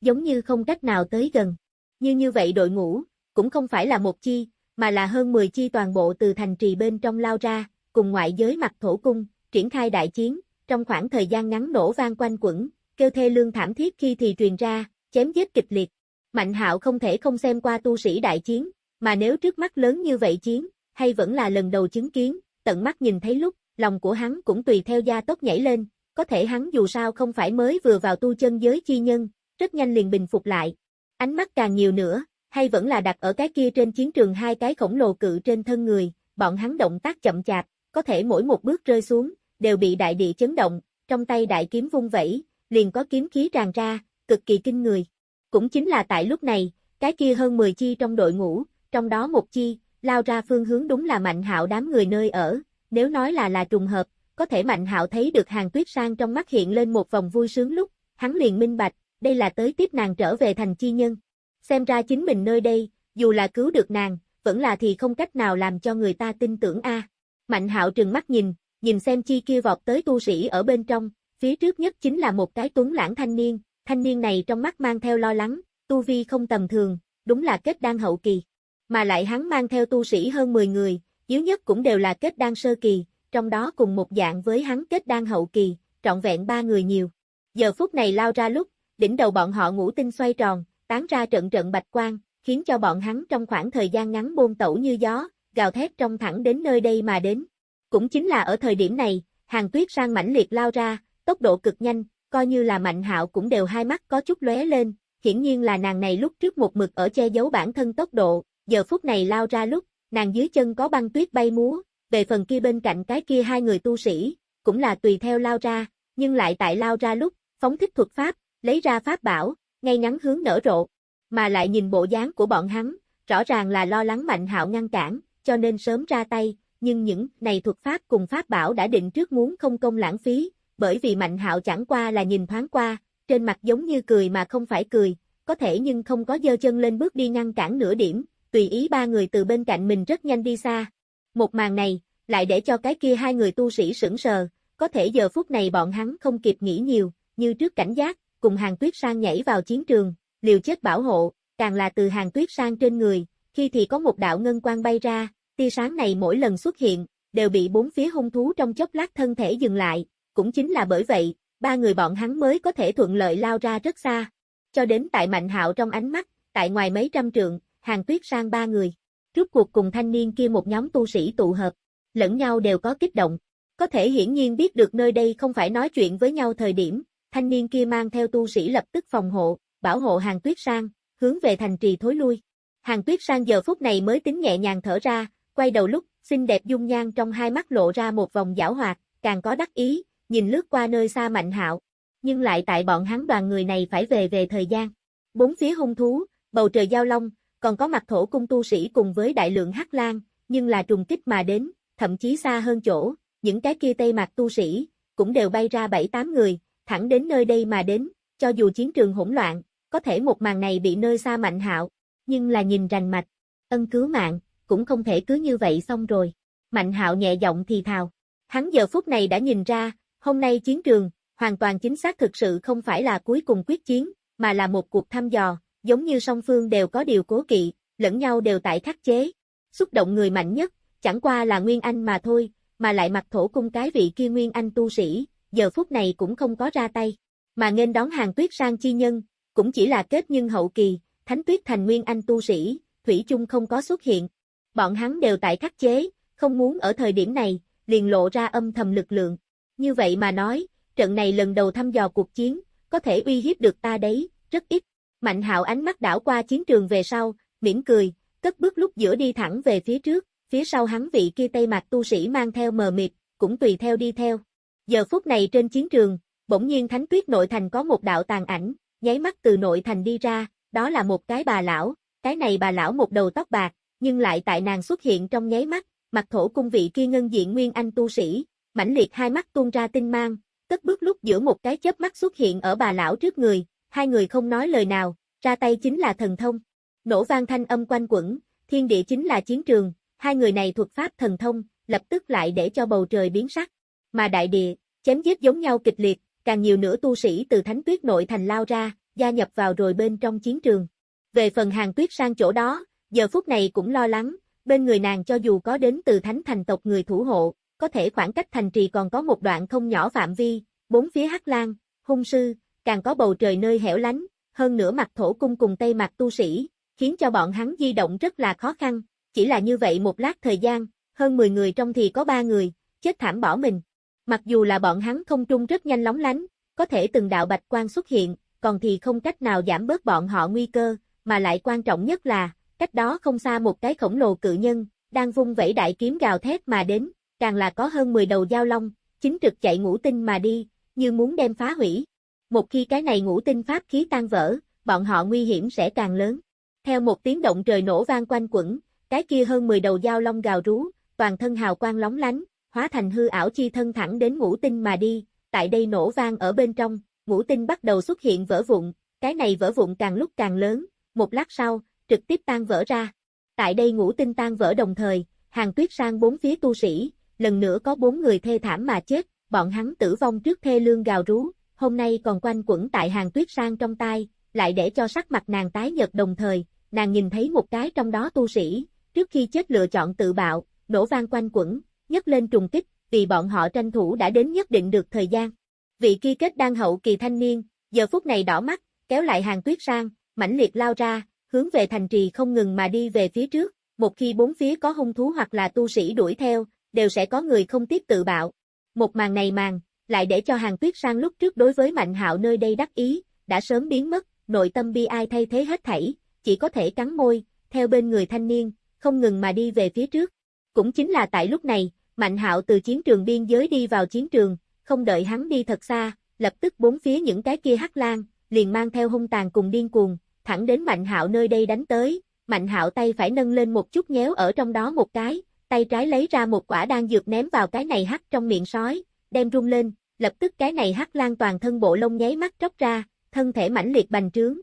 giống như không cách nào tới gần. Như như vậy đội ngũ, cũng không phải là một chi, mà là hơn 10 chi toàn bộ từ thành trì bên trong lao ra, cùng ngoại giới mặt thổ cung, triển khai đại chiến, trong khoảng thời gian ngắn nổ vang quanh quẩn, kêu thê lương thảm thiết khi thì truyền ra, chém giết kịch liệt. Mạnh hạo không thể không xem qua tu sĩ đại chiến, mà nếu trước mắt lớn như vậy chiến, hay vẫn là lần đầu chứng kiến, tận mắt nhìn thấy lúc, lòng của hắn cũng tùy theo gia tốc nhảy lên, có thể hắn dù sao không phải mới vừa vào tu chân giới chi nhân, rất nhanh liền bình phục lại. Ánh mắt càng nhiều nữa, hay vẫn là đặt ở cái kia trên chiến trường hai cái khổng lồ cự trên thân người, bọn hắn động tác chậm chạp, có thể mỗi một bước rơi xuống, đều bị đại địa chấn động, trong tay đại kiếm vung vẩy, liền có kiếm khí tràn ra, cực kỳ kinh người. Cũng chính là tại lúc này, cái kia hơn 10 chi trong đội ngũ, trong đó một chi, lao ra phương hướng đúng là Mạnh Hạo đám người nơi ở, nếu nói là là trùng hợp, có thể Mạnh Hạo thấy được Hàng Tuyết Sang trong mắt hiện lên một vòng vui sướng lúc, hắn liền minh bạch, đây là tới tiếp nàng trở về thành chi nhân. Xem ra chính mình nơi đây, dù là cứu được nàng, vẫn là thì không cách nào làm cho người ta tin tưởng a. Mạnh Hạo trừng mắt nhìn, nhìn xem chi kia vọt tới tu sĩ ở bên trong, phía trước nhất chính là một cái tuấn lãng thanh niên, thanh niên này trong mắt mang theo lo lắng, tu vi không tầm thường, đúng là kết đan hậu kỳ. Mà lại hắn mang theo tu sĩ hơn 10 người, yếu nhất cũng đều là kết đan sơ kỳ, trong đó cùng một dạng với hắn kết đan hậu kỳ, trọn vẹn ba người nhiều. Giờ phút này lao ra lúc, đỉnh đầu bọn họ ngũ tinh xoay tròn, tán ra trận trận bạch quang, khiến cho bọn hắn trong khoảng thời gian ngắn buông tẩu như gió, gào thét trong thẳng đến nơi đây mà đến. Cũng chính là ở thời điểm này, hàng tuyết sang mãnh liệt lao ra, tốc độ cực nhanh, coi như là mạnh hạo cũng đều hai mắt có chút lóe lên, hiển nhiên là nàng này lúc trước một mực ở che giấu bản thân tốc độ, giờ phút này lao ra lúc, nàng dưới chân có băng tuyết bay múa, về phần kia bên cạnh cái kia hai người tu sĩ, cũng là tùy theo lao ra, nhưng lại tại lao ra lúc, phóng thích thuật pháp, lấy ra pháp bảo, ngay ngắn hướng nở rộ, mà lại nhìn bộ dáng của bọn hắn, rõ ràng là lo lắng Mạnh Hạo ngăn cản, cho nên sớm ra tay, nhưng những này thuật pháp cùng pháp bảo đã định trước muốn không công lãng phí, bởi vì Mạnh Hạo chẳng qua là nhìn thoáng qua, trên mặt giống như cười mà không phải cười, có thể nhưng không có dơ chân lên bước đi ngăn cản nửa điểm, tùy ý ba người từ bên cạnh mình rất nhanh đi xa. Một màn này, lại để cho cái kia hai người tu sĩ sững sờ, có thể giờ phút này bọn hắn không kịp nghĩ nhiều, như trước cảnh giác, cùng hàng tuyết sang nhảy vào chiến trường, liều chết bảo hộ, càng là từ hàng tuyết sang trên người, khi thì có một đạo ngân quang bay ra, tia sáng này mỗi lần xuất hiện, đều bị bốn phía hung thú trong chốc lát thân thể dừng lại, cũng chính là bởi vậy, ba người bọn hắn mới có thể thuận lợi lao ra rất xa. Cho đến tại Mạnh Hạo trong ánh mắt, tại ngoài mấy trăm trượng, hàng tuyết sang ba người. trước cuộc cùng thanh niên kia một nhóm tu sĩ tụ hợp, lẫn nhau đều có kích động. Có thể hiển nhiên biết được nơi đây không phải nói chuyện với nhau thời điểm, thanh niên kia mang theo tu sĩ lập tức phòng hộ, bảo hộ hàng tuyết sang, hướng về thành trì thối lui. Hàng tuyết sang giờ phút này mới tính nhẹ nhàng thở ra, quay đầu lúc, xinh đẹp dung nhan trong hai mắt lộ ra một vòng giảo hoạt, càng có đắc ý, nhìn lướt qua nơi xa mạnh hạo. Nhưng lại tại bọn hắn đoàn người này phải về về thời gian. Bốn phía hung thú, bầu trời giao long, còn có mặt thổ cung tu sĩ cùng với đại lượng hắc lan, nhưng là trùng kích mà đến, thậm chí xa hơn chỗ, những cái kia tây mặt tu sĩ, cũng đều bay ra bảy tám người, thẳng đến nơi đây mà đến, cho dù chiến trường hỗn loạn, có thể một màn này bị nơi xa mạnh hạo, nhưng là nhìn rành mạch, ân cứu mạng, cũng không thể cứ như vậy xong rồi. Mạnh hạo nhẹ giọng thì thào. Hắn giờ phút này đã nhìn ra, hôm nay chiến trường, hoàn toàn chính xác thực sự không phải là cuối cùng quyết chiến, mà là một cuộc thăm dò, giống như song phương đều có điều cố kỵ, lẫn nhau đều tại khắc chế. Xúc động người mạnh nhất, chẳng qua là Nguyên Anh mà thôi, mà lại mặc thổ cung cái vị kia Nguyên Anh tu sĩ, giờ phút này cũng không có ra tay. Mà nên đón hàng tuyết sang chi nhân, cũng chỉ là kết nhân hậu kỳ, thánh tuyết thành Nguyên Anh tu sĩ, Thủy chung không có xuất hiện. Bọn hắn đều tại khắc chế, không muốn ở thời điểm này, liền lộ ra âm thầm lực lượng. Như vậy mà nói, trận này lần đầu thăm dò cuộc chiến, có thể uy hiếp được ta đấy, rất ít. Mạnh hạo ánh mắt đảo qua chiến trường về sau, mỉm cười, cất bước lúc giữa đi thẳng về phía trước, phía sau hắn vị kia tây mặt tu sĩ mang theo mờ mịt, cũng tùy theo đi theo. Giờ phút này trên chiến trường, bỗng nhiên thánh tuyết nội thành có một đạo tàn ảnh, nháy mắt từ nội thành đi ra, đó là một cái bà lão, cái này bà lão một đầu tóc bạc, nhưng lại tại nàng xuất hiện trong nháy mắt, mặt thổ cung vị kia ngân diện nguyên anh tu sĩ, mãnh liệt hai mắt tuôn ra tinh mang, cất bước lúc giữa một cái chớp mắt xuất hiện ở bà lão trước người, hai người không nói lời nào, ra tay chính là thần thông. Nổ vang thanh âm quanh quẩn, thiên địa chính là chiến trường, hai người này thuật pháp thần thông, lập tức lại để cho bầu trời biến sắc. Mà đại địa, chém giết giống nhau kịch liệt, càng nhiều nữa tu sĩ từ thánh tuyết nội thành lao ra, gia nhập vào rồi bên trong chiến trường. Về phần hàng tuyết sang chỗ đó, giờ phút này cũng lo lắng, bên người nàng cho dù có đến từ thánh thành tộc người thủ hộ, có thể khoảng cách thành trì còn có một đoạn không nhỏ phạm vi, bốn phía hắc lan, hung sư, càng có bầu trời nơi hẻo lánh, hơn nữa mặt thổ cung cùng tây mặt tu sĩ, khiến cho bọn hắn di động rất là khó khăn, chỉ là như vậy một lát thời gian, hơn 10 người trong thì có 3 người, chết thảm bỏ mình. Mặc dù là bọn hắn không trung rất nhanh lóng lánh, có thể từng đạo bạch quan xuất hiện, còn thì không cách nào giảm bớt bọn họ nguy cơ, mà lại quan trọng nhất là, cách đó không xa một cái khổng lồ cự nhân, đang vung vẩy đại kiếm gào thét mà đến, càng là có hơn 10 đầu giao long, chính trực chạy ngũ tinh mà đi, như muốn đem phá hủy. Một khi cái này ngũ tinh pháp khí tan vỡ, bọn họ nguy hiểm sẽ càng lớn. Theo một tiếng động trời nổ vang quanh quẩn, cái kia hơn 10 đầu dao long gào rú, toàn thân hào quang lóng lánh, hóa thành hư ảo chi thân thẳng đến ngũ tinh mà đi, tại đây nổ vang ở bên trong, ngũ tinh bắt đầu xuất hiện vỡ vụn, cái này vỡ vụn càng lúc càng lớn, một lát sau, trực tiếp tan vỡ ra. Tại đây ngũ tinh tan vỡ đồng thời, hàng tuyết sang bốn phía tu sĩ, lần nữa có bốn người thê thảm mà chết, bọn hắn tử vong trước thê lương gào rú, hôm nay còn quanh quẩn tại hàng tuyết sang trong tai, lại để cho sắc mặt nàng tái nhợt đồng thời, nàng nhìn thấy một cái trong đó tu sĩ, trước khi chết lựa chọn tự bạo, nổ vang quanh quẩn, nhấc lên trùng kích, vì bọn họ tranh thủ đã đến nhất định được thời gian. Vị kia kết đang hậu kỳ thanh niên, giờ phút này đỏ mắt, kéo lại hàng tuyết sang, mãnh liệt lao ra, hướng về thành trì không ngừng mà đi về phía trước, một khi bốn phía có hung thú hoặc là tu sĩ đuổi theo, đều sẽ có người không tiếp tự bạo. Một màn này màn, lại để cho hàng tuyết sang lúc trước đối với mạnh hạo nơi đây đắc ý, đã sớm biến mất, nội tâm bi ai thay thế hết thảy, chỉ có thể cắn môi, theo bên người thanh niên, không ngừng mà đi về phía trước. Cũng chính là tại lúc này, Mạnh hạo từ chiến trường biên giới đi vào chiến trường, không đợi hắn đi thật xa, lập tức bốn phía những cái kia hắc lan, liền mang theo hung tàn cùng điên cuồng, thẳng đến Mạnh hạo nơi đây đánh tới. Mạnh hạo tay phải nâng lên một chút nhéo ở trong đó một cái, tay trái lấy ra một quả đan dược ném vào cái này hắc trong miệng sói, đem rung lên, lập tức cái này hắc lan toàn thân bộ lông nháy mắt tróc ra, thân thể mãnh liệt bành trướng.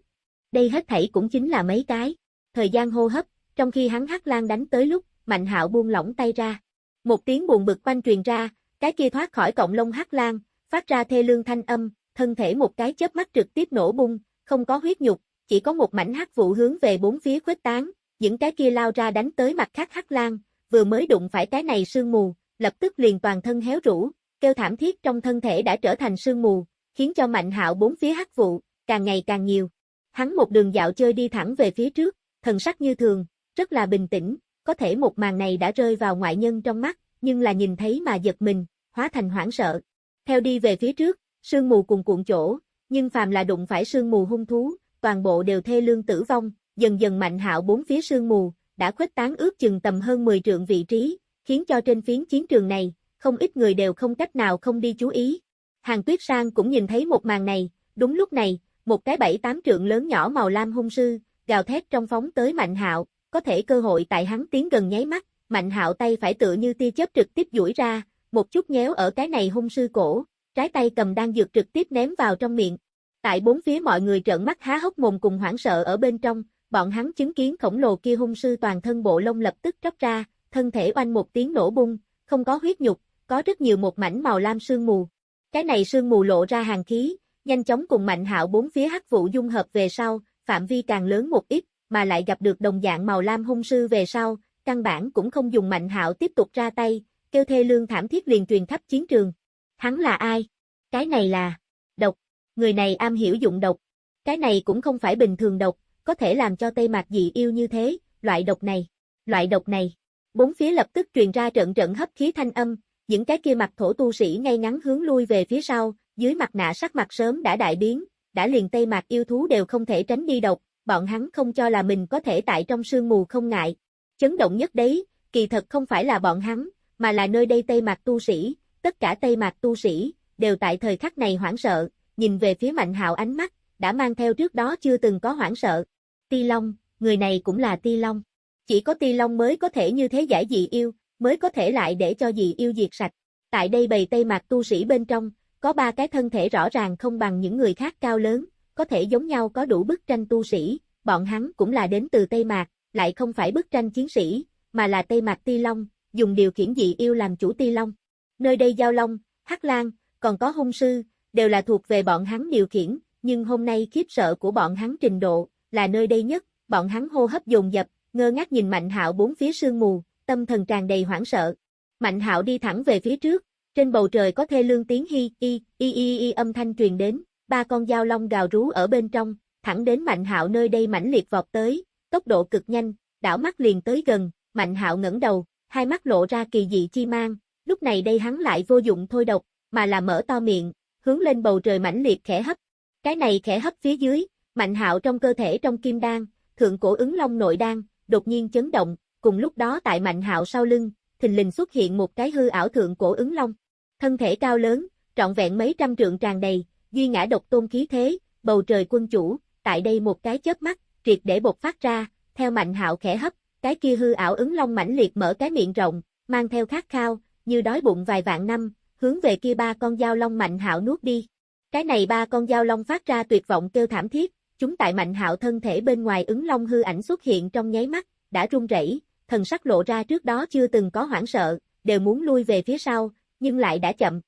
Đây hết thảy cũng chính là mấy cái. Thời gian hô hấp, trong khi hắn hắc lan đánh tới lúc, Mạnh hạo buông lỏng tay ra. Một tiếng buồn bực quanh truyền ra, cái kia thoát khỏi cọng lông hắc lan, phát ra thê lương thanh âm, thân thể một cái chớp mắt trực tiếp nổ bung, không có huyết nhục, chỉ có một mảnh hắc vụ hướng về bốn phía khuếch tán, những cái kia lao ra đánh tới mặt khác hắc lan, vừa mới đụng phải cái này sương mù, lập tức liền toàn thân héo rũ, kêu thảm thiết trong thân thể đã trở thành sương mù, khiến cho Mạnh Hạo bốn phía hắc vụ càng ngày càng nhiều. Hắn một đường dạo chơi đi thẳng về phía trước, thần sắc như thường, rất là bình tĩnh, có thể một màn này đã rơi vào ngoại nhân trong mắt, nhưng là nhìn thấy mà giật mình, hóa thành hoảng sợ. Theo đi về phía trước, sương mù cùng cuộn chỗ, nhưng phàm là đụng phải sương mù hung thú, toàn bộ đều thê lương tử vong, dần dần mạnh hạo bốn phía sương mù, đã khuếch tán ước chừng tầm hơn 10 trượng vị trí, khiến cho trên phiến chiến trường này, không ít người đều không cách nào không đi chú ý. Hàng Tuyết Sang cũng nhìn thấy một màn này, đúng lúc này, một cái bảy tám trượng lớn nhỏ màu lam hung sư, gào thét trong phóng tới Mạnh Hạo, có thể cơ hội tại hắn tiến gần nháy mắt, Mạnh Hạo tay phải tựa như tia chớp trực tiếp duỗi ra, một chút nhéo ở cái này hung sư cổ, trái tay cầm đang dược trực tiếp ném vào trong miệng. Tại bốn phía mọi người trợn mắt há hốc mồm cùng hoảng sợ ở bên trong, bọn hắn chứng kiến khổng lồ kia hung sư toàn thân bộ lông lập tức tróc ra, thân thể oanh một tiếng nổ bung, không có huyết nhục, có rất nhiều một mảnh màu lam sương mù. Cái này sương mù lộ ra hàng khí, nhanh chóng cùng mạnh hạo bốn phía hắc vụ dung hợp về sau, phạm vi càng lớn một ít, mà lại gặp được đồng dạng màu lam hung sư về sau, căn bản cũng không dùng mạnh hạo tiếp tục ra tay, kêu thê lương thảm thiết liền truyền khắp chiến trường. Hắn là ai? Cái này là độc. Người này am hiểu dụng độc. Cái này cũng không phải bình thường độc, có thể làm cho Tây Mạc dị yêu như thế, loại độc này. Loại độc này. Bốn phía lập tức truyền ra trận trận hấp khí thanh âm, những cái kia mặt thổ tu sĩ ngay ngắn hướng lui về phía sau, dưới mặt nạ sắc mặt sớm đã đại biến, đã liền Tây mặt yêu thú đều không thể tránh đi độc, bọn hắn không cho là mình có thể tại trong sương mù không ngại. Chấn động nhất đấy, kỳ thật không phải là bọn hắn, mà là nơi đây Tây mặt tu sĩ, tất cả Tây mặt tu sĩ, đều tại thời khắc này hoảng sợ, nhìn về phía Mạnh Hạo ánh mắt, đã mang theo trước đó chưa từng có hoảng sợ. Ti Long, người này cũng là Ti Long. Chỉ có Ti Long mới có thể như thế giải dị yêu, mới có thể lại để cho dị yêu diệt sạch. Tại đây bầy Tây Mạc tu sĩ bên trong, có ba cái thân thể rõ ràng không bằng những người khác cao lớn, có thể giống nhau có đủ bức tranh tu sĩ, bọn hắn cũng là đến từ Tây Mạc, lại không phải bức tranh chiến sĩ, mà là Tây Mạc Ti Long, dùng điều khiển dị yêu làm chủ Ti Long. Nơi đây Giao Long, Hắc Lan, còn có hung sư, đều là thuộc về bọn hắn điều khiển, nhưng hôm nay khiếp sợ của bọn hắn trình độ, là nơi đây nhất, bọn hắn hô hấp dồn dập, ngơ ngác nhìn Mạnh Hạo bốn phía sương mù, tâm thần tràn đầy hoảng sợ. Mạnh Hạo đi thẳng về phía trước, trên bầu trời có thê lương tiếng hi, y, y, y, y âm thanh truyền đến, ba con dao long gào rú ở bên trong, thẳng đến Mạnh Hạo nơi đây mãnh liệt vọt tới, tốc độ cực nhanh, đảo mắt liền tới gần, Mạnh Hạo ngẩng đầu, hai mắt lộ ra kỳ dị chi mang, lúc này đây hắn lại vô dụng thôi độc, mà là mở to miệng, hướng lên bầu trời mãnh liệt khẽ hấp. Cái này khẽ hấp phía dưới, Mạnh Hạo trong cơ thể trong kim đan, thượng cổ ứng long nội đan, đột nhiên chấn động, cùng lúc đó tại Mạnh Hạo sau lưng, thình lình xuất hiện một cái hư ảo thượng cổ ứng long. Thân thể cao lớn, trọn vẹn mấy trăm trượng tràn đầy, duy ngã độc tôn khí thế, bầu trời quân chủ, tại đây một cái chớp mắt, triệt để bộc phát ra, theo Mạnh Hạo khẽ hấp, cái kia hư ảo ứng long mãnh liệt mở cái miệng rộng, mang theo khát khao, như đói bụng vài vạn năm, hướng về kia ba con dao long Mạnh Hạo nuốt đi. Cái này ba con dao long phát ra tuyệt vọng kêu thảm thiết, chúng tại Mạnh Hạo thân thể bên ngoài ứng long hư ảnh xuất hiện trong nháy mắt, đã run rẩy, thần sắc lộ ra trước đó chưa từng có hoảng sợ, đều muốn lui về phía sau, nhưng lại đã chậm.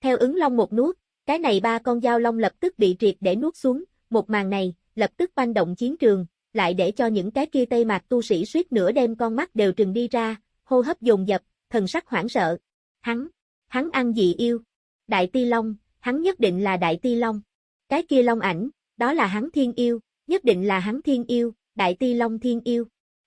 Theo ứng long một nuốt, cái này ba con dao long lập tức bị triệt để nuốt xuống, một màn này, lập tức banh động chiến trường, lại để cho những cái kia tây mạc tu sĩ suýt nửa đêm con mắt đều trừng đi ra, hô hấp dồn dập, thần sắc hoảng sợ. Hắn, hắn ăn dị yêu. Đại Ti Long, hắn nhất định là Đại Ti Long. Cái kia Long ảnh, đó là hắn thiên yêu, nhất định là hắn thiên yêu, Đại Ti Long thiên yêu.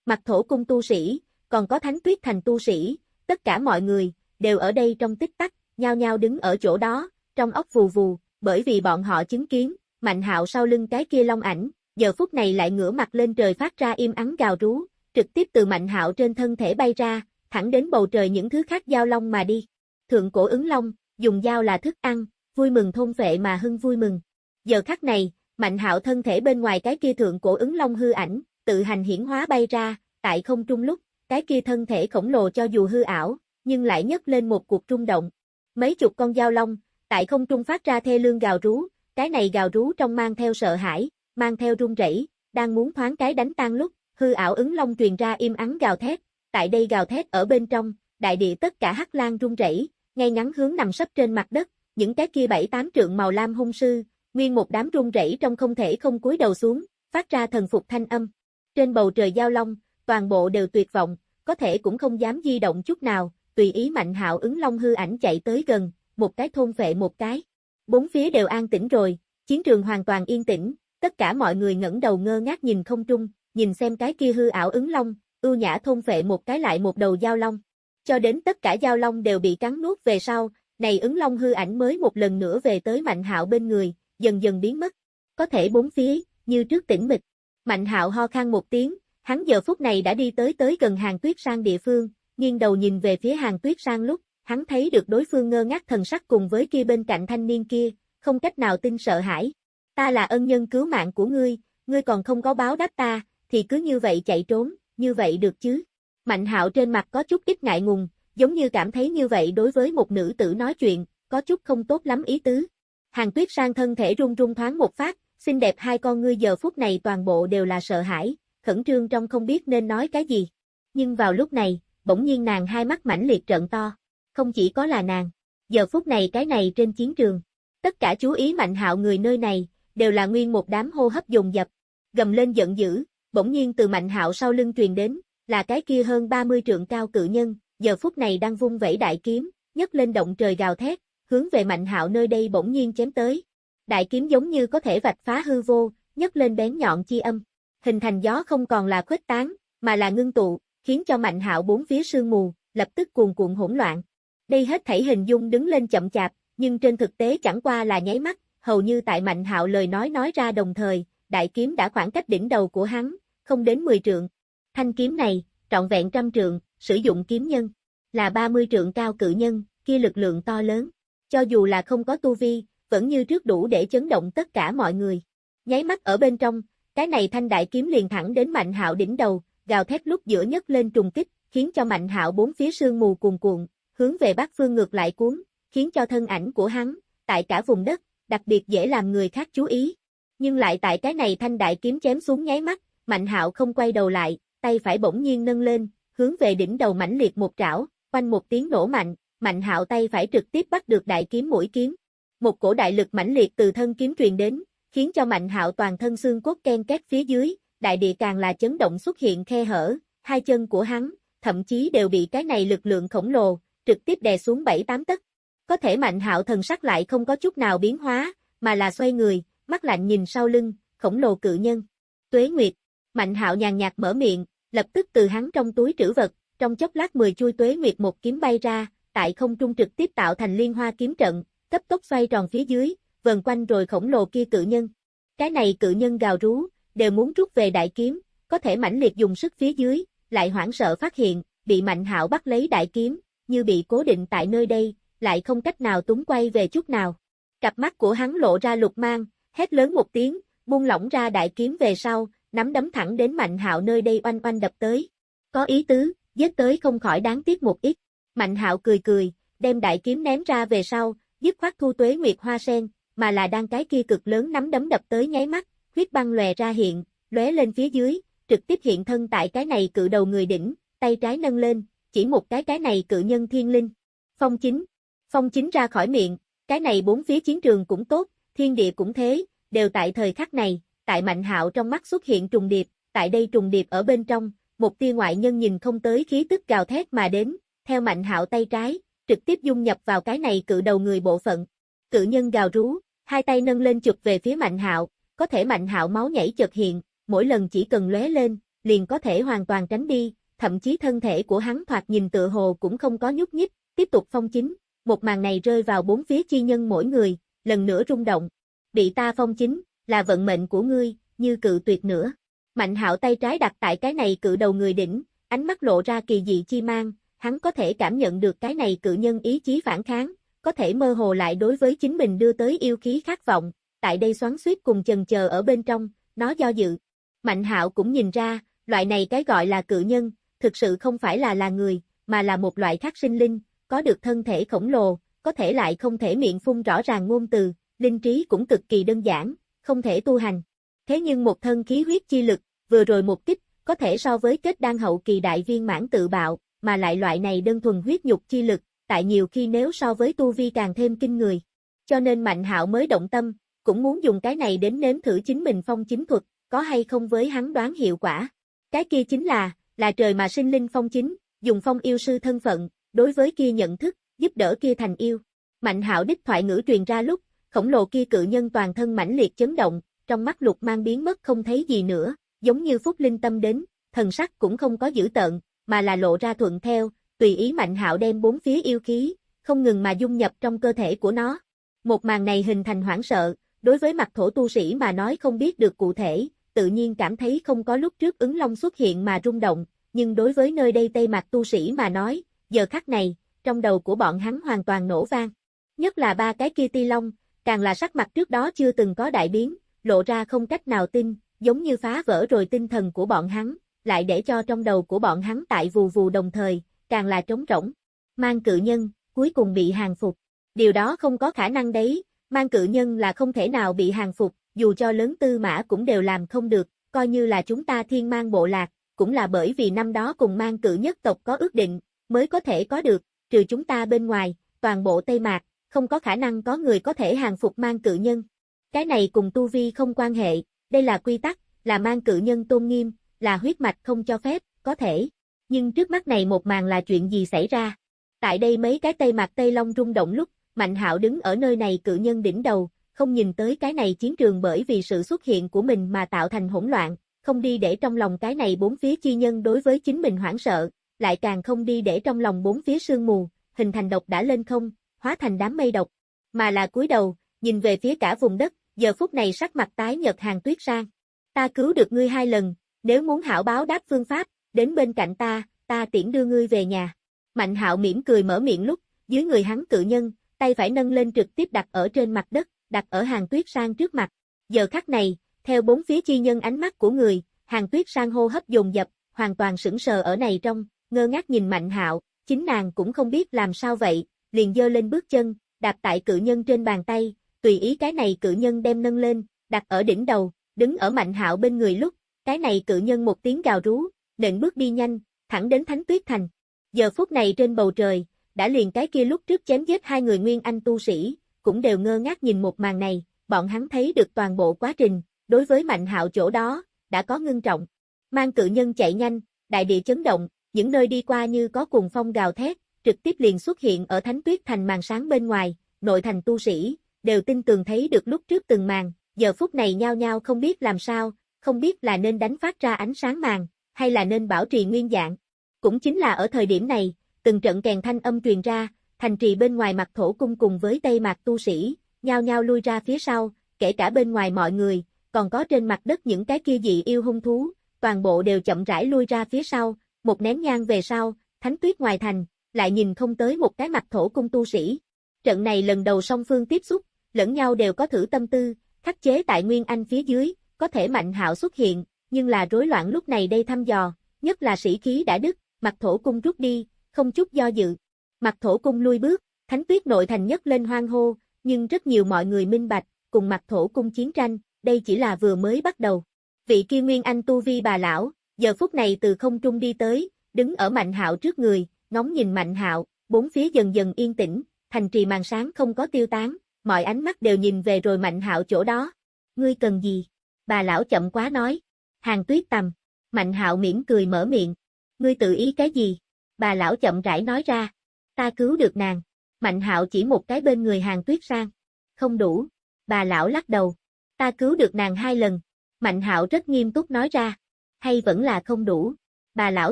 Mặt thổ cung tu sĩ, còn có thánh tuyết thành tu sĩ, tất cả mọi người, đều ở đây trong tích tắc, nhao nhao đứng ở chỗ đó, trong ốc vù vù, bởi vì bọn họ chứng kiến, Mạnh hạo sau lưng cái kia long ảnh, giờ phút này lại ngửa mặt lên trời phát ra im ắng gào rú, trực tiếp từ Mạnh hạo trên thân thể bay ra, thẳng đến bầu trời những thứ khác giao long mà đi. Thượng cổ ứng long, dùng dao là thức ăn, vui mừng thôn vệ mà hưng vui mừng. Giờ khắc này, Mạnh hạo thân thể bên ngoài cái kia thượng cổ ứng long hư ảnh, tự hành hiển hóa bay ra, tại không trung lúc, cái kia thân thể khổng lồ cho dù hư ảo, nhưng lại nhấc lên một cuộc rung động. Mấy chục con dao long, tại không trung phát ra thê lương gào rú, cái này gào rú trong mang theo sợ hãi, mang theo run rẩy, đang muốn thoáng cái đánh tan lúc, hư ảo ứng long truyền ra im ắng gào thét, tại đây gào thét ở bên trong, đại địa tất cả hắc lan run rẩy, ngay ngắn hướng nằm sấp trên mặt đất, những cái kia bảy tám trượng màu lam hung sư, nguyên một đám run rẩy trong không thể không cúi đầu xuống, phát ra thần phục thanh âm. Trên bầu trời giao long, toàn bộ đều tuyệt vọng, có thể cũng không dám di động chút nào, tùy ý Mạnh Hạo ứng long hư ảnh chạy tới gần, một cái thôn vệ một cái. Bốn phía đều an tĩnh rồi, chiến trường hoàn toàn yên tĩnh, tất cả mọi người ngẩng đầu ngơ ngác nhìn không trung, nhìn xem cái kia hư ảo ứng long, ưu nhã thôn vệ một cái lại một đầu giao long. Cho đến tất cả giao long đều bị cắn nuốt về sau, này ứng long hư ảnh mới một lần nữa về tới Mạnh Hạo bên người, dần dần biến mất. Có thể bốn phía, như trước tĩnh mịch. Mạnh Hạo ho khan một tiếng, hắn giờ phút này đã đi tới tới gần hàng tuyết sang địa phương, nghiêng đầu nhìn về phía hàng tuyết sang lúc, hắn thấy được đối phương ngơ ngác thần sắc cùng với kia bên cạnh thanh niên kia, không cách nào tin sợ hãi. Ta là ân nhân cứu mạng của ngươi, ngươi còn không có báo đáp ta, thì cứ như vậy chạy trốn, như vậy được chứ. Mạnh hạo trên mặt có chút ít ngại ngùng, giống như cảm thấy như vậy đối với một nữ tử nói chuyện, có chút không tốt lắm ý tứ. Hàng tuyết sang thân thể run run thoáng một phát, xinh đẹp hai con ngươi giờ phút này toàn bộ đều là sợ hãi, khẩn trương trong không biết nên nói cái gì. Nhưng vào lúc này, bỗng nhiên nàng hai mắt mãnh liệt trợn to. Không chỉ có là nàng, giờ phút này cái này trên chiến trường. Tất cả chú ý mạnh hạo người nơi này, đều là nguyên một đám hô hấp dồn dập. Gầm lên giận dữ, bỗng nhiên từ mạnh hạo sau lưng truyền đến, là cái kia hơn 30 trượng cao cự nhân, giờ phút này đang vung vẩy đại kiếm, nhấc lên động trời gào thét, hướng về mạnh hạo nơi đây bỗng nhiên chém tới. Đại kiếm giống như có thể vạch phá hư vô, nhấc lên bén nhọn chi âm. Hình thành gió không còn là khuếch tán, mà là ngưng tụ, khiến cho mạnh hạo bốn phía sương mù, lập tức cuồn cuộn hỗn loạn. Đây hết thảy hình dung đứng lên chậm chạp, nhưng trên thực tế chẳng qua là nháy mắt, hầu như tại mạnh hạo lời nói nói ra đồng thời, đại kiếm đã khoảng cách đỉnh đầu của hắn, không đến 10 trượng. Thanh kiếm này, trọn vẹn trăm trượng, sử dụng kiếm nhân, là 30 trượng cao cự nhân, kia lực lượng to lớn. Cho dù là không có tu vi, vẫn như trước đủ để chấn động tất cả mọi người. Nháy mắt ở bên trong, cái này thanh đại kiếm liền thẳng đến Mạnh Hạo đỉnh đầu, gào thét lúc giữa nhất lên trùng kích, khiến cho Mạnh Hạo bốn phía sương mù cuồn cuộn, hướng về bắc phương ngược lại cuốn, khiến cho thân ảnh của hắn, tại cả vùng đất, đặc biệt dễ làm người khác chú ý. Nhưng lại tại cái này thanh đại kiếm chém xuống nháy mắt, Mạnh Hạo không quay đầu lại, tay phải bỗng nhiên nâng lên, hướng về đỉnh đầu mãnh liệt một trảo, quanh một tiếng nổ mạnh, Mạnh Hạo tay phải trực tiếp bắt được đại kiếm mũi kiếm. Một cổ đại lực mãnh liệt từ thân kiếm truyền đến, khiến cho Mạnh Hạo toàn thân xương cốt ken két phía dưới, đại địa càng là chấn động xuất hiện khe hở, hai chân của hắn, thậm chí đều bị cái này lực lượng khổng lồ, trực tiếp đè xuống bảy tám tấc. Có thể Mạnh Hạo thần sắc lại không có chút nào biến hóa, mà là xoay người, mắt lạnh nhìn sau lưng, khổng lồ cự nhân. Tuế Nguyệt, Mạnh Hạo nhàn nhạt mở miệng, lập tức từ hắn trong túi trữ vật, trong chốc lát 10 chui Tuế Nguyệt một kiếm bay ra, tại không trung trực tiếp tạo thành liên hoa kiếm trận, cấp tốc xoay tròn phía dưới, vần quanh rồi khổng lồ kia cự nhân. Cái này cự nhân gào rú, đều muốn rút về đại kiếm, có thể mãnh liệt dùng sức phía dưới, lại hoảng sợ phát hiện, bị Mạnh Hạo bắt lấy đại kiếm, như bị cố định tại nơi đây, lại không cách nào túng quay về chút nào. Cặp mắt của hắn lộ ra lục mang, hét lớn một tiếng, buông lỏng ra đại kiếm về sau, nắm đấm thẳng đến Mạnh Hạo nơi đây oanh oanh đập tới. Có ý tứ, giết tới không khỏi đáng tiếc một ít. Mạnh Hạo cười cười, đem đại kiếm ném ra về sau, dứt khoát thu tuế nguyệt hoa sen, mà là đang cái kia cực lớn nắm đấm đập tới nháy mắt, huyết băng lòe ra hiện, lóe lên phía dưới, trực tiếp hiện thân tại cái này cự đầu người đỉnh, tay trái nâng lên, chỉ một cái cái này cự nhân thiên linh. Phong chính, phong chính ra khỏi miệng, cái này bốn phía chiến trường cũng tốt, thiên địa cũng thế, đều tại thời khắc này, tại mạnh hạo trong mắt xuất hiện trùng điệp, tại đây trùng điệp ở bên trong, một tia ngoại nhân nhìn không tới khí tức gào thét mà đến, theo mạnh hạo tay trái, trực tiếp dung nhập vào cái này cự đầu người bộ phận. Cự nhân gào rú, hai tay nâng lên chụp về phía mạnh hạo, có thể mạnh hạo máu nhảy chợt hiện, mỗi lần chỉ cần lóe lên, liền có thể hoàn toàn tránh đi, thậm chí thân thể của hắn thoạt nhìn tựa hồ cũng không có nhúc nhích, tiếp tục phong chính, một màn này rơi vào bốn phía chi nhân mỗi người, lần nữa rung động. Bị ta phong chính, là vận mệnh của ngươi, như cự tuyệt nữa. Mạnh hạo tay trái đặt tại cái này cự đầu người đỉnh, ánh mắt lộ ra kỳ dị chi mang, hắn có thể cảm nhận được cái này cự nhân ý chí phản kháng, có thể mơ hồ lại đối với chính mình đưa tới yêu khí khát vọng, tại đây xoắn suýt cùng chần chờ ở bên trong, nó do dự. Mạnh hạo cũng nhìn ra, loại này cái gọi là cự nhân, thực sự không phải là là người, mà là một loại khác sinh linh, có được thân thể khổng lồ, có thể lại không thể miệng phun rõ ràng ngôn từ, linh trí cũng cực kỳ đơn giản, không thể tu hành. Thế nhưng một thân khí huyết chi lực, vừa rồi một kích, có thể so với kết đan hậu kỳ đại viên mãn tự bạo, mà lại loại này đơn thuần huyết nhục chi lực, tại nhiều khi nếu so với tu vi càng thêm kinh người. Cho nên Mạnh Hạo mới động tâm, cũng muốn dùng cái này đến nếm thử chính mình phong chính thuật, có hay không với hắn đoán hiệu quả. Cái kia chính là, là trời mà sinh linh phong chính, dùng phong yêu sư thân phận, đối với kia nhận thức, giúp đỡ kia thành yêu. Mạnh hạo đích thoại ngữ truyền ra lúc, khổng lồ kia cự nhân toàn thân mãnh liệt chấn động, trong mắt lục mang biến mất không thấy gì nữa, giống như phúc linh tâm đến, thần sắc cũng không có giữ tợn, mà là lộ ra thuận theo, tùy ý mạnh hạo đem bốn phía yêu khí, không ngừng mà dung nhập trong cơ thể của nó. Một màn này hình thành hoảng sợ, đối với mặt thổ tu sĩ mà nói không biết được cụ thể, tự nhiên cảm thấy không có lúc trước ứng long xuất hiện mà rung động, nhưng đối với nơi đây tây mặt tu sĩ mà nói, giờ khắc này, trong đầu của bọn hắn hoàn toàn nổ vang. Nhất là ba cái kia ti long, càng là sắc mặt trước đó chưa từng có đại biến, lộ ra không cách nào tin, giống như phá vỡ rồi tinh thần của bọn hắn, lại để cho trong đầu của bọn hắn tại vù vù đồng thời, càng là trống rỗng. Mang cự nhân, cuối cùng bị hàng phục. Điều đó không có khả năng đấy, mang cự nhân là không thể nào bị hàng phục, dù cho lớn tư mã cũng đều làm không được, coi như là chúng ta thiên mang bộ lạc, cũng là bởi vì năm đó cùng mang cự nhất tộc có ước định, mới có thể có được, trừ chúng ta bên ngoài, toàn bộ Tây Mạc, không có khả năng có người có thể hàng phục mang cự nhân. Cái này cùng tu vi không quan hệ, đây là quy tắc, là mang cự nhân tôn nghiêm, là huyết mạch không cho phép, có thể. Nhưng trước mắt này một màn là chuyện gì xảy ra? Tại đây mấy cái tây mặt tây long rung động lúc, Mạnh hạo đứng ở nơi này cự nhân đỉnh đầu, không nhìn tới cái này chiến trường bởi vì sự xuất hiện của mình mà tạo thành hỗn loạn, không đi để trong lòng cái này bốn phía chi nhân đối với chính mình hoảng sợ, lại càng không đi để trong lòng bốn phía sương mù, hình thành độc đã lên không, hóa thành đám mây độc, mà là cúi đầu, nhìn về phía cả vùng đất, giờ phút này sắc mặt tái nhợt hàng tuyết sang. Ta cứu được ngươi hai lần, nếu muốn hảo báo đáp phương pháp, đến bên cạnh ta, ta tiễn đưa ngươi về nhà. Mạnh hạo mỉm cười mở miệng lúc, dưới người hắn cự nhân, tay phải nâng lên trực tiếp đặt ở trên mặt đất, đặt ở hàng tuyết sang trước mặt. Giờ khắc này, theo bốn phía chi nhân ánh mắt của người, hàng tuyết sang hô hấp dồn dập, hoàn toàn sững sờ ở này trong, ngơ ngác nhìn mạnh hạo, chính nàng cũng không biết làm sao vậy, liền dơ lên bước chân, đạp tại cự nhân trên bàn tay, tùy ý cái này cự nhân đem nâng lên, đặt ở đỉnh đầu, đứng ở mạnh hạo bên người lúc, cái này cự nhân một tiếng gào rú, nện bước đi nhanh, thẳng đến Thánh Tuyết Thành. Giờ phút này trên bầu trời, đã liền cái kia lúc trước chém giết hai người nguyên anh tu sĩ, cũng đều ngơ ngác nhìn một màn này, bọn hắn thấy được toàn bộ quá trình, đối với mạnh hạo chỗ đó, đã có ngưng trọng. Mang cự nhân chạy nhanh, đại địa chấn động, những nơi đi qua như có cùng phong gào thét, trực tiếp liền xuất hiện ở thánh tuyết thành màn sáng bên ngoài, nội thành tu sĩ, đều tin tường thấy được lúc trước từng màn, giờ phút này nhao nhao không biết làm sao, không biết là nên đánh phát ra ánh sáng màng hay là nên bảo trì nguyên dạng. Cũng chính là ở thời điểm này, từng trận kèn thanh âm truyền ra, thành trì bên ngoài mặt thổ cung cùng với tây mặt tu sĩ, nhao nhao lui ra phía sau, kể cả bên ngoài mọi người, còn có trên mặt đất những cái kia dị yêu hung thú, toàn bộ đều chậm rãi lui ra phía sau, một nén nhang về sau, thánh tuyết ngoài thành, lại nhìn không tới một cái mặt thổ cung tu sĩ. Trận này lần đầu song phương tiếp xúc, lẫn nhau đều có thử tâm tư, khắc chế tại Nguyên Anh phía dưới, có thể mạnh hạo xuất hiện, nhưng là rối loạn lúc này đây thăm dò, nhất là sĩ khí đã đứt, mặt thổ cung rút đi, không chút do dự. Mặt thổ cung lui bước, thánh tuyết nội thành nhất lên hoang hô, nhưng rất nhiều mọi người minh bạch, cùng mặt thổ cung chiến tranh, đây chỉ là vừa mới bắt đầu. Vị kia Nguyên Anh tu vi bà lão, giờ phút này từ không trung đi tới, đứng ở Mạnh Hạo trước người, ngóng nhìn Mạnh Hạo, bốn phía dần dần yên tĩnh, thành trì màn sáng không có tiêu tán, mọi ánh mắt đều nhìn về rồi Mạnh Hạo chỗ đó. Ngươi cần gì? Bà lão chậm quá nói. Hàng tuyết tầm. Mạnh Hạo mỉm cười mở miệng. Ngươi tự ý cái gì? Bà lão chậm rãi nói ra. Ta cứu được nàng. Mạnh Hạo chỉ một cái bên người hàng tuyết sang. Không đủ. Bà lão lắc đầu. Ta cứu được nàng hai lần. Mạnh Hạo rất nghiêm túc nói ra. Hay vẫn là không đủ. Bà lão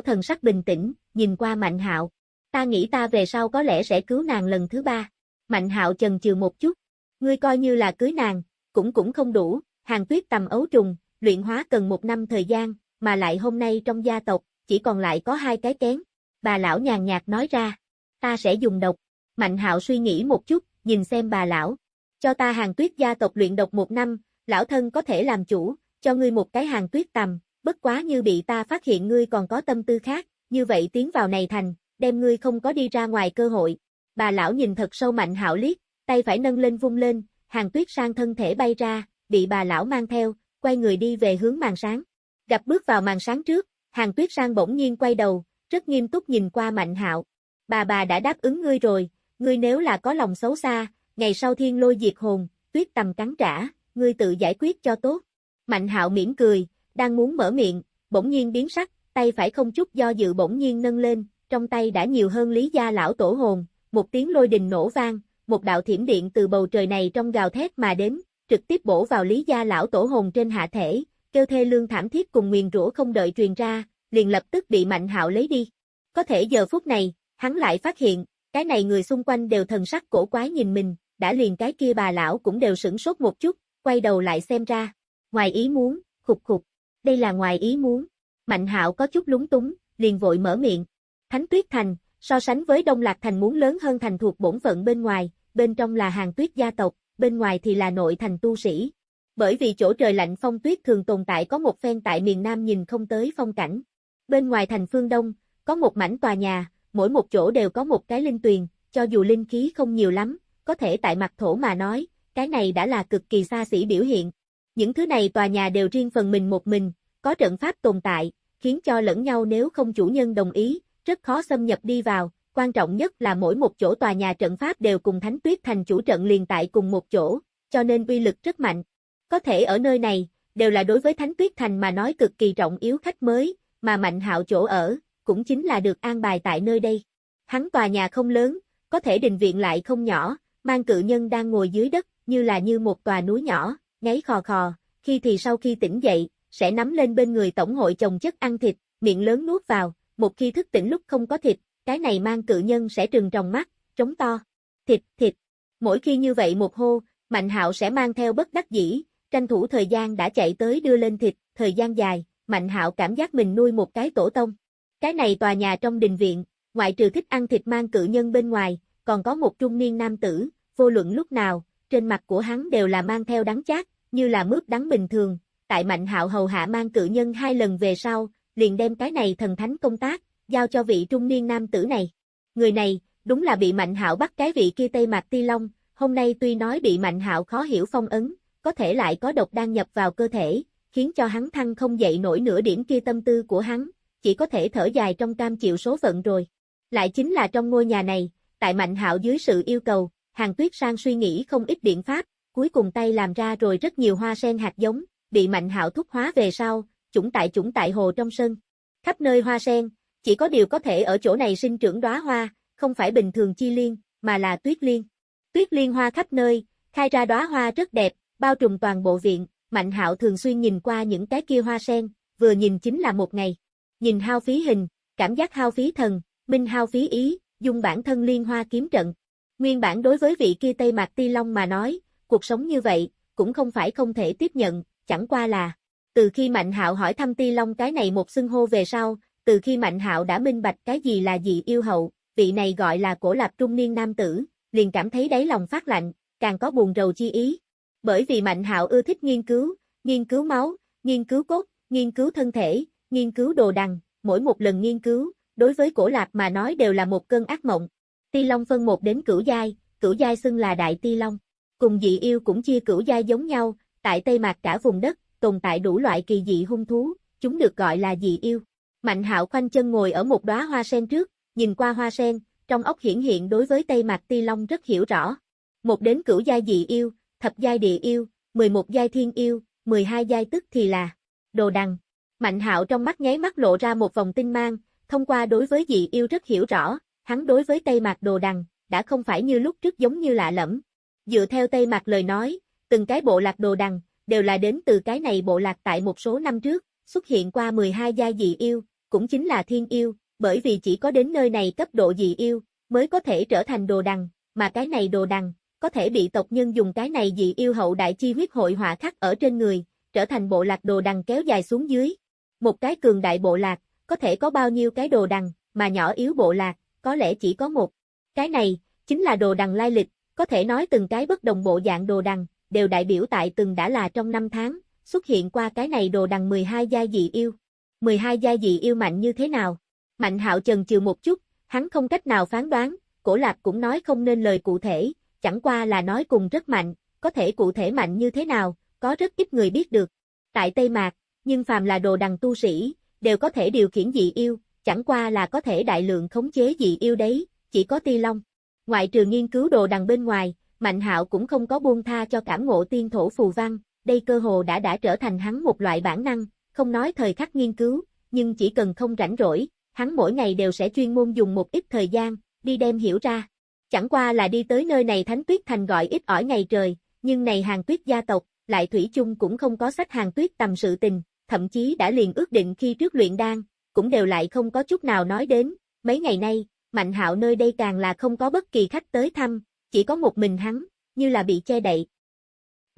thần sắc bình tĩnh, nhìn qua Mạnh Hạo. Ta nghĩ ta về sau có lẽ sẽ cứu nàng lần thứ ba. Mạnh Hạo chần chừ một chút. Ngươi coi như là cưới nàng, cũng cũng không đủ, hàng tuyết tầm ấu trùng, luyện hóa cần một năm thời gian, mà lại hôm nay trong gia tộc, chỉ còn lại có hai cái kén. Bà lão nhàn nhạt nói ra, ta sẽ dùng độc. Mạnh hạo suy nghĩ một chút, nhìn xem bà lão. Cho ta hàng tuyết gia tộc luyện độc một năm, lão thân có thể làm chủ, cho ngươi một cái hàng tuyết tầm, bất quá như bị ta phát hiện ngươi còn có tâm tư khác, như vậy tiến vào này thành, đem ngươi không có đi ra ngoài cơ hội. Bà lão nhìn thật sâu mạnh hạo liếc, tay phải nâng lên vung lên, hàng tuyết sang thân thể bay ra, bị bà lão mang theo, quay người đi về hướng màn sáng. Gặp bước vào màn sáng trước, hàng tuyết sang bỗng nhiên quay đầu, rất nghiêm túc nhìn qua mạnh hạo. Bà bà đã đáp ứng ngươi rồi, ngươi nếu là có lòng xấu xa, ngày sau thiên lôi diệt hồn, tuyết tầm cắn trả, ngươi tự giải quyết cho tốt. Mạnh hạo mỉm cười, đang muốn mở miệng, bỗng nhiên biến sắc, tay phải không chút do dự bỗng nhiên nâng lên, trong tay đã nhiều hơn lý gia lão tổ hồn, một tiếng lôi đình nổ vang, một đạo thiểm điện từ bầu trời này trong gào thét mà đến, trực tiếp bổ vào lý gia lão tổ hồn trên hạ thể, kêu thê lương thảm thiết cùng nguyền rủa không đợi truyền ra, liền lập tức bị Mạnh Hạo lấy đi. Có thể giờ phút này, hắn lại phát hiện, cái này người xung quanh đều thần sắc cổ quái nhìn mình, đã liền cái kia bà lão cũng đều sửng sốt một chút, quay đầu lại xem ra. Ngoài ý muốn, khục khục, đây là ngoài ý muốn. Mạnh Hạo có chút lúng túng, liền vội mở miệng. Thánh Tuyết Thành, so sánh với Đông Lạc Thành muốn lớn hơn thành thuộc bổn phận bên ngoài, bên trong là hàng tuyết gia tộc, bên ngoài thì là nội thành tu sĩ. Bởi vì chỗ trời lạnh phong tuyết thường tồn tại có một phen tại miền Nam nhìn không tới phong cảnh. Bên ngoài thành phương Đông, có một mảnh tòa nhà, mỗi một chỗ đều có một cái linh tuyền, cho dù linh khí không nhiều lắm, có thể tại mặt thổ mà nói, cái này đã là cực kỳ xa xỉ biểu hiện. Những thứ này tòa nhà đều riêng phần mình một mình, có trận pháp tồn tại, khiến cho lẫn nhau nếu không chủ nhân đồng ý, rất khó xâm nhập đi vào, quan trọng nhất là mỗi một chỗ tòa nhà trận pháp đều cùng Thánh Tuyết Thành chủ trận liền tại cùng một chỗ, cho nên uy lực rất mạnh. Có thể ở nơi này, đều là đối với Thánh Tuyết Thành mà nói cực kỳ trọng yếu khách mới, mà Mạnh Hạo chỗ ở, cũng chính là được an bài tại nơi đây. Hắn tòa nhà không lớn, có thể đình viện lại không nhỏ, mang cự nhân đang ngồi dưới đất, như là như một tòa núi nhỏ, ngáy khò khò, khi thì sau khi tỉnh dậy, sẽ nắm lên bên người tổng hội chồng chất ăn thịt, miệng lớn nuốt vào, một khi thức tỉnh lúc không có thịt, cái này mang cự nhân sẽ trừng tròng mắt, trống to. Thịt, thịt. Mỗi khi như vậy một hô, Mạnh Hạo sẽ mang theo bất đắc dĩ, tranh thủ thời gian đã chạy tới đưa lên thịt, thời gian dài, Mạnh Hạo cảm giác mình nuôi một cái tổ tông. Cái này tòa nhà trong đình viện, ngoại trừ thích ăn thịt mang cự nhân bên ngoài, còn có một trung niên nam tử, vô luận lúc nào, trên mặt của hắn đều là mang theo đắng chát, như là mướp đắng bình thường. Tại Mạnh Hạo hầu hạ mang cự nhân hai lần về sau, liền đem cái này thần thánh công tác, giao cho vị trung niên nam tử này. Người này, đúng là bị Mạnh Hạo bắt cái vị kia Tây Mạc Ti Long, hôm nay tuy nói bị Mạnh Hạo khó hiểu phong ấn, có thể lại có độc đang nhập vào cơ thể, khiến cho hắn thăng không dậy nổi nửa điểm kia tâm tư của hắn, chỉ có thể thở dài trong cam chịu số phận rồi. Lại chính là trong ngôi nhà này, tại Mạnh Hạo dưới sự yêu cầu, Hàng Tuyết Sang suy nghĩ không ít biện pháp, cuối cùng tay làm ra rồi rất nhiều hoa sen hạt giống, bị Mạnh Hạo thúc hóa về sau, chủng tại chủng tại hồ trong sân. Khắp nơi hoa sen, chỉ có điều có thể ở chỗ này sinh trưởng đóa hoa, không phải bình thường chi liên, mà là tuyết liên. Tuyết liên hoa khắp nơi, khai ra đóa hoa rất đẹp, bao trùm toàn bộ viện, Mạnh Hạo thường xuyên nhìn qua những cái kia hoa sen, vừa nhìn chính là một ngày. Nhìn hao phí hình, cảm giác hao phí thần, minh hao phí ý, dùng bản thân liên hoa kiếm trận. Nguyên bản đối với vị kia Tây Mạc Ti Long mà nói, cuộc sống như vậy, cũng không phải không thể tiếp nhận, chẳng qua là, từ khi Mạnh Hạo hỏi thăm Ti Long cái này một xưng hô về sau, từ khi Mạnh Hạo đã minh bạch cái gì là dị yêu hậu, vị này gọi là cổ lạp trung niên nam tử, liền cảm thấy đáy lòng phát lạnh, càng có buồn rầu chi ý. Bởi vì Mạnh Hạo ưa thích nghiên cứu, nghiên cứu máu, nghiên cứu cốt, nghiên cứu thân thể, nghiên cứu đồ đằng, mỗi một lần nghiên cứu, đối với cổ lạp mà nói đều là một cơn ác mộng. Ti Long phân một đến cửu giai, cửu giai xưng là Đại Ti Long. Cùng dị yêu cũng chia cửu giai giống nhau, tại Tây Mạc cả vùng đất, tồn tại đủ loại kỳ dị hung thú, chúng được gọi là dị yêu. Mạnh hạo khoanh chân ngồi ở một đóa hoa sen trước, nhìn qua hoa sen, trong ốc hiển hiện đối với Tây Mạc Ti Long rất hiểu rõ. Một đến cửu giai dị yêu, thập giai địa yêu, 11 giai thiên yêu, 12 giai tức thì là đồ đằng. Mạnh hạo trong mắt nháy mắt lộ ra một vòng tinh mang, thông qua đối với dị yêu rất hiểu rõ, hắn đối với Tây Mạc đồ đằng, đã không phải như lúc trước giống như lạ lẫm. Dựa theo Tây Mạc lời nói, từng cái bộ lạc đồ đằng, đều là đến từ cái này bộ lạc tại một số năm trước, xuất hiện qua 12 gia dị yêu, cũng chính là thiên yêu, bởi vì chỉ có đến nơi này cấp độ dị yêu, mới có thể trở thành đồ đằng, mà cái này đồ đằng, có thể bị tộc nhân dùng cái này dị yêu hậu đại chi huyết hội họa khắc ở trên người, trở thành bộ lạc đồ đằng kéo dài xuống dưới. Một cái cường đại bộ lạc, có thể có bao nhiêu cái đồ đằng, mà nhỏ yếu bộ lạc, có lẽ chỉ có một. Cái này, chính là đồ đằng lai lịch, có thể nói từng cái bất đồng bộ dạng đồ đằng, đều đại biểu tại từng đã là trong năm tháng, xuất hiện qua cái này đồ đằng 12 gia dị yêu. 12 gia dị yêu mạnh như thế nào? Mạnh hạo chần chừ một chút, hắn không cách nào phán đoán, cổ lạc cũng nói không nên lời cụ thể, chẳng qua là nói cùng rất mạnh, có thể cụ thể mạnh như thế nào, có rất ít người biết được. Tại Tây Mạc, nhưng phàm là đồ đằng tu sĩ, đều có thể điều khiển dị yêu, chẳng qua là có thể đại lượng khống chế dị yêu đấy, chỉ có ti long. Ngoại trừ nghiên cứu đồ đằng bên ngoài, Mạnh hạo cũng không có buông tha cho cảm ngộ tiên thổ phù văn, đây cơ hồ đã đã trở thành hắn một loại bản năng, không nói thời khắc nghiên cứu, nhưng chỉ cần không rảnh rỗi, hắn mỗi ngày đều sẽ chuyên môn dùng một ít thời gian, đi đem hiểu ra. Chẳng qua là đi tới nơi này Thánh Tuyết Thành gọi ít ỏi ngày trời, nhưng này hàng tuyết gia tộc, lại Thủy chung cũng không có sách hàng tuyết tầm sự tình, thậm chí đã liền ước định khi trước luyện đan, cũng đều lại không có chút nào nói đến, mấy ngày nay, Mạnh hạo nơi đây càng là không có bất kỳ khách tới thăm, chỉ có một mình hắn, như là bị che đậy.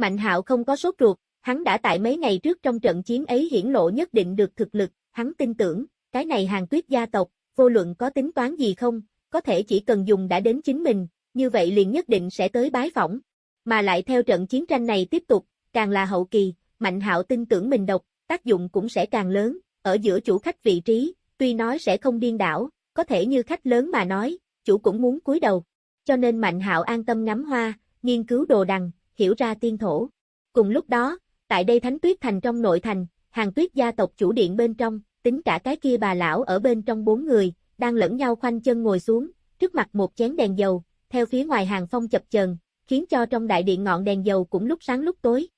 Mạnh hạo không có sốt ruột, hắn đã tại mấy ngày trước trong trận chiến ấy hiển lộ nhất định được thực lực, hắn tin tưởng, cái này hàng tuyết gia tộc, vô luận có tính toán gì không, có thể chỉ cần dùng đã đến chính mình, như vậy liền nhất định sẽ tới bái phỏng. Mà lại theo trận chiến tranh này tiếp tục, càng là hậu kỳ, Mạnh hạo tin tưởng mình độc, tác dụng cũng sẽ càng lớn, ở giữa chủ khách vị trí, tuy nói sẽ không điên đảo, có thể như khách lớn mà nói, chủ cũng muốn cúi đầu. Cho nên Mạnh hạo an tâm ngắm hoa, nghiên cứu đồ đằng, hiểu ra tiên thổ. Cùng lúc đó, tại đây Thánh Tuyết Thành trong nội thành, hàng tuyết gia tộc chủ điện bên trong, tính cả cái kia bà lão ở bên trong bốn người, đang lẫn nhau khoanh chân ngồi xuống, trước mặt một chén đèn dầu, theo phía ngoài hàng phong chập chờn, khiến cho trong đại điện ngọn đèn dầu cũng lúc sáng lúc tối.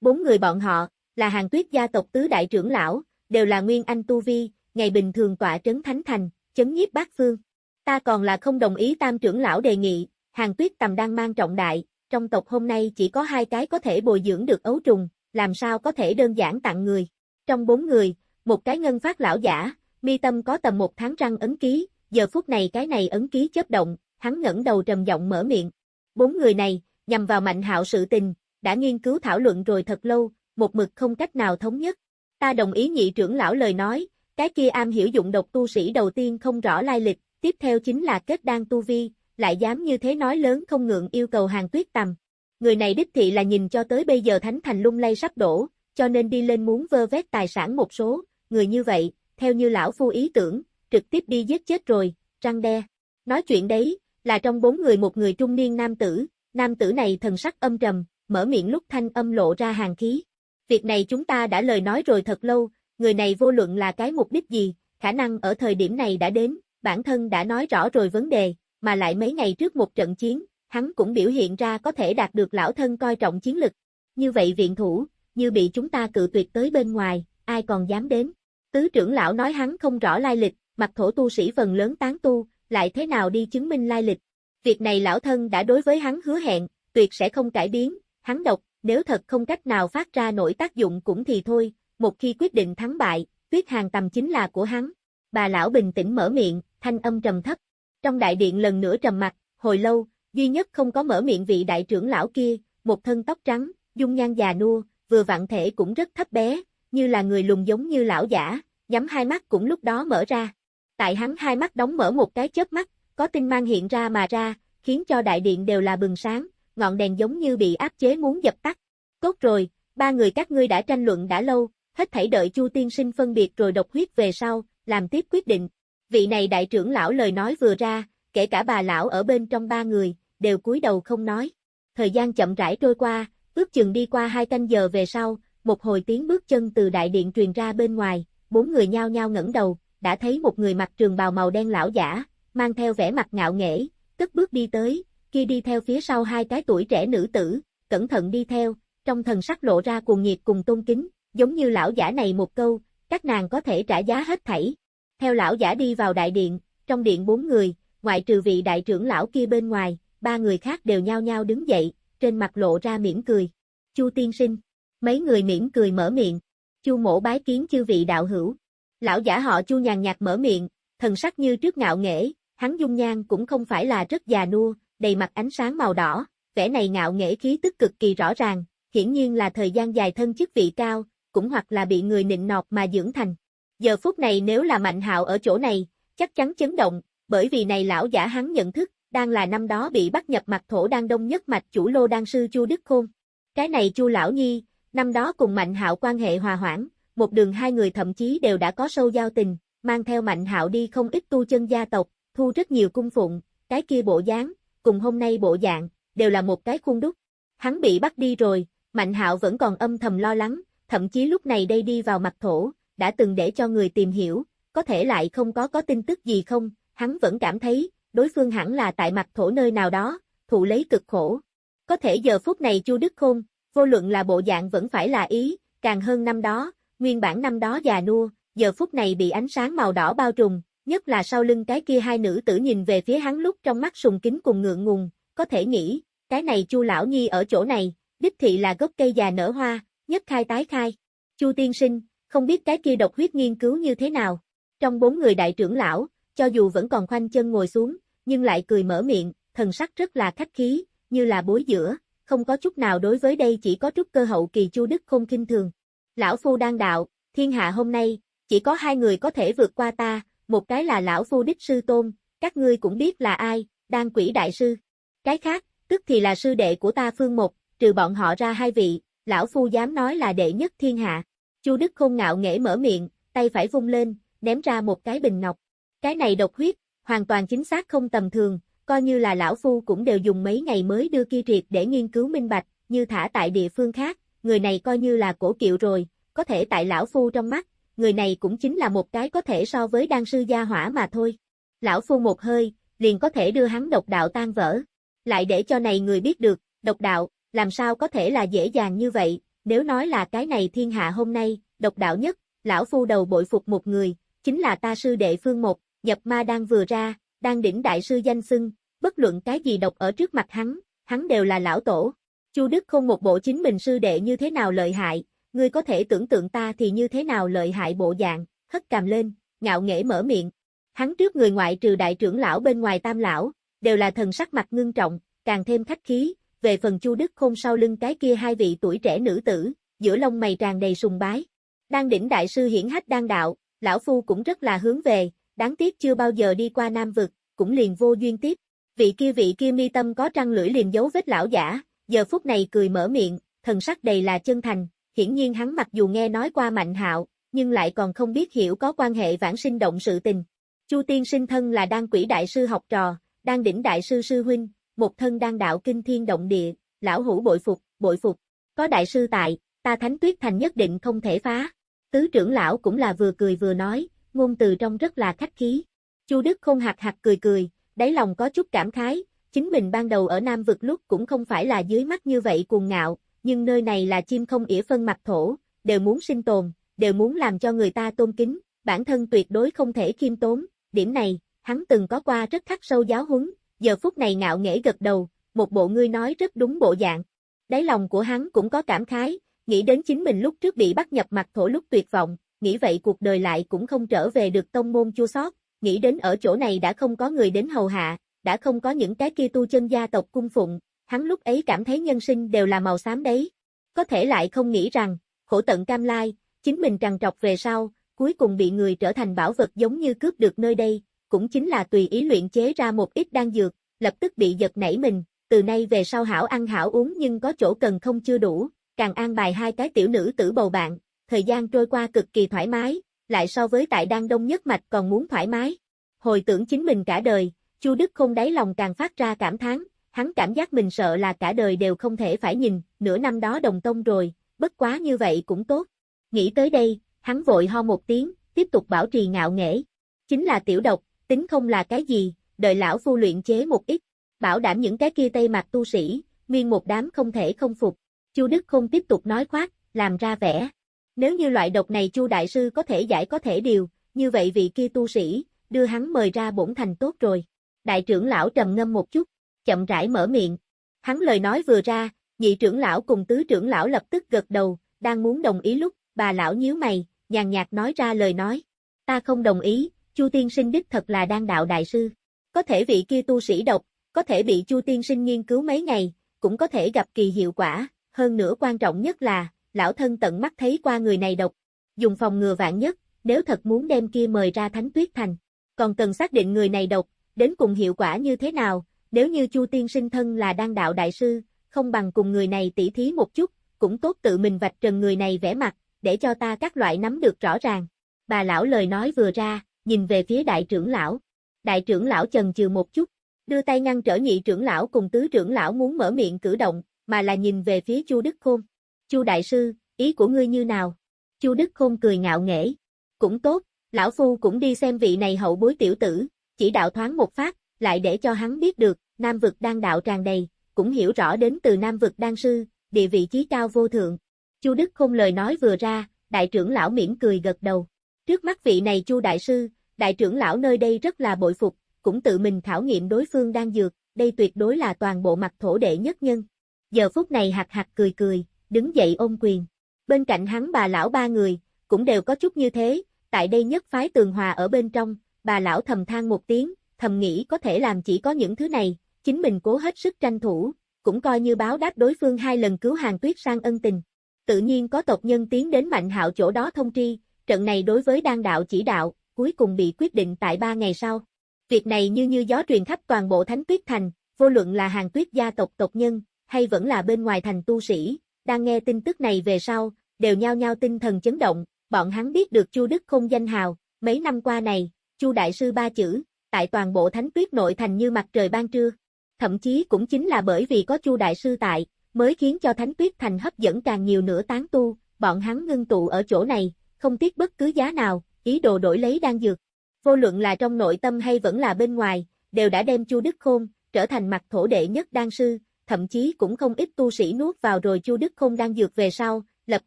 Bốn người bọn họ, là hàng tuyết gia tộc tứ đại trưởng lão, đều là nguyên anh tu vi, ngày bình thường tọa trấn thánh thành, chấn nhiếp bát phương. Ta còn là không đồng ý tam trưởng lão đề nghị, hàng tuyết tầm đang mang trọng đại, trong tộc hôm nay chỉ có hai cái có thể bồi dưỡng được ấu trùng, làm sao có thể đơn giản tặng người. Trong bốn người, một cái ngân phát lão giả, mi tâm có tầm một tháng răng ấn ký, giờ phút này cái này ấn ký chớp động, hắn ngẩng đầu trầm giọng mở miệng. Bốn người này, nhằm vào mạnh hạo sự tình, đã nghiên cứu thảo luận rồi thật lâu, một mực không cách nào thống nhất. Ta đồng ý nhị trưởng lão lời nói, cái kia am hiểu dụng độc tu sĩ đầu tiên không rõ lai lịch, tiếp theo chính là kết đan tu vi, lại dám như thế nói lớn không ngượng yêu cầu hàng tuyết tầm. Người này đích thị là nhìn cho tới bây giờ thánh thành lung lay sắp đổ, cho nên đi lên muốn vơ vét tài sản một số, người như vậy, theo như lão phu ý tưởng, trực tiếp đi giết chết rồi, răng đe. Nói chuyện đấy, là trong bốn người một người trung niên nam tử, nam tử này thần sắc âm trầm, mở miệng lúc thanh âm lộ ra hàng khí. Việc này chúng ta đã lời nói rồi thật lâu, người này vô luận là cái mục đích gì, khả năng ở thời điểm này đã đến, bản thân đã nói rõ rồi vấn đề, mà lại mấy ngày trước một trận chiến, hắn cũng biểu hiện ra có thể đạt được lão thân coi trọng chiến lực. Như vậy viện thủ, như bị chúng ta cự tuyệt tới bên ngoài, ai còn dám đến. Tứ trưởng lão nói hắn không rõ lai lịch, mặt thổ tu sĩ phần lớn tán tu, lại thế nào đi chứng minh lai lịch. Việc này lão thân đã đối với hắn hứa hẹn, tuyệt sẽ không cải biến, hắn độc, nếu thật không cách nào phát ra nổi tác dụng cũng thì thôi, một khi quyết định thắng bại, tuyết hàng tầm chính là của hắn. Bà lão bình tĩnh mở miệng, thanh âm trầm thấp. Trong đại điện lần nữa trầm mặt, hồi lâu, duy nhất không có mở miệng vị đại trưởng lão kia, một thân tóc trắng, dung nhan già nua, vừa vặn thể cũng rất thấp bé, như là người lùn giống như lão giả, nhắm hai mắt cũng lúc đó mở ra. Tại hắn hai mắt đóng mở một cái chớp mắt, có tinh mang hiện ra mà ra, khiến cho đại điện đều là bừng sáng, ngọn đèn giống như bị áp chế muốn dập tắt. Tốt rồi, ba người các ngươi đã tranh luận đã lâu, hết thảy đợi Chu tiên sinh phân biệt rồi độc huyết về sau, làm tiếp quyết định. Vị này đại trưởng lão lời nói vừa ra, kể cả bà lão ở bên trong ba người, đều cúi đầu không nói. Thời gian chậm rãi trôi qua, ước chừng đi qua hai canh giờ về sau, một hồi tiếng bước chân từ đại điện truyền ra bên ngoài, bốn người nhao nhao ngẩng đầu, đã thấy một người mặc trường bào màu đen lão giả, mang theo vẻ mặt ngạo nghễ, cất bước đi tới, kia đi theo phía sau hai cái tuổi trẻ nữ tử, cẩn thận đi theo, trong thần sắc lộ ra cuồng nhiệt cùng tôn kính, giống như lão giả này một câu, các nàng có thể trả giá hết thảy. Theo lão giả đi vào đại điện, trong điện bốn người, ngoại trừ vị đại trưởng lão kia bên ngoài, ba người khác đều nhao nhao đứng dậy, trên mặt lộ ra mỉm cười. Chu tiên sinh, mấy người mỉm cười mở miệng. Chu mổ bái kiến chư vị đạo hữu. Lão giả họ Chu nhàn nhạt mở miệng, thần sắc như trước ngạo nghễ, hắn dung nhan cũng không phải là rất già nua, đầy mặt ánh sáng màu đỏ, vẻ này ngạo nghễ khí tức cực kỳ rõ ràng, hiển nhiên là thời gian dài thân chức vị cao, cũng hoặc là bị người nịnh nọt mà dưỡng thành. Giờ phút này nếu là Mạnh Hạo ở chỗ này, chắc chắn chấn động, bởi vì này lão giả hắn nhận thức, đang là năm đó bị bắt nhập mặt thổ đang đông nhất mạch chủ lô đan sư Chu Đức Khôn. Cái này Chu lão nhi, năm đó cùng Mạnh Hạo quan hệ hòa hoãn, một đường hai người thậm chí đều đã có sâu giao tình, mang theo Mạnh Hạo đi không ít tu chân gia tộc, thu rất nhiều cung phụng, cái kia bộ dáng, cùng hôm nay bộ dạng, đều là một cái khuôn đúc. Hắn bị bắt đi rồi, Mạnh Hạo vẫn còn âm thầm lo lắng, thậm chí lúc này đây đi vào mặt thổ, đã từng để cho người tìm hiểu, có thể lại không có có tin tức gì không, hắn vẫn cảm thấy, đối phương hẳn là tại mặt thổ nơi nào đó, thụ lấy cực khổ. Có thể giờ phút này Chu Đức Khôn, vô luận là bộ dạng vẫn phải là ý, càng hơn năm đó, nguyên bản năm đó già nua, giờ phút này bị ánh sáng màu đỏ bao trùm, nhất là sau lưng cái kia hai nữ tử nhìn về phía hắn lúc trong mắt sùng kính cùng ngượng ngùng, có thể nghĩ, cái này Chu lão nhi ở chỗ này, đích thị là gốc cây già nở hoa, nhất khai tái khai. Chu tiên sinh, không biết cái kia độc huyết nghiên cứu như thế nào. Trong bốn người đại trưởng lão, cho dù vẫn còn khoanh chân ngồi xuống, nhưng lại cười mở miệng, thần sắc rất là khách khí, như là bối giữa, không có chút nào đối với đây chỉ có chút cơ hậu kỳ Chu Đức không kinh thường. Lão Phu đang đạo, thiên hạ hôm nay, chỉ có hai người có thể vượt qua ta, một cái là Lão Phu Đích Sư Tôn, các ngươi cũng biết là ai, đang quỷ đại sư. Cái khác, tức thì là sư đệ của ta Phương Một, trừ bọn họ ra hai vị, Lão Phu dám nói là đệ nhất thiên hạ. Chu Đức Khôn ngạo nghễ mở miệng, tay phải vung lên, ném ra một cái bình ngọc. Cái này độc huyết, hoàn toàn chính xác không tầm thường, coi như là lão phu cũng đều dùng mấy ngày mới đưa kia triệt để nghiên cứu minh bạch, như thả tại địa phương khác, người này coi như là cổ kiệu rồi, có thể tại lão phu trong mắt, người này cũng chính là một cái có thể so với đan sư gia hỏa mà thôi. Lão phu một hơi, liền có thể đưa hắn độc đạo tan vỡ. Lại để cho này người biết được, độc đạo, làm sao có thể là dễ dàng như vậy, nếu nói là cái này thiên hạ hôm nay, độc đạo nhất, lão phu đầu bội phục một người, chính là ta sư đệ phương một, nhập ma đang vừa ra, đang đỉnh đại sư danh xưng, bất luận cái gì độc ở trước mặt hắn, hắn đều là lão tổ. Chu Đức không một bộ chính mình sư đệ như thế nào lợi hại, ngươi có thể tưởng tượng ta thì như thế nào lợi hại bộ dạng, hất cằm lên, ngạo nghễ mở miệng. Hắn trước người ngoại trừ đại trưởng lão bên ngoài tam lão, đều là thần sắc mặt ngưng trọng, càng thêm khách khí, về phần Chu Đức Khôn sau lưng cái kia hai vị tuổi trẻ nữ tử, giữa lông mày tràn đầy sùng bái. Đang đỉnh đại sư hiển hách đang đạo, lão phu cũng rất là hướng về, đáng tiếc chưa bao giờ đi qua Nam vực, cũng liền vô duyên tiếp. Vị kia vị kia mi tâm có trăng lưỡi liền dấu vết lão giả, giờ phút này cười mở miệng, thần sắc đầy là chân thành, hiển nhiên hắn mặc dù nghe nói qua Mạnh Hạo, nhưng lại còn không biết hiểu có quan hệ vãng sinh động sự tình. Chu Tiên sinh thân là đan quỷ đại sư học trò, đang đỉnh đại sư sư huynh, một thân đang đạo kinh thiên động địa, lão hủ bội phục, bội phục. Có đại sư tại, ta thánh tuyết thành nhất định không thể phá. Tứ trưởng lão cũng là vừa cười vừa nói, ngôn từ trong rất là khách khí. Chu Đức không hạt hạt cười cười, đáy lòng có chút cảm khái, chính mình ban đầu ở Nam vực lúc cũng không phải là dưới mắt như vậy cuồng ngạo, nhưng nơi này là chim không ỉa phân mặt thổ, đều muốn sinh tồn, đều muốn làm cho người ta tôn kính, bản thân tuyệt đối không thể khiêm tốn, điểm này, hắn từng có qua rất khắc sâu giáo huấn, giờ phút này ngạo nghễ gật đầu, một bộ ngươi nói rất đúng bộ dạng. Đáy lòng của hắn cũng có cảm khái, nghĩ đến chính mình lúc trước bị bắt nhập mặt thổ lúc tuyệt vọng, nghĩ vậy cuộc đời lại cũng không trở về được tông môn chua sót, nghĩ đến ở chỗ này đã không có người đến hầu hạ, đã không có những cái kia tu chân gia tộc cung phụng, hắn lúc ấy cảm thấy nhân sinh đều là màu xám đấy. Có thể lại không nghĩ rằng, khổ tận cam lai, chính mình trằn trọc về sau, cuối cùng bị người trở thành bảo vật giống như cướp được nơi đây, cũng chính là tùy ý luyện chế ra một ít đan dược, lập tức bị giật nảy mình, từ nay về sau hảo ăn hảo uống nhưng có chỗ cần không chưa đủ, càng an bài hai cái tiểu nữ tử bầu bạn, thời gian trôi qua cực kỳ thoải mái, lại so với tại Đan Đông nhất mạch còn muốn thoải mái. Hồi tưởng chính mình cả đời, Chu Đức không đáy lòng càng phát ra cảm thán, hắn cảm giác mình sợ là cả đời đều không thể phải nhìn, nửa năm đó đồng tông rồi, bất quá như vậy cũng tốt. Nghĩ tới đây, hắn vội ho một tiếng, tiếp tục bảo trì ngạo nghễ. Chính là tiểu độc, tính không là cái gì, đợi lão phu luyện chế một ít, bảo đảm những cái kia tây mặt tu sĩ, nguyên một đám không thể không phục. Chu Đức không tiếp tục nói khoác, làm ra vẻ. Nếu như loại độc này Chu đại sư có thể giải có thể điều, như vậy vị kia tu sĩ, đưa hắn mời ra bổn thành tốt rồi. Đại trưởng lão trầm ngâm một chút, chậm rãi mở miệng. Hắn lời nói vừa ra, nhị trưởng lão cùng tứ trưởng lão lập tức gật đầu, đang muốn đồng ý lúc, bà lão nhíu mày, nhàn nhạt nói ra lời nói. Ta không đồng ý, Chu tiên sinh đích thật là đang đạo đại sư. Có thể vị kia tu sĩ độc, có thể bị Chu tiên sinh nghiên cứu mấy ngày, cũng có thể gặp kỳ hiệu quả, hơn nữa quan trọng nhất là, lão thân tận mắt thấy qua người này độc, dùng phòng ngừa vạn nhất, nếu thật muốn đem kia mời ra Thánh Tuyết Thành, còn cần xác định người này độc, đến cùng hiệu quả như thế nào, nếu như Chu tiên sinh thân là đan đạo đại sư, không bằng cùng người này tỉ thí một chút, cũng tốt tự mình vạch trần người này vẽ mặt, để cho ta các loại nắm được rõ ràng. Bà lão lời nói vừa ra, nhìn về phía đại trưởng lão. Đại trưởng lão chần chừ một chút, đưa tay ngăn trở nhị trưởng lão cùng tứ trưởng lão muốn mở miệng cử động, mà là nhìn về phía Chu Đức Khôn. Chu đại sư, ý của ngươi như nào? Chu Đức Khôn cười ngạo nghễ. Cũng tốt, lão phu cũng đi xem vị này hậu bối tiểu tử, chỉ đạo thoáng một phát, lại để cho hắn biết được, Nam vực đang đạo tràn đầy, cũng hiểu rõ đến từ Nam vực đan sư, địa vị chí cao vô thượng. Chu Đức Khôn lời nói vừa ra, đại trưởng lão mỉm cười gật đầu. Trước mắt vị này Chu đại sư, đại trưởng lão nơi đây rất là bội phục, cũng tự mình khảo nghiệm đối phương đang dược, đây tuyệt đối là toàn bộ mặt thổ đệ nhất nhân. Giờ phút này hạt hạt cười cười, đứng dậy ôm quyền. Bên cạnh hắn bà lão ba người, cũng đều có chút như thế, tại đây nhất phái tường hòa ở bên trong, bà lão thầm than một tiếng, thầm nghĩ có thể làm chỉ có những thứ này, chính mình cố hết sức tranh thủ, cũng coi như báo đáp đối phương hai lần cứu hàng tuyết sang ân tình. Tự nhiên có tộc nhân tiến đến mạnh hạo chỗ đó thông tri, trận này đối với đan đạo chỉ đạo, cuối cùng bị quyết định tại ba ngày sau. Việc này như như gió truyền khắp toàn bộ Thánh Tuyết Thành, vô luận là hàng tuyết gia tộc tộc nhân, hay vẫn là bên ngoài thành tu sĩ, đang nghe tin tức này về sau, đều nhao nhao tinh thần chấn động, bọn hắn biết được Chu Đức không danh hào, mấy năm qua này, Chu Đại Sư ba chữ, tại toàn bộ Thánh Tuyết nội thành như mặt trời ban trưa. Thậm chí cũng chính là bởi vì có Chu Đại Sư tại, mới khiến cho Thánh Tuyết Thành hấp dẫn càng nhiều nữa tán tu, bọn hắn ngưng tụ ở chỗ này, không tiếc bất cứ giá nào, ý đồ đổi lấy đan dược. Vô luận là trong nội tâm hay vẫn là bên ngoài, đều đã đem Chu Đức Khôn trở thành mặt thổ đệ nhất đan sư, thậm chí cũng không ít tu sĩ nuốt vào rồi Chu Đức Khôn đan dược về sau, lập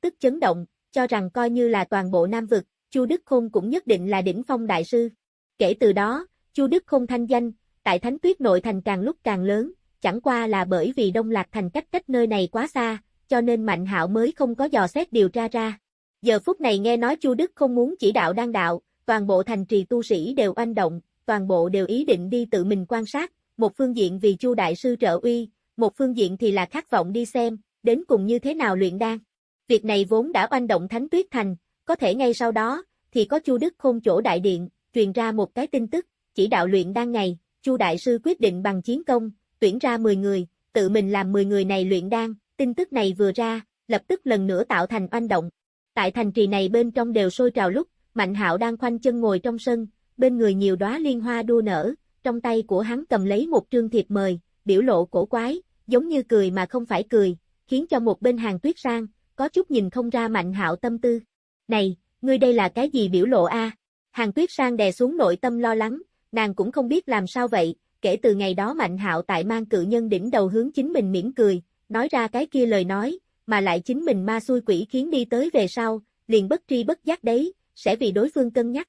tức chấn động, cho rằng coi như là toàn bộ Nam vực, Chu Đức Khôn cũng nhất định là đỉnh phong đại sư. Kể từ đó, Chu Đức Khôn thanh danh, tại Thánh Tuyết nội thành càng lúc càng lớn, chẳng qua là bởi vì Đông Lạc thành cách cách nơi này quá xa, cho nên Mạnh Hạo mới không có dò xét điều tra ra. Giờ phút này nghe nói Chu Đức không muốn chỉ đạo đan đạo, toàn bộ thành trì tu sĩ đều oanh động, toàn bộ đều ý định đi tự mình quan sát, một phương diện vì Chu đại sư trợ uy, một phương diện thì là khát vọng đi xem, đến cùng như thế nào luyện đan. Việc này vốn đã oanh động Thánh Tuyết Thành, có thể ngay sau đó, thì có Chu Đức Khôn chỗ đại điện, truyền ra một cái tin tức, chỉ đạo luyện đan ngày, Chu đại sư quyết định bằng chiến công, tuyển ra 10 người, tự mình làm 10 người này luyện đan, tin tức này vừa ra, lập tức lần nữa tạo thành oanh động. Tại thành trì này bên trong đều sôi trào lúc, Mạnh Hạo đang khoanh chân ngồi trong sân, bên người nhiều đóa liên hoa đua nở, trong tay của hắn cầm lấy một trương thiệp mời, biểu lộ cổ quái, giống như cười mà không phải cười, khiến cho một bên hàng tuyết sang, có chút nhìn không ra Mạnh Hạo tâm tư. Này, ngươi đây là cái gì biểu lộ a? Hàng tuyết sang đè xuống nội tâm lo lắng, nàng cũng không biết làm sao vậy, kể từ ngày đó Mạnh Hạo tại mang cự nhân đỉnh đầu hướng chính mình mỉm cười, nói ra cái kia lời nói, mà lại chính mình ma xui quỷ khiến đi tới về sau, liền bất tri bất giác đấy, sẽ vì đối phương cân nhắc.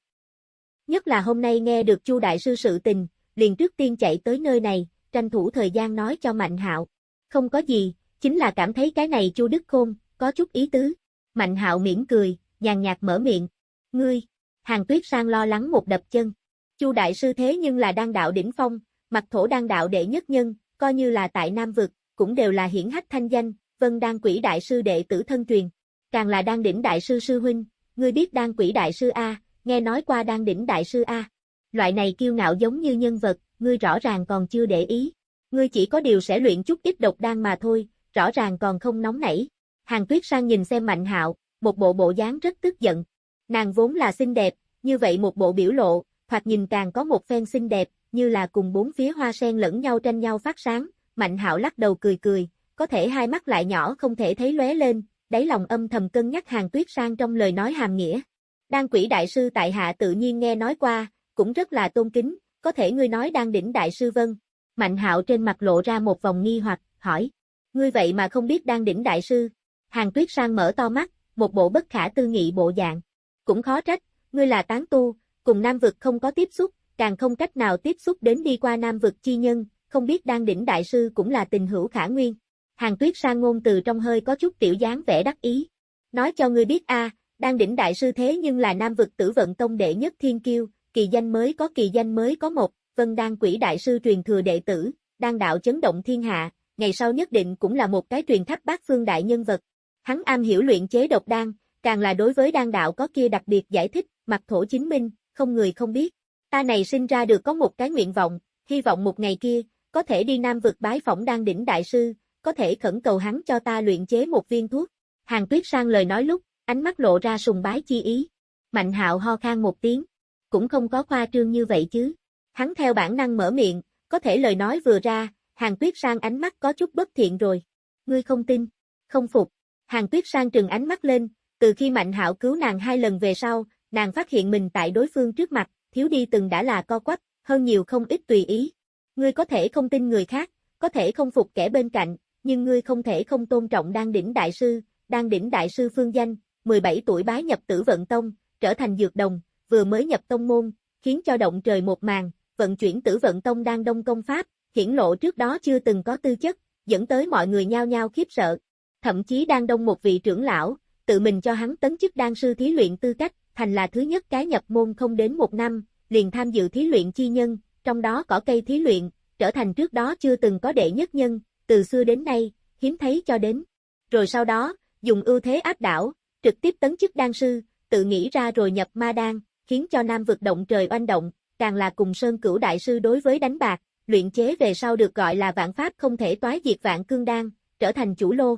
Nhất là hôm nay nghe được Chu đại sư sự tình, liền trước tiên chạy tới nơi này, tranh thủ thời gian nói cho Mạnh Hạo. Không có gì, chính là cảm thấy cái này Chu Đức Khôn có chút ý tứ. Mạnh Hạo mỉm cười, nhàn nhạt mở miệng. Ngươi, Hàng Tuyết Sang lo lắng một đập chân. Chu đại sư thế nhưng là đang đạo đỉnh phong, mặt thổ đang đạo đệ nhất nhân, coi như là tại Nam vực, cũng đều là hiển hách thanh danh, Vân Đan Quỷ đại sư đệ tử thân truyền. Càng là đan đỉnh đại sư sư huynh, ngươi biết Đan Quỷ đại sư a, nghe nói qua Đan đỉnh đại sư a. Loại này kiêu ngạo giống như nhân vật, ngươi rõ ràng còn chưa để ý. Ngươi chỉ có điều sẽ luyện chút ít độc đan mà thôi, rõ ràng còn không nóng nảy. Hàng Tuyết Sang nhìn xem Mạnh Hạo, một bộ bộ dáng rất tức giận. Nàng vốn là xinh đẹp, như vậy một bộ biểu lộ, hoặc nhìn càng có một phen xinh đẹp, như là cùng bốn phía hoa sen lẫn nhau tranh nhau phát sáng. Mạnh Hạo lắc đầu cười cười, có thể hai mắt lại nhỏ không thể thấy lóe lên, đáy lòng âm thầm cân nhắc Hàng Tuyết Sang trong lời nói hàm nghĩa. Đan quỷ đại sư tại hạ tự nhiên nghe nói qua, cũng rất là tôn kính, có thể ngươi nói đang đỉnh đại sư vân. Mạnh hạo trên mặt lộ ra một vòng nghi hoặc, hỏi. Ngươi vậy mà không biết đang đỉnh đại sư. Hàng tuyết sang mở to mắt, một bộ bất khả tư nghị bộ dạng. Cũng khó trách, ngươi là tán tu, cùng Nam vực không có tiếp xúc, càng không cách nào tiếp xúc đến đi qua Nam vực chi nhân, không biết đang đỉnh đại sư cũng là tình hữu khả nguyên. Hàng tuyết sang ngôn từ trong hơi có chút tiểu dáng vẻ đắc ý. Nói cho ngươi biết a, đang đỉnh đại sư thế nhưng là Nam vực tử vận tông đệ nhất thiên kiêu, kỳ danh mới có kỳ danh mới có một, vân đan quỷ đại sư truyền thừa đệ tử, đan đạo chấn động thiên hạ, ngày sau nhất định cũng là một cái truyền tháp bát phương đại nhân vật. Hắn am hiểu luyện chế độc đan, càng là đối với đan đạo có kia đặc biệt giải thích, mặt thổ chính minh, không người không biết. Ta này sinh ra được có một cái nguyện vọng, hy vọng một ngày kia, có thể đi Nam vực bái phỏng đan đỉnh đại sư, có thể khẩn cầu hắn cho ta luyện chế một viên thuốc. Hàng tuyết sang lời nói lúc, ánh mắt lộ ra sùng bái chi ý. Mạnh hạo ho khan một tiếng, cũng không có khoa trương như vậy chứ. Hắn theo bản năng mở miệng, có thể lời nói vừa ra, hàng tuyết sang ánh mắt có chút bất thiện rồi. Ngươi không tin, không phục. Hàng tuyết sang trừng ánh mắt lên, từ khi Mạnh hạo cứu nàng hai lần về sau, nàng phát hiện mình tại đối phương trước mặt, thiếu đi từng đã là co quắp, hơn nhiều không ít tùy ý. Ngươi có thể không tin người khác, có thể không phục kẻ bên cạnh, nhưng ngươi không thể không tôn trọng đan đỉnh đại sư, đan đỉnh đại sư phương danh, 17 tuổi bái nhập tử vận tông, trở thành dược đồng, vừa mới nhập tông môn, khiến cho động trời một màn, vận chuyển tử vận tông đang đông công pháp, hiển lộ trước đó chưa từng có tư chất, dẫn tới mọi người nhao nhao khiếp sợ. Thậm chí đang đông một vị trưởng lão, tự mình cho hắn tấn chức đan sư thí luyện tư cách, thành là thứ nhất cái nhập môn không đến một năm, liền tham dự thí luyện chi nhân, trong đó có cây thí luyện, trở thành trước đó chưa từng có đệ nhất nhân, từ xưa đến nay, hiếm thấy cho đến. Rồi sau đó, dùng ưu thế áp đảo, trực tiếp tấn chức đan sư, tự nghĩ ra rồi nhập ma đan, khiến cho nam vực động trời oanh động, càng là cùng Sơn Cửu Đại Sư đối với đánh bạc, luyện chế về sau được gọi là vạn pháp không thể toái diệt vạn cương đan, trở thành chủ lô.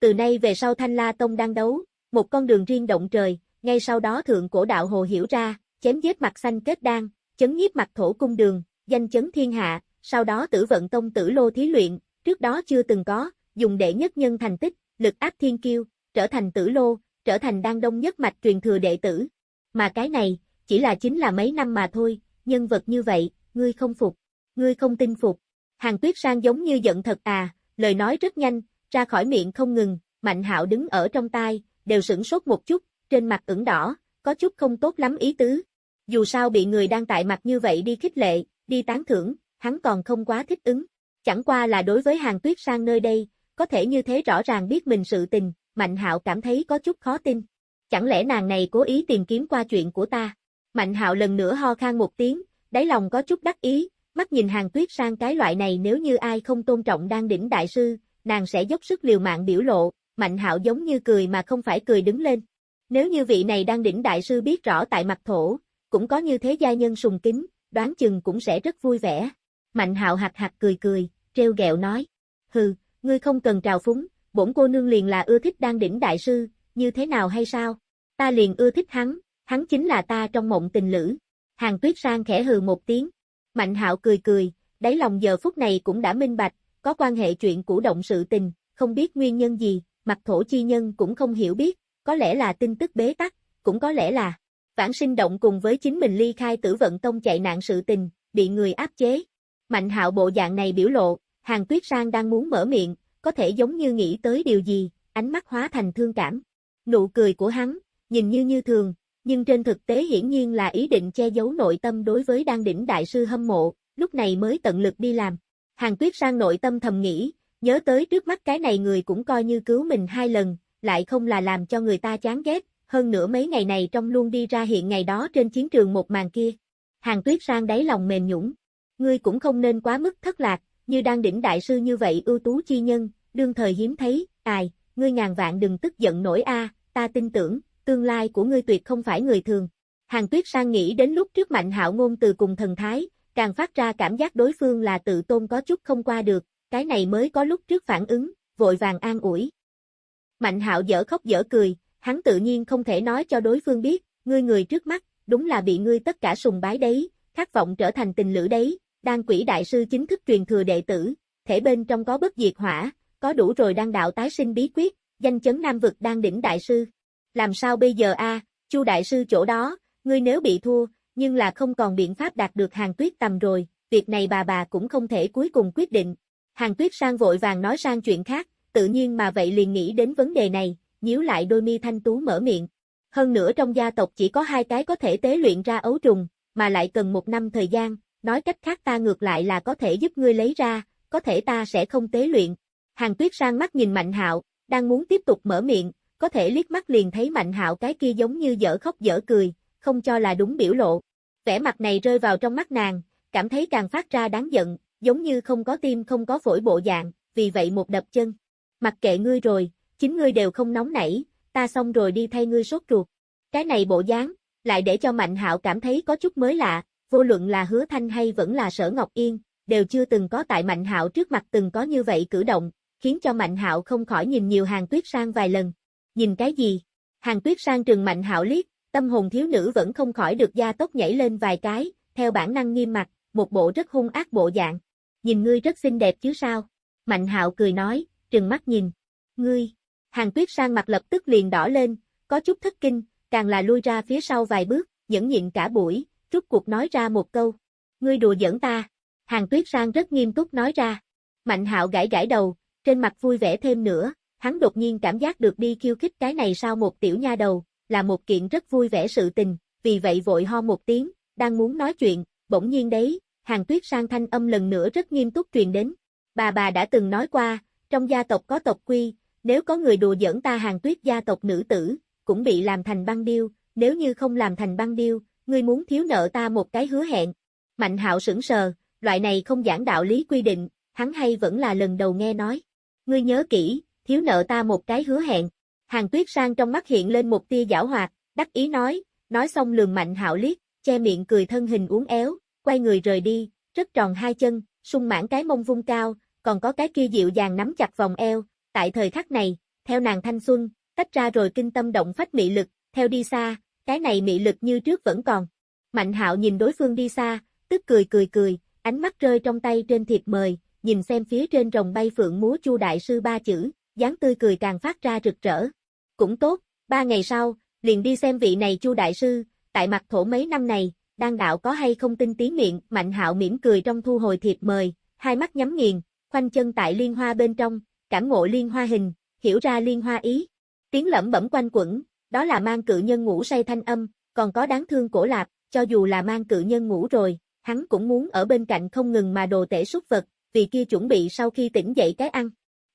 Từ nay về sau Thanh La Tông đang đấu, một con đường riêng động trời, ngay sau đó thượng cổ đạo hồ hiểu ra, chém giết mặt xanh kết đan, chấn nhiếp mặt thổ cung đường, danh chấn thiên hạ, sau đó tử vận tông tử lô thí luyện, trước đó chưa từng có, dùng đệ nhất nhân thành tích, lực áp thiên kiêu, trở thành tử lô, trở thành đan đông nhất mạch truyền thừa đệ tử. Mà cái này, chỉ là chính là mấy năm mà thôi, nhân vật như vậy, ngươi không phục, ngươi không tin phục. Hàng tuyết sang giống như giận thật à, lời nói rất nhanh, ra khỏi miệng không ngừng, mạnh hạo đứng ở trong tai, đều sửng sốt một chút, trên mặt ửng đỏ, có chút không tốt lắm ý tứ. Dù sao bị người đang tại mặt như vậy đi khích lệ, đi tán thưởng, hắn còn không quá thích ứng. Chẳng qua là đối với hàng tuyết sang nơi đây, có thể như thế rõ ràng biết mình sự tình, Mạnh hạo cảm thấy có chút khó tin. Chẳng lẽ nàng này cố ý tìm kiếm qua chuyện của ta? Mạnh hạo lần nữa ho khan một tiếng, đáy lòng có chút đắc ý, mắt nhìn hàng tuyết sang cái loại này nếu như ai không tôn trọng đang đỉnh đại sư, nàng sẽ dốc sức liều mạng biểu lộ, mạnh hạo giống như cười mà không phải cười đứng lên. Nếu như vị này đang đỉnh đại sư biết rõ tại mặt thổ, cũng có như thế gia nhân sùng kính, đoán chừng cũng sẽ rất vui vẻ. Mạnh hạo hạt hạt cười cười, treo gẹo nói. Hừ, ngươi không cần trào phúng, bổn cô nương liền là ưa thích đang đỉnh đại sư, như thế nào hay sao? Ta liền ưa thích hắn, hắn chính là ta trong mộng tình lữ. Hàng tuyết sang khẽ hừ một tiếng. Mạnh hạo cười cười, đáy lòng giờ phút này cũng đã minh bạch, có quan hệ chuyện cũ động sự tình, không biết nguyên nhân gì, mặt thổ chi nhân cũng không hiểu biết, có lẽ là tin tức bế tắc, cũng có lẽ là vãn sinh động cùng với chính mình ly khai tử vận tông chạy nạn sự tình, bị người áp chế. Mạnh hạo bộ dạng này biểu lộ, hàng tuyết sang đang muốn mở miệng, có thể giống như nghĩ tới điều gì, ánh mắt hóa thành thương cảm. Nụ cười của hắn, nhìn như như thường, nhưng trên thực tế hiển nhiên là ý định che giấu nội tâm đối với đan đỉnh đại sư hâm mộ, lúc này mới tận lực đi làm. Hàng tuyết sang nội tâm thầm nghĩ, nhớ tới trước mắt cái này người cũng coi như cứu mình hai lần, lại không là làm cho người ta chán ghét, hơn nữa mấy ngày này trong luôn đi ra hiện ngày đó trên chiến trường một màn kia. Hàng tuyết sang đáy lòng mềm nhũng. Ngươi cũng không nên quá mức thất lạc, như đang đỉnh đại sư như vậy ưu tú chi nhân, đương thời hiếm thấy, ai, ngươi ngàn vạn đừng tức giận nổi a, ta tin tưởng, tương lai của ngươi tuyệt không phải người thường. Hàng tuyết sang nghĩ đến lúc trước mạnh hạo ngôn từ cùng thần thái, càng phát ra cảm giác đối phương là tự tôn có chút không qua được, cái này mới có lúc trước phản ứng, vội vàng an ủi. Mạnh hạo dở khóc dở cười, hắn tự nhiên không thể nói cho đối phương biết, ngươi người trước mắt, đúng là bị ngươi tất cả sùng bái đấy, khát vọng trở thành tình lữ đấy, đang quỷ đại sư chính thức truyền thừa đệ tử, thể bên trong có bất diệt hỏa, có đủ rồi đang đạo tái sinh bí quyết, danh chấn nam vực đang đỉnh đại sư. Làm sao bây giờ a, Chu đại sư chỗ đó, ngươi nếu bị thua, nhưng là không còn biện pháp đạt được hàng tuyết tầm rồi, việc này bà bà cũng không thể cuối cùng quyết định. Hàng tuyết sang vội vàng nói sang chuyện khác, tự nhiên mà vậy liền nghĩ đến vấn đề này, nhíu lại đôi mi thanh tú mở miệng. Hơn nữa trong gia tộc chỉ có hai cái có thể tế luyện ra ấu trùng, mà lại cần một năm thời gian, nói cách khác ta ngược lại là có thể giúp ngươi lấy ra, có thể ta sẽ không tế luyện. Hàng tuyết sang mắt nhìn Mạnh hạo, đang muốn tiếp tục mở miệng, có thể liếc mắt liền thấy Mạnh hạo cái kia giống như dở khóc dở cười, không cho là đúng biểu lộ. Vẻ mặt này rơi vào trong mắt nàng, cảm thấy càng phát ra đáng giận, giống như không có tim không có phổi bộ dạng, vì vậy một đập chân. Mặc kệ ngươi rồi, chính ngươi đều không nóng nảy, ta xong rồi đi thay ngươi sốt ruột. Cái này bộ dáng, lại để cho Mạnh hạo cảm thấy có chút mới lạ, vô luận là hứa thanh hay vẫn là sở Ngọc Yên, đều chưa từng có tại Mạnh hạo trước mặt từng có như vậy cử động, khiến cho Mạnh hạo không khỏi nhìn nhiều hàng tuyết sang vài lần. Nhìn cái gì? Hàng tuyết sang trừng Mạnh hạo liếc, tâm hồn thiếu nữ vẫn không khỏi được gia tốc nhảy lên vài cái, theo bản năng nghiêm mặt, một bộ rất hung ác bộ dạng. Nhìn ngươi rất xinh đẹp chứ sao? Mạnh hạo cười nói, trừng mắt nhìn. Ngươi! Hàng tuyết sang mặt lập tức liền đỏ lên, có chút thất kinh, càng là lui ra phía sau vài bước, nhẫn nhịn cả buổi, rút cuộc nói ra một câu. Ngươi đùa giỡn ta. Hàng tuyết sang rất nghiêm túc nói ra. Mạnh hạo gãi gãi đầu, trên mặt vui vẻ thêm nữa, hắn đột nhiên cảm giác được đi khiêu khích cái này sau một tiểu nha đầu, là một kiện rất vui vẻ sự tình, vì vậy vội ho một tiếng, đang muốn nói chuyện, bỗng nhiên đấy, hàng tuyết sang thanh âm lần nữa rất nghiêm túc truyền đến. Bà bà đã từng nói qua, trong gia tộc có tộc quy, nếu có người đùa giỡn ta hàng tuyết gia tộc nữ tử, cũng bị làm thành băng điêu, nếu như không làm thành băng điêu, ngươi muốn thiếu nợ ta một cái hứa hẹn. Mạnh hạo sững sờ, loại này không giảng đạo lý quy định, hắn hay vẫn là lần đầu nghe nói. Ngươi nhớ kỹ, thiếu nợ ta một cái hứa hẹn. Hàng tuyết sang trong mắt hiện lên một tia giảo hoạt, đắc ý nói, nói xong lườm mạnh hạo liếc, che miệng cười thân hình uốn éo, quay người rời đi, rất tròn hai chân, sung mãn cái mông vung cao, còn có cái kia dịu dàng nắm chặt vòng eo, tại thời khắc này, theo nàng thanh xuân, tách ra rồi kinh tâm động phách mị lực, theo đi xa, cái này mị lực như trước vẫn còn. Mạnh hạo nhìn đối phương đi xa, tức cười cười cười, ánh mắt rơi trong tay trên thiệp mời, nhìn xem phía trên rồng bay phượng múa chu đại sư ba chữ, dáng tươi cười càng phát ra rực rỡ. Cũng tốt, ba ngày sau, liền đi xem vị này chu đại sư, tại mặt thổ mấy năm này, đang đạo có hay không tin tiếng miệng, mạnh hạo mỉm cười trong thu hồi thiệp mời, hai mắt nhắm nghiền, khoanh chân tại liên hoa bên trong, cảm ngộ liên hoa hình, hiểu ra liên hoa ý. Tiếng lẩm bẩm quanh quẩn, đó là mang cự nhân ngủ say thanh âm, còn có đáng thương cổ lạp, cho dù là mang cự nhân ngủ rồi, hắn cũng muốn ở bên cạnh không ngừng mà đồ tể súc vật, vì kia chuẩn bị sau khi tỉnh dậy cái ăn.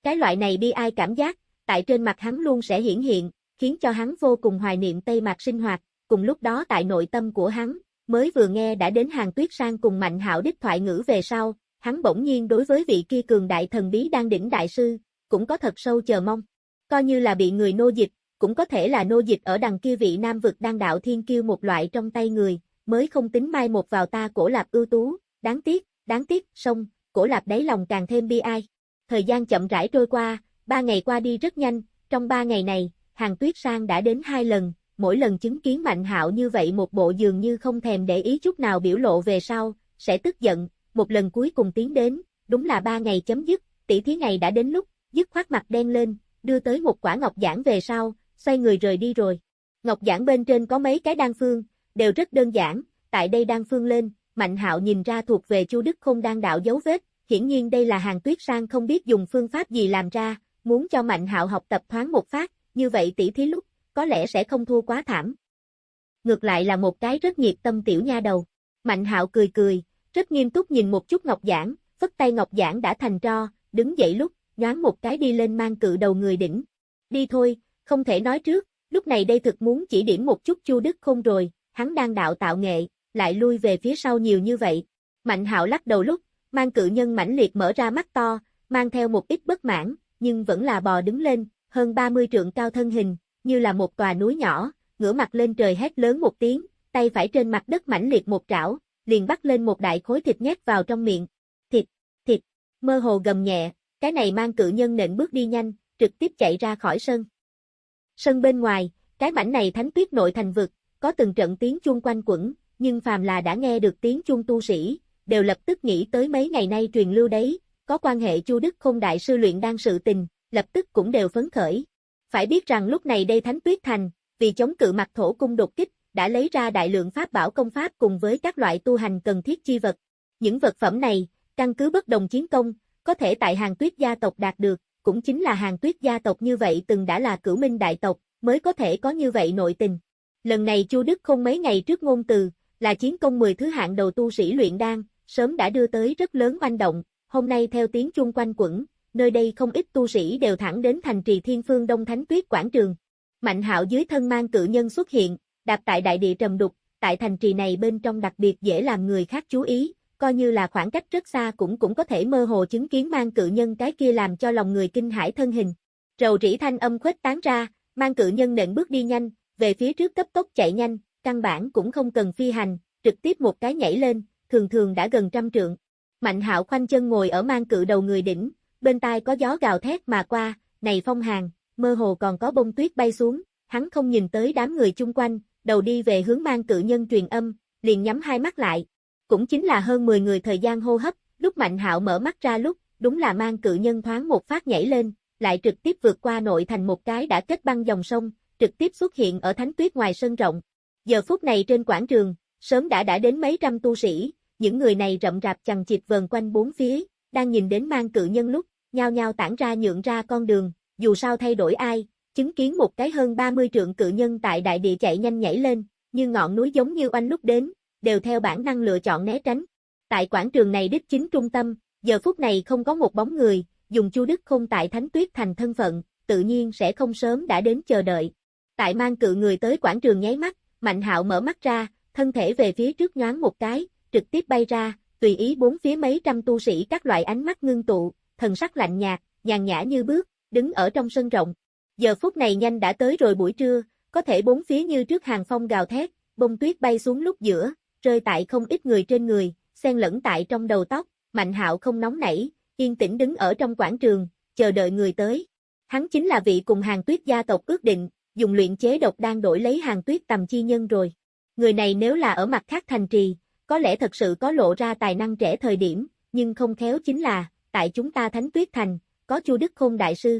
Cái loại này bi ai cảm giác, tại trên mặt hắn luôn sẽ hiển hiện, khiến cho hắn vô cùng hoài niệm Tây Mạc sinh hoạt, cùng lúc đó tại nội tâm của hắn, mới vừa nghe đã đến hàng tuyết sang cùng mạnh hạo đích thoại ngữ về sau, hắn bỗng nhiên đối với vị kia cường đại thần bí đang đỉnh đại sư, cũng có thật sâu chờ mong. Coi như là bị người nô dịch, cũng có thể là nô dịch ở đằng kia vị nam vực đang đạo thiên kiêu một loại trong tay người, mới không tính mai một vào ta cổ lạp ưu tú, đáng tiếc, đáng tiếc, sông, cổ lạp đáy lòng càng thêm bi ai. Thời gian chậm rãi trôi qua, ba ngày qua đi rất nhanh, trong ba ngày này, hàng tuyết sang đã đến hai lần, mỗi lần chứng kiến mạnh hạo như vậy một bộ dường như không thèm để ý chút nào biểu lộ về sau, sẽ tức giận, một lần cuối cùng tiến đến, đúng là ba ngày chấm dứt, tỷ thí ngày đã đến lúc, dứt khoát mặt đen lên, đưa tới một quả ngọc giảng về sau, xoay người rời đi rồi. Ngọc giảng bên trên có mấy cái đan phương, đều rất đơn giản, tại đây đan phương lên, Mạnh Hạo nhìn ra thuộc về Chu Đức không đang đạo dấu vết, hiển nhiên đây là hàng tuyết sang không biết dùng phương pháp gì làm ra, muốn cho Mạnh Hạo học tập thoáng một phát, như vậy tỷ thí lúc, có lẽ sẽ không thua quá thảm. Ngược lại là một cái rất nhiệt tâm tiểu nha đầu. Mạnh Hạo cười cười, rất nghiêm túc nhìn một chút Ngọc Giảng, phất tay Ngọc Giảng đã thành tro, đứng dậy lúc, nhoáng một cái đi lên mang cự đầu người đỉnh. Đi thôi, không thể nói trước, lúc này đây thực muốn chỉ điểm một chút Chu Đức Khôn rồi, hắn đang đạo tạo nghệ, lại lui về phía sau nhiều như vậy. Mạnh hạo lắc đầu lúc, mang cự nhân mãnh liệt mở ra mắt to, mang theo một ít bất mãn, nhưng vẫn là bò đứng lên, hơn 30 trượng cao thân hình, như là một tòa núi nhỏ, ngửa mặt lên trời hét lớn một tiếng, tay phải trên mặt đất mãnh liệt một trảo, liền bắt lên một đại khối thịt nhét vào trong miệng. Thịt, thịt, mơ hồ gầm nhẹ, cái này mang cự nhân nện bước đi nhanh, trực tiếp chạy ra khỏi sân. Sân bên ngoài, cái mảnh này thánh tuyết nội thành vực, có từng trận tiếng chuông quanh quẩn, nhưng phàm là đã nghe được tiếng chuông tu sĩ, đều lập tức nghĩ tới mấy ngày nay truyền lưu đấy, có quan hệ Chu Đức Không đại sư luyện đang sự tình, lập tức cũng đều phấn khởi. Phải biết rằng lúc này đây Thánh Tuyết Thành, vì chống cự mặt thổ cung đột kích, đã lấy ra đại lượng pháp bảo công pháp cùng với các loại tu hành cần thiết chi vật. Những vật phẩm này, căn cứ bất đồng chiến công, có thể tại hàng tuyết gia tộc đạt được, cũng chính là hàng tuyết gia tộc như vậy từng đã là cửu minh đại tộc, mới có thể có như vậy nội tình. Lần này Chu Đức không mấy ngày trước ngôn từ, là chiến công 10 thứ hạng đầu tu sĩ luyện đan, sớm đã đưa tới rất lớn oanh động, hôm nay theo tiếng chung quanh quẩn, nơi đây không ít tu sĩ đều thẳng đến thành trì Thiên Phương Đông Thánh Tuyết quảng trường. Mạnh Hạo dưới thân mang cự nhân xuất hiện, đạp tại đại địa trầm đục, tại thành trì này bên trong đặc biệt dễ làm người khác chú ý, coi như là khoảng cách rất xa cũng cũng có thể mơ hồ chứng kiến mang cự nhân cái kia làm cho lòng người kinh hãi thân hình. Rầu rĩ thanh âm khuếch tán ra, mang cự nhân nện bước đi nhanh, về phía trước cấp tốc chạy nhanh, căn bản cũng không cần phi hành, trực tiếp một cái nhảy lên, thường thường đã gần trăm trượng. Mạnh hạo khoanh chân ngồi ở mang cự đầu người đỉnh, bên tai có gió gào thét mà qua, này phong hàng, mơ hồ còn có bông tuyết bay xuống, hắn không nhìn tới đám người chung quanh, đầu đi về hướng mang cự nhân truyền âm, liền nhắm hai mắt lại. Cũng chính là hơn 10 người thời gian hô hấp, lúc Mạnh Hạo mở mắt ra lúc, đúng là mang cự nhân thoáng một phát nhảy lên, lại trực tiếp vượt qua nội thành một cái đã kết băng dòng sông, trực tiếp xuất hiện ở thánh tuyết ngoài sân rộng. Giờ phút này trên quảng trường, sớm đã đã đến mấy trăm tu sĩ, những người này rậm rạp chằng chịt vờn quanh bốn phía, đang nhìn đến mang cự nhân lúc, nhao nhao tản ra nhượng ra con đường, dù sao thay đổi ai, chứng kiến một cái hơn 30 trượng cự nhân tại đại địa chạy nhanh nhảy lên, như ngọn núi giống như oanh lúc đến, đều theo bản năng lựa chọn né tránh. Tại quảng trường này đích chính trung tâm, giờ phút này không có một bóng người, dùng Chu Đức không tại Thánh Tuyết thành thân phận, tự nhiên sẽ không sớm đã đến chờ đợi. Tại mang cự người tới quảng trường nháy mắt, Mạnh Hạo mở mắt ra, thân thể về phía trước nhoáng một cái, trực tiếp bay ra, tùy ý bốn phía mấy trăm tu sĩ các loại ánh mắt ngưng tụ, thần sắc lạnh nhạt, nhàn nhã như bước, đứng ở trong sân rộng. Giờ phút này nhanh đã tới rồi buổi trưa, có thể bốn phía như trước hàng phong gào thét, bông tuyết bay xuống lúc giữa, rơi tại không ít người trên người, xen lẫn tại trong đầu tóc, Mạnh Hạo không nóng nảy, yên tĩnh đứng ở trong quảng trường, chờ đợi người tới. Hắn chính là vị cùng hàng tuyết gia tộc ước định, dùng luyện chế độc đang đổi lấy hàng tuyết tầm chi nhân rồi. Người này nếu là ở mặt khác thành trì, có lẽ thật sự có lộ ra tài năng trẻ thời điểm, nhưng không khéo chính là, tại chúng ta Thánh Tuyết Thành, có Chu Đức Khôn Đại Sư.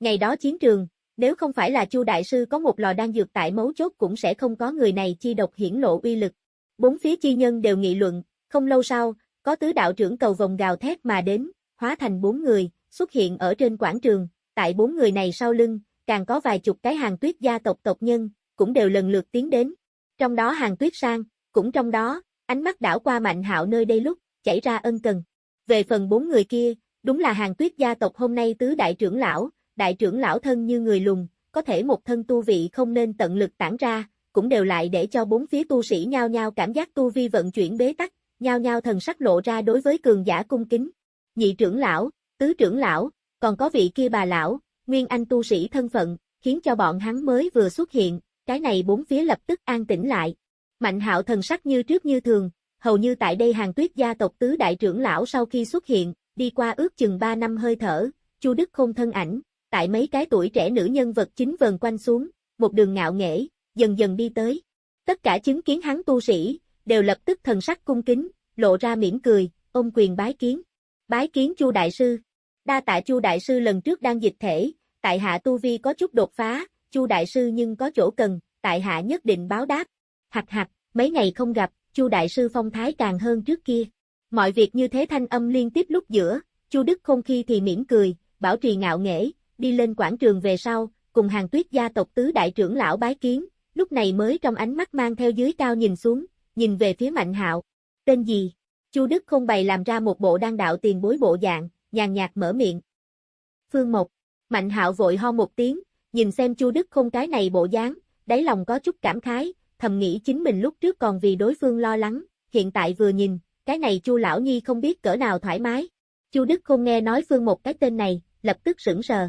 Ngày đó chiến trường, nếu không phải là Chu Đại Sư có một lò đan dược tại mấu chốt cũng sẽ không có người này chi độc hiển lộ uy lực. Bốn phía chi nhân đều nghị luận, không lâu sau, có tứ đạo trưởng cầu vòng gào thét mà đến, hóa thành bốn người, xuất hiện ở trên quảng trường, tại bốn người này sau lưng, càng có vài chục cái hàng tuyết gia tộc tộc nhân, cũng đều lần lượt tiến đến. Trong đó hàng tuyết sang, cũng trong đó, ánh mắt đảo qua mạnh hạo nơi đây lúc, chảy ra ân cần. Về phần bốn người kia, đúng là hàng tuyết gia tộc hôm nay tứ đại trưởng lão, đại trưởng lão thân như người lùng, có thể một thân tu vị không nên tận lực tản ra, cũng đều lại để cho bốn phía tu sĩ nhao nhao cảm giác tu vi vận chuyển bế tắc, nhao nhao thần sắc lộ ra đối với cường giả cung kính. Nhị trưởng lão, tứ trưởng lão, còn có vị kia bà lão, nguyên anh tu sĩ thân phận, khiến cho bọn hắn mới vừa xuất hiện, cái này bốn phía lập tức an tĩnh lại. Mạnh hạo thần sắc như trước như thường, hầu như tại đây hàng tuyết gia tộc tứ đại trưởng lão sau khi xuất hiện, đi qua ước chừng 3 năm hơi thở, Chu Đức không thân ảnh, tại mấy cái tuổi trẻ nữ nhân vật chính vần quanh xuống, một đường ngạo nghễ, dần dần đi tới. Tất cả chứng kiến hắn tu sĩ, đều lập tức thần sắc cung kính, lộ ra mỉm cười, ôm quyền bái kiến. Bái kiến Chu đại sư. Đa tạ Chu đại sư lần trước đang dịch thể, tại hạ tu vi có chút đột phá, Chu đại sư nhưng có chỗ cần, tại hạ nhất định báo đáp. Hạch hạch, mấy ngày không gặp, Chu đại sư phong thái càng hơn trước kia. Mọi việc như thế thanh âm liên tiếp lúc giữa, Chu Đức không khi thì mỉm cười, bảo trì ngạo nghễ, đi lên quảng trường về sau, cùng hàng tuyết gia tộc tứ đại trưởng lão bái kiến, lúc này mới trong ánh mắt mang theo dưới cao nhìn xuống, nhìn về phía Mạnh Hạo. Tên gì? Chu Đức không bày làm ra một bộ đang đạo tiền bối bộ dạng, nhàn nhạt mở miệng. Phương Mộc. Mạnh Hạo vội ho một tiếng, nhìn xem Chu Đức không cái này bộ dáng, đáy lòng có chút cảm khái, thầm nghĩ chính mình lúc trước còn vì đối phương lo lắng, hiện tại vừa nhìn, cái này Chu lão nhi không biết cỡ nào thoải mái. Chu Đức không nghe nói Phương một cái tên này, lập tức sững sờ.